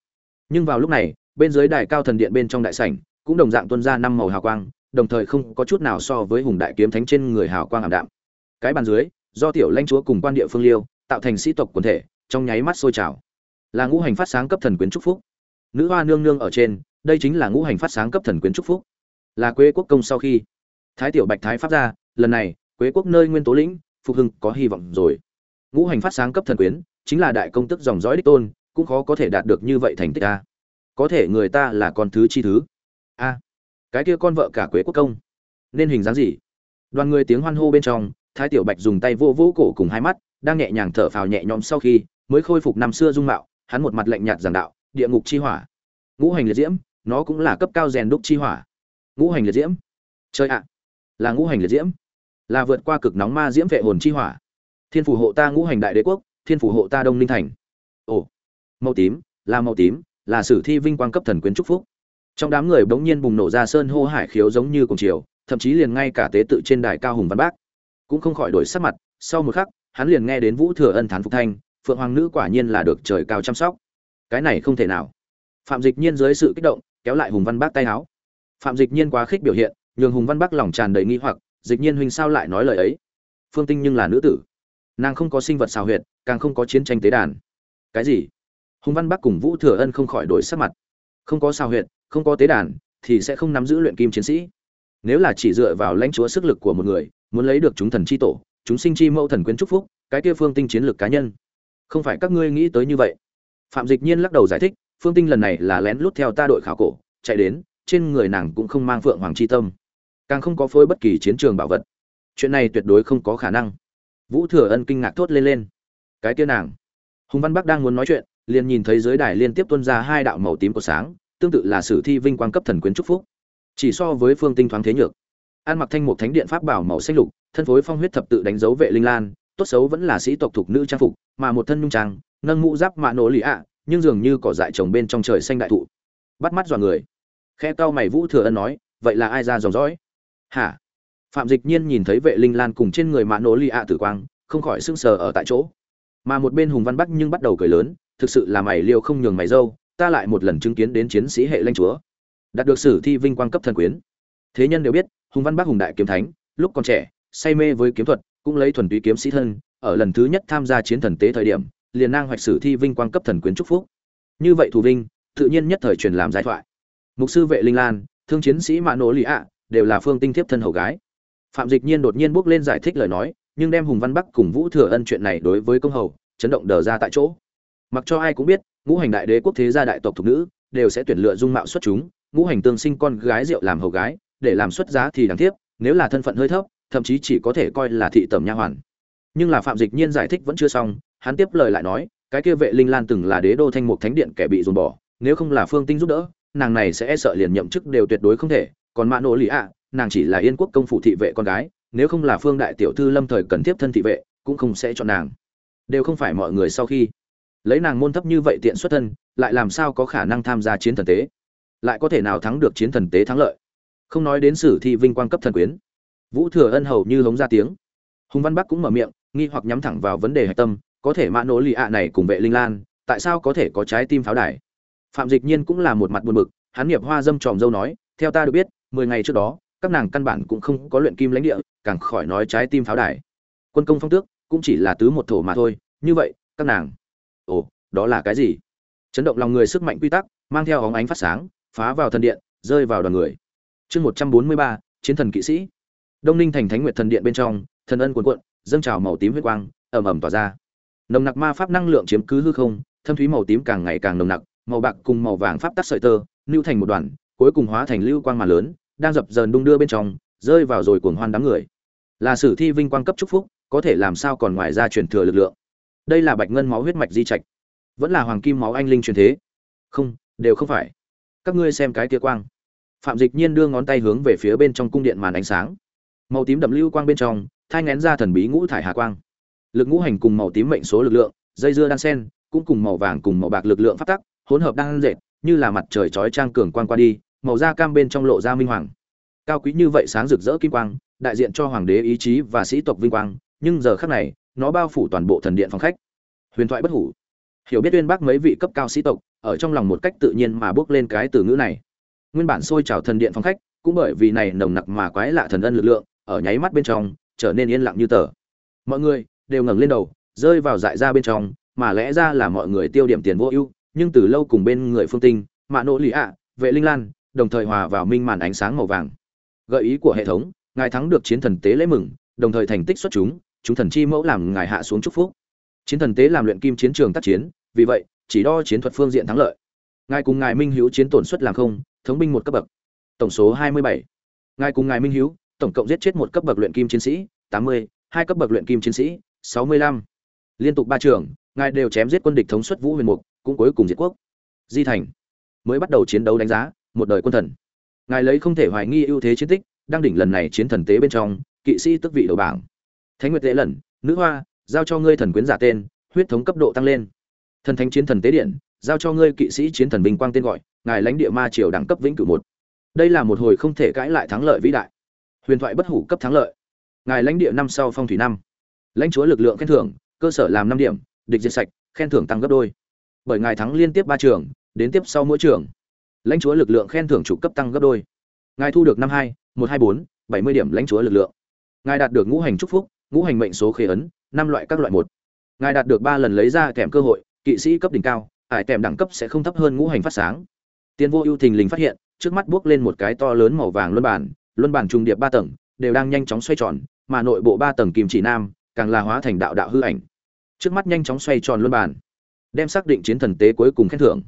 Nhưng vào lúc này, bên dưới đài cao thần điện bên trong đại sảnh, cũng đồng dạng tuôn ra năm màu hào quang, đồng thời không có chút nào so với hùng đại kiếm thánh trên người hào quang ảm đạm. Cái bàn dưới, do tiểu lãnh chúa cùng quan địa phương liêu, tạo thành sĩ tộc quần thể, trong nháy mắt sôi trào. Là ngũ hành phát sáng cấp thần quyến trúc phúc. Nữ hoa nương nương ở trên, đây chính là ngũ hành phát sáng cấp thần quyến trúc phúc. Là quế quốc công sau khi thái tiểu bạch thái pháp ra, lần này, quế quốc nơi nguyên tố lĩnh, phục hưng có hy vọng rồi. Ngũ hành phát sáng cấp thần quyến chính là đại công tức dòng dõi đích tôn, cũng khó có thể đạt được như vậy thành tích a. Có thể người ta là con thứ chi thứ. A. Cái kia con vợ cả quế quốc công. Nên hình dáng gì? Đoàn người tiếng hoan hô bên trong, thái tiểu bạch dùng tay vô vô cổ cùng hai mắt, đang nhẹ nhàng thở phào nhẹ nhõm sau khi, mới khôi phục năm xưa dung mạo, hắn một mặt lạnh nhạt giảng đạo, địa ngục chi hỏa. Ngũ hành liệt diễm, nó cũng là cấp cao rèn đúc chi hỏa. Ngũ hành liệt diễm. Chơi ạ. Là ngũ hành liệt diễm. Là vượt qua cực nóng ma diễm vệ hồn chi hỏa. Thiên phù hộ ta ngũ hành đại đế quốc thiên phủ hộ ta đông ninh thành. Ồ, màu tím, là màu tím, là sử thi vinh quang cấp thần quyến trúc phúc. Trong đám người bỗng nhiên bùng nổ ra sơn hô hải khiếu giống như cùng chiều, thậm chí liền ngay cả tế tự trên đài cao hùng văn bác cũng không khỏi đổi sắc mặt. Sau một khắc, hắn liền nghe đến vũ thừa ân thán phục thanh, phượng hoàng nữ quả nhiên là được trời cao chăm sóc. Cái này không thể nào. Phạm dịch nhiên dưới sự kích động, kéo lại hùng văn bác tay áo. Phạm dịch nhiên quá khích biểu hiện, nhường hùng văn bác lòng tràn đầy nghi hoặc, dịch nhiên huynh sao lại nói lời ấy? Phương tinh nhưng là nữ tử nàng không có sinh vật xào huyệt, càng không có chiến tranh tế đàn. Cái gì? Hùng văn bắc cùng vũ thừa ân không khỏi đổi sắc mặt. Không có xào huyệt, không có tế đàn, thì sẽ không nắm giữ luyện kim chiến sĩ. Nếu là chỉ dựa vào lãnh chúa sức lực của một người, muốn lấy được chúng thần chi tổ, chúng sinh chi mẫu thần quyến trúc phúc, cái kia phương tinh chiến lược cá nhân. Không phải các ngươi nghĩ tới như vậy. Phạm dịch nhiên lắc đầu giải thích, phương tinh lần này là lén lút theo ta đội khảo cổ, chạy đến, trên người nàng cũng không mang phượng hoàng chi tâm. Càng không có phối bất kỳ chiến trường bảo vật. Chuyện này tuyệt đối không có khả năng vũ thừa ân kinh ngạc thốt lên lên. Cái kia nàng. Hùng văn bắc đang muốn nói chuyện, liền nhìn thấy dưới đài liên tiếp tuôn ra hai đạo màu tím của sáng, tương tự là sử thi vinh quang cấp thần quyến trúc phúc. Chỉ so với phương tinh thoáng thế nhược. An mặc thanh một thánh điện pháp bảo màu xanh lục, thân phối phong huyết thập tự đánh dấu vệ linh lan, tốt xấu vẫn là sĩ tộc thuộc nữ trang phục, mà một thân nhung trang, nâng mũ giáp mạ nổ lì ạ, nhưng dường như cỏ dại trồng bên trong trời xanh đại thụ. Bắt mắt dọa người. Khe cao mày vũ thừa ân nói, vậy là ai ra dòng dõi? Hả? Phạm dịch nhiên nhìn thấy vệ linh lan cùng trên người mạ nổ lì ạ tử quang, không khỏi sưng sờ ở tại chỗ. Mà một bên hùng văn bắc nhưng bắt đầu cười lớn, thực sự là mày liêu không nhường mày dâu, ta lại một lần chứng kiến đến chiến sĩ hệ lanh chúa. Đạt được sử thi vinh quang cấp thần quyến. Thế nhân đều biết, hùng văn bắc hùng đại kiếm thánh, lúc còn trẻ, say mê với kiếm thuật, cũng lấy thuần túy kiếm sĩ thân, ở lần thứ nhất tham gia chiến thần tế thời điểm, liền nang hoạch sử thi vinh quang cấp thần quyến trúc phúc. Như vậy thủ vinh, tự nhiên nhất thời truyền làm giải thoại. Mục sư vệ linh lan, thương chiến sĩ mạ nỗ lì ạ, đều là phương tinh thiếp thân hầu gái phạm dịch nhiên đột nhiên bước lên giải thích lời nói, nhưng đem hùng văn bắc cùng vũ thừa ân chuyện này đối với công hầu, chấn động đờ ra tại chỗ. Mặc cho ai cũng biết, ngũ hành đại đế quốc thế gia đại tộc thuộc nữ, đều sẽ tuyển lựa dung mạo xuất chúng, ngũ hành tương sinh con gái rượu làm hầu gái, để làm xuất giá thì đáng tiếc, nếu là thân phận hơi thấp, thậm chí chỉ có thể coi là thị tẩm nha hoàn. Nhưng là phạm dịch nhiên giải thích vẫn chưa xong, hắn tiếp lời lại nói, cái kia vệ linh lan từng là đế đô thanh mục thánh điện kẻ bị dồn bỏ, nếu không là phương tinh giúp đỡ, nàng này sẽ e sợ liền nhậm chức đều tuyệt đối không thể, còn mã nỗ lì ạ nàng chỉ là yên quốc công phủ thị vệ con gái, nếu không là phương đại tiểu thư lâm thời cần tiếp thân thị vệ, cũng không sẽ chọn nàng. Đều không phải mọi người sau khi lấy nàng môn thấp như vậy tiện xuất thân, lại làm sao có khả năng tham gia chiến thần tế? Lại có thể nào thắng được chiến thần tế thắng lợi? Không nói đến sử thi vinh quang cấp thần quyến. Vũ thừa ân hầu như hống ra tiếng. Hùng văn bắc cũng mở miệng, nghi hoặc nhắm thẳng vào vấn đề hạch tâm, có thể mã nỗ lì ạ này cùng vệ linh lan, tại sao có thể có trái tim pháo đài? Phạm dịch nhiên cũng là một mặt buồn bực, hắn nghiệp hoa dâm tròm dâu nói, theo ta được biết, mười ngày trước đó các nàng căn bản cũng không có luyện kim lãnh địa, càng khỏi nói trái tim pháo đài. Quân công phong tước cũng chỉ là tứ một thổ mà thôi, như vậy, các nàng. Ồ, đó là cái gì? Chấn động lòng người sức mạnh quy tắc, mang theo hóng ánh phát sáng, phá vào thần điện, rơi vào đoàn người. Chương một trăm bốn mươi ba, chiến thần kỵ sĩ. Đông ninh thành thánh nguyệt thần điện bên trong, thần ân cuồn cuộn, dâng trào màu tím huyết quang ẩm ẩm tỏa ra. Nồng nặc ma pháp năng lượng chiếm cứ hư không, thâm thúy màu tím càng ngày càng nồng nặc, màu bạc cùng màu vàng pháp tắc sợi tơ lưu thành một đoàn, cuối cùng hóa thành lưu quang mà lớn đang dập dờn đung đưa bên trong, rơi vào rồi cuồng hoan đám người. Là sử thi vinh quang cấp chúc phúc, có thể làm sao còn ngoài ra truyền thừa lực lượng. Đây là bạch ngân máu huyết mạch di trạch. Vẫn là hoàng kim máu anh linh truyền thế. Không, đều không phải. Các ngươi xem cái kia quang. Phạm dịch nhiên đưa ngón tay hướng về phía bên trong cung điện màn ánh sáng. Màu tím đậm lưu quang bên trong, thai ngén ra thần bí ngũ thải hà quang. Lực ngũ hành cùng màu tím mệnh số lực lượng, dây dưa đan sen, cũng cùng màu vàng cùng màu bạc lực lượng phát tắc, hỗn hợp đang dệt, như là mặt trời chói trang cường quang qua đi màu da cam bên trong lộ ra minh hoàng. Cao quý như vậy sáng rực rỡ kim quang, đại diện cho hoàng đế ý chí và sĩ tộc vinh quang, nhưng giờ khắc này, nó bao phủ toàn bộ thần điện phòng khách. Huyền thoại bất hủ. Hiểu biết uyên bác mấy vị cấp cao sĩ tộc, ở trong lòng một cách tự nhiên mà bước lên cái từ ngữ này. Nguyên bản sôi trào thần điện phòng khách, cũng bởi vì này nồng nặc mà quái lạ thần ân lực lượng, ở nháy mắt bên trong, trở nên yên lặng như tờ. Mọi người đều ngẩng lên đầu, rơi vào dại ra bên trong, mà lẽ ra là mọi người tiêu điểm tiền vô ưu, nhưng từ lâu cùng bên người phương tinh, mạ nỗ lì ạ, vệ linh lan đồng thời hòa vào minh màn ánh sáng màu vàng. Gợi ý của hệ thống, ngài thắng được chiến thần tế lễ mừng, đồng thời thành tích xuất chúng chúng thần chi mẫu làm ngài hạ xuống chúc phúc. Chiến thần tế làm luyện kim chiến trường tác chiến, vì vậy, chỉ đo chiến thuật phương diện thắng lợi. Ngài cùng ngài minh hữu chiến tổn suất làm không, thống binh một cấp bậc. Tổng số hai mươi bảy. Ngài cùng ngài minh hữu, tổng cộng giết chết một cấp bậc luyện kim chiến sĩ, tám mươi, hai cấp bậc luyện kim chiến sĩ, sáu mươi lăm. Liên tục ba trường, ngài đều chém giết quân địch thống suất vũ huyền mục, cũng cuối cùng diệt quốc. Di thành mới bắt đầu chiến đấu đánh giá một đời quân thần. Ngài lấy không thể hoài nghi ưu thế chiến tích, đang đỉnh lần này chiến thần tế bên trong, kỵ sĩ tức vị đầu bảng. Thánh nguyệt tế lần, nữ hoa, giao cho ngươi thần quyến giả tên, huyết thống cấp độ tăng lên. Thần thánh chiến thần tế điện, giao cho ngươi kỵ sĩ chiến thần bình quang tên gọi, ngài lãnh địa ma triều đẳng cấp vĩnh cửu một. Đây là một hồi không thể cãi lại thắng lợi vĩ đại. Huyền thoại bất hủ cấp thắng lợi. Ngài lãnh địa năm sau phong thủy năm. Lãnh chúa lực lượng khen thưởng, cơ sở làm năm điểm, địch diệt sạch, khen thưởng tăng gấp đôi. Bởi ngài thắng liên tiếp ba trường, đến tiếp sau mỗi trường lãnh chúa lực lượng khen thưởng chủ cấp tăng gấp đôi. Ngài thu được năm hai, một hai bốn, bảy mươi điểm lãnh chúa lực lượng. Ngài đạt được ngũ hành chúc phúc, ngũ hành mệnh số khế ấn, năm loại các loại một. Ngài đạt được ba lần lấy ra kèm cơ hội, kỵ sĩ cấp đỉnh cao, ải kèm đẳng cấp sẽ không thấp hơn ngũ hành phát sáng. Tiến vô ưu thình lình phát hiện, trước mắt buốc lên một cái to lớn màu vàng luân bản luân bản trung điệp ba tầng, đều đang nhanh chóng xoay tròn, mà nội bộ ba tầng kim chỉ nam, càng là hóa thành đạo đạo hư ảnh. Trước mắt nhanh chóng xoay tròn luân bản, đem xác định chiến thần tế cuối cùng khen thưởng.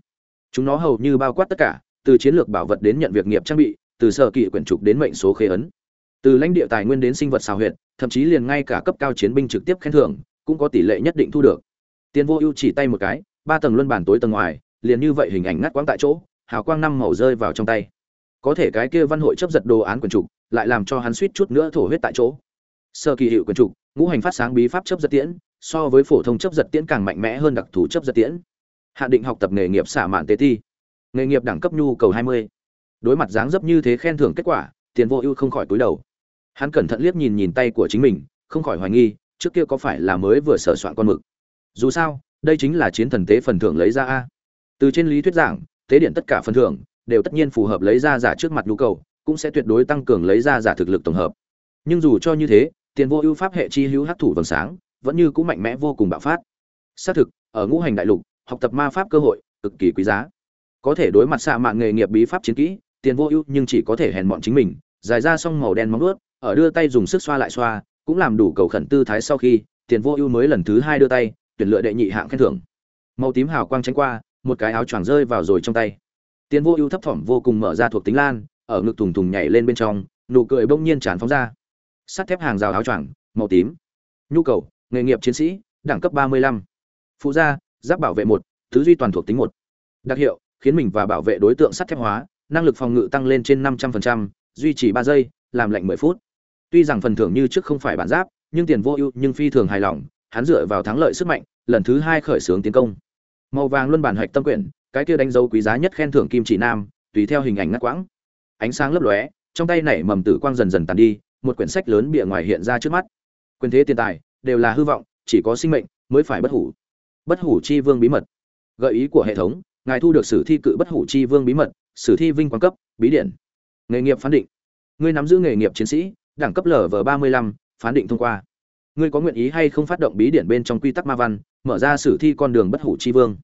Chúng nó hầu như bao quát tất cả từ chiến lược bảo vật đến nhận việc nghiệp trang bị, từ sở kỵ quyển trục đến mệnh số khế ấn. Từ lãnh địa tài nguyên đến sinh vật xào huyệt, thậm chí liền ngay cả cấp cao chiến binh trực tiếp khen thưởng, cũng có tỷ lệ nhất định thu được. Tiền vô ưu chỉ tay một cái, ba tầng luân bản tối tầng ngoài, liền như vậy hình ảnh ngắt quãng tại chỗ, hào quang năm màu rơi vào trong tay. Có thể cái kia văn hội chấp giật đồ án quyển trục, lại làm cho hắn suýt chút nữa thổ huyết tại chỗ. Sơ kỳ hiệu quyển trục, ngũ hành phát sáng bí pháp chấp giật tiễn, so với phổ thông chấp giật tiễn càng mạnh mẽ hơn đặc thù chấp giật tiễn. Hạ định học tập nghề nghiệp xả mạn tế thi nghề nghiệp đẳng cấp nhu cầu 20. đối mặt dáng dấp như thế khen thưởng kết quả, tiền vô ưu không khỏi cúi đầu. Hắn cẩn thận liếc nhìn nhìn tay của chính mình, không khỏi hoài nghi, trước kia có phải là mới vừa sở soạn con mực? Dù sao, đây chính là chiến thần tế phần thưởng lấy ra a. Từ trên lý thuyết giảng, tế điện tất cả phần thưởng đều tất nhiên phù hợp lấy ra giả trước mặt nhu cầu, cũng sẽ tuyệt đối tăng cường lấy ra giả thực lực tổng hợp. Nhưng dù cho như thế, tiền vô ưu pháp hệ chi hữu hắc thủ vầng sáng, vẫn như cũng mạnh mẽ vô cùng bạo phát. Xác thực, ở ngũ hành đại lục, học tập ma pháp cơ hội cực kỳ quý giá có thể đối mặt xạ mạng nghề nghiệp bí pháp chiến kỹ, tiền vô ưu nhưng chỉ có thể hèn mọn chính mình, dài ra xong màu đen móng ướt ở đưa tay dùng sức xoa lại xoa, cũng làm đủ cầu khẩn tư thái sau khi, tiền vô ưu mới lần thứ hai đưa tay, tuyển lựa đệ nhị hạng khen thưởng. Màu tím hào quang tránh qua, một cái áo choàng rơi vào rồi trong tay. Tiền vô ưu thấp thỏm vô cùng mở ra thuộc tính lan, ở ngực thùng thùng nhảy lên bên trong, nụ cười bỗng nhiên tràn phóng ra. Sắt thép hàng rào áo choàng, màu tím. Nhu cầu, nghề nghiệp chiến sĩ, đẳng cấp ba mươi lăm. Phụ gia, giáp bảo vệ một, thứ duy toàn thuộc tính một. Đặc hiệu khiến mình và bảo vệ đối tượng sắt thép hóa, năng lực phòng ngự tăng lên trên năm trăm linh duy trì ba giây, làm lạnh mười phút. Tuy rằng phần thưởng như trước không phải bản giáp, nhưng tiền vô ưu, nhưng phi thường hài lòng, hắn dựa vào thắng lợi sức mạnh, lần thứ hai khởi xướng tiến công. Màu vàng luân bản hạch tâm quyển, cái kia đánh dấu quý giá nhất khen thưởng kim chỉ nam, tùy theo hình ảnh ngắt quãng. Ánh sáng lấp lóe, trong tay nảy mầm tử quang dần dần tàn đi, một quyển sách lớn bìa ngoài hiện ra trước mắt. Quyền thế tiền tài, đều là hư vọng, chỉ có sinh mệnh mới phải bất hủ. Bất hủ chi vương bí mật. Gợi ý của hệ thống ngài thu được sử thi cự bất hủ chi vương bí mật, sử thi vinh quang cấp, bí điển nghề nghiệp phán định. Ngươi nắm giữ nghề nghiệp chiến sĩ, đẳng cấp lv ba mươi lăm, phán định thông qua. Ngươi có nguyện ý hay không phát động bí điển bên trong quy tắc ma văn, mở ra sử thi con đường bất hủ chi vương?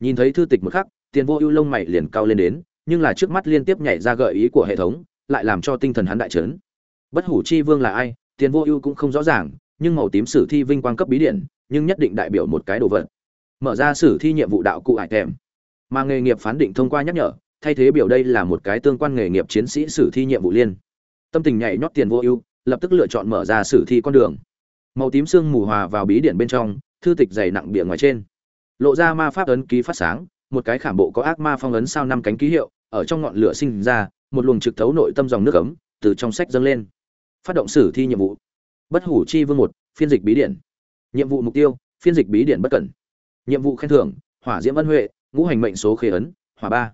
Nhìn thấy thư tịch một khắc, tiền vô ưu lông mày liền cao lên đến, nhưng là trước mắt liên tiếp nhảy ra gợi ý của hệ thống, lại làm cho tinh thần hắn đại trấn bất hủ chi vương là ai? Tiền vô ưu cũng không rõ ràng, nhưng màu tím sử thi vinh quang cấp bí điển nhưng nhất định đại biểu một cái đồ vật. Mở ra sử thi nhiệm vụ đạo cụ ải thèm mà nghề nghiệp phán định thông qua nhắc nhở, thay thế biểu đây là một cái tương quan nghề nghiệp chiến sĩ sử thi nhiệm vụ liên. Tâm tình nhảy nhót tiền vô ưu, lập tức lựa chọn mở ra sử thi con đường. Màu tím sương mù hòa vào bí điển bên trong, thư tịch dày nặng bìa ngoài trên. Lộ ra ma pháp ấn ký phát sáng, một cái khảm bộ có ác ma phong ấn sao năm cánh ký hiệu, ở trong ngọn lửa sinh ra, một luồng trực thấu nội tâm dòng nước ấm, từ trong sách dâng lên. Phát động sử thi nhiệm vụ. Bất hủ chi vương một, phiên dịch bí điển nhiệm vụ mục tiêu, phiên dịch bí điển bất cẩn. Nhiệm vụ khen thưởng, hỏa diễm ân huệ ngũ hành mệnh số khế ấn, hỏa ba.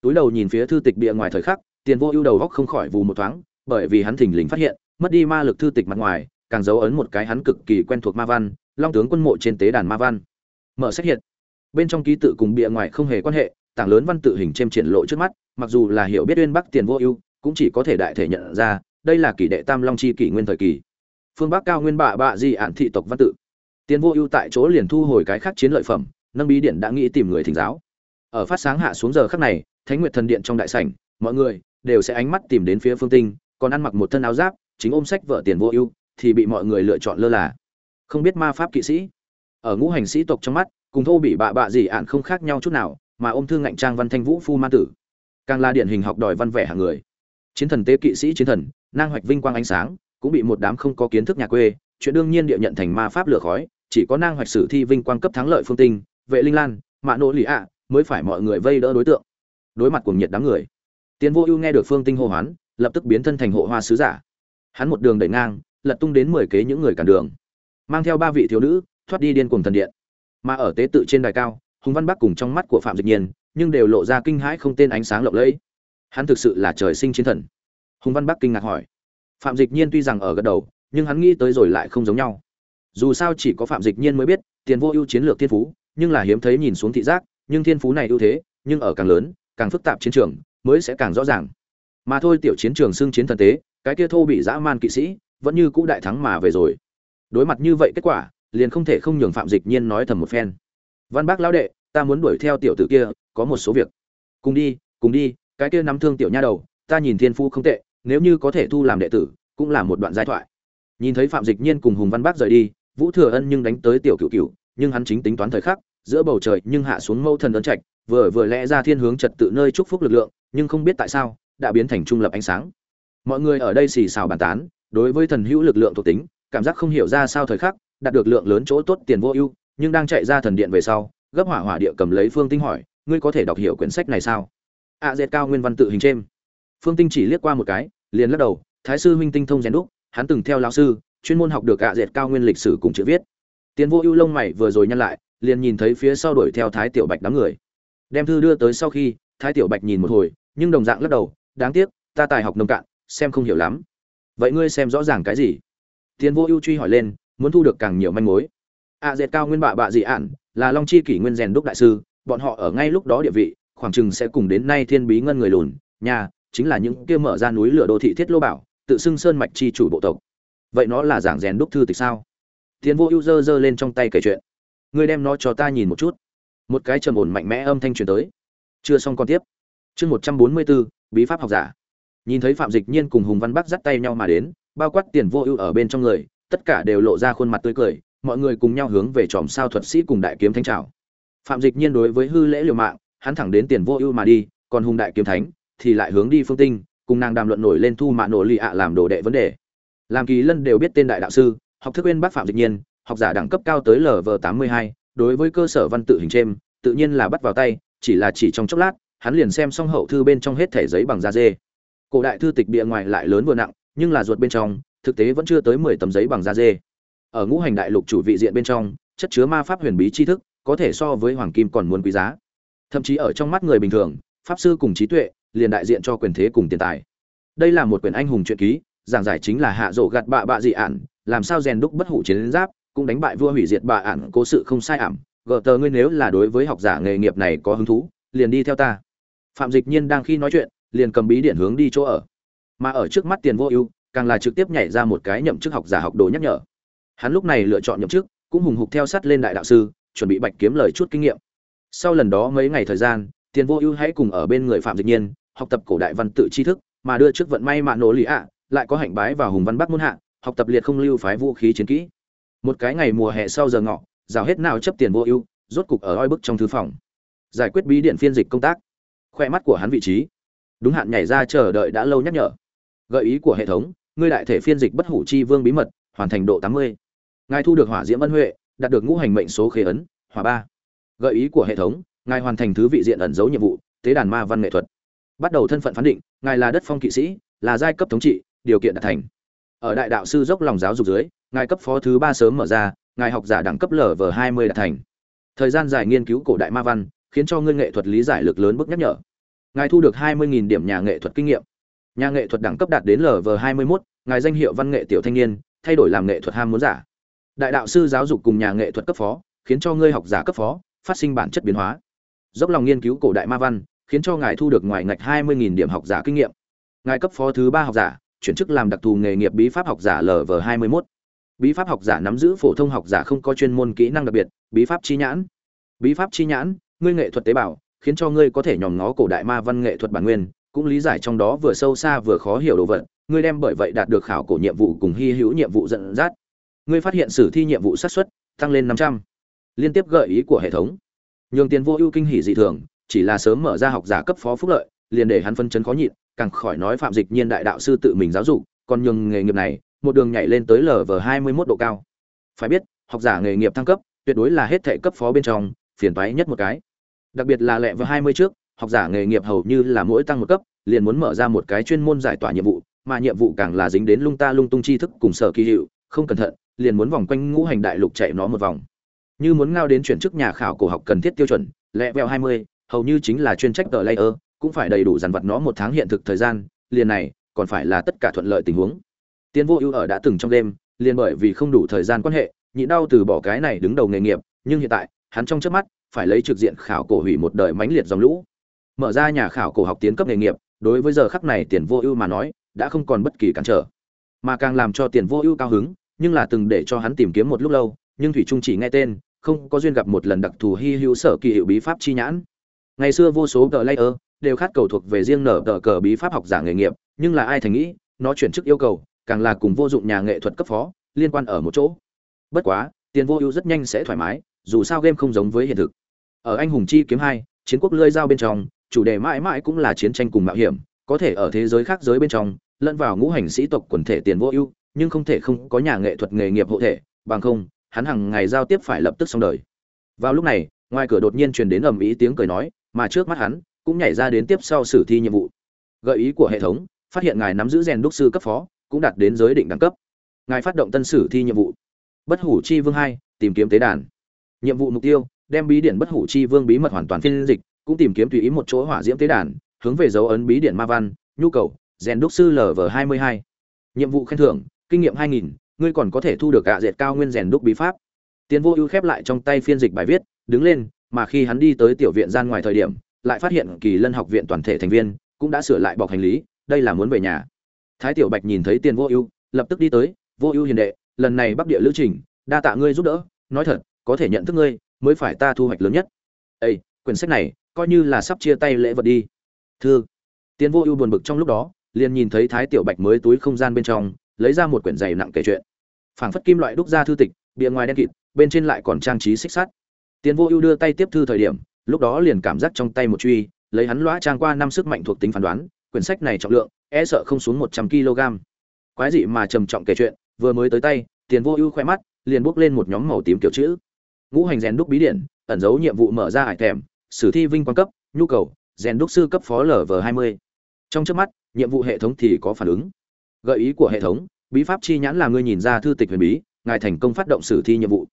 Túi đầu nhìn phía thư tịch bìa ngoài thời khắc, tiền vô ưu đầu góc không khỏi vù một thoáng, bởi vì hắn thình lình phát hiện, mất đi ma lực thư tịch mặt ngoài, càng dấu ấn một cái hắn cực kỳ quen thuộc ma văn, long tướng quân mộ trên tế đàn ma văn. Mở sách hiện. Bên trong ký tự cùng bìa ngoài không hề quan hệ, tảng lớn văn tự hình trên triển lộ trước mắt, mặc dù là hiểu biết uyên bắc tiền vô ưu, cũng chỉ có thể đại thể nhận ra, đây là kỷ đệ tam long chi kỷ nguyên thời kỳ. Phương bắc cao nguyên bạ bạ di ạn thị tộc văn tự. Tiền vô ưu tại chỗ liền thu hồi cái khác chiến lợi phẩm nâng bí điện đã nghĩ tìm người thỉnh giáo. Ở phát sáng hạ xuống giờ khắc này, thánh nguyệt thần điện trong đại sảnh, mọi người đều sẽ ánh mắt tìm đến phía phương tinh, còn ăn mặc một thân áo giáp, chính ôm sách vợ tiền vô ưu, thì bị mọi người lựa chọn lơ là. Không biết ma pháp kỵ sĩ. Ở ngũ hành sĩ tộc trong mắt, cùng thô bị bạ bạ gì ạn không khác nhau chút nào, mà ôm thương ngạnh trang văn thanh vũ phu ma tử. Càng là điển hình học đòi văn vẻ hàng người. Chiến thần tế kỵ sĩ chiến thần, nang hoạch vinh quang ánh sáng, cũng bị một đám không có kiến thức nhà quê, chuyện đương nhiên địa nhận thành ma pháp lửa khói, chỉ có nang hoạch sử thi vinh quang cấp thắng lợi phương tinh vệ linh lan, mạ nỗ lì ạ, mới phải mọi người vây đỡ đối tượng. Đối mặt cùng nhiệt đám người tiến vô ưu nghe được phương tinh hô hoán, lập tức biến thân thành hộ hoa sứ giả. Hắn một đường đẩy ngang, lật tung đến mười kế những người cản đường. Mang theo ba vị thiếu nữ, thoát đi điên cùng thần điện. Mà ở tế tự trên đài cao, hùng văn bắc cùng trong mắt của phạm dịch nhiên, nhưng đều lộ ra kinh hãi không tên ánh sáng lộng lẫy. Hắn thực sự là trời sinh chiến thần. Hùng văn bắc kinh ngạc hỏi. Phạm dịch nhiên tuy rằng ở gật đầu, nhưng hắn nghĩ tới rồi lại không giống nhau. Dù sao chỉ có phạm dịch nhiên mới biết tiền vô ưu chiến lược thiên phú nhưng là hiếm thấy nhìn xuống thị giác, nhưng thiên phú này ưu thế, nhưng ở càng lớn, càng phức tạp chiến trường mới sẽ càng rõ ràng. Mà thôi tiểu chiến trường xưng chiến thần tế, cái kia thô bị dã man kỵ sĩ, vẫn như cũ đại thắng mà về rồi. Đối mặt như vậy kết quả, liền không thể không nhường phạm dịch nhiên nói thầm một phen. Văn bác lão đệ, ta muốn đuổi theo tiểu tử kia, có một số việc. Cùng đi cùng đi, cái kia nắm thương tiểu nha đầu, ta nhìn thiên phú không tệ, nếu như có thể thu làm đệ tử, cũng là một đoạn giai thoại. Nhìn thấy phạm dịch nhiên cùng hùng văn bác rời đi, vũ thừa ân nhưng đánh tới tiểu cửu cửu nhưng hắn chính tính toán thời khắc giữa bầu trời nhưng hạ xuống mâu thần ấn trạch vừa vừa lẽ ra thiên hướng trật tự nơi chúc phúc lực lượng nhưng không biết tại sao đã biến thành trung lập ánh sáng. Mọi người ở đây xì xào bàn tán đối với thần hữu lực lượng thuộc tính cảm giác không hiểu ra sao thời khắc đạt được lượng lớn chỗ tốt tiền vô ưu nhưng đang chạy ra thần điện về sau gấp hỏa hỏa địa cầm lấy phương tinh hỏi ngươi có thể đọc hiểu quyển sách này sao? A à, dệt cao nguyên văn tự hình trên. Phương tinh chỉ liếc qua một cái liền lắc đầu thái sư huynh tinh thông rèn đúc hắn từng theo lão sư chuyên môn học được ạ dệt cao nguyên lịch sử cùng chữ viết. Tiền vô ưu lông mày vừa rồi nhăn lại liền nhìn thấy phía sau đuổi theo thái tiểu bạch đám người. Đem thư đưa tới sau khi thái tiểu bạch nhìn một hồi nhưng đồng dạng lắc đầu đáng tiếc ta tài học nông cạn xem không hiểu lắm. Vậy ngươi xem rõ ràng cái gì? Tiền vô ưu truy hỏi lên muốn thu được càng nhiều manh mối. À, dệt cao nguyên bạ bạ dị ản, là long chi kỷ nguyên rèn đúc đại sư bọn họ ở ngay lúc đó địa vị khoảng chừng sẽ cùng đến nay thiên bí ngân người lùn nhà chính là những kia mở ra núi lửa đô thị thiết lô bảo tự xưng sơn mạch chi chủ bộ tộc. Vậy nó là giảng rèn đúc thư tịch sao? Tiền vô ưu dơ dơ lên trong tay kể chuyện. Ngươi đem nó cho ta nhìn một chút. Một cái trầm ổn mạnh mẽ âm thanh truyền tới. Chưa xong còn tiếp. Chương một trăm bốn mươi bốn, bí pháp học giả. Nhìn thấy phạm dịch nhiên cùng hùng văn bắc dắt tay nhau mà đến, bao quát tiền vô ưu ở bên trong người, tất cả đều lộ ra khuôn mặt tươi cười, mọi người cùng nhau hướng về chòm sao thuật sĩ cùng đại kiếm thánh trào phạm dịch nhiên đối với hư lễ liều mạng, hắn thẳng đến tiền vô ưu mà đi, còn hùng đại kiếm thánh thì lại hướng đi phương tinh, cùng nàng đàm luận nổi lên thu mạ nổ lì ạ làm đồ đệ vấn đề. Làm kỳ lân đều biết tên đại đạo sư học thức uyên bác phạm dịch nhiên, học giả đẳng cấp cao tới lv tám mươi hai, đối với cơ sở văn tự hình trên, tự nhiên là bắt vào tay, chỉ là chỉ trong chốc lát, hắn liền xem xong hậu thư bên trong hết thẻ giấy bằng da dê. Cổ đại thư tịch bìa ngoài lại lớn vừa nặng, nhưng là ruột bên trong, thực tế vẫn chưa tới mười tấm giấy bằng da dê. Ở ngũ hành đại lục chủ vị diện bên trong, chất chứa ma pháp huyền bí tri thức, có thể so với hoàng kim còn muốn quý giá. Thậm chí ở trong mắt người bình thường, pháp sư cùng trí tuệ, liền đại diện cho quyền thế cùng tiền tài. Đây là một quyển anh hùng truyện ký, giảng giải chính là hạ rổ gạt bạ bạ dị ản làm sao rèn đúc bất hủ chiến giáp, cũng đánh bại vua hủy diệt bà ản cố sự không sai ảm. Gờ tờ ngươi nếu là đối với học giả nghề nghiệp này có hứng thú, liền đi theo ta. Phạm dịch nhiên đang khi nói chuyện, liền cầm bí điện hướng đi chỗ ở. Mà ở trước mắt tiền vô ưu, càng là trực tiếp nhảy ra một cái nhậm chức học giả học đồ nhắc nhở. Hắn lúc này lựa chọn nhậm chức, cũng hùng hục theo sát lên đại đạo sư, chuẩn bị bạch kiếm lời chút kinh nghiệm. Sau lần đó mấy ngày thời gian, tiền vô ưu hãy cùng ở bên người phạm dịch nhiên, học tập cổ đại văn tự tri thức, mà đưa trước vận may mạ nổ lì ạ, lại có hạnh bái vào hùng văn bắc muôn hạ học tập liệt không lưu phái vũ khí chiến kỹ. Một cái ngày mùa hè sau giờ ngọ, rào hết nào chấp tiền vô ưu, rốt cục ở oi bức trong thư phòng. Giải quyết bí điện phiên dịch công tác. Khoe mắt của hắn vị trí. Đúng hạn nhảy ra chờ đợi đã lâu nhắc nhở. Gợi ý của hệ thống, ngươi đại thể phiên dịch bất hủ chi vương bí mật, hoàn thành độ tám mươi. Ngài thu được hỏa diễm ân huệ, đạt được ngũ hành mệnh số khế ấn, hỏa ba. Gợi ý của hệ thống, ngài hoàn thành thứ vị diện ẩn dấu nhiệm vụ, tế đàn ma văn nghệ thuật. Bắt đầu thân phận phán định, ngài là đất phong kỵ sĩ, là giai cấp thống trị, điều kiện đạt thành ở đại đạo sư dốc lòng giáo dục dưới, ngài cấp phó thứ ba sớm mở ra, ngài học giả đẳng cấp lv hai mươi đạt thành. Thời gian dài nghiên cứu cổ đại ma văn, khiến cho ngươi nghệ thuật lý giải lực lớn bức nhắc nhở. Ngài thu được hai mươi điểm nhà nghệ thuật kinh nghiệm. Nhà nghệ thuật đẳng cấp đạt đến lv hai mươi mốt, ngài danh hiệu văn nghệ tiểu thanh niên, thay đổi làm nghệ thuật ham muốn giả. Đại đạo sư giáo dục cùng nhà nghệ thuật cấp phó, khiến cho ngươi học giả cấp phó, phát sinh bản chất biến hóa. Dốc lòng nghiên cứu cổ đại ma văn, khiến cho ngài thu được ngoài ngạch hai mươi điểm học giả kinh nghiệm. Ngài cấp phó thứ ba học giả chuyển chức làm đặc thù nghề nghiệp bí pháp học giả lv hai mươi mốt. Bí pháp học giả nắm giữ phổ thông học giả không có chuyên môn kỹ năng đặc biệt, bí pháp chi nhãn. Bí pháp chi nhãn, ngươi nghệ thuật tế bào, khiến cho ngươi có thể nhòm ngó cổ đại ma văn nghệ thuật bản nguyên, cũng lý giải trong đó vừa sâu xa vừa khó hiểu đồ vật, ngươi đem bởi vậy đạt được khảo cổ nhiệm vụ cùng hy hữu nhiệm vụ dẫn dắt. Ngươi phát hiện sử thi nhiệm vụ xác suất tăng lên năm trăm. Liên tiếp gợi ý của hệ thống. Nhường tiền vô ưu kinh hỉ dị thường, chỉ là sớm mở ra học giả cấp phó phúc lợi, liền để hắn phân chấn khó nhịn càng khỏi nói phạm dịch nhiên đại đạo sư tự mình giáo dục, còn nhường nghề nghiệp này, một đường nhảy lên tới lv hai mươi mốt độ cao. Phải biết, học giả nghề nghiệp thăng cấp, tuyệt đối là hết thệ cấp phó bên trong, phiền toái nhất một cái. Đặc biệt là lẹ vào hai mươi trước, học giả nghề nghiệp hầu như là mỗi tăng một cấp, liền muốn mở ra một cái chuyên môn giải tỏa nhiệm vụ, mà nhiệm vụ càng là dính đến lung ta lung tung tri thức cùng sở kỳ hiệu, không cẩn thận, liền muốn vòng quanh ngũ hành đại lục chạy nó một vòng. Như muốn ngao đến chuyển chức nhà khảo cổ học cần thiết tiêu chuẩn lẹ vẹo hai mươi, hầu như chính là chuyên trách tờ layer cũng phải đầy đủ dàn vật nó một tháng hiện thực thời gian, liền này, còn phải là tất cả thuận lợi tình huống. Tiên vô ưu ở đã từng trong đêm, liền bởi vì không đủ thời gian quan hệ, nhịn đau từ bỏ cái này đứng đầu nghề nghiệp, nhưng hiện tại, hắn trong trước mắt, phải lấy trực diện khảo cổ hủy một đời mãnh liệt dòng lũ. Mở ra nhà khảo cổ học tiến cấp nghề nghiệp, đối với giờ khắc này tiền vô ưu mà nói, đã không còn bất kỳ cản trở. Mà càng làm cho tiền vô ưu cao hứng, nhưng là từng để cho hắn tìm kiếm một lúc lâu, nhưng thủy trung chỉ nghe tên, không có duyên gặp một lần đặc thù hy hữu sở kỳ hiệu bí pháp chi nhãn. Ngày xưa vô số tờ layer đều khát cầu thuộc về riêng nở tờ cờ bí pháp học giả nghề nghiệp, nhưng là ai thành nghĩ, nó chuyển chức yêu cầu, càng là cùng vô dụng nhà nghệ thuật cấp phó, liên quan ở một chỗ. Bất quá, tiền vô ưu rất nhanh sẽ thoải mái, dù sao game không giống với hiện thực. Ở anh hùng chi kiếm hai, chiến quốc lơi dao bên trong, chủ đề mãi mãi cũng là chiến tranh cùng mạo hiểm, có thể ở thế giới khác giới bên trong, lẫn vào ngũ hành sĩ tộc quần thể tiền vô ưu, nhưng không thể không có nhà nghệ thuật nghề nghiệp hộ thể, bằng không, hắn hàng ngày giao tiếp phải lập tức xong đời. Vào lúc này, ngoài cửa đột nhiên truyền đến ầm ĩ tiếng cười nói, mà trước mắt hắn cũng nhảy ra đến tiếp sau xử thi nhiệm vụ. Gợi ý của hệ thống, phát hiện ngài nắm giữ rèn đúc sư cấp phó, cũng đạt đến giới định đẳng cấp. Ngài phát động tân sử thi nhiệm vụ. Bất hủ chi vương hai, tìm kiếm tế đàn. Nhiệm vụ mục tiêu, đem bí điện bất hủ chi vương bí mật hoàn toàn phiên dịch, cũng tìm kiếm tùy ý một chỗ hỏa diễm tế đàn, hướng về dấu ấn bí điện ma văn, nhu cầu rèn đúc sư lv hai mươi hai. Nhiệm vụ khen thưởng, kinh nghiệm hai nghìn, ngươi còn có thể thu được gạ dệt cao nguyên rèn đúc bí pháp. Tiến vô ưu khép lại trong tay phiên dịch bài viết, đứng lên, mà khi hắn đi tới tiểu viện gian ngoài thời điểm lại phát hiện kỳ lân học viện toàn thể thành viên cũng đã sửa lại bọc hành lý, đây là muốn về nhà. Thái tiểu bạch nhìn thấy tiền vô ưu, lập tức đi tới, vô ưu hiền đệ, lần này bắc địa lữ trình, đa tạ ngươi giúp đỡ, nói thật, có thể nhận thức ngươi, mới phải ta thu hoạch lớn nhất. Ây quyển sách này, coi như là sắp chia tay lễ vật đi. Thư. Tiền vô ưu buồn bực trong lúc đó, liền nhìn thấy thái tiểu bạch mới túi không gian bên trong, lấy ra một quyển dày nặng kể chuyện. Phảng phất kim loại đúc ra thư tịch, bìa ngoài đen kịt, bên trên lại còn trang trí xích sắt. Tiền vô ưu đưa tay tiếp thư thời điểm lúc đó liền cảm giác trong tay một truy, lấy hắn lõa trang qua năm sức mạnh thuộc tính phán đoán, quyển sách này trọng lượng e sợ không xuống một trăm kg. Quái dị mà trầm trọng kể chuyện, vừa mới tới tay, tiền vô ưu khoe mắt, liền bốc lên một nhóm màu tím kiểu chữ. Ngũ hành rèn đúc bí điển, ẩn dấu nhiệm vụ mở ra hải thèm, sử thi vinh quan cấp, nhu cầu, rèn đúc sư cấp phó lv hai mươi. Trong trước mắt, nhiệm vụ hệ thống thì có phản ứng. Gợi ý của hệ thống, bí pháp chi nhãn là ngươi nhìn ra thư tịch huyền bí, ngài thành công phát động sử thi nhiệm vụ.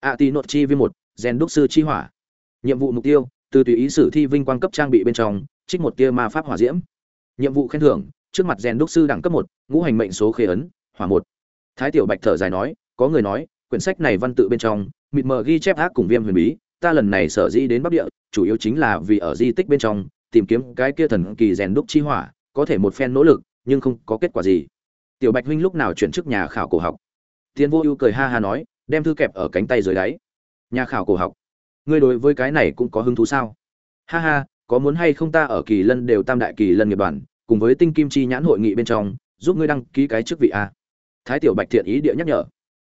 A ti nốt chi viên một, rèn đúc sư chi hỏa nhiệm vụ mục tiêu, từ tùy ý sử thi vinh quang cấp trang bị bên trong, trích một tia ma pháp hỏa diễm. Nhiệm vụ khen thưởng, trước mặt rèn đúc sư đẳng cấp một, ngũ hành mệnh số khế ấn, hỏa một. Thái tiểu bạch thở dài nói, có người nói, quyển sách này văn tự bên trong, mịt mờ ghi chép ác cùng viêm huyền bí, ta lần này sở dĩ đến bắc địa, chủ yếu chính là vì ở di tích bên trong, tìm kiếm cái kia thần kỳ rèn đúc chi hỏa, có thể một phen nỗ lực, nhưng không có kết quả gì. Tiểu bạch huynh lúc nào chuyển chức nhà khảo cổ học? Tiến vô ưu cười ha ha nói, đem thư kẹp ở cánh tay dưới đáy. Nhà khảo cổ học ngươi đối với cái này cũng có hứng thú sao? Ha ha, có muốn hay không ta ở kỳ lân đều tam đại kỳ lân nghiệp đoàn, cùng với tinh kim chi nhãn hội nghị bên trong, giúp ngươi đăng ký cái chức vị a. Thái tiểu bạch thiện ý địa nhắc nhở.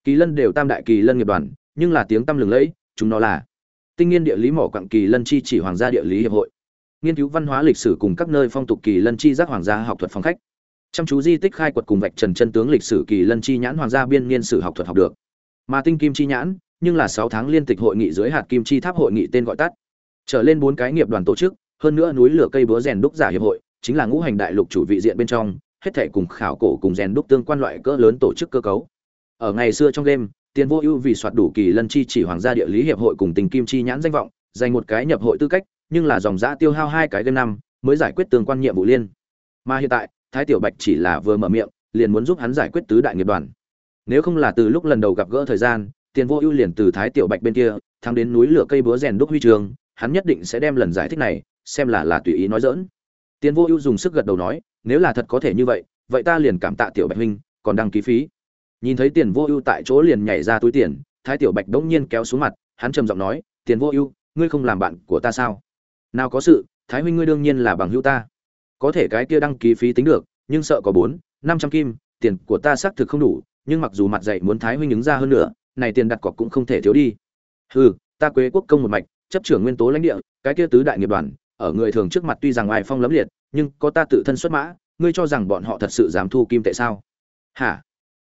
Kỳ lân đều tam đại kỳ lân nghiệp đoàn, nhưng là tiếng tăm lừng lẫy, chúng nó là tinh nghiên địa lý mỏ quặng kỳ lân chi chỉ hoàng gia địa lý hiệp hội. Nghiên cứu văn hóa lịch sử cùng các nơi phong tục kỳ lân chi giác hoàng gia học thuật phong khách. Chăm chú di tích khai quật cùng vạch trần chân tướng lịch sử kỳ lân chi nhãn hoàng gia biên niên sử học thuật học được. Mà tinh kim chi nhãn nhưng là sáu tháng liên tịch hội nghị dưới hạt kim chi tháp hội nghị tên gọi tắt. Trở lên bốn cái nghiệp đoàn tổ chức, hơn nữa núi lửa cây búa rèn đúc giả hiệp hội, chính là ngũ hành đại lục chủ vị diện bên trong, hết thể cùng khảo cổ cùng rèn đúc tương quan loại cỡ lớn tổ chức cơ cấu. Ở ngày xưa trong đêm tiền vô ưu vì soạt đủ kỳ lân chi chỉ hoàng gia địa lý hiệp hội cùng tình kim chi nhãn danh vọng, giành một cái nhập hội tư cách, nhưng là dòng giá tiêu hao hai cái game năm, mới giải quyết tương quan nhiệm vụ liên. Mà hiện tại, thái tiểu bạch chỉ là vừa mở miệng, liền muốn giúp hắn giải quyết tứ đại nghiệp đoàn. Nếu không là từ lúc lần đầu gặp gỡ thời gian tiền vô ưu liền từ thái tiểu bạch bên kia, thắng đến núi lửa cây búa rèn đúc huy trường, hắn nhất định sẽ đem lần giải thích này xem là là tùy ý nói dỡn tiền vô ưu dùng sức gật đầu nói, nếu là thật có thể như vậy vậy ta liền cảm tạ tiểu bạch huynh, còn đăng ký phí. Nhìn thấy tiền vô ưu tại chỗ liền nhảy ra túi tiền, thái tiểu bạch đống nhiên kéo xuống mặt, hắn trầm giọng nói, tiền vô ưu, ngươi không làm bạn của ta sao? Nào có sự, thái huynh ngươi đương nhiên là bằng hữu ta. Có thể cái kia đăng ký phí tính được, nhưng sợ có bốn, năm trăm kim, tiền của ta xác thực không đủ, nhưng mặc dù mặt dạy muốn thái huynh ứng ra hơn nữa này tiền đặt cọc cũng không thể thiếu đi. Hừ, ta quế quốc công một mạch, chấp trưởng nguyên tố lãnh địa, cái kia tứ đại nghiệp đoàn, ở người thường trước mặt tuy rằng ai phong lấm liệt, nhưng có ta tự thân xuất mã, ngươi cho rằng bọn họ thật sự dám thu kim tệ sao? Hả?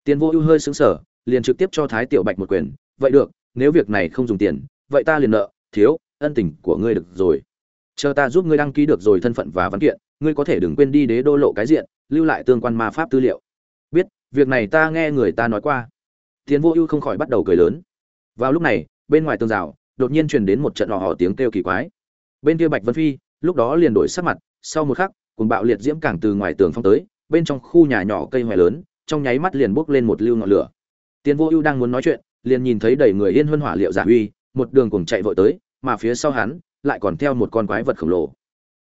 Tiền vô ưu hơi xứng sở liền trực tiếp cho thái tiểu bạch một quyền. Vậy được, nếu việc này không dùng tiền, vậy ta liền nợ, thiếu, ân tình của ngươi được rồi. Chờ ta giúp ngươi đăng ký được rồi thân phận và văn kiện, ngươi có thể đừng quên đi đế đô lộ cái diện, lưu lại tương quan ma pháp tư liệu. Biết, việc này ta nghe người ta nói qua tiến vô ưu không khỏi bắt đầu cười lớn. Vào lúc này, bên ngoài tường rào, đột nhiên truyền đến một trận hò hò tiếng kêu kỳ quái. Bên kia bạch vân phi, lúc đó liền đổi sắc mặt, sau một khắc cùng bạo liệt diễm càng từ ngoài tường phong tới, bên trong khu nhà nhỏ cây hoài lớn, trong nháy mắt liền bốc lên một lưu ngọn lửa. Tiến vô ưu đang muốn nói chuyện, liền nhìn thấy đầy người yên huân hỏa liệu giả uy, một đường cùng chạy vội tới, mà phía sau hắn, lại còn theo một con quái vật khổng lồ.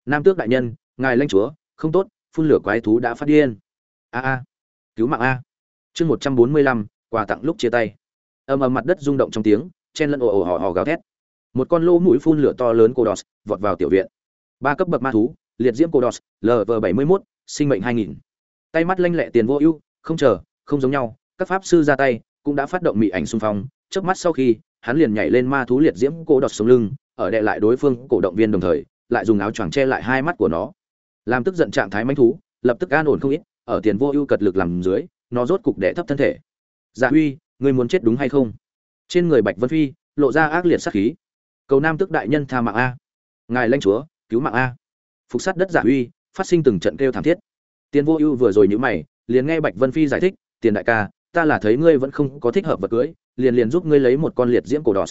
Nam tước đại nhân, ngài lãnh chúa, không tốt, phun lửa quái thú đã phát điên. A a, cứu mạng a. Chương một trăm bốn mươi lăm quà tặng lúc chia tay. Ầm ầm mặt đất rung động trong tiếng, chen lẫn ồ ồ hò hò gào thét. Một con lô mũi phun lửa to lớn cô đọt vọt vào tiểu viện. Ba cấp bậc ma thú, liệt diễm cô đọt lv bảy mươi mốt, sinh mệnh hai nghìn. Tay mắt lanh lẹ tiền vô ưu, không chờ, không giống nhau, các pháp sư ra tay cũng đã phát động mị ảnh xung phong. Trước mắt sau khi, hắn liền nhảy lên ma thú liệt diễm cô đọt xuống lưng, ở đệ lại đối phương cổ động viên đồng thời, lại dùng áo choàng che lại hai mắt của nó. Làm tức giận trạng thái manh thú, lập tức an ổn không ít, ở tiền vô ưu cật lực làm dưới, nó rốt cục đẻ thấp thân thể dạ huy, ngươi muốn chết đúng hay không? Trên người bạch vân phi lộ ra ác liệt sát khí. Cầu nam tức đại nhân tha mạng a. Ngài lanh chúa, cứu mạng a. Phục sát đất giả dạ huy, phát sinh từng trận kêu thảm thiết. Tiền vô ưu vừa rồi nhữ mày, liền nghe bạch vân phi giải thích, tiền đại ca, ta là thấy ngươi vẫn không có thích hợp vật cưới, liền liền giúp ngươi lấy một con liệt diễm cổ đỏ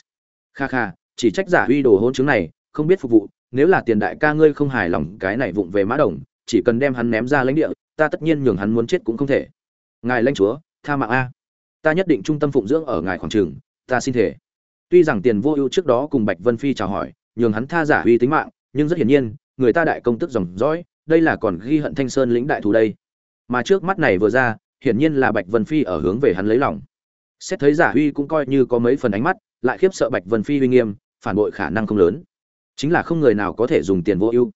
kha kha, chỉ trách giả huy đồ hôn chứng này, không biết phục vụ, nếu là tiền đại ca ngươi không hài lòng cái này vụng về mã đồng, chỉ cần đem hắn ném ra lãnh địa, ta tất nhiên nhường hắn muốn chết cũng không thể. Ngài lãnh chúa, tha mạng a ta nhất định trung tâm phụng dưỡng ở ngài khoảng trường, ta xin thể tuy rằng tiền vô ưu trước đó cùng bạch vân phi chào hỏi, nhường hắn tha giả huy tính mạng, nhưng rất hiển nhiên, người ta đại công tức dòng dõi, đây là còn ghi hận thanh sơn lĩnh đại thù đây. Mà trước mắt này vừa ra, hiển nhiên là bạch vân phi ở hướng về hắn lấy lòng. Xét thấy giả huy cũng coi như có mấy phần ánh mắt, lại khiếp sợ bạch vân phi uy nghiêm, phản bội khả năng không lớn. Chính là không người nào có thể dùng tiền vô ưu.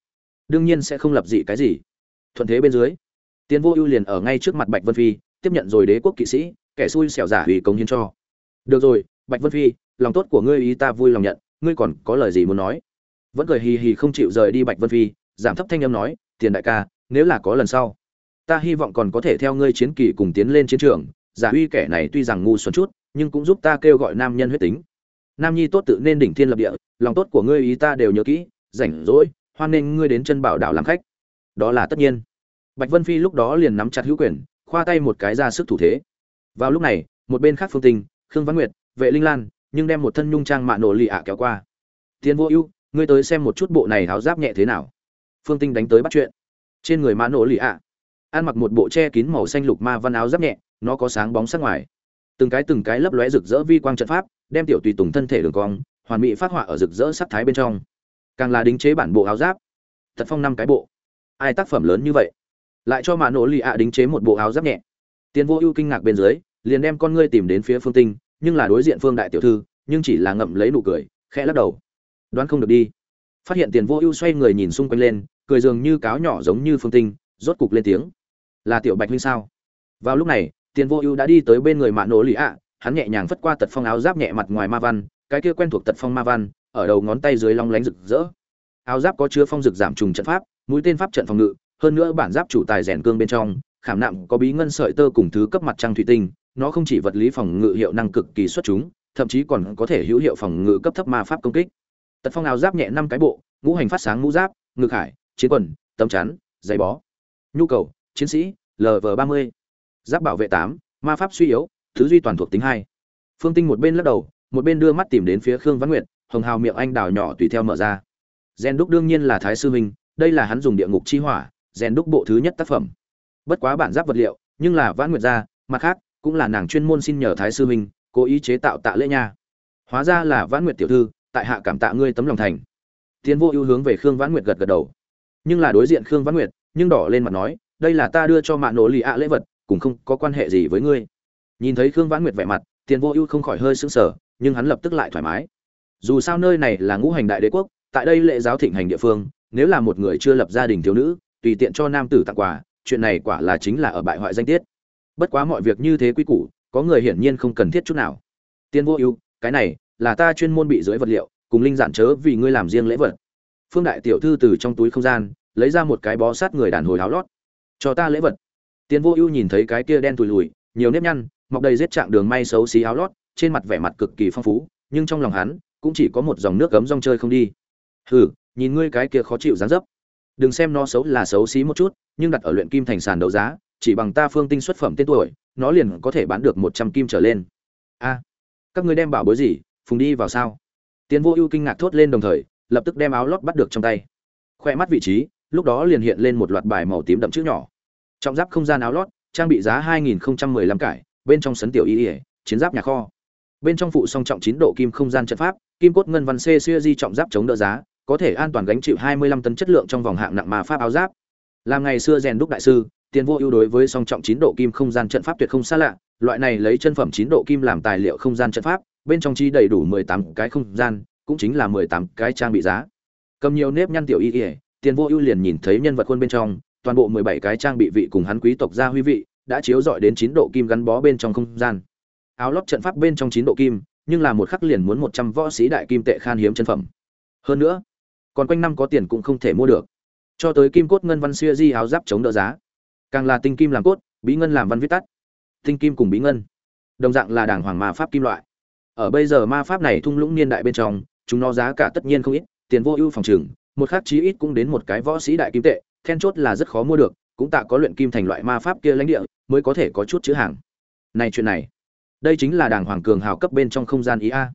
Đương nhiên sẽ không lập dị cái gì. Thuận thế bên dưới, tiền vô ưu liền ở ngay trước mặt bạch vân phi, tiếp nhận rồi đế quốc kỵ sĩ kẻ xui xẻo giả ủy công hiến cho. Được rồi, bạch vân phi, lòng tốt của ngươi ý ta vui lòng nhận, ngươi còn có lời gì muốn nói? Vẫn cười hì hì không chịu rời đi bạch vân phi, giảm thấp thanh âm nói, tiền đại ca, nếu là có lần sau, ta hy vọng còn có thể theo ngươi chiến kỳ cùng tiến lên chiến trường. Giả uy kẻ này tuy rằng ngu xuẩn chút, nhưng cũng giúp ta kêu gọi nam nhân huyết tính. Nam nhi tốt tự nên đỉnh thiên lập địa, lòng tốt của ngươi ý ta đều nhớ kỹ, rảnh rỗi, hoan nên ngươi đến chân bảo đảo làm khách. Đó là tất nhiên. Bạch vân phi lúc đó liền nắm chặt hữu quyền, khoa tay một cái ra sức thủ thế vào lúc này, một bên khác phương tinh, khương văn nguyệt, vệ linh lan, nhưng đem một thân nhung trang mạ nổ lì ạ kéo qua. Tiến vô ưu, ngươi tới xem một chút bộ này áo giáp nhẹ thế nào? Phương tinh đánh tới bắt chuyện. Trên người mạ nổ lì ạ, ăn mặc một bộ che kín màu xanh lục ma văn áo giáp nhẹ, nó có sáng bóng sắc ngoài. Từng cái từng cái lấp lóe rực rỡ vi quang trận pháp, đem tiểu tùy tùng thân thể đường cong, hoàn mỹ phát họa ở rực rỡ sắc thái bên trong. Càng là đính chế bản bộ áo giáp. Thật phong năm cái bộ. Ai tác phẩm lớn như vậy? Lại cho mạ nổ lì ạ đính chế một bộ áo giáp nhẹ. Tiến vô ưu kinh ngạc bên dưới liền đem con ngươi tìm đến phía phương tinh, nhưng là đối diện phương đại tiểu thư, nhưng chỉ là ngậm lấy nụ cười, khẽ lắc đầu. Đoán không được đi. Phát hiện tiền vô ưu xoay người nhìn xung quanh lên, cười dường như cáo nhỏ giống như phương tinh, rốt cục lên tiếng. Là tiểu bạch huynh sao? Vào lúc này, tiền vô ưu đã đi tới bên người mạ nổ lì ạ, hắn nhẹ nhàng phất qua tật phong áo giáp nhẹ mặt ngoài ma văn, cái kia quen thuộc tật phong ma văn, ở đầu ngón tay dưới long lánh rực rỡ. Áo giáp có chứa phong rực giảm trùng trận pháp, mũi tên pháp trận phòng ngự, hơn nữa bản giáp chủ tài rèn cương bên trong, khảm nạm có bí ngân sợi tơ cùng thứ cấp mặt trăng thủy tinh nó không chỉ vật lý phòng ngự hiệu năng cực kỳ xuất chúng thậm chí còn có thể hữu hiệu phòng ngự cấp thấp ma pháp công kích. Tật phong áo giáp nhẹ năm cái bộ ngũ hành phát sáng mũ giáp ngực hải chiến quần tấm chắn giày bó. Nhu cầu chiến sĩ lv ba mươi. Giáp bảo vệ 8, ma pháp suy yếu thứ duy toàn thuộc tính hai. Phương tinh một bên lắc đầu một bên đưa mắt tìm đến phía khương văn nguyệt hồng hào miệng anh đào nhỏ tùy theo mở ra. Gen đúc đương nhiên là thái sư minh đây là hắn dùng địa ngục chi hỏa gen đúc bộ thứ nhất tác phẩm. Bất quá bản giáp vật liệu nhưng là vãn nguyệt gia mặt khác cũng là nàng chuyên môn xin nhờ thái sư huynh cố ý chế tạo tạ lễ nha. Hóa ra là vãn nguyệt tiểu thư, tại hạ cảm tạ ngươi tấm lòng thành. Tiến vô ưu hướng về khương vãn nguyệt gật gật đầu. Nhưng là đối diện khương vãn nguyệt, nhưng đỏ lên mặt nói, đây là ta đưa cho mạ nổ lì ạ lễ vật cũng không có quan hệ gì với ngươi. Nhìn thấy khương vãn nguyệt vẻ mặt tiền vô ưu không khỏi hơi sững sờ, nhưng hắn lập tức lại thoải mái. Dù sao nơi này là ngũ hành đại đế quốc, tại đây lễ giáo thịnh hành địa phương, nếu là một người chưa lập gia đình thiếu nữ, tùy tiện cho nam tử tặng quà, chuyện này quả là chính là ở bại hoại danh tiết bất quá mọi việc như thế quy củ, có người hiển nhiên không cần thiết chút nào. Tiên vô ưu, cái này là ta chuyên môn bị dưới vật liệu, cùng linh giản chớ vì ngươi làm riêng lễ vật. Phương đại tiểu thư từ trong túi không gian, lấy ra một cái bó sát người đàn hồi áo lót. Cho ta lễ vật. Tiên vô ưu nhìn thấy cái kia đen tùi lùi nhiều nếp nhăn, mọc đầy rết trạng đường may xấu xí áo lót, trên mặt vẻ mặt cực kỳ phong phú, nhưng trong lòng hắn cũng chỉ có một dòng nước cấm rong chơi không đi. Hừ, nhìn ngươi cái kia khó chịu dáng dấp. Đừng xem nó xấu là xấu xí một chút, nhưng đặt ở luyện kim thành sàn đấu giá chỉ bằng ta phương tinh xuất phẩm tên tuổi nó liền có thể bán được một trăm kim trở lên. A các ngươi đem bảo bối gì phùng đi vào sao? Tiến vô ưu kinh ngạc thốt lên đồng thời lập tức đem áo lót bắt được trong tay. Khoe mắt vị trí lúc đó liền hiện lên một loạt bài màu tím đậm chữ nhỏ. Trọng giáp không gian áo lót trang bị giá 2015 cải bên trong sấn tiểu y ỉa chiến giáp nhà kho. Bên trong phụ song trọng chín độ kim không gian trận pháp kim cốt ngân văn c xuya di trọng giáp chống đỡ giá có thể an toàn gánh chịu 25 tấn chất lượng trong vòng hạng nặng mà pháp áo giáp. Làm ngày xưa rèn đúc đại sư, tiền vô ưu đối với song trọng chín độ kim không gian trận pháp tuyệt không xa lạ, loại này lấy chân phẩm chín độ kim làm tài liệu không gian trận pháp, bên trong chi đầy đủ 18 cái không gian, cũng chính là 18 cái trang bị giá. Cầm nhiều nếp nhăn tiểu y y, tiền vô ưu liền nhìn thấy nhân vật khuôn bên trong, toàn bộ 17 cái trang bị vị cùng hắn quý tộc gia huy vị, đã chiếu rọi đến chín độ kim gắn bó bên trong không gian. Áo lót trận pháp bên trong chín độ kim, nhưng là một khắc liền muốn 100 võ sĩ đại kim tệ khan hiếm chân phẩm. Hơn nữa, còn quanh năm có tiền cũng không thể mua được cho tới kim cốt ngân văn xuya di áo giáp chống đỡ giá càng là tinh kim làm cốt bí ngân làm văn viết tắt. Tinh kim cùng bí ngân. Đồng dạng là đảng hoàng ma pháp kim loại. Ở bây giờ ma pháp này thung lũng niên đại bên trong chúng nó giá cả tất nhiên không ít tiền vô ưu phòng trừng một khắc chí ít cũng đến một cái võ sĩ đại kim tệ then chốt là rất khó mua được cũng tạ có luyện kim thành loại ma pháp kia lãnh địa mới có thể có chút chữ hàng. Này chuyện này đây chính là đảng hoàng cường hào cấp bên trong không gian ý a.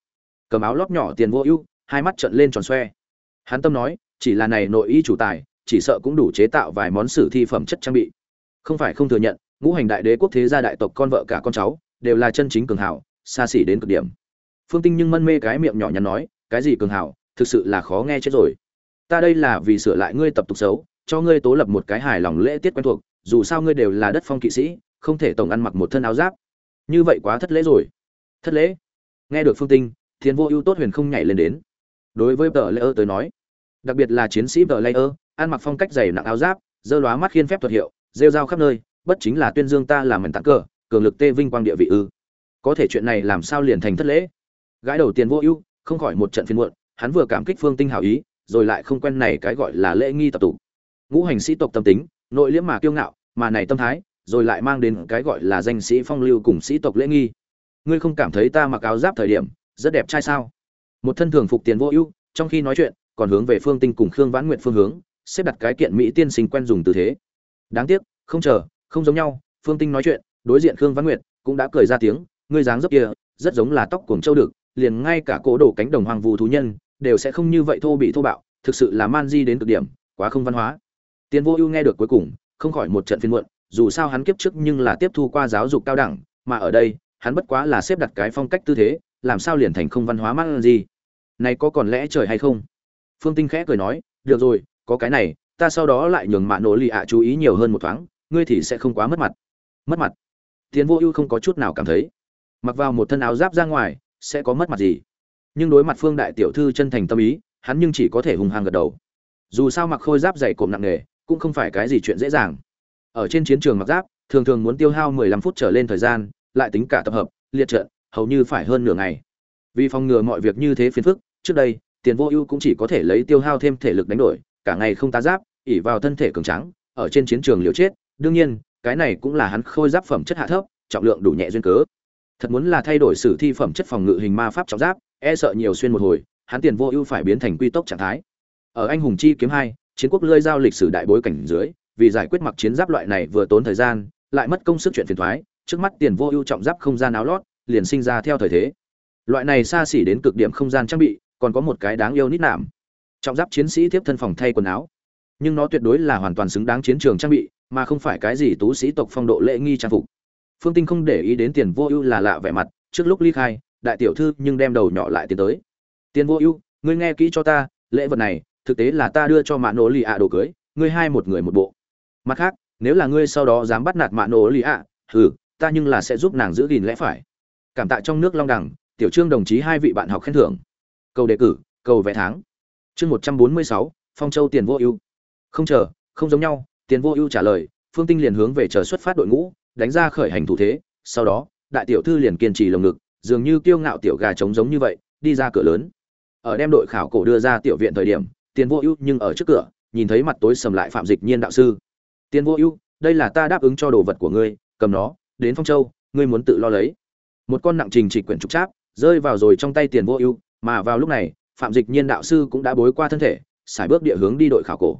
Cầm áo lót nhỏ tiền vô ưu hai mắt trợn lên tròn xoe. Hắn tâm nói, chỉ là này nội y chủ tài, chỉ sợ cũng đủ chế tạo vài món sử thi phẩm chất trang bị. Không phải không thừa nhận, ngũ hành đại đế quốc thế gia đại tộc con vợ cả con cháu, đều là chân chính cường hảo, xa xỉ đến cực điểm. Phương Tinh nhưng mân mê cái miệng nhỏ nhắn nói, cái gì cường hảo, thực sự là khó nghe chết rồi. Ta đây là vì sửa lại ngươi tập tục xấu, cho ngươi tố lập một cái hài lòng lễ tiết quen thuộc, dù sao ngươi đều là đất phong kỵ sĩ, không thể tổng ăn mặc một thân áo giáp. Như vậy quá thất lễ rồi. Thất lễ? Nghe được Phương Tinh, Thiên Vô Ưu tốt huyền không nhảy lên đến đối với tờ layer tới nói đặc biệt là chiến sĩ tờ layer ăn mặc phong cách dày nặng áo giáp dơ lóa mắt khiên phép thuật hiệu rêu rao khắp nơi, bất chính là tuyên dương ta làm mảnh tặng cờ cường lực tê vinh quang địa vị ư. Có thể chuyện này làm sao liền thành thất lễ? Gái đầu tiền vô ưu, không khỏi một trận phiên muộn, hắn vừa cảm kích phương tinh hảo ý, rồi lại không quen này cái gọi là lễ nghi tập tụ. Ngũ hành sĩ tộc tâm tính, nội liễm mà kiêu ngạo, mà này tâm thái, rồi lại mang đến cái gọi là danh sĩ phong lưu cùng sĩ tộc lễ nghi. Ngươi không cảm thấy ta mặc áo giáp thời điểm, rất đẹp trai sao? Một thân thường phục tiền vô ưu, trong khi nói chuyện, còn hướng về phương tinh cùng khương vãn nguyện phương hướng, xếp đặt cái kiện mỹ tiên sinh quen dùng tư thế đáng tiếc, không chờ, không giống nhau, phương tinh nói chuyện, đối diện khương Văn nguyệt cũng đã cười ra tiếng, ngươi dáng dấp kia, rất giống là tóc cuồng châu được liền ngay cả cỗ đổ cánh đồng hoàng vù thú nhân, đều sẽ không như vậy thô bị thô bạo, thực sự là man di đến cực điểm, quá không văn hóa tiền vô ưu nghe được cuối cùng, không khỏi một trận phiên muộn, dù sao hắn kiếp trước nhưng là tiếp thu qua giáo dục cao đẳng, mà ở đây, hắn bất quá là xếp đặt cái phong cách tư thế, làm sao liền thành không văn hóa man di? này có còn lẽ trời hay không phương tinh khẽ cười nói, được rồi, có cái này ta sau đó lại nhường mạ nổ lì ạ chú ý nhiều hơn một thoáng, ngươi thì sẽ không quá mất mặt. Mất mặt? Tiến vô ưu không có chút nào cảm thấy. Mặc vào một thân áo giáp ra ngoài, sẽ có mất mặt gì? Nhưng đối mặt phương đại tiểu thư chân thành tâm ý, hắn nhưng chỉ có thể hùng hàng gật đầu. Dù sao mặc khôi giáp dày cộm nặng nề, cũng không phải cái gì chuyện dễ dàng. Ở trên chiến trường mặc giáp, thường thường muốn tiêu hao 15 phút trở lên thời gian, lại tính cả tập hợp, liệt trận, hầu như phải hơn nửa ngày. Vì phòng ngừa mọi việc như thế phiền phức, trước đây tiền vô ưu cũng chỉ có thể lấy tiêu hao thêm thể lực đánh đổi, cả ngày không tá giáp ỉ vào thân thể cường tráng, ở trên chiến trường liều chết, đương nhiên, cái này cũng là hắn khôi giáp phẩm chất hạ thấp, trọng lượng đủ nhẹ duyên cớ. Thật muốn là thay đổi sử thi phẩm chất phòng ngự hình ma pháp trọng giáp e sợ nhiều xuyên một hồi, hắn tiền vô ưu phải biến thành quy tốc trạng thái. Ở anh hùng chi kiếm hai, chiến quốc lơi giao lịch sử đại bối cảnh dưới, vì giải quyết mặc chiến giáp loại này vừa tốn thời gian, lại mất công sức chuyện phiền thoái, trước mắt tiền vô ưu trọng giáp không gian áo lót, liền sinh ra theo thời thế. Loại này xa xỉ đến cực điểm không gian trang bị, còn có một cái đáng yêu nít nạm. Trọng giáp chiến sĩ tiếp thân phòng thay quần áo nhưng nó tuyệt đối là hoàn toàn xứng đáng chiến trường trang bị, mà không phải cái gì tú sĩ tộc phong độ lễ nghi trang phục. Phương tinh không để ý đến tiền vô ưu là lạ vẻ mặt, trước lúc ly khai, đại tiểu thư nhưng đem đầu nhỏ lại tiến tới. Tiền vô ưu, ngươi nghe kỹ cho ta, lễ vật này, thực tế là ta đưa cho mạ nổ lì ạ đồ cưới, ngươi hai một người một bộ. Mặt khác, nếu là ngươi sau đó dám bắt nạt mạ nổ lì ạ, hừ, ta nhưng là sẽ giúp nàng giữ gìn lẽ phải. Cảm tạ trong nước long đẳng tiểu trương đồng chí hai vị bạn học khen thưởng. Cầu đề cử, cầu vẽ tháng. Chương một trăm bốn mươi sáu, phong châu tiền vô ưu không chờ, không giống nhau, tiền vô ưu trả lời, phương tinh liền hướng về chờ xuất phát đội ngũ, đánh ra khởi hành thủ thế, sau đó, đại tiểu thư liền kiên trì lồng ngực, dường như kiêu ngạo tiểu gà trống giống như vậy, đi ra cửa lớn. Ở đem đội khảo cổ đưa ra tiểu viện thời điểm, tiền vô ưu nhưng ở trước cửa, nhìn thấy mặt tối sầm lại phạm dịch nhiên đạo sư. Tiền vô ưu, đây là ta đáp ứng cho đồ vật của ngươi, cầm nó, đến phong châu, ngươi muốn tự lo lấy. Một con nặng trình chỉ quyển trục cháp, rơi vào rồi trong tay tiền vô ưu, mà vào lúc này, phạm dịch nhiên đạo sư cũng đã bối qua thân thể xài bước địa hướng đi đội khảo cổ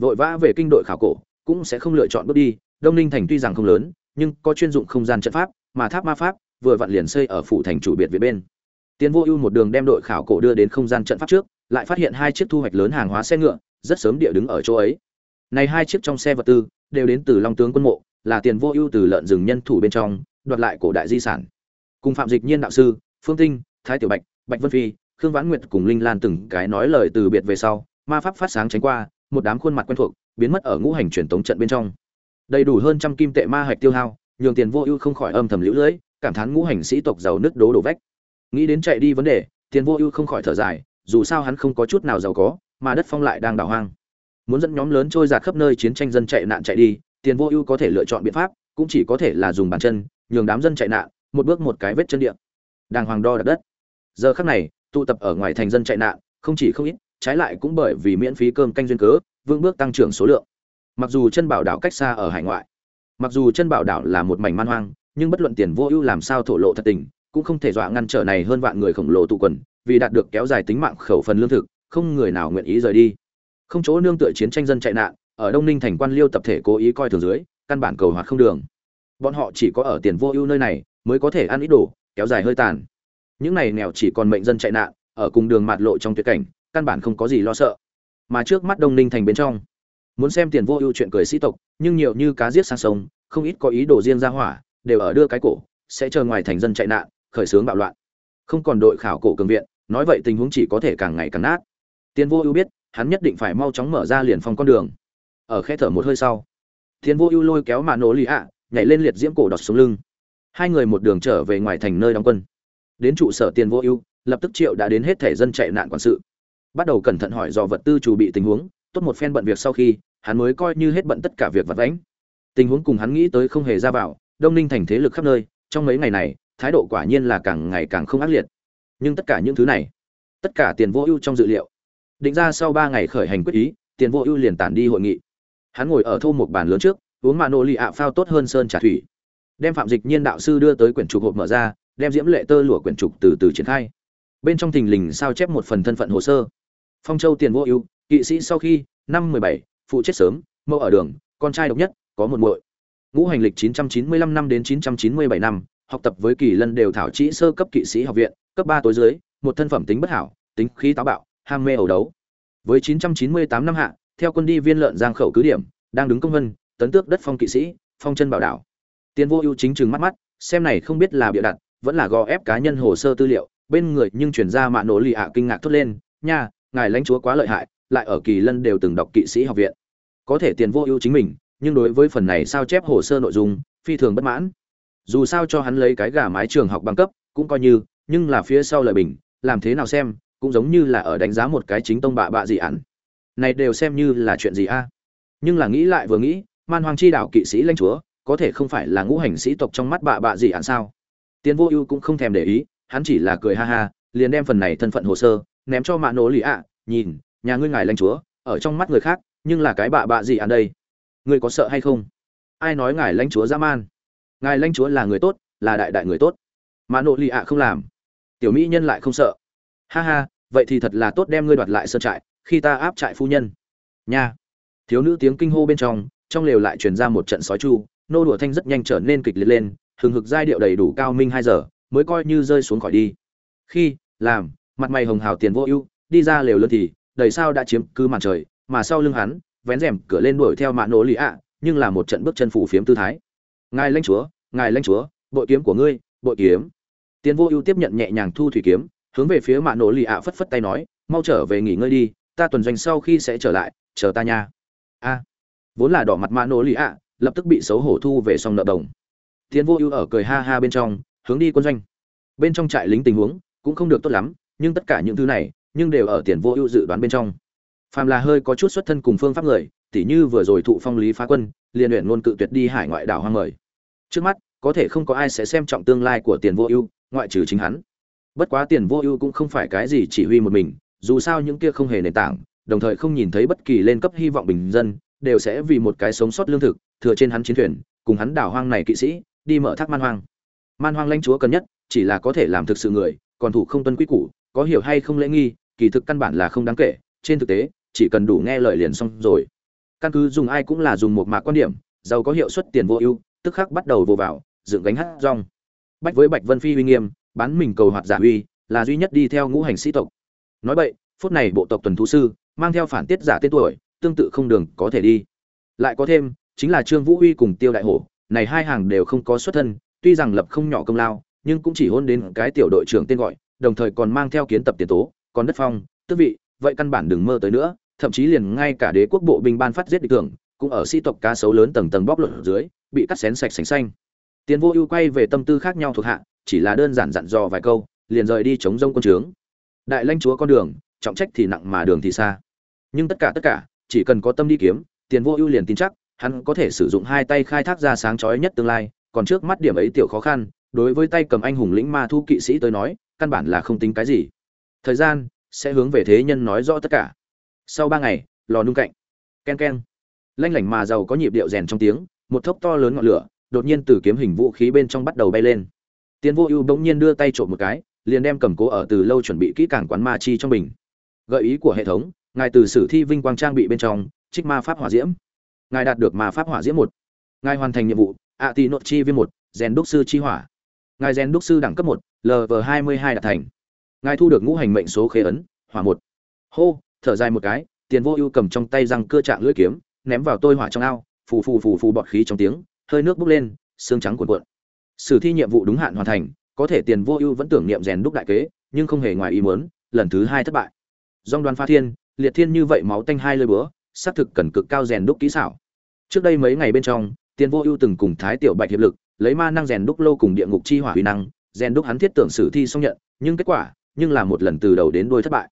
vội vã về kinh đội khảo cổ, cũng sẽ không lựa chọn bước đi. Đông ninh thành tuy rằng không lớn, nhưng có chuyên dụng không gian trận pháp, mà tháp ma pháp, vừa vặn liền xây ở phủ thành chủ biệt viện bên. Tiến vô ưu một đường đem đội khảo cổ đưa đến không gian trận pháp trước, lại phát hiện hai chiếc thu hoạch lớn hàng hóa xe ngựa, rất sớm địa đứng ở chỗ ấy. Này hai chiếc trong xe vật tư, đều đến từ long tướng quân mộ, là tiền vô ưu từ lợn rừng nhân thủ bên trong, đoạt lại cổ đại di sản. Cùng phạm dịch nhiên đạo sư, phương tinh, thái tiểu bạch bạch vân phi, khương vãn nguyệt cùng linh lan từng cái nói lời từ biệt về sau, ma pháp phát sáng tránh qua một đám khuôn mặt quen thuộc, biến mất ở ngũ hành truyền tống trận bên trong. Đầy đủ hơn trăm kim tệ ma hạch tiêu hao, nhường tiền vô ưu không khỏi âm thầm lũ lưỡi, cảm thán ngũ hành sĩ tộc giàu nứt đố đổ vách. Nghĩ đến chạy đi vấn đề, tiền vô ưu không khỏi thở dài, dù sao hắn không có chút nào giàu có, mà đất phong lại đang đảo hoang. Muốn dẫn nhóm lớn trôi giạt khắp nơi chiến tranh dân chạy nạn chạy đi, tiền vô ưu có thể lựa chọn biện pháp, cũng chỉ có thể là dùng bàn chân, nhường đám dân chạy nạn, một bước một cái vết chân địa. Đàng hoàng đo đặt đất. Giờ khắc này, tụ tập ở ngoài thành dân chạy nạn, không chỉ không ít trái lại cũng bởi vì miễn phí cơm canh duyên cớ vương bước tăng trưởng số lượng. Mặc dù chân bảo đảo cách xa ở hải ngoại, mặc dù chân bảo đảo là một mảnh man hoang, nhưng bất luận tiền vô ưu làm sao thổ lộ thật tình, cũng không thể dọa ngăn trở này hơn vạn người khổng lồ tụ quần, vì đạt được kéo dài tính mạng khẩu phần lương thực, không người nào nguyện ý rời đi. Không chỗ nương tựa chiến tranh dân chạy nạn, ở đông ninh thành quan liêu tập thể cố ý coi thường dưới, căn bản cầu hoạt không đường. Bọn họ chỉ có ở tiền vô ưu nơi này, mới có thể ăn ít đồ, kéo dài hơi tàn. Những này nghèo chỉ còn mệnh dân chạy nạn, ở cùng đường mạt lộ trong tuyệt cảnh căn bản không có gì lo sợ. Mà trước mắt đông ninh thành bên trong, muốn xem tiền vô ưu chuyện cười sĩ tộc, nhưng nhiều như cá giết sang sông, không ít có ý đồ riêng ra hỏa, đều ở đưa cái cổ, sẽ chờ ngoài thành dân chạy nạn, khởi xướng bạo loạn. Không còn đội khảo cổ cường viện, nói vậy tình huống chỉ có thể càng ngày càng nát. Tiền vô ưu biết, hắn nhất định phải mau chóng mở ra liền phong con đường. Ở khe thở một hơi sau, tiền vô ưu lôi kéo mạ nổ lì ạ, nhảy lên liệt diễm cổ đọt xuống lưng. Hai người một đường trở về ngoài thành nơi đóng quân. Đến trụ sở tiền vô ưu, lập tức triệu đã đến hết thể dân chạy nạn quản sự bắt đầu cẩn thận hỏi dò vật tư chủ bị tình huống, tốt một phen bận việc sau khi, hắn mới coi như hết bận tất cả việc vật vãnh. Tình huống cùng hắn nghĩ tới không hề ra vào, đông ninh thành thế lực khắp nơi, trong mấy ngày này, thái độ quả nhiên là càng ngày càng không ác liệt. Nhưng tất cả những thứ này, tất cả tiền vô ưu trong dự liệu. Định ra sau ba ngày khởi hành quyết ý, tiền vô ưu liền tản đi hội nghị. Hắn ngồi ở thô một bàn lớn trước, uống mạ nô lì ạ phao tốt hơn sơn trà thủy. Đem phạm dịch nhiên đạo sư đưa tới quyển trục hộp mở ra, đem diễm lệ tơ lụa quyển trục từ từ triển khai. Bên trong thình lình sao chép một phần thân phận hồ sơ phong châu tiền vô ưu, kỵ sĩ sau khi, năm mười bảy, phụ chết sớm, mẫu ở đường, con trai độc nhất, có một muội. Ngũ hành lịch 995 năm đến 997 năm, học tập với kỳ lân đều thảo trị sơ cấp kỵ sĩ học viện, cấp ba tối dưới, một thân phẩm tính bất hảo, tính khí táo bạo, ham mê ẩu đấu. Với 998 năm hạ, theo quân đi viên lợn giang khẩu cứ điểm, đang đứng công vân, tấn tước đất phong kỵ sĩ, phong chân bảo đảo. Tiền vô ưu chính chừng mắt mắt, xem này không biết là bịa đặt, vẫn là gò ép cá nhân hồ sơ tư liệu, bên người nhưng chuyển ra mạ nổ lì ạ kinh ngạc thốt lên, nha ngài lãnh chúa quá lợi hại, lại ở kỳ lân đều từng đọc kỵ sĩ học viện. Có thể tiền vô ưu chính mình, nhưng đối với phần này sao chép hồ sơ nội dung, phi thường bất mãn. Dù sao cho hắn lấy cái gà mái trường học bằng cấp, cũng coi như, nhưng là phía sau lời bình, làm thế nào xem, cũng giống như là ở đánh giá một cái chính tông bạ bạ gì ẳn này đều xem như là chuyện gì a? Nhưng là nghĩ lại vừa nghĩ, man hoàng chi đạo kỵ sĩ lãnh chúa, có thể không phải là ngũ hành sĩ tộc trong mắt bạ bạ gì ẳn sao? Tiến vô ưu cũng không thèm để ý, hắn chỉ là cười ha ha, liền đem phần này thân phận hồ sơ ném cho mạ nổ lì ạ, nhìn, nhà ngươi ngài lãnh chúa, ở trong mắt người khác, nhưng là cái bạ bạ gì ăn đây? Ngươi có sợ hay không? Ai nói ngài lãnh chúa dã man? Ngài lãnh chúa là người tốt, là đại đại người tốt. Mạ nổ lì ạ không làm. Tiểu mỹ nhân lại không sợ. Ha ha, vậy thì thật là tốt đem ngươi đoạt lại sơn trại, khi ta áp trại phu nhân. Nha. Thiếu nữ tiếng kinh hô bên trong trong lều lại truyền ra một trận sói chu, nô đùa thanh rất nhanh trở nên kịch liệt lên, hừng hực giai điệu đầy đủ cao minh hai giờ, mới coi như rơi xuống khỏi đi. Khi, làm mặt mày hồng hào tiền vô ưu, đi ra lều lớn thì, đầy sao đã chiếm cứ màn trời, mà sau lưng hắn, vén rèm cửa lên đuổi theo mạ nổ lì ạ, nhưng là một trận bước chân phủ phiếm tư thái. Ngài lãnh chúa, ngài lãnh chúa, bội kiếm của ngươi, bội kiếm. Tiền vô ưu tiếp nhận nhẹ nhàng thu thủy kiếm, hướng về phía mạ nổ lì ạ phất phất tay nói, mau trở về nghỉ ngơi đi, ta tuần doanh sau khi sẽ trở lại, chờ ta nha. A. Vốn là đỏ mặt mạ nổ lì ạ, lập tức bị xấu hổ thu về xong nợ đồng. Tiền vô ưu ở cười ha ha bên trong, hướng đi quân doanh. Bên trong trại lính tình huống cũng không được tốt lắm nhưng tất cả những thứ này nhưng đều ở tiền vô ưu dự đoán bên trong. Phàm là hơi có chút xuất thân cùng phương pháp người, tỉ như vừa rồi thụ phong lý phá quân, liền luyện luôn cự tuyệt đi hải ngoại đảo hoang mời. Trước mắt, có thể không có ai sẽ xem trọng tương lai của tiền vô ưu, ngoại trừ chính hắn. Bất quá tiền vô ưu cũng không phải cái gì chỉ huy một mình, dù sao những kia không hề nền tảng, đồng thời không nhìn thấy bất kỳ lên cấp hy vọng bình dân, đều sẽ vì một cái sống sót lương thực, thừa trên hắn chiến thuyền, cùng hắn đảo hoang này kỵ sĩ, đi mở thác man hoang. Man hoang lãnh chúa cần nhất, chỉ là có thể làm thực sự người còn thủ không tuân quy củ, có hiểu hay không lễ nghi, kỳ thực căn bản là không đáng kể, trên thực tế, chỉ cần đủ nghe lời liền xong rồi. Căn cứ dùng ai cũng là dùng một mạc quan điểm, giàu có hiệu suất tiền vô ưu, tức khắc bắt đầu vô vào, dựng gánh hát rong. Bách với bạch vân phi uy nghiêm, bán mình cầu hoạt giả uy, là duy nhất đi theo ngũ hành sĩ tộc. Nói vậy, phút này bộ tộc tuần thú sư, mang theo phản tiết giả tên tuổi, tương tự không đường có thể đi. Lại có thêm, chính là trương vũ uy cùng tiêu đại hổ, này hai hàng đều không có xuất thân, tuy rằng lập không nhỏ công lao nhưng cũng chỉ hôn đến cái tiểu đội trưởng tên gọi, đồng thời còn mang theo kiến tập tiền tố, còn đất phong. Tước vị, vậy căn bản đừng mơ tới nữa, thậm chí liền ngay cả đế quốc bộ binh ban phát giết địch tưởng cũng ở sĩ tộc cá sấu lớn tầng tầng bóc lột dưới, bị cắt xén sạch sành xanh. Tiền vô ưu quay về tâm tư khác nhau thuộc hạ, chỉ là đơn giản dặn dò vài câu, liền rời đi chống rông quân trướng. Đại lãnh chúa con đường, trọng trách thì nặng mà đường thì xa. Nhưng tất cả tất cả, chỉ cần có tâm đi kiếm, tiền vô ưu liền tin chắc, hắn có thể sử dụng hai tay khai thác ra sáng chói nhất tương lai, còn trước mắt điểm ấy tiểu khó khăn đối với tay cầm anh hùng lĩnh ma thu kỵ sĩ tới nói, căn bản là không tính cái gì. Thời gian sẽ hướng về thế nhân nói rõ tất cả. Sau ba ngày, lò nung cạnh. Ken ken. Lanh lảnh mà giàu có nhịp điệu rèn trong tiếng, một thốc to lớn ngọn lửa, đột nhiên từ kiếm hình vũ khí bên trong bắt đầu bay lên. Tiến vô ưu bỗng nhiên đưa tay trộm một cái, liền đem cầm cố ở từ lâu chuẩn bị kỹ càng quán ma chi trong bình. Gợi ý của hệ thống, ngài từ sử thi vinh quang trang bị bên trong, trích ma pháp hỏa diễm. Ngài đạt được ma pháp hỏa diễm một. Ngài hoàn thành nhiệm vụ, ạ tị nội chi viên một, rèn đúc sư chi hỏa ngài rèn đúc sư đẳng cấp một lv hai mươi hai đạt thành. Ngài thu được ngũ hành mệnh số khế ấn, hỏa một. Hô, thở dài một cái, tiền vô ưu cầm trong tay răng cưa trạng lưỡi kiếm, ném vào tôi hỏa trong ao, phù phù phù phù bọt khí trong tiếng, hơi nước bốc lên, xương trắng cuộn cuộn. Sử thi nhiệm vụ đúng hạn hoàn thành, có thể tiền vô ưu vẫn tưởng niệm rèn đúc đại kế, nhưng không hề ngoài ý muốn, lần thứ hai thất bại. Dòng đoàn pha thiên, liệt thiên như vậy máu tanh hai lơi búa, xác thực cần cực cao rèn đúc kỹ xảo. Trước đây mấy ngày bên trong, tiền vô ưu từng cùng thái tiểu bạch hiệp lực lấy ma năng rèn đúc lô cùng địa ngục chi hỏa huy năng, rèn đúc hắn thiết tưởng sử thi xong nhận, nhưng kết quả, nhưng là một lần từ đầu đến đuôi thất bại.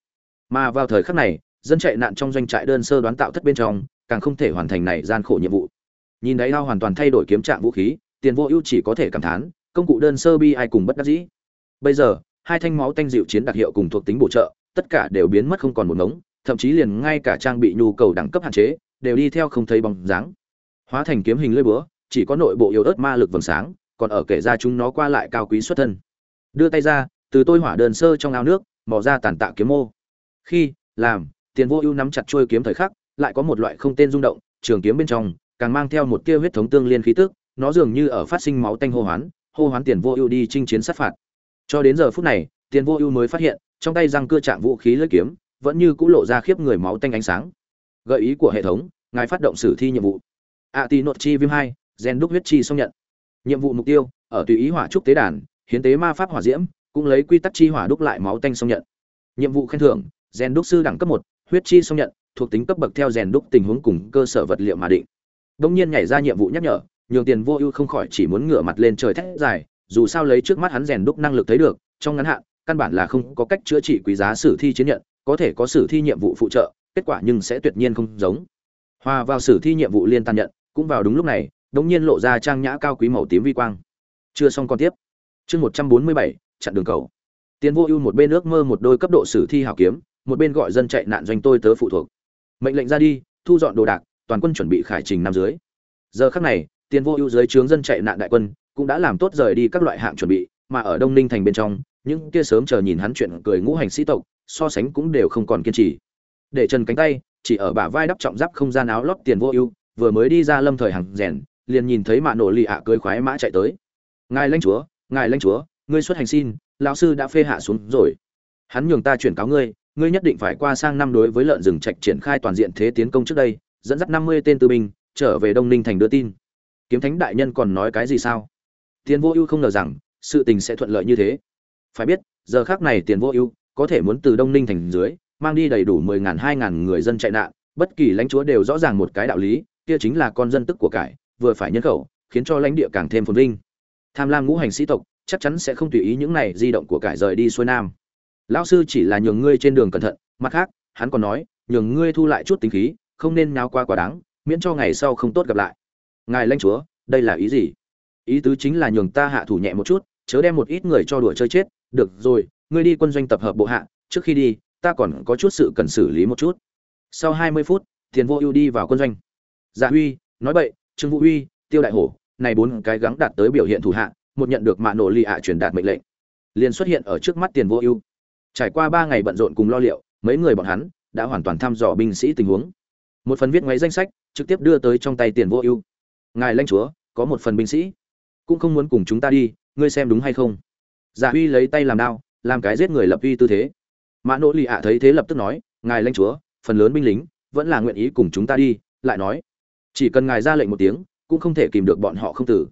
Mà vào thời khắc này, dân chạy nạn trong doanh trại đơn sơ đoán tạo thất bên trong, càng không thể hoàn thành này gian khổ nhiệm vụ. Nhìn thấy đao hoàn toàn thay đổi kiếm trạng vũ khí, tiền vô ưu chỉ có thể cảm thán, công cụ đơn sơ bi ai cùng bất đắc dĩ. Bây giờ, hai thanh máu tanh dịu chiến đặc hiệu cùng thuộc tính bổ trợ, tất cả đều biến mất không còn một ngống, thậm chí liền ngay cả trang bị nhu cầu đẳng cấp hạn chế, đều đi theo không thấy bóng dáng. Hóa thành kiếm hình lưỡi búa chỉ có nội bộ yếu ớt ma lực vầng sáng, còn ở kể ra chúng nó qua lại cao quý xuất thân. Đưa tay ra, từ tôi hỏa đơn sơ trong ao nước, mò ra tàn tạ kiếm mô. Khi, làm, tiền vô ưu nắm chặt chuôi kiếm thời khắc, lại có một loại không tên rung động, trường kiếm bên trong, càng mang theo một tia huyết thống tương liên khí tức, nó dường như ở phát sinh máu tanh hô hoán hô hoán tiền vô ưu đi chinh chiến sát phạt. Cho đến giờ phút này, tiền vô ưu mới phát hiện, trong tay răng cưa chạm vũ khí lưỡi kiếm, vẫn như cũ lộ ra khiếp người máu tanh ánh sáng. Gợi ý của hệ thống, ngài phát động sử thi nhiệm vụ. A ti nốt chi viêm hai gen đúc huyết chi xong nhận. Nhiệm vụ mục tiêu, ở tùy ý hỏa trúc tế đàn, hiến tế ma pháp hỏa diễm, cũng lấy quy tắc chi hỏa đúc lại máu tanh xong nhận. Nhiệm vụ khen thưởng, gen đúc sư đẳng cấp một, huyết chi xong nhận, thuộc tính cấp bậc theo rèn đúc tình huống cùng cơ sở vật liệu mà định. Đông nhiên nhảy ra nhiệm vụ nhắc nhở, nhường tiền vô ưu không khỏi chỉ muốn ngửa mặt lên trời thét dài, dù sao lấy trước mắt hắn rèn đúc năng lực thấy được, trong ngắn hạn, căn bản là không có cách chữa trị quý giá sử thi chiến nhận, có thể có sử thi nhiệm vụ phụ trợ, kết quả nhưng sẽ tuyệt nhiên không giống. Hòa vào sử thi nhiệm vụ liên tàn nhận, cũng vào đúng lúc này đống nhiên lộ ra trang nhã cao quý màu tím vi quang. Chưa xong còn tiếp. Chương một trăm bốn mươi bảy, chặn đường cầu. Tiên vô ưu một bên ước mơ một đôi cấp độ sử thi hảo kiếm, một bên gọi dân chạy nạn doanh tôi tớ phụ thuộc. Mệnh lệnh ra đi, thu dọn đồ đạc, toàn quân chuẩn bị khải trình năm dưới. Giờ khắc này tiên vô ưu dưới trướng dân chạy nạn đại quân, cũng đã làm tốt rời đi các loại hạng chuẩn bị, mà ở đông ninh thành bên trong, những kia sớm chờ nhìn hắn chuyện cười ngũ hành sĩ tộc, so sánh cũng đều không còn kiên trì. Để trần cánh tay, chỉ ở bả vai đắp trọng giáp không gian áo lót tiền vô ưu, vừa mới đi ra lâm thời hàng rèn liền nhìn thấy mạ nổ lì ạ cưới khoái mã chạy tới. Ngài lãnh chúa, ngài lãnh chúa, ngươi xuất hành xin, lão sư đã phê hạ xuống rồi. Hắn nhường ta chuyển cáo ngươi ngươi nhất định phải qua sang năm đối với lợn rừng trạch triển khai toàn diện thế tiến công trước đây, dẫn dắt năm mươi tên tư binh, trở về đông ninh thành đưa tin. Kiếm thánh đại nhân còn nói cái gì sao? Tiền vô ưu không ngờ rằng, sự tình sẽ thuận lợi như thế. Phải biết, giờ khác này tiền vô ưu có thể muốn từ đông ninh thành dưới, mang đi đầy đủ mười ngàn, hai ngàn người dân chạy nạn, bất kỳ lãnh chúa đều rõ ràng một cái đạo lý, kia chính là con dân tức của cải vừa phải nhân khẩu, khiến cho lãnh địa càng thêm phồn vinh. Tham lam ngũ hành sĩ tộc, chắc chắn sẽ không tùy ý những này di động của cải rời đi xuôi nam. Lão sư chỉ là nhường ngươi trên đường cẩn thận, mặt khác, hắn còn nói, nhường ngươi thu lại chút tính khí, không nên nháo qua quá đáng, miễn cho ngày sau không tốt gặp lại. Ngài lãnh chúa, đây là ý gì? Ý tứ chính là nhường ta hạ thủ nhẹ một chút, chớ đem một ít người cho đùa chơi chết. Được rồi, ngươi đi quân doanh tập hợp bộ hạ, trước khi đi, ta còn có chút sự cần xử lý một chút. Sau hai mươi phút tiền vô ưu đi vào quân doanh. Dạ huy, nói bậy trương vũ huy, tiêu đại hổ, này bốn cái gắng đạt tới biểu hiện thủ hạ, một nhận được mạ nổ lì ạ truyền đạt mệnh lệnh. Liền xuất hiện ở trước mắt tiền vô ưu. Trải qua ba ngày bận rộn cùng lo liệu, mấy người bọn hắn đã hoàn toàn thăm dò binh sĩ tình huống. Một phần viết ngoáy danh sách, trực tiếp đưa tới trong tay tiền vô ưu. Ngài lãnh chúa, có một phần binh sĩ. Cũng không muốn cùng chúng ta đi, ngươi xem đúng hay không? Giả huy lấy tay làm đao, làm cái giết người lập uy tư thế. Mã nỗ lì ạ thấy thế lập tức nói, ngài lãnh chúa, phần lớn binh lính vẫn là nguyện ý cùng chúng ta đi, lại nói chỉ cần ngài ra lệnh một tiếng, cũng không thể kìm được bọn họ không tử.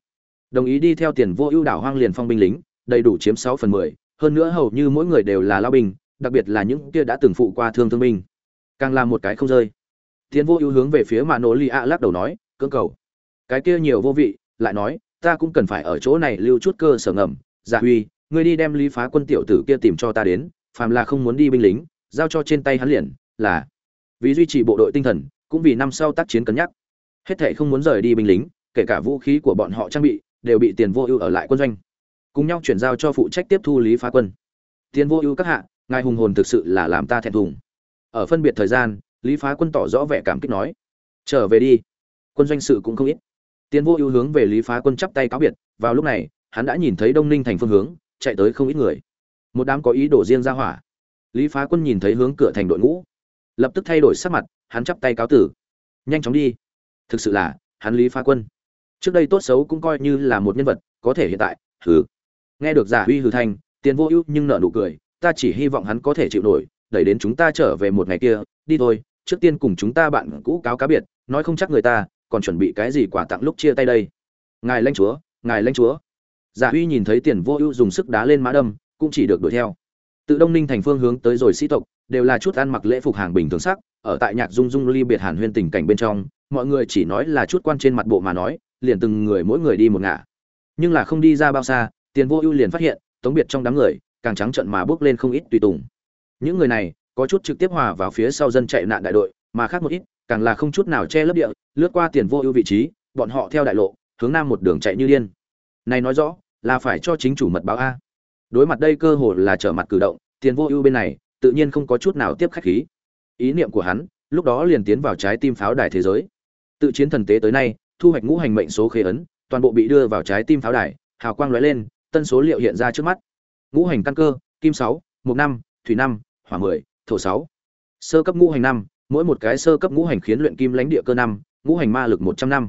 Đồng ý đi theo tiền vô ưu đảo hoang liền phong binh lính, đầy đủ chiếm sáu phần mười, hơn nữa hầu như mỗi người đều là lao binh, đặc biệt là những kia đã từng phụ qua thương thương binh. Càng làm một cái không rơi. Tiền vô ưu hướng về phía mạ nỗ li ạ lắc đầu nói, cưỡng cầu. Cái kia nhiều vô vị, lại nói, ta cũng cần phải ở chỗ này lưu chút cơ sở ngầm. Giả huy, ngươi đi đem lý phá quân tiểu tử kia tìm cho ta đến, phàm là không muốn đi binh lính, giao cho trên tay hắn liền, là vì duy trì bộ đội tinh thần, cũng vì năm sau tác chiến cân nhắc hết thệ không muốn rời đi binh lính, kể cả vũ khí của bọn họ trang bị, đều bị tiền vô ưu ở lại quân doanh. Cùng nhau chuyển giao cho phụ trách tiếp thu lý phá quân. Tiền vô ưu các hạ, ngài hùng hồn thực sự là làm ta thẹn thùng. Ở phân biệt thời gian, lý phá quân tỏ rõ vẻ cảm kích nói, trở về đi, quân doanh sự cũng không ít. Tiền vô ưu hướng về lý phá quân chắp tay cáo biệt, vào lúc này, hắn đã nhìn thấy đông ninh thành phương hướng, chạy tới không ít người. Một đám có ý đồ riêng ra hỏa. Lý phá quân nhìn thấy hướng cửa thành đội ngũ, lập tức thay đổi sắc mặt, hắn chắp tay cáo tử, nhanh chóng đi thực sự là, hắn lý phá quân. Trước đây tốt xấu cũng coi như là một nhân vật, có thể hiện tại, hừ. Nghe được giả huy hừ thanh tiền vô ưu nhưng nợ nụ cười, ta chỉ hy vọng hắn có thể chịu nổi, đẩy đến chúng ta trở về một ngày kia, đi thôi, trước tiên cùng chúng ta bạn cũ cáo cá biệt, nói không chắc người ta, còn chuẩn bị cái gì quà tặng lúc chia tay đây. Ngài lãnh chúa, ngài lãnh chúa. Giả huy nhìn thấy tiền vô ưu dùng sức đá lên mã đâm, cũng chỉ được đuổi theo. Tự đông ninh thành phương hướng tới rồi sĩ tộc, đều là chút ăn mặc lễ phục hàng bình thường sắc, ở tại nhạc dung dung ly biệt hàn huyên tình cảnh bên trong mọi người chỉ nói là chút quan trên mặt bộ mà nói, liền từng người mỗi người đi một ngả. Nhưng là không đi ra bao xa, tiền vô ưu liền phát hiện, tống biệt trong đám người, càng trắng trận mà bước lên không ít tùy tùng. Những người này, có chút trực tiếp hòa vào phía sau dân chạy nạn đại đội, mà khác một ít, càng là không chút nào che lấp địa, lướt qua tiền vô ưu vị trí, bọn họ theo đại lộ, hướng nam một đường chạy như điên. Này nói rõ, là phải cho chính chủ mật báo a. Đối mặt đây cơ hội là trở mặt cử động, tiền vô ưu bên này, tự nhiên không có chút nào tiếp khách khí. Ý niệm của hắn, lúc đó liền tiến vào trái tim pháo đài thế giới tự chiến thần tế tới nay, thu hoạch ngũ hành mệnh số khế ấn, toàn bộ bị đưa vào trái tim pháo đài, hào quang lóe lên, tân số liệu hiện ra trước mắt. Ngũ hành căn cơ, kim sáu mục năm, thủy năm, hỏa mười, thổ sáu. Sơ cấp ngũ hành năm, mỗi một cái sơ cấp ngũ hành khiến luyện kim lãnh địa cơ năm, ngũ hành ma lực một trăm năm.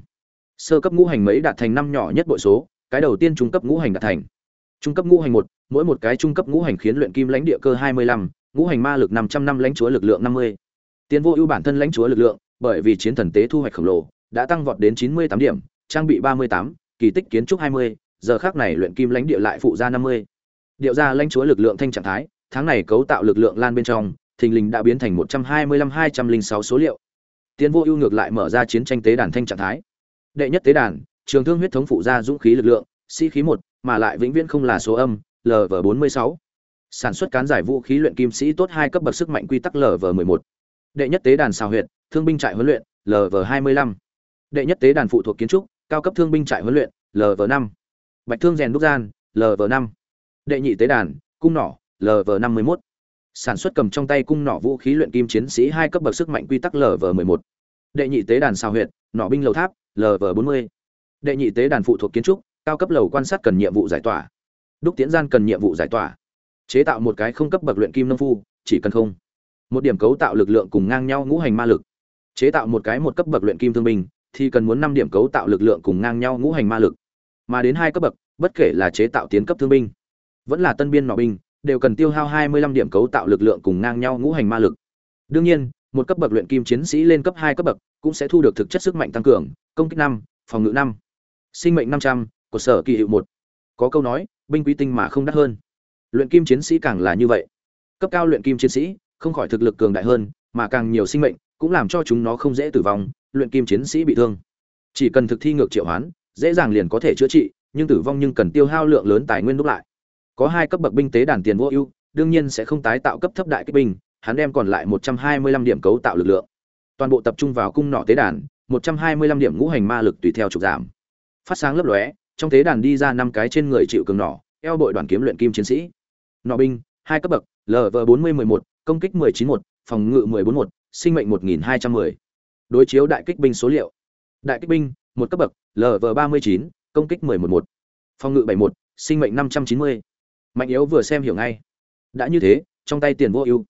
Sơ cấp ngũ hành mấy đạt thành năm nhỏ nhất bội số, cái đầu tiên trung cấp ngũ hành đạt thành. Trung cấp ngũ hành một, mỗi một cái trung cấp ngũ hành khiến luyện kim lãnh địa cơ hai mươi lăm, ngũ hành ma lực năm trăm năm lãnh chúa lực lượng năm mươi. Tiến vô ưu bản thân lãnh chúa lực lượng bởi vì chiến thần tế thu hoạch khổng lồ, đã tăng vọt đến chín mươi tám điểm, trang bị ba mươi tám, kỳ tích kiến trúc hai mươi, giờ khác này luyện kim lãnh địa lại phụ ra năm mươi. Điệu ra lãnh chúa lực lượng thanh trạng thái, tháng này cấu tạo lực lượng lan bên trong, thình lình đã biến thành một trăm hai mươi lăm hai trăm linh sáu số liệu. Tiến vô ưu ngược lại mở ra chiến tranh tế đàn thanh trạng thái. Đệ nhất tế đàn, trường thương huyết thống phụ ra dũng khí lực lượng, sĩ khí một, mà lại vĩnh viễn không là số âm lv bốn mươi sáu. Sản xuất cán giải vũ khí luyện kim sĩ tốt hai cấp bậc sức mạnh quy tắc lv mười một đệ nhất tế đàn xào huyệt, thương binh trại huấn luyện lv hai mươi lăm. Đệ nhất tế đàn phụ thuộc kiến trúc, cao cấp thương binh trại huấn luyện lv năm. Bạch thương rèn đúc gian lv năm. Đệ nhị tế đàn, cung nỏ lv năm mươi một sản xuất cầm trong tay cung nỏ vũ khí luyện kim chiến sĩ hai cấp bậc sức mạnh quy tắc lv mười một. Đệ nhị tế đàn xào huyệt, nỏ binh lầu tháp lv bốn mươi. Đệ nhị tế đàn phụ thuộc kiến trúc, cao cấp lầu quan sát cần nhiệm vụ giải tỏa. Đúc tiễn gian cần nhiệm vụ giải tỏa. Chế tạo một cái không cấp bậc luyện kim nông phu, chỉ cần không một điểm cấu tạo lực lượng cùng ngang nhau ngũ hành ma lực. Chế tạo một cái một cấp bậc luyện kim thương binh, thì cần muốn năm điểm cấu tạo lực lượng cùng ngang nhau ngũ hành ma lực. Mà đến hai cấp bậc, bất kể là chế tạo tiến cấp thương binh, vẫn là tân biên nọ binh, đều cần tiêu hao 25 điểm cấu tạo lực lượng cùng ngang nhau ngũ hành ma lực. Đương nhiên, một cấp bậc luyện kim chiến sĩ lên cấp hai cấp bậc cũng sẽ thu được thực chất sức mạnh tăng cường, công kích năm, phòng ngự năm, sinh mệnh năm trăm, của sở kỳ hiệu một. Có câu nói, binh quý tinh mà không đắt hơn. Luyện kim chiến sĩ càng là như vậy. Cấp cao luyện kim chiến sĩ không khỏi thực lực cường đại hơn, mà càng nhiều sinh mệnh cũng làm cho chúng nó không dễ tử vong, luyện kim chiến sĩ bị thương. Chỉ cần thực thi ngược triệu hoán, dễ dàng liền có thể chữa trị, nhưng tử vong nhưng cần tiêu hao lượng lớn tài nguyên đúc lại. Có hai cấp bậc binh tế đàn tiền vô ưu, đương nhiên sẽ không tái tạo cấp thấp đại kích binh, hắn đem còn lại 125 điểm cấu tạo lực lượng. Toàn bộ tập trung vào cung nỏ tế đàn 125 điểm ngũ hành ma lực tùy theo trục giảm. Phát sáng lấp lóe, trong tế đàn đi ra năm cái trên người chịu cường nỏ, eo bội đoàn kiếm luyện kim chiến sĩ. Nỏ binh, hai cấp bậc lv 40 11 công kích 19 1 phòng ngự 14 1 sinh mệnh 1210 đối chiếu đại kích binh số liệu. Đại kích binh, một cấp bậc lv 39 công kích 11 1 phòng ngự 71 sinh mệnh 590 mạnh yếu vừa xem hiểu ngay. Đã như thế, trong tay tiền vô ưu.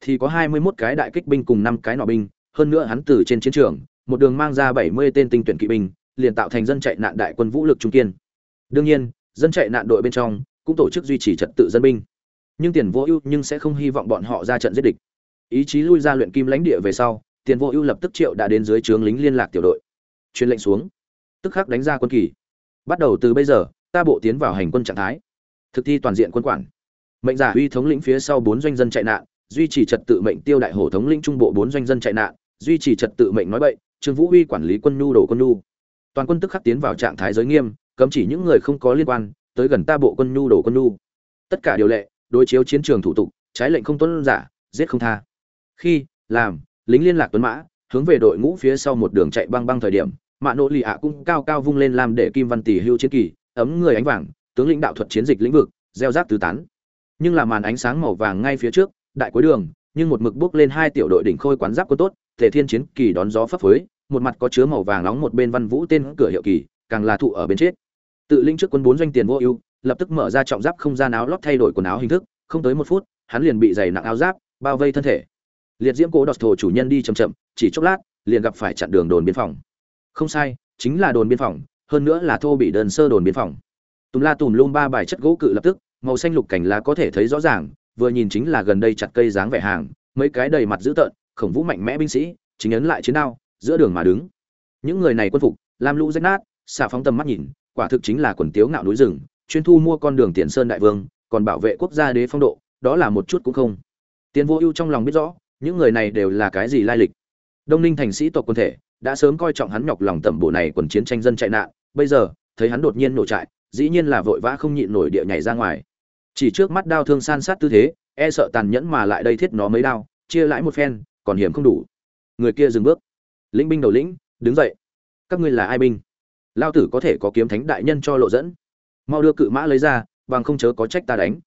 Thì có 21 cái đại kích binh cùng 5 cái nỏ binh, hơn nữa hắn từ trên chiến trường, một đường mang ra 70 tên tinh tuyển kỵ binh, liền tạo thành dân chạy nạn đại quân vũ lực trung kiên. Đương nhiên, dân chạy nạn đội bên trong cũng tổ chức duy trì trật tự dân binh nhưng tiền vô ưu nhưng sẽ không hy vọng bọn họ ra trận giết địch. Ý chí lui ra luyện kim lãnh địa về sau, tiền vô ưu lập tức triệu đã đến dưới trướng lính liên lạc tiểu đội. Truyền lệnh xuống. Tức khắc đánh ra quân kỳ. Bắt đầu từ bây giờ, ta bộ tiến vào hành quân trạng thái. Thực thi toàn diện quân quản. Mệnh giả uy thống lĩnh phía sau bốn doanh dân chạy nạn, duy trì trật tự mệnh tiêu đại hổ thống lĩnh trung bộ bốn doanh dân chạy nạn, duy trì trật tự mệnh nói bậy, trương vũ uy quản lý quân nhu đồ quân nhu. Toàn quân tức khắc tiến vào trạng thái giới nghiêm, cấm chỉ những người không có liên quan, tới gần ta bộ quân nhu đồ quân nhu. Tất cả điều lệ đối chiếu chiến trường thủ tục, trái lệnh không tuân giả, giết không tha. Khi, làm, lính liên lạc tuấn mã, hướng về đội ngũ phía sau một đường chạy băng băng thời điểm, mạ nỗ lì ạ cũng cao cao vung lên làm để kim văn tỷ hưu chiến kỳ, ấm người ánh vàng, tướng lĩnh đạo thuật chiến dịch lĩnh vực, gieo rác tứ tán. Nhưng là màn ánh sáng màu vàng ngay phía trước, đại cuối đường, nhưng một mực bước lên hai tiểu đội đỉnh khôi quán giáp quân tốt thể thiên chiến kỳ đón gió phấp phới, một mặt có chứa màu vàng nóng một bên văn vũ tên cửa hiệu kỳ, càng là thụ ở bên chết. Tự linh trước quân bốn doanh tiền vô ưu lập tức mở ra trọng giáp không gian áo lót thay đổi quần áo hình thức, không tới một phút, hắn liền bị dày nặng áo giáp bao vây thân thể. Liệt diễm cố đọt thổ chủ nhân đi chậm chậm, chỉ chốc lát, liền gặp phải chặn đường đồn biên phòng. Không sai, chính là đồn biên phòng, hơn nữa là thô bị đơn sơ đồn biên phòng. Tùm la tùm luôn ba bài chất gỗ cự lập tức, màu xanh lục cảnh lá có thể thấy rõ ràng, vừa nhìn chính là gần đây chặt cây dáng vẻ hàng, mấy cái đầy mặt dữ tợn, khổng vũ mạnh mẽ binh sĩ, chính ấn lại chiến đao, giữa đường mà đứng. Những người này quân phục làm lũ rách nát xả phóng tầm mắt nhìn, quả thực chính là quần tiếu ngạo núi rừng chuyên thu mua con đường tiền sơn đại vương, còn bảo vệ quốc gia đế phong độ, đó là một chút cũng không. Tiền vô ưu trong lòng biết rõ, những người này đều là cái gì lai lịch. Đông ninh thành sĩ tộc quân thể, đã sớm coi trọng hắn nhọc lòng tẩm bổ này quần chiến tranh dân chạy nạn, bây giờ, thấy hắn đột nhiên nổ trại, dĩ nhiên là vội vã không nhịn nổi địa nhảy ra ngoài. Chỉ trước mắt đao thương san sát tư thế e sợ tàn nhẫn mà lại đây thiết nó mấy đao, chia lãi một phen, còn hiểm không đủ. Người kia dừng bước. Lĩnh binh đầu lĩnh, đứng dậy. Các ngươi là ai binh? Lao tử có thể có kiếm thánh đại nhân cho lộ dẫn mau đưa cự mã lấy ra, bằng không chớ có trách ta đánh.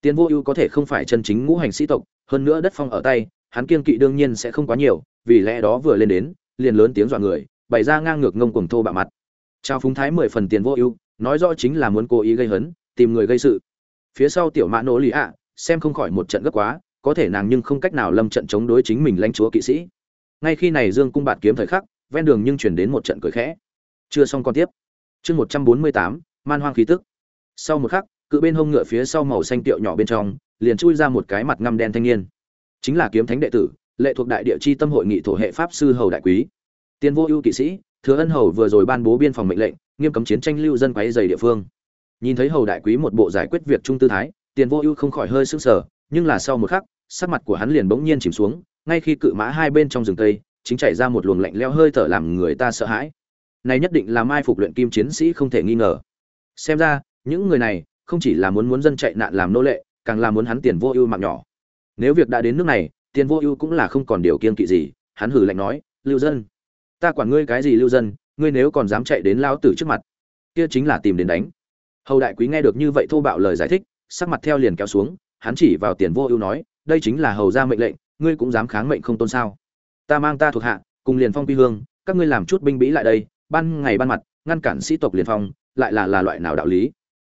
Tiền vô ưu có thể không phải chân chính ngũ hành sĩ tộc, hơn nữa đất phong ở tay, hắn kiên kỵ đương nhiên sẽ không quá nhiều, vì lẽ đó vừa lên đến, liền lớn tiếng dọa người, bày ra ngang ngược ngông cuồng thô bạo mặt. Trao phúng thái mười phần tiền vô ưu, nói rõ chính là muốn cố ý gây hấn, tìm người gây sự. Phía sau tiểu mã nỗ lì ạ, xem không khỏi một trận gấp quá, có thể nàng nhưng không cách nào lâm trận chống đối chính mình lãnh chúa kỵ sĩ. Ngay khi này dương cung bạt kiếm thời khắc, ven đường nhưng chuyển đến một trận cười khẽ. Chưa xong con tiếp. Chương một trăm bốn mươi tám man hoang khí tức. Sau một khắc, cự bên hông ngựa phía sau màu xanh tiệu nhỏ bên trong, liền chui ra một cái mặt ngăm đen thanh niên. Chính là kiếm thánh đệ tử, lệ thuộc đại địa chi tâm hội nghị thổ hệ pháp sư hầu đại quý. Tiên vô ưu kỵ sĩ, thừa ân hầu vừa rồi ban bố biên phòng mệnh lệnh, nghiêm cấm chiến tranh lưu dân quấy dày địa phương. Nhìn thấy hầu đại quý một bộ giải quyết việc trung tư thái tiền vô ưu không khỏi hơi sững sờ, nhưng là sau một khắc, sắc mặt của hắn liền bỗng nhiên chìm xuống, ngay khi cự mã hai bên trong rừng tây, chính chảy ra một luồng lạnh leo hơi thở làm người ta sợ hãi. Này nhất định là mai phục luyện kim chiến sĩ không thể nghi ngờ xem ra, những người này không chỉ là muốn muốn dân chạy nạn làm nô lệ, càng là muốn hắn tiền vô ưu mạng nhỏ. Nếu việc đã đến nước này, tiền vô ưu cũng là không còn điều kiên kỵ gì, hắn hử lạnh nói, lưu dân, ta quản ngươi cái gì lưu dân, ngươi nếu còn dám chạy đến lao tử trước mặt, kia chính là tìm đến đánh. Hầu đại quý nghe được như vậy thô bạo lời giải thích, sắc mặt theo liền kéo xuống, hắn chỉ vào tiền vô ưu nói, đây chính là hầu ra mệnh lệnh, ngươi cũng dám kháng mệnh không tôn sao? Ta mang ta thuộc hạ, cùng liền phong quy hương, các ngươi làm chút binh bĩ lại đây, ban ngày ban mặt, ngăn cản sĩ tộc liền phong lại là là loại nào đạo lý?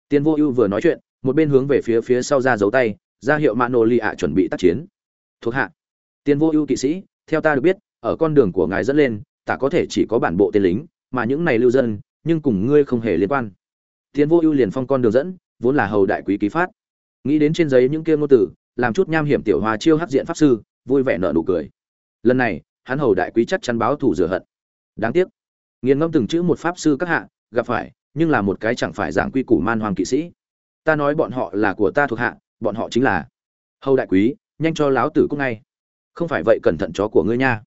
Tiền vô ưu vừa nói chuyện một bên hướng về phía phía sau ra giấu tay ra hiệu mã nô lì ạ chuẩn bị tác chiến. Thuộc hạ tiền vô ưu kỵ sĩ theo ta được biết ở con đường của ngài dẫn lên ta có thể chỉ có bản bộ tên lính mà những này lưu dân nhưng cùng ngươi không hề liên quan. Tiền vô ưu liền phong con đường dẫn vốn là hầu đại quý ký phát. Nghĩ đến trên giấy những kia ngôn từ, làm chút nham hiểm tiểu hòa chiêu hấp diện pháp sư vui vẻ nở nụ cười. Lần này hắn hầu đại quý chắc chắn báo thủ rửa hận. Đáng tiếc nghiền ngẫm từng chữ một pháp sư các hạ gặp phải nhưng là một cái chẳng phải giảng quy củ man hoàng kỵ sĩ. Ta nói bọn họ là của ta thuộc hạ, bọn họ chính là. Hầu đại quý, nhanh cho láo tử cúc ngay. Không phải vậy cẩn thận chó của ngươi nha.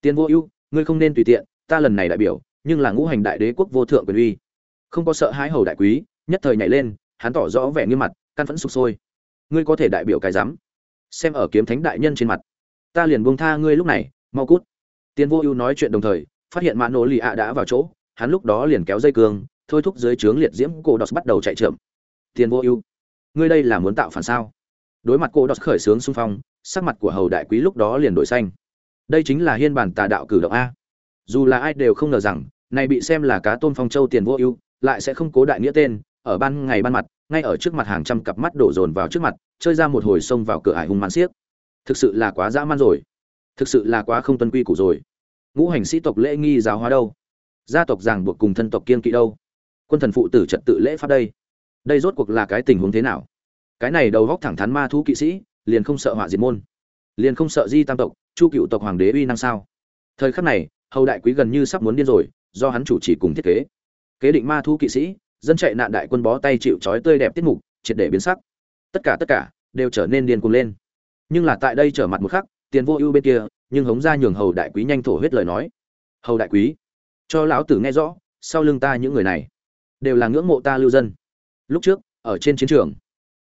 Tiên vô ưu, ngươi không nên tùy tiện, ta lần này đại biểu, nhưng là ngũ hành đại đế quốc vô thượng quyền uy. Không có sợ hãi hầu đại quý, nhất thời nhảy lên, hắn tỏ rõ vẻ nghiêm mặt, căn phẫn sụp sôi. Ngươi có thể đại biểu cái dám xem ở kiếm thánh đại nhân trên mặt. Ta liền buông tha ngươi lúc này, mau cút. Tiên vô ưu nói chuyện đồng thời, phát hiện mã nổ lì ạ đã vào chỗ, hắn lúc đó liền kéo dây cương thôi thúc dưới trướng liệt diễm, cô đọt bắt đầu chạy trượm. Tiền vô ưu. Ngươi đây là muốn tạo phản sao? Đối mặt cô đọt khởi sướng xung phong, sắc mặt của hầu đại quý lúc đó liền đổi xanh. Đây chính là hiên bản tà đạo cử động a. Dù là ai đều không ngờ rằng này bị xem là cá tôn phong châu tiền vô ưu, lại sẽ không cố đại nghĩa tên, ở ban ngày ban mặt, ngay ở trước mặt hàng trăm cặp mắt đổ dồn vào trước mặt, chơi ra một hồi xông vào cửa ải hung man xiếc. Thực sự là quá dã man rồi. Thực sự là quá không tuân quy củ rồi. Ngũ hành sĩ tộc lễ nghi giáo hóa đâu? Gia tộc ràng buộc cùng thân tộc kiên kỵ đâu? Quân thần phụ tử trật tự lễ pháp đây. Đây rốt cuộc là cái tình huống thế nào? Cái này đầu góc thẳng thắn ma thú kỵ sĩ, liền không sợ họa diệt môn. Liền không sợ di tam tộc, chu cựu tộc hoàng đế uy năng sao? Thời khắc này, hầu đại quý gần như sắp muốn điên rồi, do hắn chủ trì cùng thiết kế. Kế định ma thú kỵ sĩ, dân chạy nạn đại quân bó tay chịu trói tươi đẹp tiết mục, triệt để biến sắc. Tất cả tất cả đều trở nên điên cuồng lên. Nhưng là tại đây trở mặt một khắc, tiền vô ưu bên kia, nhưng hống ra nhường hầu đại quý nhanh thổ huyết lời nói. Hầu đại quý, cho lão tử nghe rõ, sau lưng ta những người này đều là ngưỡng mộ ta lưu dân. Lúc trước, ở trên chiến trường,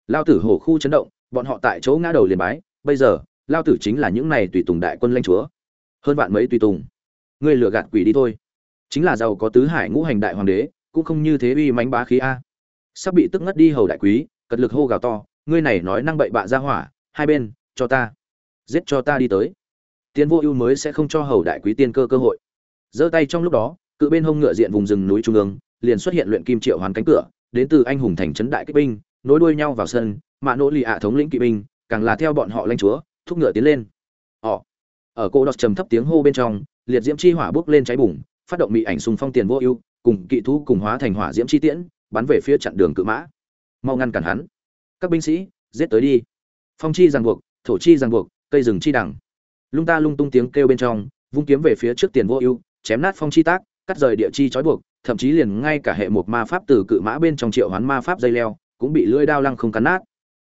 lao tử hổ khu chấn động, bọn họ tại chỗ ngã đầu liền bái, bây giờ, lao tử chính là những này tùy tùng đại quân lãnh chúa. Hơn vạn mấy tùy tùng. Ngươi lừa gạt quỷ đi thôi. Chính là giàu có tứ hải ngũ hành đại hoàng đế, cũng không như thế uy mánh bá khí a. Sắp bị tức ngất đi hầu đại quý, cật lực hô gào to, ngươi này nói năng bậy bạ ra hỏa, hai bên, cho ta. Giết cho ta đi tới. Tiến vô ưu mới sẽ không cho hầu đại quý tiên cơ cơ hội. Giơ tay trong lúc đó, cự bên hông ngựa diện vùng rừng núi trung ương liền xuất hiện luyện kim triệu hoàn cánh cửa, đến từ anh hùng thành trấn đại kích binh, nối đuôi nhau vào sân mạ nỗ lì ạ thống lĩnh kỵ binh, càng là theo bọn họ lanh chúa, thúc ngựa tiến lên. Họ, ở cô đọt trầm thấp tiếng hô bên trong, liệt diễm chi hỏa bước lên cháy bùng, phát động mỹ ảnh xung phong tiền vô ưu, cùng kỵ thú cùng hóa thành hỏa diễm chi tiễn, bắn về phía chặn đường cự mã. Mau ngăn cản hắn. Các binh sĩ, giết tới đi. Phong chi ràng buộc, thổ chi ràng buộc, cây rừng chi đẳng lung ta lung tung tiếng kêu bên trong, vung kiếm về phía trước tiền vô ưu, chém nát phong chi tác, cắt rời địa chi trói buộc thậm chí liền ngay cả hệ một ma pháp từ cự mã bên trong triệu hoán ma pháp dây leo cũng bị lưỡi đao lăng không cắn nát.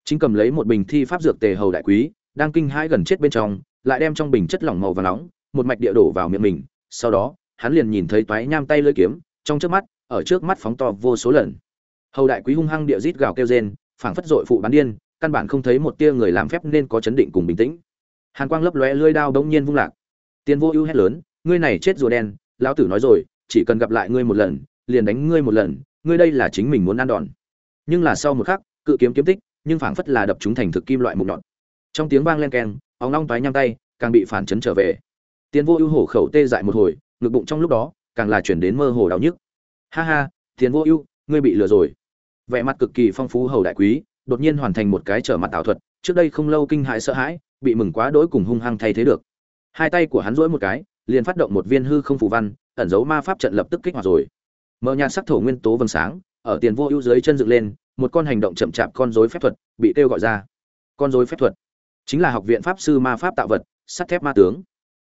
Chính cầm lấy một bình thi pháp dược tề hầu đại quý, đang kinh hãi gần chết bên trong, lại đem trong bình chất lỏng màu và nóng, một mạch địa đổ vào miệng mình. Sau đó, hắn liền nhìn thấy toái nham tay lưỡi kiếm, trong trước mắt, ở trước mắt phóng to vô số lần. Hầu đại quý hung hăng địa rít gào kêu rên, phảng phất dội phụ bán điên, căn bản không thấy một tia người làm phép nên có chấn định cùng bình tĩnh. Hàn quang lấp lóe lưỡi đao đống nhiên vung lạc. Tiên vô ưu hét lớn, ngươi này chết rùa đen, lão tử nói rồi chỉ cần gặp lại ngươi một lần, liền đánh ngươi một lần, ngươi đây là chính mình muốn ăn đòn. Nhưng là sau một khắc, cự kiếm kiếm tích, nhưng phảng phất là đập chúng thành thực kim loại mục nhọn. Trong tiếng vang len keng, óng long toái nhăm tay, càng bị phản chấn trở về. Tiến vô ưu hổ khẩu tê dại một hồi, ngực bụng trong lúc đó, càng là chuyển đến mơ hồ đau nhức. Ha ha tiến vô ưu, ngươi bị lừa rồi. Vẻ mặt cực kỳ phong phú hầu đại quý, đột nhiên hoàn thành một cái trở mặt ảo thuật, trước đây không lâu kinh hại sợ hãi, bị mừng quá đỗi cùng hung hăng thay thế được. Hai tay của hắn duỗi một cái, liền phát động một viên hư không phù văn ẩn dấu ma pháp trận lập tức kích hoạt rồi. Mở nhạt sắc thổ nguyên tố vầng sáng, ở tiền vô ưu dưới chân dựng lên, một con hành động chậm chạp con rối phép thuật bị kêu gọi ra. Con rối phép thuật chính là học viện pháp sư ma pháp tạo vật, sắt thép ma tướng.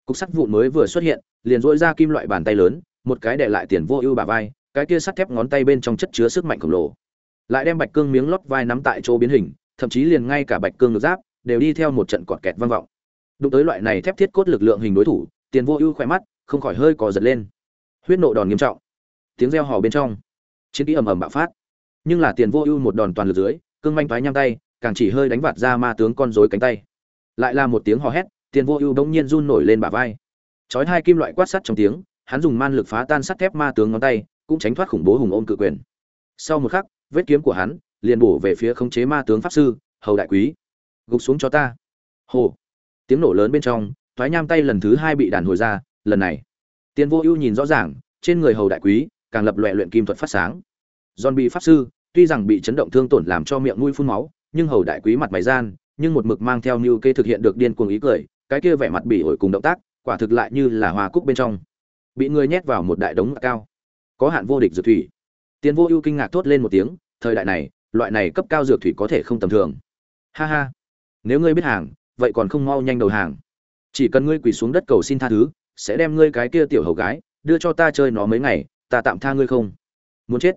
Cục sắt vụn mới vừa xuất hiện, liền dỗi ra kim loại bàn tay lớn, một cái để lại tiền vô ưu bà vai, cái kia sắt thép ngón tay bên trong chất chứa sức mạnh khổng lồ. Lại đem bạch cương miếng lót vai nắm tại chỗ biến hình, thậm chí liền ngay cả bạch cương ngược giáp đều đi theo một trận cọt kẹt vang vọng. Đụng tới loại này thép thiết cốt lực lượng hình đối thủ, tiền vô ưu khỏe mắt, không khỏi hơi cò giật lên huyết nộ đòn nghiêm trọng. Tiếng reo hò bên trong, chiến kỹ ầm ầm bạo phát. Nhưng là tiền vô ưu một đòn toàn lực dưới, cương manh thoái nham tay, càng chỉ hơi đánh vạt ra ma tướng con rối cánh tay. Lại là một tiếng hò hét, tiền vô ưu bỗng nhiên run nổi lên bả vai. Chói hai kim loại quát sắt trong tiếng, hắn dùng man lực phá tan sắt thép ma tướng ngón tay, cũng tránh thoát khủng bố hùng ôm cự quyền. Sau một khắc, vết kiếm của hắn liền bổ về phía khống chế ma tướng pháp sư, hầu đại quý, gục xuống cho ta. Hồ tiếng nổ lớn bên trong thoái nham tay lần thứ hai bị đàn hồi ra, lần này tiền vô ưu nhìn rõ ràng, trên người hầu đại quý càng lập loè luyện kim thuật phát sáng. Giòn bị pháp sư, tuy rằng bị chấn động thương tổn làm cho miệng mũi phun máu, nhưng hầu đại quý mặt mày gian, nhưng một mực mang theo như kê thực hiện được điên cuồng ý cười, cái kia vẻ mặt bị ổi cùng động tác, quả thực lại như là hoa cúc bên trong. Bị người nhét vào một đại đống cao. Có hạn vô địch dược thủy. Tiền vô ưu kinh ngạc thốt lên một tiếng, thời đại này, loại này cấp cao dược thủy có thể không tầm thường. Ha ha. Nếu ngươi biết hàng, vậy còn không mau nhanh đầu hàng. Chỉ cần ngươi quỳ xuống đất cầu xin tha thứ sẽ đem ngươi cái kia tiểu hầu gái, đưa cho ta chơi nó mấy ngày, ta tạm tha ngươi không? Muốn chết.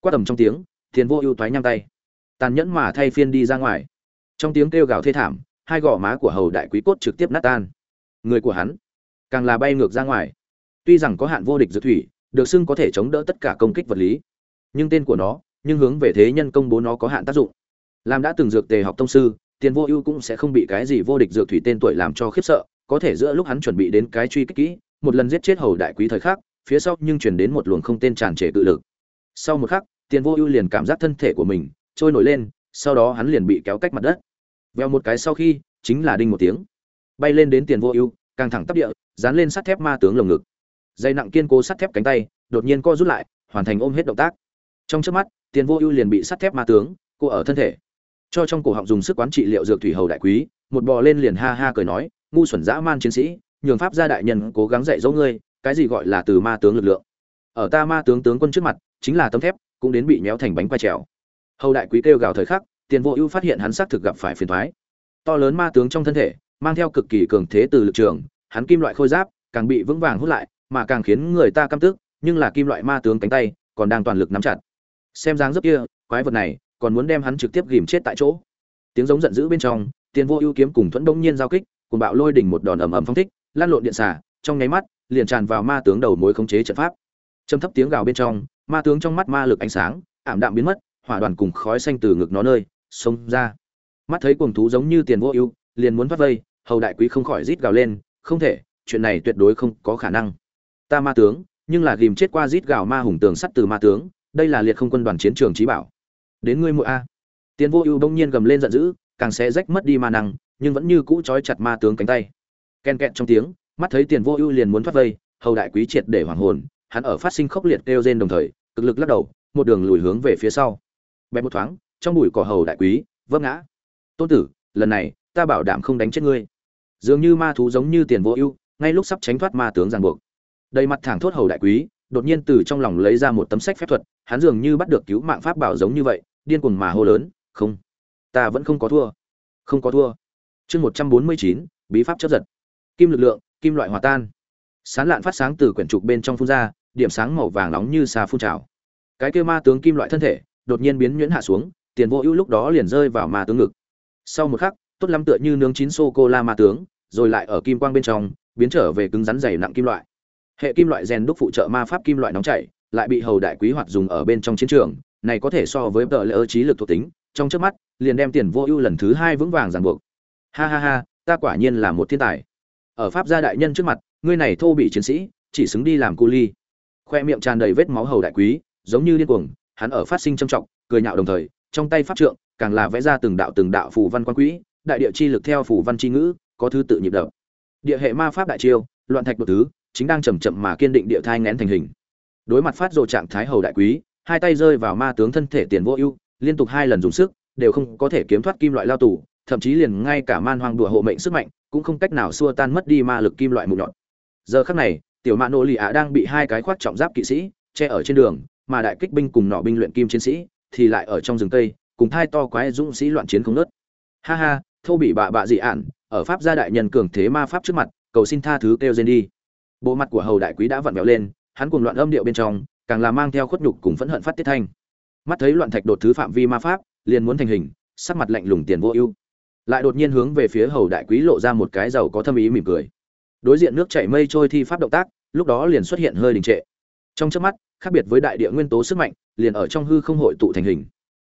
Quát tầm trong tiếng, thiền vô ưu toái nhang tay. Tàn nhẫn mà thay phiên đi ra ngoài. Trong tiếng kêu gào thê thảm, hai gò má của hầu đại quý cốt trực tiếp nát tan. Người của hắn càng là bay ngược ra ngoài. Tuy rằng có hạn vô địch dược thủy, được xưng có thể chống đỡ tất cả công kích vật lý, nhưng tên của nó, nhưng hướng về thế nhân công bố nó có hạn tác dụng. Làm đã từng dược tề học tông sư tiền vô ưu cũng sẽ không bị cái gì vô địch dược thủy tên tuổi làm cho khiếp sợ có thể giữa lúc hắn chuẩn bị đến cái truy kích kỹ, một lần giết chết hầu đại quý thời khắc, phía sau nhưng chuyển đến một luồng không tên tràn trề tự lực. Sau một khắc, tiền vô ưu liền cảm giác thân thể của mình trôi nổi lên, sau đó hắn liền bị kéo cách mặt đất. Veo một cái sau khi, chính là đinh một tiếng. Bay lên đến tiền vô ưu, càng thẳng tắp địa, dán lên sắt thép ma tướng lồng ngực. Dây nặng kiên cố sắt thép cánh tay, đột nhiên co rút lại, hoàn thành ôm hết động tác. Trong trước mắt, tiền vô ưu liền bị sắt thép ma tướng cô ở thân thể. Cho trong cổ họng dùng sức quán trị liệu dược thủy hầu đại quý, một bò lên liền ha ha cười nói ngu xuẩn dã man chiến sĩ, nhường pháp gia đại nhân cố gắng dạy dỗ ngươi, cái gì gọi là từ ma tướng lực lượng. Ở ta ma tướng tướng quân trước mặt, chính là tấm thép, cũng đến bị nhéo thành bánh quay trèo. Hầu đại quý kêu gào thời khắc, tiền vô ưu phát hiện hắn xác thực gặp phải phiền thoái to lớn ma tướng trong thân thể, mang theo cực kỳ cường thế từ lực trường, hắn kim loại khôi giáp, càng bị vững vàng hút lại, mà càng khiến người ta căm tức, nhưng là kim loại ma tướng cánh tay, còn đang toàn lực nắm chặt. Xem dáng dấp kia, quái vật này, còn muốn đem hắn trực tiếp ghìm chết tại chỗ. Tiếng giống giận dữ bên trong, tiền vô ưu kiếm cùng thuẫn đông nhiên giao kích cùng bạo lôi đỉnh một đòn ầm ầm phong thích, lan lộn điện xả trong nháy mắt, liền tràn vào ma tướng đầu mối khống chế trận pháp. Trầm thấp tiếng gào bên trong, ma tướng trong mắt ma lực ánh sáng, ảm đạm biến mất, hỏa đoàn cùng khói xanh từ ngực nó nơi, xông ra. Mắt thấy cuồng thú giống như tiền vô ưu, liền muốn thoát vây, hầu đại quý không khỏi rít gào lên, không thể, chuyện này tuyệt đối không có khả năng. Ta ma tướng, nhưng là ghìm chết qua rít gào ma hùng tường sắt từ ma tướng, đây là liệt không quân đoàn chiến trường trí bảo. Đến ngươi muội a. Tiền vô ưu bỗng nhiên gầm lên giận dữ, càng sẽ rách mất đi ma năng nhưng vẫn như cũ trói chặt ma tướng cánh tay. Ken kẹt trong tiếng, mắt thấy tiền vô ưu liền muốn thoát vây, hầu đại quý triệt để hoàng hồn, hắn ở phát sinh khốc liệt kêu rên đồng thời, cực lực lắc đầu, một đường lùi hướng về phía sau. Bẹp một thoáng, trong bụi cỏ hầu đại quý, vấp ngã. Tôn tử, lần này, ta bảo đảm không đánh chết ngươi. Dường như ma thú giống như tiền vô ưu, ngay lúc sắp tránh thoát ma tướng ràng buộc. Đầy mặt thẳng thốt hầu đại quý, đột nhiên từ trong lòng lấy ra một tấm sách phép thuật, hắn dường như bắt được cứu mạng pháp bảo giống như vậy, điên cuồng mà hô lớn, không, ta vẫn không có thua, không có thua chương một trăm bốn mươi chín, bí pháp chấp giật. Kim lực lượng, kim loại hòa tan. Sán lạn phát sáng từ quyển trục bên trong phun ra, điểm sáng màu vàng nóng như xà phun trào. Cái kêu ma tướng kim loại thân thể, đột nhiên biến nhuyễn hạ xuống, tiền vô ưu lúc đó liền rơi vào ma tướng ngực. Sau một khắc, tốt lắm tựa như nướng chín sô cô la ma tướng, rồi lại ở kim quang bên trong, biến trở về cứng rắn dày nặng kim loại. Hệ kim loại rèn đúc phụ trợ ma pháp kim loại nóng chảy, lại bị hầu đại quý hoạt dùng ở bên trong chiến trường, này có thể so với tờ ơ trí lực thuộc tính, trong trước mắt, liền đem tiền vô ưu lần thứ hai vững vàng ràng buộc ha ha ha, ta quả nhiên là một thiên tài. Ở pháp gia đại nhân trước mặt, ngươi này thô bị chiến sĩ, chỉ xứng đi làm cu ly. Khoe miệng tràn đầy vết máu hầu đại quý, giống như điên cuồng, hắn ở phát sinh trầm trọng, cười nhạo đồng thời, trong tay pháp trượng, càng là vẽ ra từng đạo từng đạo phù văn quan quỹ, đại địa chi lực theo phù văn chi ngữ, có thứ tự nhịp đập. Địa hệ ma pháp đại chiêu, loạn thạch đột thứ, chính đang chậm chậm mà kiên định địa thai ngén thành hình. Đối mặt phát rồ trạng thái hầu đại quý, hai tay rơi vào ma tướng thân thể tiền vô ưu, liên tục hai lần dùng sức, đều không có thể kiếm thoát kim loại lao tù thậm chí liền ngay cả man hoang đùa hộ mệnh sức mạnh cũng không cách nào xua tan mất đi ma lực kim loại mụn nhọn giờ khắc này tiểu mạ nô lì ạ đang bị hai cái khoác trọng giáp kỵ sĩ che ở trên đường mà đại kích binh cùng nọ binh luyện kim chiến sĩ thì lại ở trong rừng tây cùng thai to quái dũng sĩ loạn chiến không nớt ha ha thô bị bạ bạ dị ản, ở pháp gia đại nhân cường thế ma pháp trước mặt cầu xin tha thứ kêu trên đi. Bộ mặt của hầu đại quý đã vặn vẹo lên hắn cùng loạn âm điệu bên trong càng là mang theo khuất nhục cùng phẫn hận phát tiết thanh. Mắt thấy loạn thạch đột thứ phạm vi ma pháp liền muốn thành hình sắc mặt lạnh lùng tiền vô ưu lại đột nhiên hướng về phía hầu đại quý lộ ra một cái giàu có thâm ý mỉm cười. Đối diện nước chảy mây trôi thi pháp động tác, lúc đó liền xuất hiện hơi đình trệ. Trong chớp mắt, khác biệt với đại địa nguyên tố sức mạnh, liền ở trong hư không hội tụ thành hình.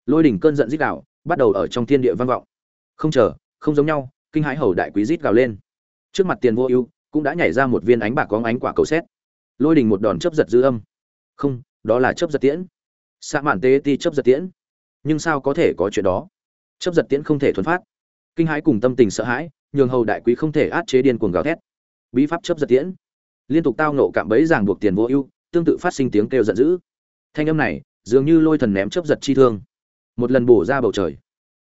Lôi đỉnh cơn giận rít gào, bắt đầu ở trong thiên địa vang vọng. Không chờ, không giống nhau, kinh hãi hầu đại quý rít gào lên. Trước mặt tiền vô ưu, cũng đã nhảy ra một viên ánh bạc có ánh quả cầu xét. Lôi đình một đòn chớp giật dư âm. Không, đó là chớp giật tiễn. Xạ mạn tê ti chớp giật tiễn. Nhưng sao có thể có chuyện đó? Chớp giật tiễn không thể thuần phát kinh hãi cùng tâm tình sợ hãi, nhường hầu đại quý không thể át chế điên cuồng gào thét. Bí pháp chớp giật tiễn. Liên tục tao nộ cạm bẫy ràng buộc tiền vô ưu, tương tự phát sinh tiếng kêu giận dữ. Thanh âm này, dường như lôi thần ném chớp giật chi thương. Một lần bổ ra bầu trời.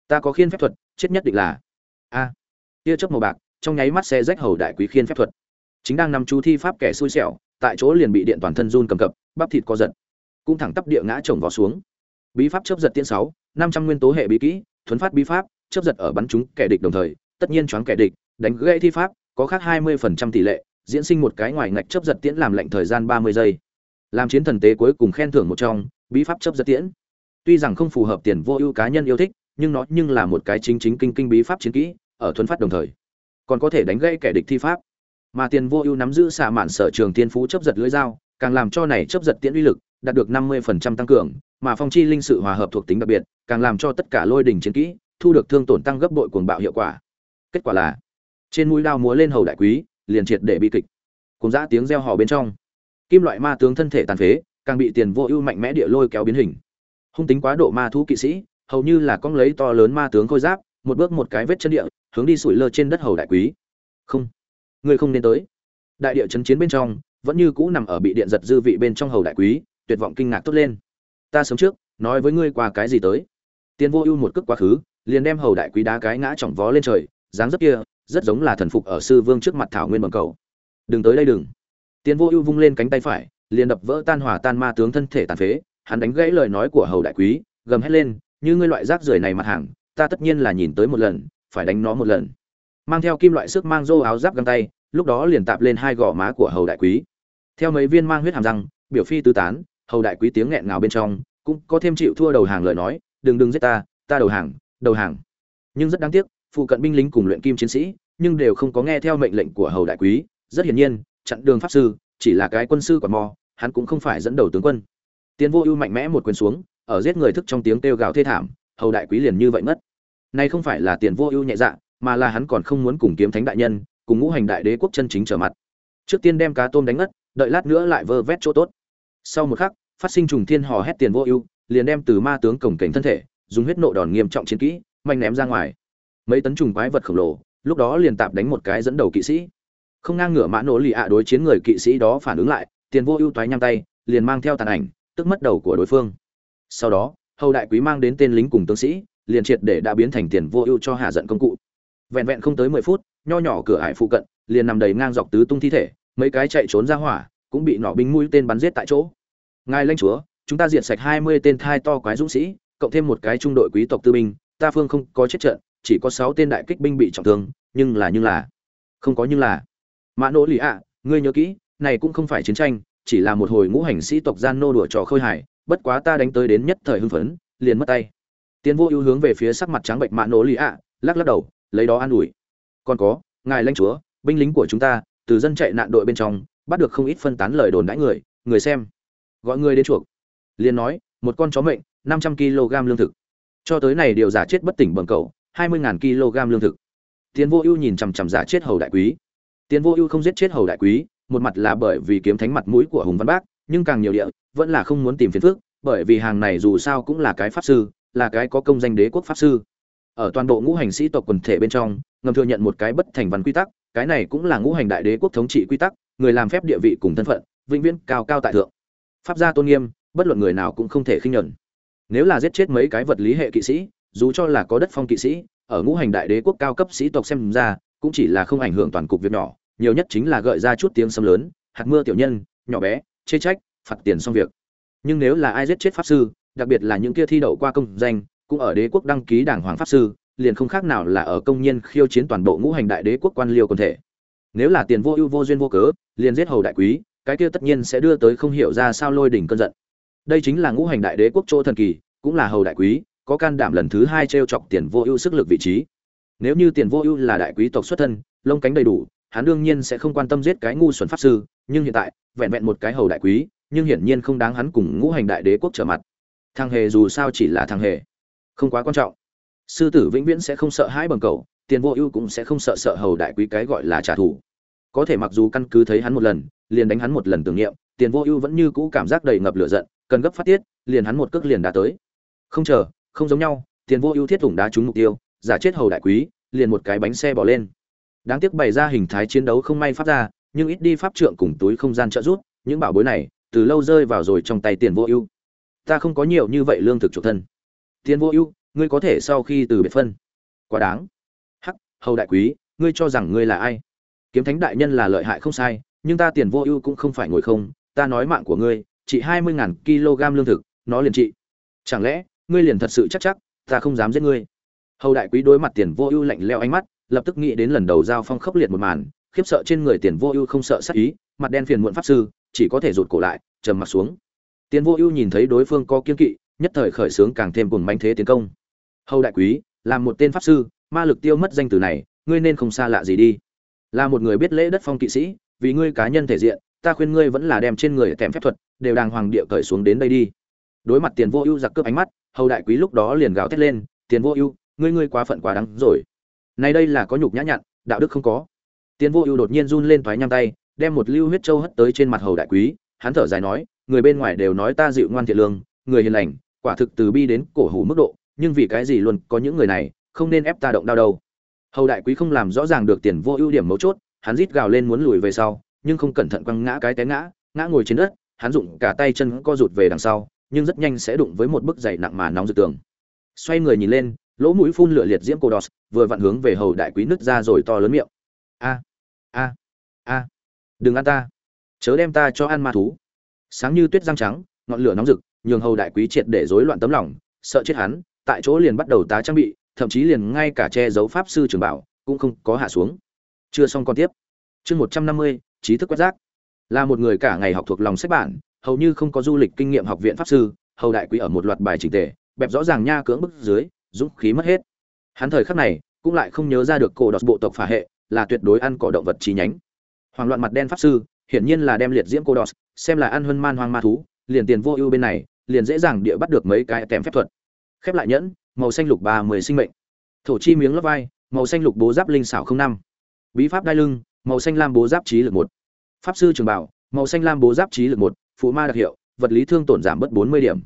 Ta có khiên phép thuật, chết nhất định là. A. Tia chớp màu bạc, trong nháy mắt xe rách hầu đại quý khiên phép thuật. Chính đang nằm chú thi pháp kẻ xui xẻo, tại chỗ liền bị điện toàn thân run cầm cập, bắp thịt co giật. Cũng thẳng tắp địa ngã chồng vào xuống. Bí pháp chớp giật tiên sáu, năm trăm nguyên tố hệ bí kỹ, thuấn phát bí pháp chấp giật ở bắn chúng kẻ địch đồng thời, tất nhiên choáng kẻ địch, đánh gãy thi pháp, có khác hai mươi phần trăm tỷ lệ, diễn sinh một cái ngoài ngạch chớp giật tiễn làm lệnh thời gian ba mươi giây. Làm chiến thần tế cuối cùng khen thưởng một trong, bí pháp chớp giật tiễn. Tuy rằng không phù hợp tiền vô ưu cá nhân yêu thích, nhưng nó nhưng là một cái chính chính kinh kinh bí pháp chiến kỹ, ở thuấn phát đồng thời, còn có thể đánh gãy kẻ địch thi pháp. Mà tiền vô ưu nắm giữ xạ mạn sở trường tiên phú chấp giật lưỡi dao, càng làm cho này chấp giật tiễn uy lực đạt được năm mươi phần trăm tăng cường, mà phong chi linh sự hòa hợp thuộc tính đặc biệt, càng làm cho tất cả lôi đỉnh chiến kỹ thu được thương tổn tăng gấp bội cuồng bạo hiệu quả. Kết quả là, trên mũi đao múa lên hầu đại quý, liền triệt để bi kịch. Cùng dã tiếng reo hò bên trong, kim loại ma tướng thân thể tàn phế, càng bị tiền vô ưu mạnh mẽ địa lôi kéo biến hình. Hung tính quá độ ma thú kỵ sĩ, hầu như là con lấy to lớn ma tướng khôi giáp, một bước một cái vết chân địa, hướng đi sủi lơ trên đất hầu đại quý. Không ngươi không nên tới. Đại địa chấn chiến bên trong, vẫn như cũ nằm ở bị điện giật dư vị bên trong hầu đại quý, tuyệt vọng kinh ngạc tốt lên. Ta sớm trước, nói với ngươi qua cái gì tới. Tiền vô ưu một cước quá khứ liền đem hầu đại quý đá cái ngã chỏng vó lên trời, dáng dấp kia, rất giống là thần phục ở sư vương trước mặt thảo nguyên bẩm cầu. Đừng tới đây đừng. Tiến vô ưu vung lên cánh tay phải, liền đập vỡ tan hòa tan ma tướng thân thể tàn phế, hắn đánh gãy lời nói của hầu đại quý, gầm hét lên, như ngươi loại rác rưởi này mặt hàng, ta tất nhiên là nhìn tới một lần, phải đánh nó một lần. Mang theo kim loại sức mang rô áo giáp găng tay, lúc đó liền tạp lên hai gò má của hầu đại quý. Theo mấy viên mang huyết hàm răng, biểu phi tứ tán, hầu đại quý tiếng nghẹn ngào bên trong, cũng có thêm chịu thua đầu hàng lời nói, đừng đừng giết ta ta đầu hàng đầu hàng. Nhưng rất đáng tiếc, phụ cận binh lính cùng luyện kim chiến sĩ, nhưng đều không có nghe theo mệnh lệnh của hầu đại quý. Rất hiển nhiên, chặn đường pháp sư chỉ là cái quân sư quạt mò, hắn cũng không phải dẫn đầu tướng quân. Tiến vô ưu mạnh mẽ một quyền xuống, ở giết người thức trong tiếng kêu gào thê thảm, hầu đại quý liền như vậy mất. Nay không phải là tiền vô ưu nhẹ dạ mà là hắn còn không muốn cùng kiếm thánh đại nhân, cùng ngũ hành đại đế quốc chân chính trở mặt. Trước tiên đem cá tôm đánh ngất, đợi lát nữa lại vơ vét chỗ tốt. Sau một khắc, phát sinh trùng thiên hò hét tiền vô ưu, liền đem từ ma tướng cổng cảnh thân thể dùng huyết nộ đòn nghiêm trọng chiến kỹ mạnh ném ra ngoài. Mấy tấn trùng quái vật khổng lồ, lúc đó liền tạp đánh một cái dẫn đầu kỵ sĩ. Không ngang ngửa mã nổ lì ạ đối chiến người kỵ sĩ đó phản ứng lại, tiền vô ưu toái nhang tay, liền mang theo tàn ảnh, tức mất đầu của đối phương. Sau đó, hầu đại quý mang đến tên lính cùng tướng sĩ, liền triệt để đã biến thành tiền vô ưu cho hạ giận công cụ. Vẹn vẹn không tới mười phút, nho nhỏ cửa ải phụ cận, liền nằm đầy ngang dọc tứ tung thi thể, mấy cái chạy trốn ra hỏa, cũng bị nỏ binh mũi tên bắn giết tại chỗ. Ngài lãnh chúa, chúng ta diệt sạch hai mươi tên thai to quái dũng sĩ cộng thêm một cái trung đội quý tộc tư binh, ta phương không có chết trận, chỉ có sáu tên đại kích binh bị trọng thương, nhưng là nhưng là. Không có nhưng là. Mã nỗ lý ạ, ngươi nhớ kỹ, này cũng không phải chiến tranh, chỉ là một hồi ngũ hành sĩ tộc gian nô đùa trò khơi hài, bất quá ta đánh tới đến nhất thời hưng phấn, liền mất tay. Tiến vô ưu hướng về phía sắc mặt trắng bệnh mã nỗ lý ạ, lắc lắc đầu, lấy đó an ủi. Còn có, ngài lãnh chúa, binh lính của chúng ta, từ dân chạy nạn đội bên trong, bắt được không ít phân tán lời đồn đãi người người xem. Gọi người đến chuộc. Liền nói, một con chó mệnh năm trăm kg lương thực. Cho tới này điều giả chết bất tỉnh bẩm cầu, hai mươi kg lương thực. Tiến vô ưu nhìn chằm chằm giả chết hầu đại quý. Tiến vô ưu không giết chết hầu đại quý, một mặt là bởi vì kiếm thánh mặt mũi của hùng văn bác, nhưng càng nhiều địa, vẫn là không muốn tìm phiền phức, bởi vì hàng này dù sao cũng là cái pháp sư, là cái có công danh đế quốc pháp sư. Ở toàn bộ ngũ hành sĩ tộc quần thể bên trong, ngầm thừa nhận một cái bất thành văn quy tắc, cái này cũng là ngũ hành đại đế quốc thống trị quy tắc, người làm phép địa vị cùng thân phận, vĩnh viễn cao cao tại thượng. Pháp gia tôn nghiêm, bất luận người nào cũng không thể khinh nhẫn nếu là giết chết mấy cái vật lý hệ kỵ sĩ, dù cho là có đất phong kỵ sĩ, ở ngũ hành đại đế quốc cao cấp sĩ tộc xem ra, cũng chỉ là không ảnh hưởng toàn cục việc nhỏ, nhiều nhất chính là gợi ra chút tiếng sấm lớn, hạt mưa tiểu nhân, nhỏ bé, chê trách, phạt tiền xong việc. Nhưng nếu là ai giết chết pháp sư, đặc biệt là những kia thi đậu qua công danh, cũng ở đế quốc đăng ký đảng hoàng pháp sư, liền không khác nào là ở công nhân khiêu chiến toàn bộ ngũ hành đại đế quốc quan liêu quần thể. Nếu là tiền vô ưu vô duyên vô cớ, liền giết hầu đại quý, cái kia tất nhiên sẽ đưa tới không hiểu ra sao lôi đỉnh cơn giận đây chính là ngũ hành đại đế quốc chỗ thần kỳ, cũng là hầu đại quý, có can đảm lần thứ hai t chọc tiền vô ưu sức lực vị trí. Nếu như tiền vô ưu là đại quý tộc xuất thân, lông cánh đầy đủ, hắn đương nhiên sẽ không quan tâm giết cái ngu xuẩn pháp sư, nhưng hiện tại, vẹn vẹn một cái hầu đại quý, nhưng hiển nhiên không đáng hắn cùng ngũ hành đại đế quốc trở mặt. Thằng hề dù sao chỉ là thằng hề. Không quá quan trọng. Sư tử vĩnh viễn sẽ không sợ hãi bằng cầu tiền vô ưu cũng sẽ không sợ sợ hầu đại quý cái gọi là trả thù. Có thể mặc dù căn cứ thấy hắn một lần, liền đánh hắn một lần tưởng niệm tiền vô ưu vẫn như cũ cảm giác đầy ngập lửa giận, cần gấp phát tiết, liền hắn một cước liền đã tới. Không chờ, không giống nhau, tiền vô ưu thiết thủng đá trúng mục tiêu, giả chết hầu đại quý, liền một cái bánh xe bỏ lên. Đáng tiếc bày ra hình thái chiến đấu không may phát ra, nhưng ít đi pháp trượng cùng túi không gian trợ rút những bảo bối này, từ lâu rơi vào rồi trong tay tiền vô ưu. Ta không có nhiều như vậy lương thực chủ thân. Tiền vô ưu, ngươi có thể sau khi từ biệt phân. Quá đáng. Hắc, hầu đại quý, ngươi cho rằng ngươi là ai? Kiếm thánh đại nhân là lợi hại không sai, nhưng ta tiền vô ưu cũng không phải ngồi không ta nói mạng của ngươi, chỉ hai mươi ngàn kg lương thực, nó liền trị. Chẳng lẽ, ngươi liền thật sự chắc chắc, ta không dám giết ngươi? Hầu đại quý đối mặt tiền vô ưu lạnh leo ánh mắt, lập tức nghĩ đến lần đầu giao phong khốc liệt một màn, khiếp sợ trên người tiền vô ưu không sợ sát ý, mặt đen phiền muộn pháp sư, chỉ có thể rụt cổ lại, trầm mặt xuống. Tiền vô ưu nhìn thấy đối phương có kiên kỵ, nhất thời khởi sướng càng thêm cùng manh thế tiến công. Hầu đại quý làm một tên pháp sư, ma lực tiêu mất danh từ này, ngươi nên không xa lạ gì đi. Là một người biết lễ đất phong kỵ sĩ, vì ngươi cá nhân thể diện ta khuyên ngươi vẫn là đem trên người kèm phép thuật, đều đàng hoàng địa cởi xuống đến đây đi. Đối mặt tiền vô ưu giặc cướp ánh mắt, hầu đại quý lúc đó liền gào thét lên, tiền vô ưu, ngươi ngươi quá phận quá đắng rồi. Nay đây là có nhục nhã nhặn, đạo đức không có. Tiền vô ưu đột nhiên run lên thoái nhang tay, đem một lưu huyết châu hất tới trên mặt hầu đại quý, hắn thở dài nói, người bên ngoài đều nói ta dịu ngoan thiện lương, người hiền lành, quả thực từ bi đến cổ hủ mức độ, nhưng vì cái gì luôn có những người này, không nên ép ta động đao đâu. Hầu đại quý không làm rõ ràng được tiền vô ưu điểm mấu chốt, hắn rít gào lên muốn lùi về sau nhưng không cẩn thận quăng ngã cái té ngã ngã ngồi trên đất, hắn dụng cả tay chân co rụt về đằng sau, nhưng rất nhanh sẽ đụng với một bức dày nặng mà nóng rực tường. Xoay người nhìn lên, lỗ mũi phun lửa liệt diễm cô đọt vừa vặn hướng về hầu đại quý nứt ra rồi to lớn miệng. A a a, đừng ăn ta. Chớ đem ta cho ăn ma thú. Sáng như tuyết răng trắng, ngọn lửa nóng rực, nhường hầu đại quý triệt để rối loạn tấm lòng, sợ chết hắn, tại chỗ liền bắt đầu tá trang bị, thậm chí liền ngay cả che giấu pháp sư trường bảo cũng không có hạ xuống. Chưa xong còn tiếp chương một trăm năm mươi, trí thức quét rác. Là một người cả ngày học thuộc lòng sách bản, hầu như không có du lịch kinh nghiệm học viện pháp sư, hầu đại quý ở một loạt bài trình tề, bẹp rõ ràng nha cưỡng bức dưới, dũng khí mất hết. Hắn thời khắc này, cũng lại không nhớ ra được cổ đọt bộ tộc phả hệ, là tuyệt đối ăn cỏ động vật chi nhánh. Hoàng loạn mặt đen pháp sư, hiển nhiên là đem liệt diễm cô đọt, xem là ăn hơn man hoang ma thú, liền tiền vô ưu bên này, liền dễ dàng địa bắt được mấy cái kèm phép thuật. Khép lại nhẫn, màu xanh lục ba mười sinh mệnh. Thổ chi miếng lấp vai, màu xanh lục bố giáp linh xảo không năm. Bí pháp đai lưng màu xanh lam bố giáp trí lực một. Pháp sư trường bảo, màu xanh lam bố giáp trí lực một phụ ma đặc hiệu, vật lý thương tổn giảm bớt bốn mươi điểm.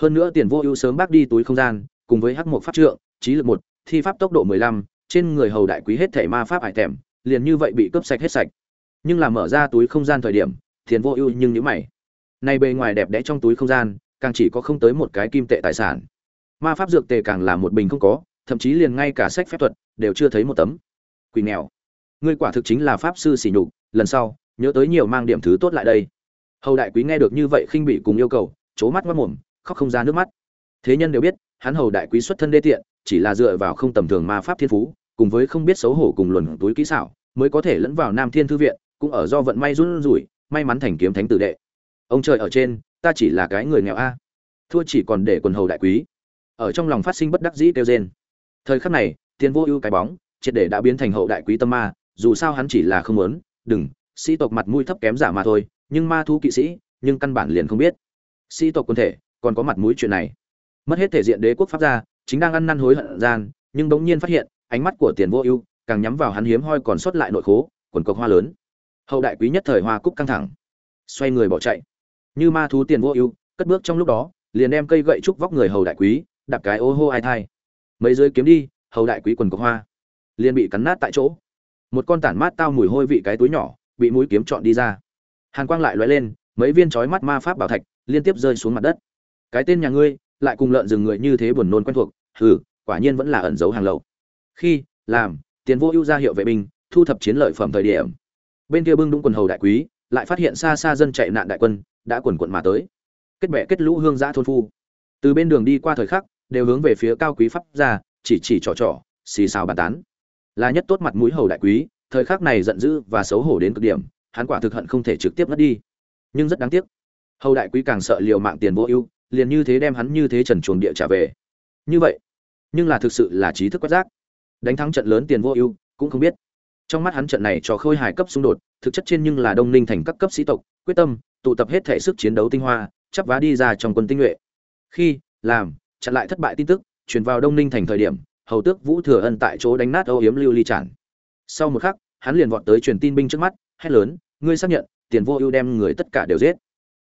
Hơn nữa tiền vô ưu sớm bác đi túi không gian, cùng với hắc một pháp trượng, trí lực một, thi pháp tốc độ mười lăm, trên người hầu đại quý hết thể ma pháp hải tèm, liền như vậy bị cướp sạch hết sạch. Nhưng là mở ra túi không gian thời điểm, tiền vô ưu nhưng nhữ mày. Nay bề ngoài đẹp đẽ trong túi không gian, càng chỉ có không tới một cái kim tệ tài sản. Ma pháp dược tề càng là một bình không có, thậm chí liền ngay cả sách phép thuật đều chưa thấy một tấm. Quỳ nghèo ngươi quả thực chính là pháp sư sỉ nhục, lần sau, nhớ tới nhiều mang điểm thứ tốt lại đây. Hầu đại quý nghe được như vậy khinh bị cùng yêu cầu c mắt mất mồm, khóc không ra nước mắt. Thế nhân đều biết, hắn hầu đại quý xuất thân đê tiện, chỉ là dựa vào không tầm thường ma pháp thiên phú, cùng với không biết xấu hổ cùng luồn túi kỹ xảo, mới có thể lẫn vào nam thiên thư viện, cũng ở do vận may run rủi, may mắn thành kiếm thánh tử đệ. Ông trời ở trên, ta chỉ là cái người nghèo a. Thua chỉ còn để quần hầu đại quý. Ở trong lòng phát sinh bất đắc dĩ kêu rên. Thời khắc này tiền vô ưu cái bóng, triệt để đã biến thành hậu đại quý tâm ma dù sao hắn chỉ là không muốn, đừng, sĩ tộc mặt mũi thấp kém giả mà thôi, nhưng ma thú kỵ sĩ, nhưng căn bản liền không biết. Sĩ tộc quân thể, còn có mặt mũi chuyện này. Mất hết thể diện đế quốc pháp gia, chính đang ăn năn hối hận gian, nhưng bỗng nhiên phát hiện, ánh mắt của tiền vô ưu, càng nhắm vào hắn hiếm hoi còn sót lại nội khố, quần cộc hoa lớn. Hậu đại quý nhất thời hoa cúc căng thẳng. Xoay người bỏ chạy. Như ma thú tiền vô ưu, cất bước trong lúc đó, liền đem cây gậy trúc vóc người hầu đại quý, đạp cái ô hô ai thai. Mấy dưới kiếm đi, hầu đại quý quần cộc hoa. Liền bị cắn nát tại chỗ một con tản mát tao mùi hôi vị cái túi nhỏ, bị mũi kiếm chọn đi ra. Hàn quang lại lóe lên, mấy viên chói mắt ma pháp bảo thạch liên tiếp rơi xuống mặt đất. Cái tên nhà ngươi, lại cùng lợn rừng người như thế buồn nôn quen thuộc, hừ, quả nhiên vẫn là ẩn giấu hàng lậu. Khi, làm, tiền vô ưu ra hiệu vệ binh, thu thập chiến lợi phẩm thời điểm. Bên kia bưng đúng quần hầu đại quý, lại phát hiện xa xa dân chạy nạn đại quân, đã quần quận mà tới. Kết bệ kết lũ hương giã thôn phu. Từ bên đường đi qua thời khắc, đều hướng về phía cao quý pháp ra chỉ chỉ trò trò, xì xào bàn tán là nhất tốt mặt mũi hầu đại quý, thời khắc này giận dữ và xấu hổ đến cực điểm, hắn quả thực hận không thể trực tiếp mất đi. Nhưng rất đáng tiếc, hầu đại quý càng sợ liều mạng tiền vô ưu, liền như thế đem hắn như thế trần chuồng địa trả về. Như vậy, nhưng là thực sự là trí thức quét rác. Đánh thắng trận lớn tiền vô ưu, cũng không biết. Trong mắt hắn trận này cho khôi hài cấp xung đột, thực chất trên nhưng là đông ninh thành các cấp sĩ tộc, quyết tâm, tụ tập hết thể sức chiến đấu tinh hoa, chắp vá đi ra trong quân tinh nhuệ. Khi, làm, chặn lại thất bại tin tức, truyền vào đông ninh thành thời điểm hầu tước vũ thừa ân tại chỗ đánh nát âu yếm lưu ly tràn. Sau một khắc, hắn liền vọt tới truyền tin binh trước mắt, hét lớn, ngươi xác nhận, tiền vô ưu đem người tất cả đều giết.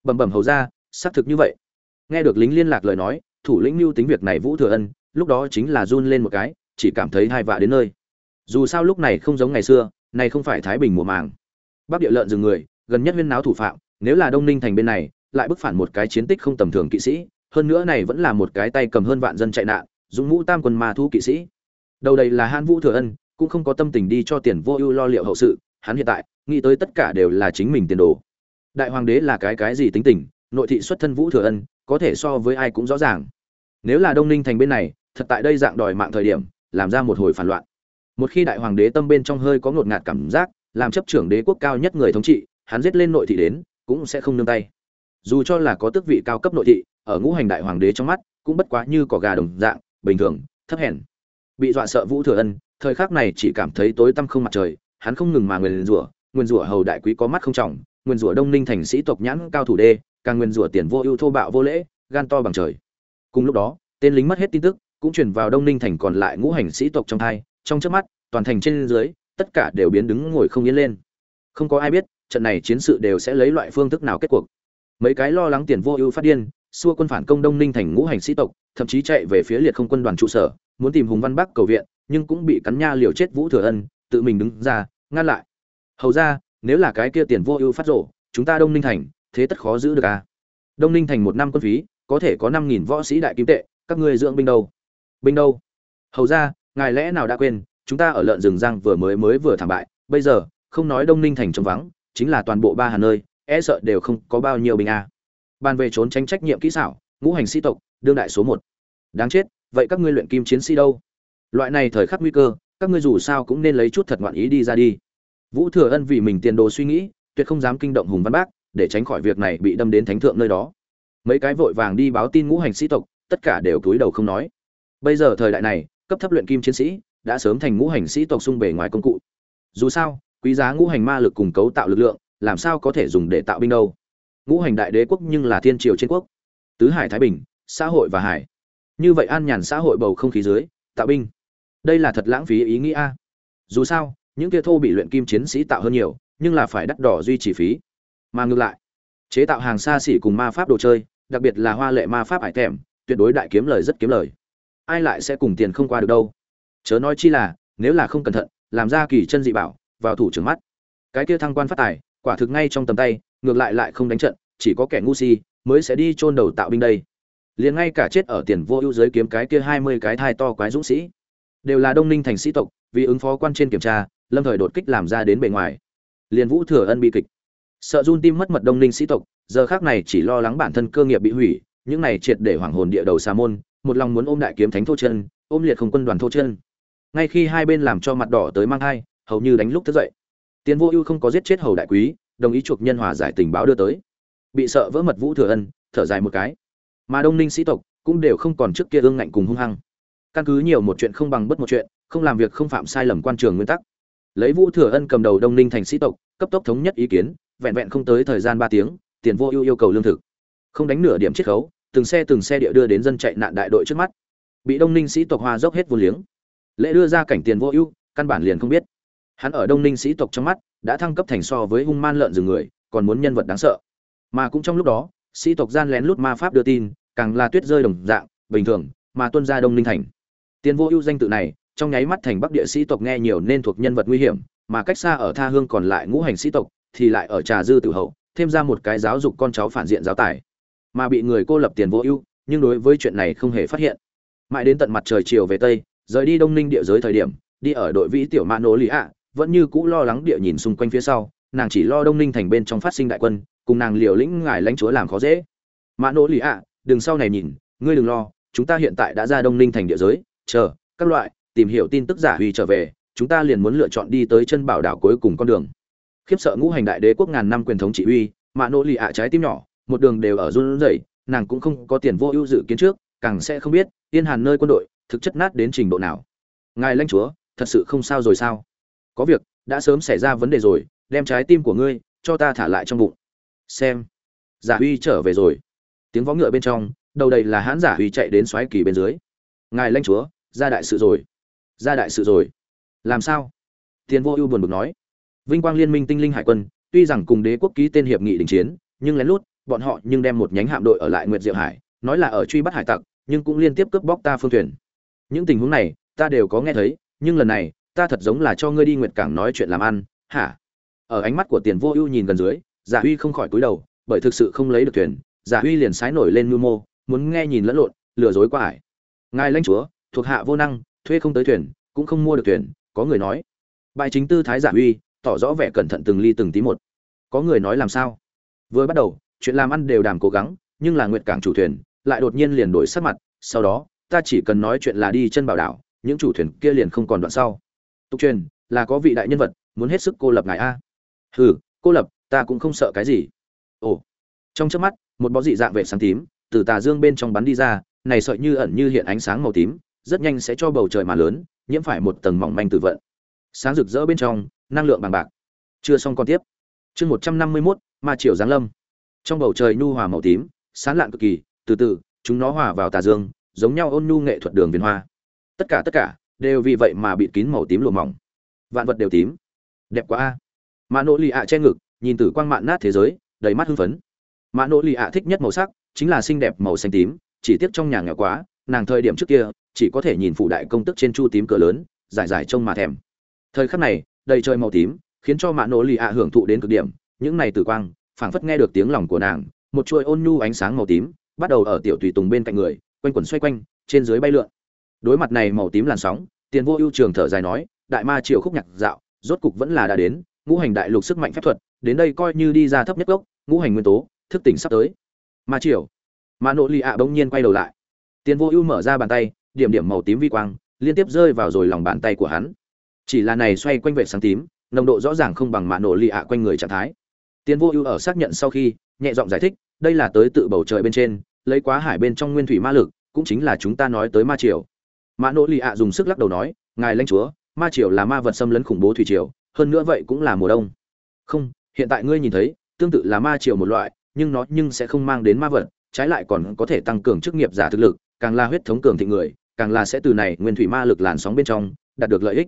Bẩm bẩm hầu ra, xác thực như vậy. Nghe được lính liên lạc lời nói, thủ lĩnh mưu tính việc này vũ thừa ân, lúc đó chính là run lên một cái, chỉ cảm thấy hai vạ đến nơi. Dù sao lúc này không giống ngày xưa, này không phải thái bình mùa màng. Bắc địa lợn rừng người, gần nhất huyên náo thủ phạm, nếu là đông ninh thành bên này, lại bức phản một cái chiến tích không tầm thường kỵ sĩ, hơn nữa này vẫn là một cái tay cầm hơn vạn dân chạy nạn dũng mũ tam quân ma thu kỵ sĩ. Đầu đây là han vũ thừa ân, cũng không có tâm tình đi cho tiền vô ưu lo liệu hậu sự, hắn hiện tại, nghĩ tới tất cả đều là chính mình tiền đồ. Đại hoàng đế là cái cái gì tính tình, nội thị xuất thân vũ thừa ân, có thể so với ai cũng rõ ràng. Nếu là đông ninh thành bên này, thật tại đây dạng đòi mạng thời điểm, làm ra một hồi phản loạn. Một khi đại hoàng đế tâm bên trong hơi có ngột ngạt cảm giác, làm chấp trưởng đế quốc cao nhất người thống trị, hắn giết lên nội thị đến, cũng sẽ không nương tay. Dù cho là có tước vị cao cấp nội thị, ở ngũ hành đại hoàng đế trong mắt, cũng bất quá như cỏ gà đồng dạng bình thường, thấp hèn. Bị dọa sợ vũ thừa ân, thời khắc này chỉ cảm thấy tối tăm không mặt trời, hắn không ngừng mà nguyền rủa nguyền rủa hầu đại quý có mắt không trọng, nguyền rủa đông ninh thành sĩ tộc nhãn cao thủ đê, càng nguyền rủa tiền vô ưu thô bạo vô lễ, gan to bằng trời. Cùng lúc đó, tên lính mất hết tin tức cũng truyền vào đông ninh thành còn lại ngũ hành sĩ tộc trong thai, trong trước mắt, toàn thành trên dưới, tất cả đều biến đứng ngồi không yên lên. Không có ai biết, trận này chiến sự đều sẽ lấy loại phương thức nào kết cuộc. Mấy cái lo lắng tiền vô ưu phát điên, xua quân phản công đông ninh thành ngũ hành sĩ tộc thậm chí chạy về phía liệt không quân đoàn trụ sở, muốn tìm hùng văn bắc cầu viện, nhưng cũng bị cắn nha liều chết vũ thừa ân, tự mình đứng ra, ngăn lại. Hầu ra, nếu là cái kia tiền vô ưu phát rộ, chúng ta đông ninh thành, thế tất khó giữ được à? Đông ninh thành một năm quân phí, có thể có năm nghìn võ sĩ đại kim tệ, các ngươi dưỡng binh đâu? Binh đâu? Hầu ra, ngài lẽ nào đã quên, chúng ta ở lợn rừng giang vừa mới mới vừa thảm bại, bây giờ, không nói đông ninh thành trống vắng, chính là toàn bộ ba hà nơi e sợ đều không có bao nhiêu binh a à. bàn về trốn tránh trách nhiệm kỹ xảo, ngũ hành sĩ tộc đương đại số một. Đáng chết, vậy các ngươi luyện kim chiến sĩ đâu? Loại này thời khắc nguy cơ, các ngươi dù sao cũng nên lấy chút thật ngoạn ý đi ra đi. Vũ thừa ân vì mình tiền đồ suy nghĩ, tuyệt không dám kinh động hùng văn bác, để tránh khỏi việc này bị đâm đến thánh thượng nơi đó. Mấy cái vội vàng đi báo tin ngũ hành sĩ tộc, tất cả đều cúi đầu không nói. Bây giờ thời đại này, cấp thấp luyện kim chiến sĩ, đã sớm thành ngũ hành sĩ tộc xung bề ngoài công cụ. Dù sao, quý giá ngũ hành ma lực cùng cấu tạo lực lượng, làm sao có thể dùng để tạo binh đâu? Ngũ hành đại đế quốc nhưng là thiên triều trên quốc. Tứ hải thái bình xã hội và hải. Như vậy an nhàn xã hội bầu không khí dưới, tạo binh. Đây là thật lãng phí ý nghĩa dù sao, những kia thô bị luyện kim chiến sĩ tạo hơn nhiều, nhưng là phải đắt đỏ duy trì phí. Mà ngược lại, chế tạo hàng xa xỉ cùng ma pháp đồ chơi, đặc biệt là hoa lệ ma pháp hải thèm tuyệt đối đại kiếm lời rất kiếm lời. Ai lại sẽ cùng tiền không qua được đâu? Chớ nói chi là, nếu là không cẩn thận, làm ra kỳ chân dị bảo, vào thủ trưởng mắt. Cái kia thăng quan phát tài, quả thực ngay trong tầm tay, ngược lại lại không đánh trận, chỉ có kẻ ngu si mới sẽ đi chôn đầu tạo binh đây liền ngay cả chết ở tiền vô ưu giới kiếm cái kia hai mươi cái thai to quái dũng sĩ. Đều là đông ninh thành sĩ tộc, vì ứng phó quan trên kiểm tra, lâm thời đột kích làm ra đến bề ngoài. Liền vũ thừa ân bị kịch. Sợ run tim mất mật đông ninh sĩ tộc, giờ khác này chỉ lo lắng bản thân cơ nghiệp bị hủy, những này triệt để hoàng hồn địa đầu xà môn, một lòng muốn ôm đại kiếm thánh thô chân, ôm liệt không quân đoàn thô chân. Ngay khi hai bên làm cho mặt đỏ tới mang hai hầu như đánh lúc thức dậy. Tiền vô ưu không có giết chết hầu đại quý, đồng ý chuộc nhân hòa giải tình báo đưa tới. Bị sợ vỡ mật vũ thừa ân, thở dài một cái mà đông ninh sĩ tộc cũng đều không còn trước kia ương ngạnh cùng hung hăng. Căn cứ nhiều một chuyện không bằng bất một chuyện, không làm việc không phạm sai lầm quan trường nguyên tắc. Lấy vũ thừa ân cầm đầu đông ninh thành sĩ tộc, cấp tốc thống nhất ý kiến, vẹn vẹn không tới thời gian ba tiếng, tiền vô ưu yêu cầu lương thực. Không đánh nửa điểm chiết khấu, từng xe từng xe địa đưa đến dân chạy nạn đại đội trước mắt. Bị đông ninh sĩ tộc hoa dốc hết vô liếng. Lễ đưa ra cảnh tiền vô ưu, căn bản liền không biết. Hắn ở đông ninh sĩ tộc trong mắt, đã thăng cấp thành so với hung man lợn rừng người, còn muốn nhân vật đáng sợ. Mà cũng trong lúc đó, sĩ tộc gian lén lút ma pháp đưa tin càng là tuyết rơi đồng dạng, bình thường, mà tuân ra đông ninh thành. Tiền vô ưu danh tự này, trong nháy mắt thành bắc địa sĩ tộc nghe nhiều nên thuộc nhân vật nguy hiểm, mà cách xa ở tha hương còn lại ngũ hành sĩ tộc, thì lại ở trà dư tử hậu, thêm ra một cái giáo dục con cháu phản diện giáo tài. Mà bị người cô lập tiền vô ưu, nhưng đối với chuyện này không hề phát hiện. Mãi đến tận mặt trời chiều về tây, rời đi đông ninh địa giới thời điểm, đi ở đội vĩ tiểu mã nỗ lý ạ, vẫn như cũ lo lắng địa nhìn xung quanh phía sau, nàng chỉ lo đông ninh thành bên trong phát sinh đại quân, cùng nàng liều lĩnh ngài lãnh chúa làm khó dễ. Mã nỗ lý ạ đừng sau này nhìn, ngươi đừng lo, chúng ta hiện tại đã ra đông ninh thành địa giới, chờ, các loại, tìm hiểu tin tức giả huy trở về, chúng ta liền muốn lựa chọn đi tới chân bảo đảo cuối cùng con đường. Khiếp sợ ngũ hành đại đế quốc ngàn năm quyền thống chỉ huy mạ nỗ lì ạ trái tim nhỏ, một đường đều ở run rẩy, nàng cũng không có tiền vô ưu dự kiến trước, càng sẽ không biết, yên hàn nơi quân đội, thực chất nát đến trình độ nào. Ngài lãnh chúa, thật sự không sao rồi sao? Có việc, đã sớm xảy ra vấn đề rồi, đem trái tim của ngươi, cho ta thả lại trong bụng. Xem. Giả huy trở về rồi tiếng vó ngựa bên trong, đầu đầy là hãn giả huy chạy đến xoáy kỳ bên dưới. Ngài lanh chúa, ra đại sự rồi. Ra đại sự rồi. Làm sao? Tiền vô ưu buồn bực nói. Vinh quang liên minh tinh linh hải quân, tuy rằng cùng đế quốc ký tên hiệp nghị đình chiến, nhưng lén lút, bọn họ nhưng đem một nhánh hạm đội ở lại nguyệt diệu hải, nói là ở truy bắt hải tặc, nhưng cũng liên tiếp cướp bóc ta phương thuyền. Những tình huống này, ta đều có nghe thấy, nhưng lần này, ta thật giống là cho ngươi đi nguyệt cảng nói chuyện làm ăn, hả? Ở ánh mắt của tiền vô ưu nhìn gần dưới, giả huy không khỏi cúi đầu, bởi thực sự không lấy được thuyền giả huy liền sái nổi lên mưu mô, muốn nghe nhìn lẫn lộn, lừa dối quá ải. Ngài lãnh chúa, thuộc hạ vô năng, thuê không tới thuyền, cũng không mua được thuyền, có người nói. Bài chính tư thái giả huy, tỏ rõ vẻ cẩn thận từng ly từng tí một. Có người nói làm sao? Vừa bắt đầu, chuyện làm ăn đều đàm cố gắng, nhưng là nguyệt cảng chủ thuyền, lại đột nhiên liền đổi sắc mặt, sau đó, ta chỉ cần nói chuyện là đi chân bảo đảo, những chủ thuyền kia liền không còn đoạn sau. Tục truyền, là có vị đại nhân vật, muốn hết sức cô lập ngài a. Hừ, cô lập, ta cũng không sợ cái gì. Ồ. Trong trước mắt một bó dị dạng vệ sáng tím, từ tà dương bên trong bắn đi ra, này sợi như ẩn như hiện ánh sáng màu tím, rất nhanh sẽ cho bầu trời mà lớn, nhiễm phải một tầng mỏng manh từ vận. Sáng rực rỡ bên trong, năng lượng bằng bạc. Chưa xong còn tiếp. Chương một trăm năm mươi mốt, ma triều giáng lâm. Trong bầu trời nhu hòa màu tím sán lạn cực kỳ, từ từ, chúng nó hòa vào tà dương, giống nhau ôn nhu nghệ thuật đường viền hoa. Tất cả tất cả, đều vì vậy mà bị kín màu tím lùa mỏng. Vạn vật đều tím. Đẹp quá a. Mà nỗi lì ạ che ngực, nhìn từ quang mạn nát thế giới, đầy mắt hưng phấn mã nỗ lì ạ thích nhất màu sắc chính là xinh đẹp màu xanh tím, chỉ tiếc trong nhà nghèo quá, nàng thời điểm trước kia chỉ có thể nhìn phụ đại công tức trên chu tím cửa lớn, giải giải trông mà thèm. Thời khắc này, đầy trời màu tím khiến cho mã nỗ lì ạ hưởng thụ đến cực điểm, những này tử quang phảng phất nghe được tiếng lòng của nàng, một chuỗi ôn nhu ánh sáng màu tím bắt đầu ở tiểu tùy tùng bên cạnh người, quanh quẩn xoay quanh, trên dưới bay lượn. Đối mặt này màu tím làn sóng, tiền vô ưu trường thở dài nói, đại ma triều khúc nhạc dạo, rốt cục vẫn là đã đến, ngũ hành đại lục sức mạnh phép thuật, đến đây coi như đi ra thấp nhất gốc, ngũ hành nguyên tố thức tỉnh sắp tới. Ma triều ma nội lì ạ bỗng nhiên quay đầu lại. Tiền vô ưu mở ra bàn tay, điểm điểm màu tím vi quang, liên tiếp rơi vào rồi lòng bàn tay của hắn. Chỉ là này xoay quanh vệ sáng tím, nồng độ rõ ràng không bằng mạ nổ lì ạ quanh người trạng thái. Tiền vô ưu ở xác nhận sau khi, nhẹ giọng giải thích, đây là tới tự bầu trời bên trên, lấy quá hải bên trong nguyên thủy ma lực, cũng chính là chúng ta nói tới ma triều. Mạ nỗ lì ạ dùng sức lắc đầu nói, ngài lãnh chúa, ma triều là ma vật xâm lấn khủng bố thủy triều, hơn nữa vậy cũng là mùa đông. Không, hiện tại ngươi nhìn thấy, tương tự là ma triều một loại nhưng nó nhưng sẽ không mang đến ma vật, trái lại còn có thể tăng cường chức nghiệp giả thực lực, càng là huyết thống cường thịnh người, càng là sẽ từ này nguyên thủy ma lực làn sóng bên trong, đạt được lợi ích.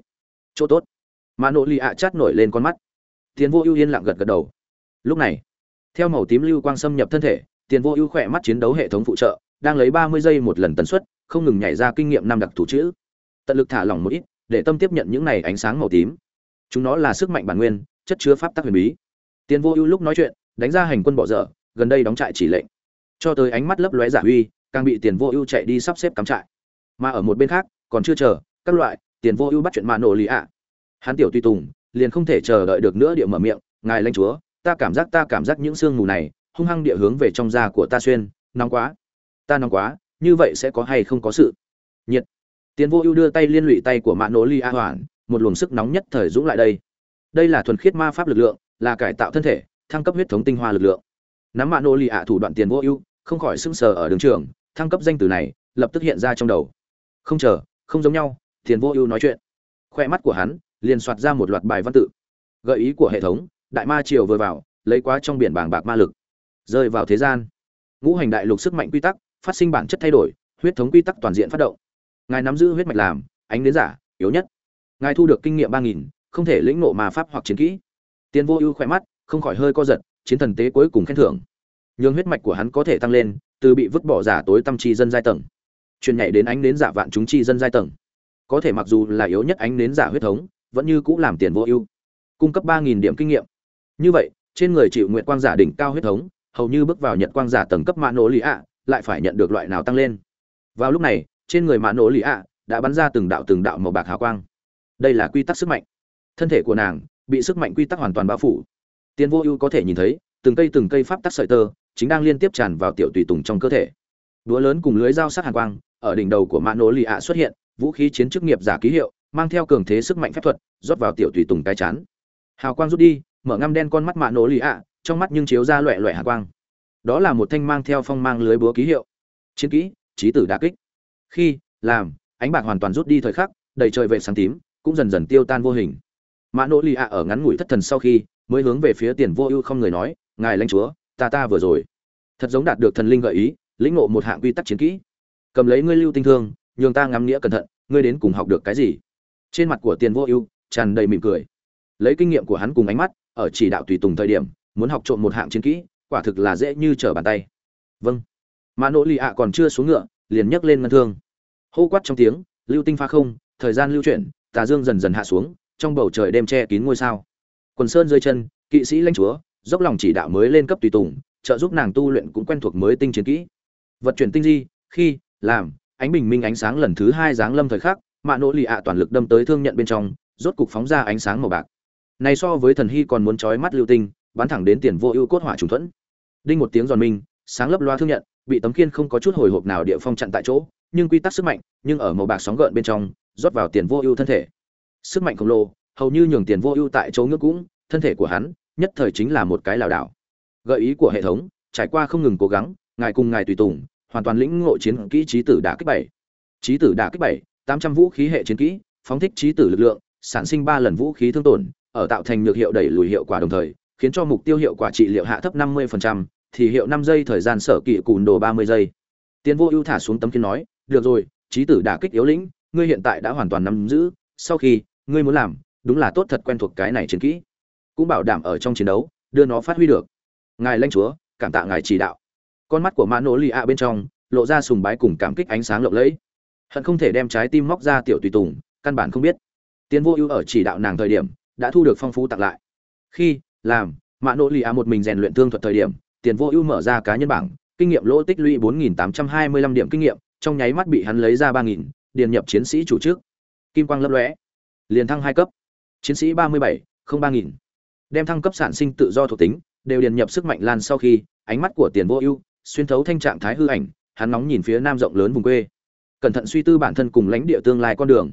Chỗ tốt. Ma nội lì ạ chát nổi lên con mắt. Tiền vô ưu yên lặng gật gật đầu. Lúc này, theo màu tím lưu quang xâm nhập thân thể, tiền vô ưu khỏe mắt chiến đấu hệ thống phụ trợ, đang lấy ba mươi giây một lần tần suất, không ngừng nhảy ra kinh nghiệm năm đặc thủ chữ. Tận lực thả lỏng một ít, để tâm tiếp nhận những này ánh sáng màu tím. Chúng nó là sức mạnh bản nguyên, chất chứa pháp tắc huyền bí. Tiền vô ưu lúc nói chuyện đánh ra hành quân bỏ dở, gần đây đóng trại chỉ lệnh. Cho tới ánh mắt lấp lóe giả huy, càng bị tiền vô ưu chạy đi sắp xếp cắm trại. Mà ở một bên khác, còn chưa chờ, các loại, tiền vô ưu bắt chuyện mạ nổ lì ạ. Hắn tiểu tùy tùng, liền không thể chờ đợi được nữa địa mở miệng, ngài lãnh chúa, ta cảm giác, ta cảm giác những sương mù này, hung hăng địa hướng về trong da của ta xuyên, nóng quá, ta nóng quá, như vậy sẽ có hay không có sự? Nhiệt. Tiến vô ưu đưa tay liên lụy tay của mạ nổ ly a hoàn, một luồng sức nóng nhất thời dũng lại đây. Đây là thuần khiết ma pháp lực lượng, là cải tạo thân thể thăng cấp huyết thống tinh hoa lực lượng. Nắm mạ nô lì ạ thủ đoạn tiền vô ưu, không khỏi sưng sờ ở đường trường, thăng cấp danh từ này, lập tức hiện ra trong đầu. Không chờ, không giống nhau, tiền vô ưu nói chuyện. Khoe mắt của hắn, liền soạt ra một loạt bài văn tự. Gợi ý của hệ thống, đại ma triều vừa vào, lấy quá trong biển bảng bạc ma lực. Rơi vào thế gian. Ngũ hành đại lục sức mạnh quy tắc, phát sinh bản chất thay đổi, huyết thống quy tắc toàn diện phát động. Ngài nắm giữ huyết mạch làm, ánh đến giả, yếu nhất. Ngài thu được kinh nghiệm ba nghìn, không thể lĩnh nộ mà pháp hoặc chiến kỹ. Tiền vô ưu khỏe mắt không khỏi hơi co giật, chiến thần tế cuối cùng khen thưởng. Nhường huyết mạch của hắn có thể tăng lên, từ bị vứt bỏ giả tối tâm chi dân giai tầng. Truyền nhảy đến ánh đến giả vạn chúng chi dân giai tầng. Có thể mặc dù là yếu nhất ánh đến giả huyết thống, vẫn như cũng làm tiền vô ưu. Cung cấp ba nghìn điểm kinh nghiệm. Như vậy, trên người chịu nguyện quang giả đỉnh cao huyết thống, hầu như bước vào nhật quang giả tầng cấp mạ nổ lì ạ, lại phải nhận được loại nào tăng lên. Vào lúc này, trên người mạ nổ lì ạ đã bắn ra từng đạo từng đạo màu bạc hào quang. Đây là quy tắc sức mạnh. Thân thể của nàng bị sức mạnh quy tắc hoàn toàn bao phủ tiền vô ưu có thể nhìn thấy, từng cây từng cây pháp tắc sợi tơ chính đang liên tiếp tràn vào tiểu tùy tùng trong cơ thể. Đũa lớn cùng lưới dao sát hàn quang, ở đỉnh đầu của mạ Nỗ lì ạ xuất hiện, vũ khí chiến chức nghiệp giả ký hiệu, mang theo cường thế sức mạnh phép thuật, rót vào tiểu tùy tùng cái chán. Hào quang rút đi, mở ngăm đen con mắt mạ Nỗ lì ạ, trong mắt nhưng chiếu ra loẻ loẻ hàn quang. Đó là một thanh mang theo phong mang lưới búa ký hiệu. Chiến kỹ trí tử đa kích. Khi, làm, ánh bạc hoàn toàn rút đi thời khắc, đầy trời vệ sáng tím, cũng dần dần tiêu tan vô hình. Mã nỗ lì ạ ở ngắn ngủi thất thần sau khi mới hướng về phía tiền vô ưu không người nói, ngài lãnh chúa, ta ta vừa rồi. Thật giống đạt được thần linh gợi ý, lĩnh ngộ một hạng quy tắc chiến kỹ. Cầm lấy ngươi lưu tinh thương, nhường ta ngắm nghĩa cẩn thận, ngươi đến cùng học được cái gì? Trên mặt của tiền vô ưu tràn đầy mỉm cười. Lấy kinh nghiệm của hắn cùng ánh mắt, ở chỉ đạo tùy tùng thời điểm, muốn học trộm một hạng chiến kỹ, quả thực là dễ như trở bàn tay. Vâng. Mà nỗ lì ạ còn chưa xuống ngựa, liền nhấc lên ngân thương. Hô quát trong tiếng, lưu tinh pha không, thời gian lưu chuyển, tà dương dần dần hạ xuống, trong bầu trời đêm che kín ngôi sao quần sơn rơi chân, kỵ sĩ lãnh chúa, dốc lòng chỉ đạo mới lên cấp tùy tùng, trợ giúp nàng tu luyện cũng quen thuộc mới tinh chiến kỹ. Vật chuyển tinh di, khi, làm, ánh bình minh ánh sáng lần thứ hai giáng lâm thời khắc, mạ nỗ lì ạ toàn lực đâm tới thương nhận bên trong, rốt cục phóng ra ánh sáng màu bạc. Này so với thần hy còn muốn trói mắt lưu tinh, bắn thẳng đến tiền vô ưu cốt hỏa trùng thuẫn. Đinh một tiếng giòn minh, sáng lấp loa thương nhận, bị tấm kiên không có chút hồi hộp nào địa phong chặn tại chỗ, nhưng quy tắc sức mạnh, nhưng ở màu bạc sóng gợn bên trong, rót vào tiền vô ưu thân thể. Sức mạnh khổng lồ hầu như nhường tiền vô ưu tại chỗ ngước cũng thân thể của hắn nhất thời chính là một cái lảo đảo gợi ý của hệ thống trải qua không ngừng cố gắng ngài cùng ngài tùy tùng hoàn toàn lĩnh ngộ chiến kỹ trí tử đã kích bảy trí tử đã kích bảy tám trăm vũ khí hệ chiến kỹ phóng thích trí tử lực lượng sản sinh ba lần vũ khí thương tổn ở tạo thành nhược hiệu đẩy lùi hiệu quả đồng thời khiến cho mục tiêu hiệu quả trị liệu hạ thấp 50%, thì hiệu năm giây thời gian sở kỵ cùn đồ 30 giây. Tiên Vô Ưu thả xuống tấm kiến nói, "Được rồi, trí tử đã kích yếu lĩnh, ngươi hiện tại đã hoàn toàn nắm giữ, sau khi ngươi muốn làm, đúng là tốt thật quen thuộc cái này chiến kỹ, cũng bảo đảm ở trong chiến đấu đưa nó phát huy được." Ngài lãnh chúa, cảm tạ ngài chỉ đạo. Con mắt của Mã Nỗ Lì ạ bên trong lộ ra sùng bái cùng cảm kích ánh sáng lộng lẫy. Hận không thể đem trái tim móc ra tiểu tùy tùng, căn bản không biết. Tiên Vô Ưu ở chỉ đạo nàng thời điểm, đã thu được phong phú tặng lại. Khi làm mã nỗ lì ạ một mình rèn luyện thương thuật thời điểm tiền vô ưu mở ra cá nhân bảng kinh nghiệm lỗ tích lũy 4.825 điểm kinh nghiệm trong nháy mắt bị hắn lấy ra 3.000, điền nhập chiến sĩ chủ trước kim quang lấp lóe liền thăng hai cấp chiến sĩ 37, không ba nghìn. Đem thăng cấp sản sinh tự do thuộc tính đều điền nhập sức mạnh lan sau khi ánh mắt của tiền vô ưu xuyên thấu thanh trạng thái hư ảnh hắn nóng nhìn phía nam rộng lớn vùng quê. Cẩn thận suy tư bản thân cùng lãnh địa tương lai con đường.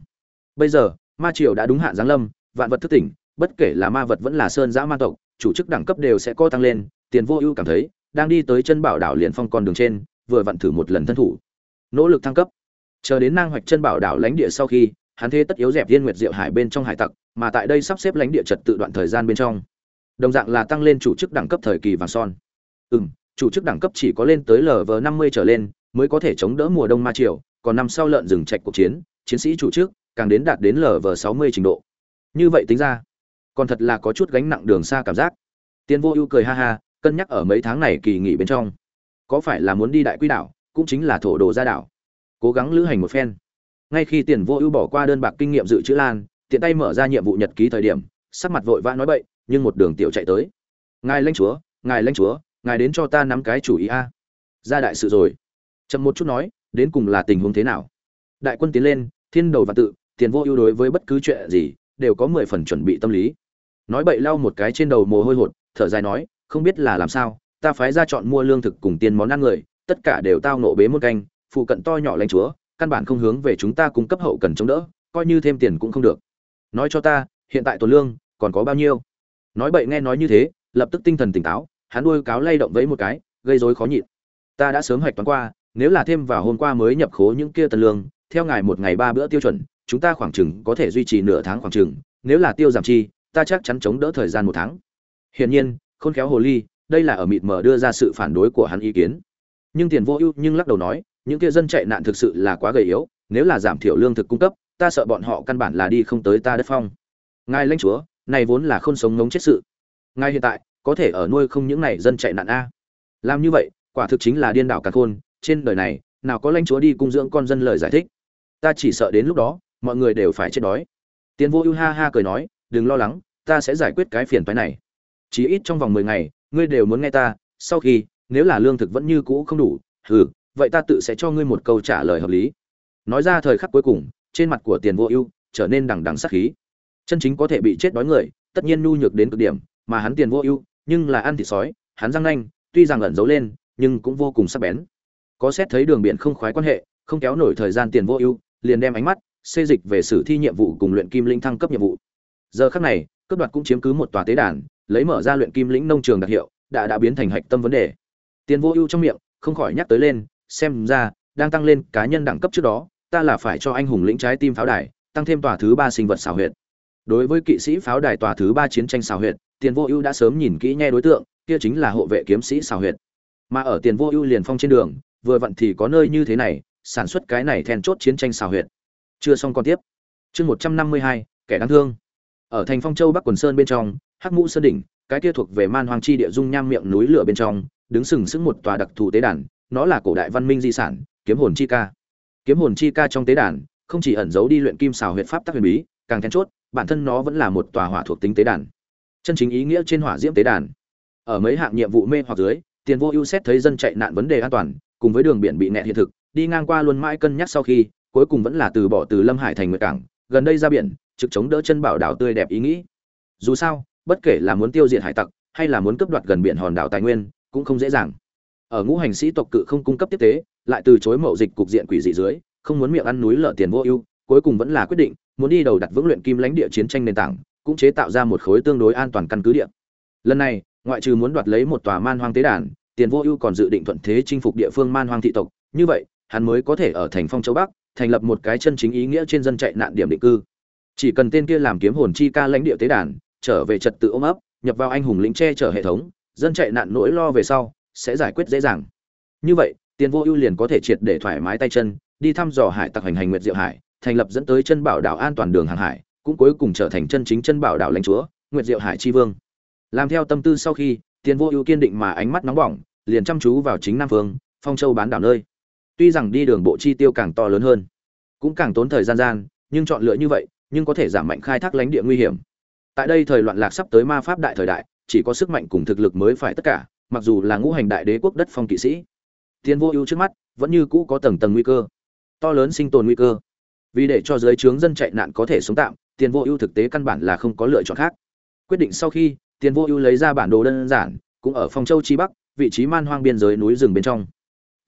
Bây giờ ma triều đã đúng hạn giáng lâm vạn vật thức tỉnh bất kể là ma vật vẫn là sơn giã ma tộc chủ chức đẳng cấp đều sẽ có tăng lên tiền vô ưu cảm thấy đang đi tới chân bảo đảo liền phong con đường trên vừa vặn thử một lần thân thủ. Nỗ lực thăng cấp. Chờ đến nang hoạch chân bảo đảo lãnh địa sau khi hắn thế tất yếu dẹp thiên nguyệt diệu hải bên trong hải tặc, mà tại đây sắp xếp lãnh địa trật tự đoạn thời gian bên trong. Đồng dạng là tăng lên chủ chức đẳng cấp thời kỳ vàng son. Ừ m chủ chức đẳng cấp chỉ có lên tới lv năm mươi trở lên, mới có thể chống đỡ mùa đông ma triều, còn năm sau lợn rừng trạch cuộc chiến chiến sĩ chủ chức càng đến đạt đến lv sáu mươi trình độ. Như vậy tính ra, còn thật là có chút gánh nặng đường xa cảm giác. Tiên vô ưu cười ha ha, cân nhắc ở mấy tháng này kỳ nghỉ bên trong. Có phải là muốn đi đại quy đảo, cũng chính là thổ đồ ra đảo. Cố gắng lữ hành một phen ngay khi tiền vô ưu bỏ qua đơn bạc kinh nghiệm dự trữ lan, tiện tay mở ra nhiệm vụ nhật ký thời điểm, sắc mặt vội vã nói bậy, nhưng một đường tiểu chạy tới. Ngài lãnh chúa, ngài lãnh chúa, ngài đến cho ta nắm cái chủ ý a. Ra đại sự rồi. Chậm một chút nói, đến cùng là tình huống thế nào? Đại quân tiến lên, thiên đầu và tự, tiền vô ưu đối với bất cứ chuyện gì, đều có mười phần chuẩn bị tâm lý. Nói bậy lau một cái trên đầu mồ hôi hột, thở dài nói, không biết là làm sao, ta phái ra chọn mua lương thực cùng tiền món ăn người, tất cả đều tao nộ bế một canh, phụ cận to nhỏ lãnh chúa căn bản không hướng về chúng ta cung cấp hậu cần chống đỡ, coi như thêm tiền cũng không được. Nói cho ta, hiện tại tuần lương còn có bao nhiêu? Nói bậy nghe nói như thế, lập tức tinh thần tỉnh táo, hắn đuôi cáo lay động vẫy một cái, gây rối khó nhịn. Ta đã sớm hoạch toán qua, nếu là thêm vào hôm qua mới nhập khố những kia tần lương, theo ngài một ngày ba bữa tiêu chuẩn, chúng ta khoảng chừng có thể duy trì nửa tháng khoảng chừng, nếu là tiêu giảm chi, ta chắc chắn chống đỡ thời gian một tháng. Hiển nhiên, khôn khéo hồ ly, đây là ở mịt mờ đưa ra sự phản đối của hắn ý kiến. Nhưng tiền vô ưu nhưng lắc đầu nói những kia dân chạy nạn thực sự là quá gầy yếu, nếu là giảm thiểu lương thực cung cấp, ta sợ bọn họ căn bản là đi không tới ta đất phong. Ngài lãnh chúa, này vốn là không sống ngống chết sự. Ngài hiện tại, có thể ở nuôi không những này dân chạy nạn a. Làm như vậy, quả thực chính là điên đảo cả khôn, trên đời này, nào có lãnh chúa đi cung dưỡng con dân lời giải thích. Ta chỉ sợ đến lúc đó, mọi người đều phải chết đói. Tiến vô ưu ha ha cười nói, đừng lo lắng, ta sẽ giải quyết cái phiền phái này. Chỉ ít trong vòng mười ngày, ngươi đều muốn nghe ta, sau khi, nếu là lương thực vẫn như cũ không đủ, hừ vậy ta tự sẽ cho ngươi một câu trả lời hợp lý. Nói ra thời khắc cuối cùng, trên mặt của tiền vô ưu trở nên đằng đằng sắc khí. Chân chính có thể bị chết đói người, tất nhiên nhu nhược đến cực điểm, mà hắn tiền vô ưu, nhưng là ăn thịt sói, hắn răng nanh, tuy rằng ẩn giấu lên, nhưng cũng vô cùng sắc bén. Có xét thấy đường biển không khoái quan hệ, không kéo nổi thời gian tiền vô ưu, liền đem ánh mắt xê dịch về sử thi nhiệm vụ cùng luyện kim linh thăng cấp nhiệm vụ. Giờ khắc này, cấp đoạt cũng chiếm cứ một tòa tế đàn, lấy mở ra luyện kim lĩnh nông trường đặc hiệu, đã đã biến thành hạch tâm vấn đề. Tiền vô ưu trong miệng, không khỏi nhắc tới lên xem ra, đang tăng lên cá nhân đẳng cấp trước đó, ta là phải cho anh hùng lĩnh trái tim pháo đài, tăng thêm tòa thứ ba sinh vật xào huyệt. Đối với kỵ sĩ pháo đài tòa thứ ba chiến tranh xào huyệt, tiền vô ưu đã sớm nhìn kỹ nghe đối tượng, kia chính là hộ vệ kiếm sĩ xào huyệt. Mà ở tiền vô ưu liền phong trên đường, vừa vặn thì có nơi như thế này, sản xuất cái này then chốt chiến tranh xào huyệt. Chưa xong còn tiếp. Chương một trăm năm mươi hai, kẻ đáng thương. Ở thành phong châu bắc quần sơn bên trong, hắc mũ sơn đỉnh, cái kia thuộc về man hoang chi địa dung nham miệng núi lửa bên trong, đứng sừng sững một tòa đặc thù tế đàn nó là cổ đại văn minh di sản, kiếm hồn chi ca. Kiếm hồn chi ca trong tế đàn, không chỉ ẩn giấu đi luyện kim xào huyệt pháp tác huyền bí, càng then chốt, bản thân nó vẫn là một tòa hỏa thuộc tính tế đàn. Chân chính ý nghĩa trên hỏa diễm tế đàn. Ở mấy hạng nhiệm vụ mê hoặc dưới, tiền vô ưu xét thấy dân chạy nạn vấn đề an toàn, cùng với đường biển bị nẹt hiện thực, đi ngang qua luôn mãi cân nhắc sau khi, cuối cùng vẫn là từ bỏ từ lâm hải thành nguyệt cảng, gần đây ra biển, trực chống đỡ chân bảo đảo tươi đẹp ý nghĩ. Dù sao, bất kể là muốn tiêu diệt hải tặc, hay là muốn cướp đoạt gần biển hòn đảo tài nguyên, cũng không dễ dàng ở ngũ hành sĩ tộc cự không cung cấp tiếp tế, lại từ chối mậu dịch cục diện quỷ dị dưới, không muốn miệng ăn núi lở tiền vô ưu, cuối cùng vẫn là quyết định, muốn đi đầu đặt vững luyện kim lãnh địa chiến tranh nền tảng, cũng chế tạo ra một khối tương đối an toàn căn cứ địa. Lần này, ngoại trừ muốn đoạt lấy một tòa man hoang tế đàn, tiền vô ưu còn dự định thuận thế chinh phục địa phương man hoang thị tộc. Như vậy, hắn mới có thể ở thành phong châu bắc, thành lập một cái chân chính ý nghĩa trên dân chạy nạn điểm định cư. Chỉ cần tên kia làm kiếm hồn chi ca lãnh địa tế đàn, trở về trật tự ôm ấp, nhập vào anh hùng lĩnh che chở hệ thống, dân chạy nạn nỗi lo về sau sẽ giải quyết dễ dàng. Như vậy, tiền vô ưu liền có thể triệt để thoải mái tay chân, đi thăm dò hải tặc hành hành nguyệt diệu hải, thành lập dẫn tới chân bảo đảo an toàn đường hàng hải, cũng cuối cùng trở thành chân chính chân bảo đảo lãnh chúa, nguyệt diệu hải chi vương. Làm theo tâm tư sau khi, tiền vô ưu kiên định mà ánh mắt nóng bỏng, liền chăm chú vào chính nam phương, phong châu bán đảo nơi. Tuy rằng đi đường bộ chi tiêu càng to lớn hơn, cũng càng tốn thời gian gian, nhưng chọn lựa như vậy, nhưng có thể giảm mạnh khai thác lãnh địa nguy hiểm. Tại đây thời loạn lạc sắp tới ma pháp đại thời đại, chỉ có sức mạnh cùng thực lực mới phải tất cả mặc dù là ngũ hành đại đế quốc đất phong kỵ sĩ tiền vô ưu trước mắt vẫn như cũ có tầng tầng nguy cơ, to lớn sinh tồn nguy cơ. Vì để cho giới trướng dân chạy nạn có thể sống tạm tiền vô ưu thực tế căn bản là không có lựa chọn khác. Quyết định sau khi tiền vô ưu lấy ra bản đồ đơn giản, cũng ở phong châu chi bắc, vị trí man hoang biên giới núi rừng bên trong,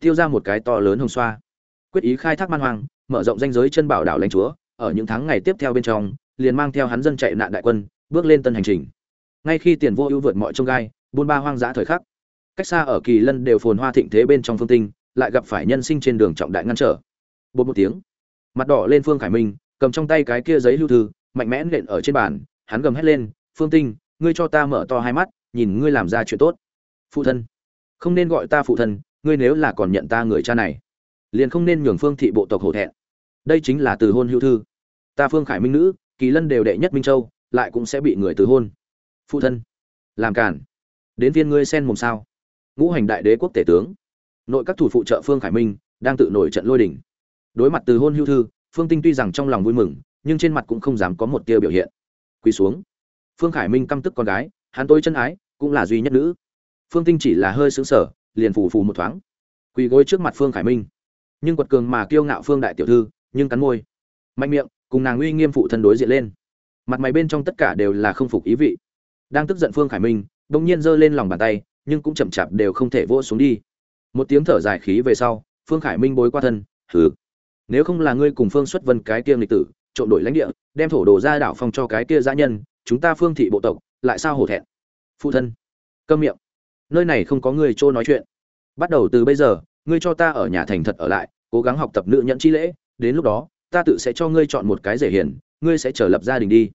tiêu ra một cái to lớn hồng xoa. Quyết ý khai thác man hoang, mở rộng danh giới chân bảo đảo lãnh chúa, ở những tháng ngày tiếp theo bên trong, liền mang theo hắn dân chạy nạn đại quân, bước lên tân hành trình. Ngay khi tiền vô ưu vượt mọi trông gai, buôn ba hoang dã thời khắc cách xa ở kỳ lân đều phồn hoa thịnh thế bên trong phương tinh, lại gặp phải nhân sinh trên đường trọng đại ngăn trở. Bột một tiếng, mặt đỏ lên phương khải minh, cầm trong tay cái kia giấy lưu thư, mạnh mẽ nện ở trên bàn, hắn gầm hét lên, phương tinh, ngươi cho ta mở to hai mắt, nhìn ngươi làm ra chuyện tốt. Phụ thân, không nên gọi ta phụ thân, ngươi nếu là còn nhận ta người cha này, liền không nên nhường phương thị bộ tộc hổ thẹn. Đây chính là từ hôn hữu thư. Ta phương khải minh nữ, kỳ lân đều đệ nhất minh châu, lại cũng sẽ bị người từ hôn. Phụ thân, làm cản đến viên ngươi sen mồm sao? Ngũ hành đại đế quốc tể tướng. Nội các thủ phụ trợ phương khải minh đang tự nổi trận lôi đình. Đối mặt từ hôn hưu thư, phương tinh tuy rằng trong lòng vui mừng, nhưng trên mặt cũng không dám có một tia biểu hiện. Quỳ xuống. Phương khải minh căm tức con gái, hắn tôi chân ái, cũng là duy nhất nữ. Phương tinh chỉ là hơi xứng sở liền phù phù một thoáng. Quỳ gối trước mặt phương khải minh. Nhưng quật cường mà kiêu ngạo phương đại tiểu thư, nhưng cắn môi. Mạnh miệng, cùng nàng uy nghiêm phụ thân đối diện lên. Mặt mày bên trong tất cả đều là không phục ý vị. Đang tức giận phương khải minh, bỗng nhiên giơ lên lòng bàn tay nhưng cũng chậm chạp đều không thể vỗ xuống đi. Một tiếng thở dài khí về sau, phương khải minh bối qua thân, hừ, nếu không là ngươi cùng phương xuất vân cái kia lịch tử, trộm đổi lãnh địa, đem thổ đồ ra đảo phong cho cái kia dã nhân, chúng ta phương thị bộ tộc, lại sao hổ thẹn? Phụ thân, câm miệng. Nơi này không có người trô nói chuyện. Bắt đầu từ bây giờ, ngươi cho ta ở nhà thành thật ở lại, cố gắng học tập nữ nhẫn chi lễ, đến lúc đó, ta tự sẽ cho ngươi chọn một cái rể hiền, ngươi sẽ trở lập gia đình đi.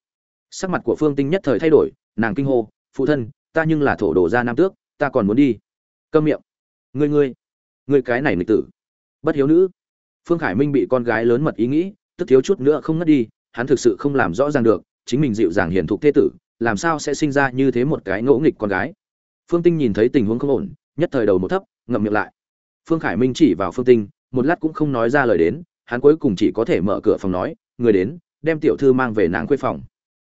Sắc mặt của phương tinh nhất thời thay đổi, nàng kinh hô, phụ thân, ta nhưng là thổ đồ gia nam tước ta còn muốn đi. Câm miệng. Ngươi ngươi ngươi cái này nghịch tử. Bất hiếu nữ. Phương khải minh bị con gái lớn mật ý nghĩ, tức thiếu chút nữa không ngất đi, hắn thực sự không làm rõ ràng được, chính mình dịu dàng hiền thục thế tử, làm sao sẽ sinh ra như thế một cái ngỗ nghịch con gái. Phương tinh nhìn thấy tình huống không ổn, nhất thời đầu một thấp, ngậm miệng lại. Phương khải minh chỉ vào phương tinh, một lát cũng không nói ra lời đến, hắn cuối cùng chỉ có thể mở cửa phòng nói, người đến, đem tiểu thư mang về nàng khuê phòng.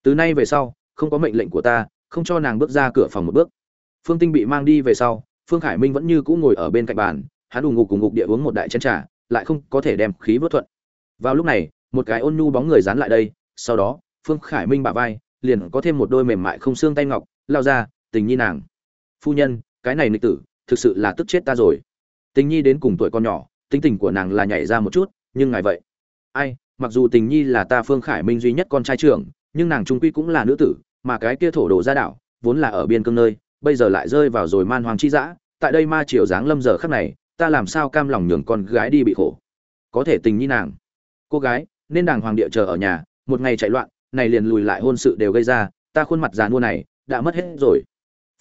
Từ nay về sau, không có mệnh lệnh của ta, không cho nàng bước ra cửa phòng một bước phương tinh bị mang đi về sau, phương khải minh vẫn như cũ ngồi ở bên cạnh bàn, hắn ủng ngục cùng ngục địa uống một đại chén trà, lại không có thể đem khí vớt thuận. Vào lúc này, một cái ôn nhu bóng người dán lại đây, sau đó, phương khải minh bả vai, liền có thêm một đôi mềm mại không xương tay ngọc, lao ra, tình nhi nàng. Phu nhân, cái này nịch tử, thực sự là tức chết ta rồi. Tình nhi đến cùng tuổi con nhỏ, tính tình của nàng là nhảy ra một chút, nhưng ngài vậy. Ai, mặc dù tình nhi là ta phương khải minh duy nhất con trai trưởng, nhưng nàng trung quy cũng là nữ tử, mà cái kia thổ đồ ra đảo vốn là ở biên cương nơi bây giờ lại rơi vào rồi man hoàng chi dã, tại đây ma triều dáng lâm giờ khắc này, ta làm sao cam lòng nhường con gái đi bị khổ? Có thể tình nhi nàng. Cô gái, nên đàng hoàng địa chờ ở nhà, một ngày chạy loạn, này liền lùi lại hôn sự đều gây ra, ta khuôn mặt già nua này, đã mất hết rồi.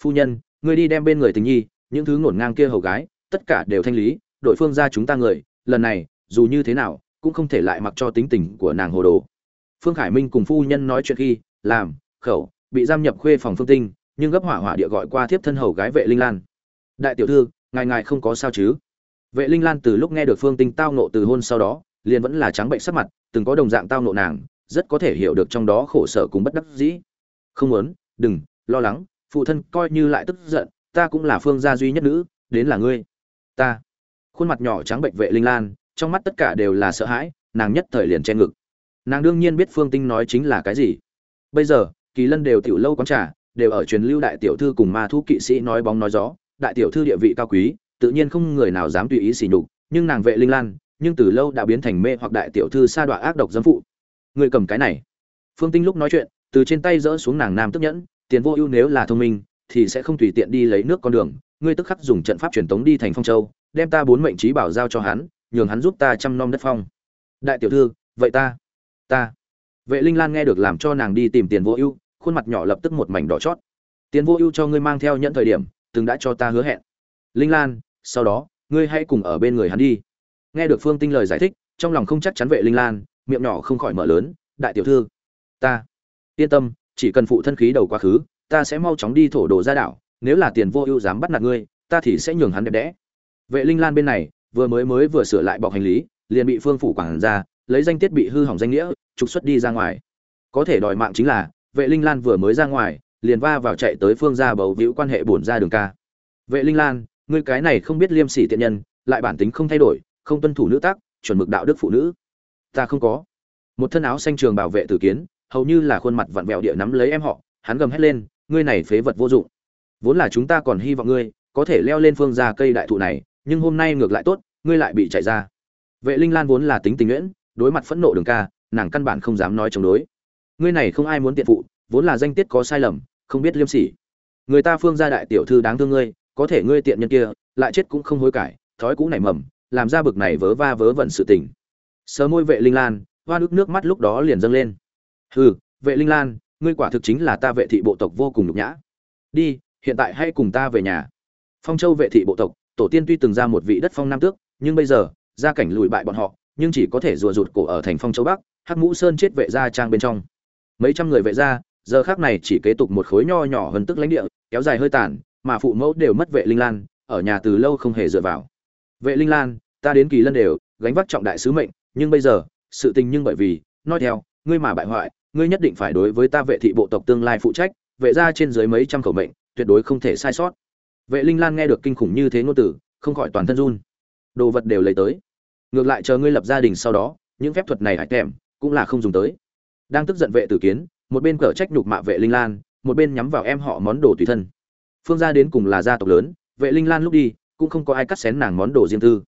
Phu nhân người đi đem bên người tình nhi, những thứ ngổn ngang kia hầu gái, tất cả đều thanh lý đội phương ra chúng ta người, lần này, dù như thế nào, cũng không thể lại mặc cho tính tình của nàng hồ đồ. Phương khải minh cùng phu nhân nói chuyện khi, làm, khẩu, bị giam nhập khuê phòng phương tinh nhưng gấp hỏa hỏa địa gọi qua thiếp thân hầu gái vệ linh lan. Đại tiểu thư, ngài ngài không có sao chứ? Vệ linh lan từ lúc nghe được phương tinh tao nộ từ hôn sau đó, liền vẫn là trắng bệnh sắc mặt, từng có đồng dạng tao nộ nàng, rất có thể hiểu được trong đó khổ sở cùng bất đắc dĩ. Không muốn, đừng, lo lắng, phụ thân coi như lại tức giận, ta cũng là phương gia duy nhất nữ, đến là ngươi. Ta. Khuôn mặt nhỏ trắng bệnh vệ linh lan, trong mắt tất cả đều là sợ hãi, nàng nhất thời liền che ngực. Nàng đương nhiên biết phương tinh nói chính là cái gì. Bây giờ, kỳ lân đều tiểu lâu quán trà đều ở truyền lưu đại tiểu thư cùng ma thú kỵ sĩ nói bóng nói gió. Đại tiểu thư địa vị cao quý, tự nhiên không người nào dám tùy ý xỉ nhục, nhưng nàng vệ linh lan, nhưng từ lâu đã biến thành mê hoặc đại tiểu thư sa đọa ác độc dâm phụ. Người cầm cái này. Phương tinh lúc nói chuyện, từ trên tay dỡ xuống nàng nam tức nhẫn, tiền vô ưu nếu là thông minh, thì sẽ không tùy tiện đi lấy nước con đường. Ngươi tức khắc dùng trận pháp truyền tống đi thành phong châu, đem ta bốn mệnh trí bảo giao cho hắn, nhường hắn giúp ta chăm nom đất phong. Đại tiểu thư, vậy ta ta. Vệ linh lan nghe được làm cho nàng đi tìm tiền vô ưu khuôn mặt nhỏ lập tức một mảnh đỏ chót. Tiền vô ưu cho ngươi mang theo nhận thời điểm, từng đã cho ta hứa hẹn. Linh lan, sau đó, ngươi hãy cùng ở bên người hắn đi. Nghe được phương tinh lời giải thích, trong lòng không chắc chắn vệ linh lan, miệng nhỏ không khỏi mở lớn, đại tiểu thư, ta yên tâm, chỉ cần phụ thân khí đầu quá khứ, ta sẽ mau chóng đi thổ đồ ra đảo, nếu là tiền vô ưu dám bắt nạt ngươi, ta thì sẽ nhường hắn đẹp đẽ. Vệ linh lan bên này, vừa mới mới vừa sửa lại bọc hành lý, liền bị phương phủ quản ra, lấy danh tiết bị hư hỏng danh nghĩa, trục xuất đi ra ngoài. Có thể đòi mạng chính là vệ linh lan vừa mới ra ngoài, liền va vào chạy tới phương gia bầu víu quan hệ bổn ra đường ca. Vệ linh lan, ngươi cái này không biết liêm sỉ tiện nhân, lại bản tính không thay đổi, không tuân thủ nữ tác chuẩn mực đạo đức phụ nữ. Ta không có. Một thân áo xanh trường bảo vệ tử kiến, hầu như là khuôn mặt vặn vẹo địa nắm lấy em họ, hắn gầm hét lên, ngươi này phế vật vô dụng. Vốn là chúng ta còn hy vọng ngươi, có thể leo lên phương gia cây đại thụ này, nhưng hôm nay ngược lại tốt, ngươi lại bị chạy ra. Vệ linh lan vốn là tính tình nguyễn đối mặt phẫn nộ đường ca, nàng căn bản không dám nói chống đối ngươi này không ai muốn tiện phụ, vốn là danh tiết có sai lầm, không biết liêm sỉ. Người ta phương gia đại tiểu thư đáng thương ngươi, có thể ngươi tiện nhân kia, lại chết cũng không hối cải, thói cũ nảy mầm, làm ra bực này vớ va vớ vẩn sự tình. Sớ môi vệ linh lan, hoa nước nước mắt lúc đó liền dâng lên. Hừ, vệ linh lan, ngươi quả thực chính là ta vệ thị bộ tộc vô cùng nhục nhã. Đi, hiện tại hãy cùng ta về nhà. Phong châu vệ thị bộ tộc, tổ tiên tuy từng ra một vị đất phong nam tước, nhưng bây giờ, gia cảnh lùi bại bọn họ, nhưng chỉ có thể rùa rụt cổ ở thành phong châu bắc, hắc mũ sơn chết vệ gia trang bên trong mấy trăm người vệ gia, giờ khác này chỉ kế tục một khối nho nhỏ hơn tức lãnh địa, kéo dài hơi tàn, mà phụ mẫu đều mất vệ linh lan, ở nhà từ lâu không hề dựa vào. Vệ linh lan, ta đến kỳ lân đều, gánh vác trọng đại sứ mệnh, nhưng bây giờ, sự tình nhưng bởi vì, nói theo, ngươi mà bại hoại, ngươi nhất định phải đối với ta vệ thị bộ tộc tương lai phụ trách, vệ ra trên dưới mấy trăm khẩu mệnh, tuyệt đối không thể sai sót. Vệ linh lan nghe được kinh khủng như thế ngôn tử không khỏi toàn thân run. Đồ vật đều lấy tới. Ngược lại chờ ngươi lập gia đình sau đó, những phép thuật này hại kèm cũng là không dùng tới đang tức giận vệ tử kiến, một bên cở trách nhục mạ vệ linh lan, một bên nhắm vào em họ món đồ tùy thân. Phương gia đến cùng là gia tộc lớn, vệ linh lan lúc đi, cũng không có ai cắt xén nàng món đồ riêng tư.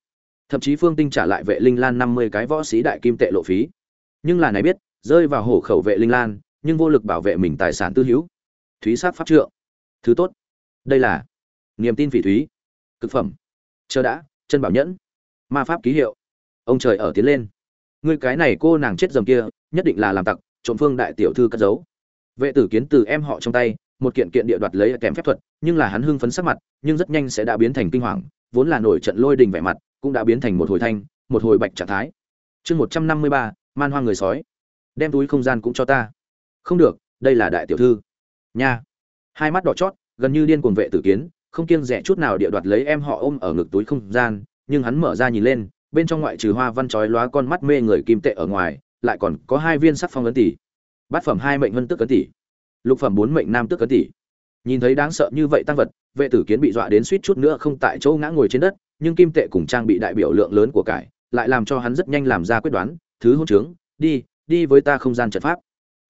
Thậm chí phương tinh trả lại vệ linh lan năm mươi cái võ sĩ đại kim tệ lộ phí. Nhưng là này biết, rơi vào hổ khẩu vệ linh lan, nhưng vô lực bảo vệ mình tài sản tư hữu. Thúy sát pháp trượng. Thứ tốt. Đây là niềm tin phỉ thúy, cực phẩm. Chờ đã, chân bảo nhẫn. Ma pháp ký hiệu. Ông trời ở tiến lên. Ngươi cái này cô nàng chết dầm kia, nhất định là làm tặc trộm phương đại tiểu thư cất giấu. Vệ tử kiến từ em họ trong tay, một kiện kiện địa đoạt lấy kèm phép thuật, nhưng là hắn hưng phấn sắc mặt, nhưng rất nhanh sẽ đã biến thành kinh hoàng, vốn là nổi trận lôi đình vẻ mặt, cũng đã biến thành một hồi thanh, một hồi bạch trạng thái. Chương một trăm năm mươi ba, man hoa người sói. Đem túi không gian cũng cho ta. Không được, đây là đại tiểu thư. Nha. Hai mắt đỏ chót, gần như điên cuồng vệ tử kiến, không kiêng rẻ chút nào địa đoạt lấy em họ ôm ở ngực túi không gian, nhưng hắn mở ra nhìn lên, bên trong ngoại trừ hoa văn chói lóa con mắt mê người kim tệ ở ngoài lại còn có hai viên sắc phong ấn tỷ. Bát phẩm hai mệnh ngân tức ấn tỷ. Lục phẩm bốn mệnh nam tức ấn tỷ. Nhìn thấy đáng sợ như vậy tăng vật, vệ tử kiến bị dọa đến suýt chút nữa không tại chỗ ngã ngồi trên đất, nhưng kim tệ cùng trang bị đại biểu lượng lớn của cải, lại làm cho hắn rất nhanh làm ra quyết đoán, thứ hôn trướng, đi đi với ta không gian trận pháp.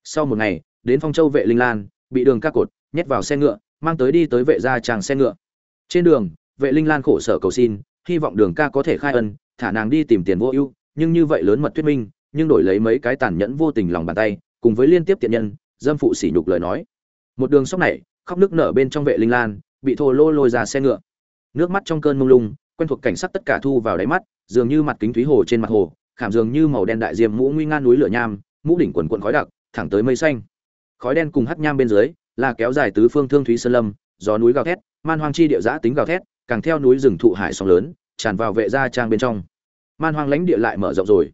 Sau một ngày, đến phong châu vệ linh lan, bị đường ca cột, nhét vào xe ngựa, mang tới đi tới vệ gia tràng xe ngựa. Trên đường, vệ linh lan khổ sở cầu xin, hy vọng đường ca có thể khai ân, thả nàng đi tìm tiền vô ưu, nhưng như vậy lớn mật thuyết minh nhưng đổi lấy mấy cái tàn nhẫn vô tình lòng bàn tay, cùng với liên tiếp tiện nhân, dâm phụ sỉ nhục lời nói. Một đường sóc này, khóc nước nở bên trong vệ linh lan, bị thô lô lôi ra xe ngựa. Nước mắt trong cơn mông lung, quen thuộc cảnh sắc tất cả thu vào đáy mắt, dường như mặt kính thúy hồ trên mặt hồ, khảm dường như màu đen đại diêm mũ nguy nga núi lửa nham, mũ đỉnh quần quần khói đặc, thẳng tới mây xanh. Khói đen cùng hắt nham bên dưới, là kéo dài tứ phương thương thúy sơn lâm, gió núi gào thét, man hoang chi địa giã tính gào thét, càng theo núi rừng thụ hải sóng lớn, tràn vào vệ gia trang bên trong. Man hoang lãnh địa lại mở rộng rồi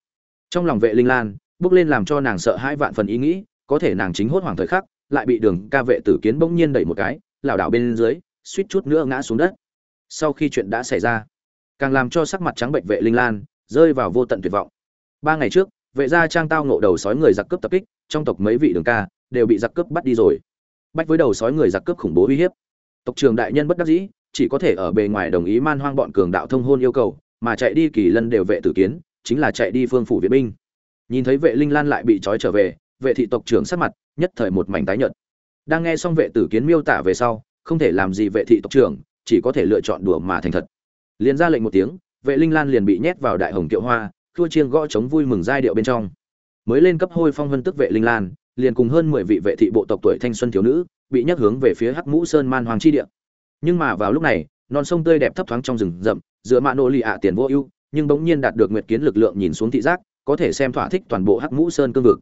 trong lòng vệ linh lan, bước lên làm cho nàng sợ hai vạn phần ý nghĩ, có thể nàng chính hốt hoảng thời khắc, lại bị đường ca vệ tử kiến bỗng nhiên đẩy một cái, lảo đảo bên dưới, suýt chút nữa ngã xuống đất. Sau khi chuyện đã xảy ra, càng làm cho sắc mặt trắng bệnh vệ linh lan, rơi vào vô tận tuyệt vọng. Ba ngày trước, vệ gia trang tao ngộ đầu sói người giặc cướp tập kích, trong tộc mấy vị đường ca đều bị giặc cướp bắt đi rồi. Bách với đầu sói người giặc cướp khủng bố uy hiếp. Tộc trường đại nhân bất đắc dĩ, chỉ có thể ở bề ngoài đồng ý man hoang bọn cường đạo thông hôn yêu cầu, mà chạy đi kỳ lân đều vệ tử kiến chính là chạy đi phương phủ viện binh. Nhìn thấy vệ linh lan lại bị trói trở về, vệ thị tộc trưởng sát mặt nhất thời một mảnh tái nhợt. Đang nghe xong vệ tử kiến miêu tả về sau, không thể làm gì vệ thị tộc trưởng, chỉ có thể lựa chọn đùa mà thành thật. Liền ra lệnh một tiếng, vệ linh lan liền bị nhét vào đại hồng kiệu hoa thua chiêng gõ chống vui mừng giai điệu bên trong. Mới lên cấp hôi phong vân tức vệ linh lan, liền cùng hơn mười vị vệ thị bộ tộc tuổi thanh xuân thiếu nữ, bị nhắc hướng về phía hắc mũ sơn man hoàng chi địa. Nhưng mà vào lúc này, non sông tươi đẹp thấp thoáng trong rừng rậm, giữa mạ nô lì ạ tiền vô ưu nhưng bỗng nhiên đạt được nguyệt kiến lực lượng nhìn xuống thị giác, có thể xem thỏa thích toàn bộ hắc mũ sơn cương vực.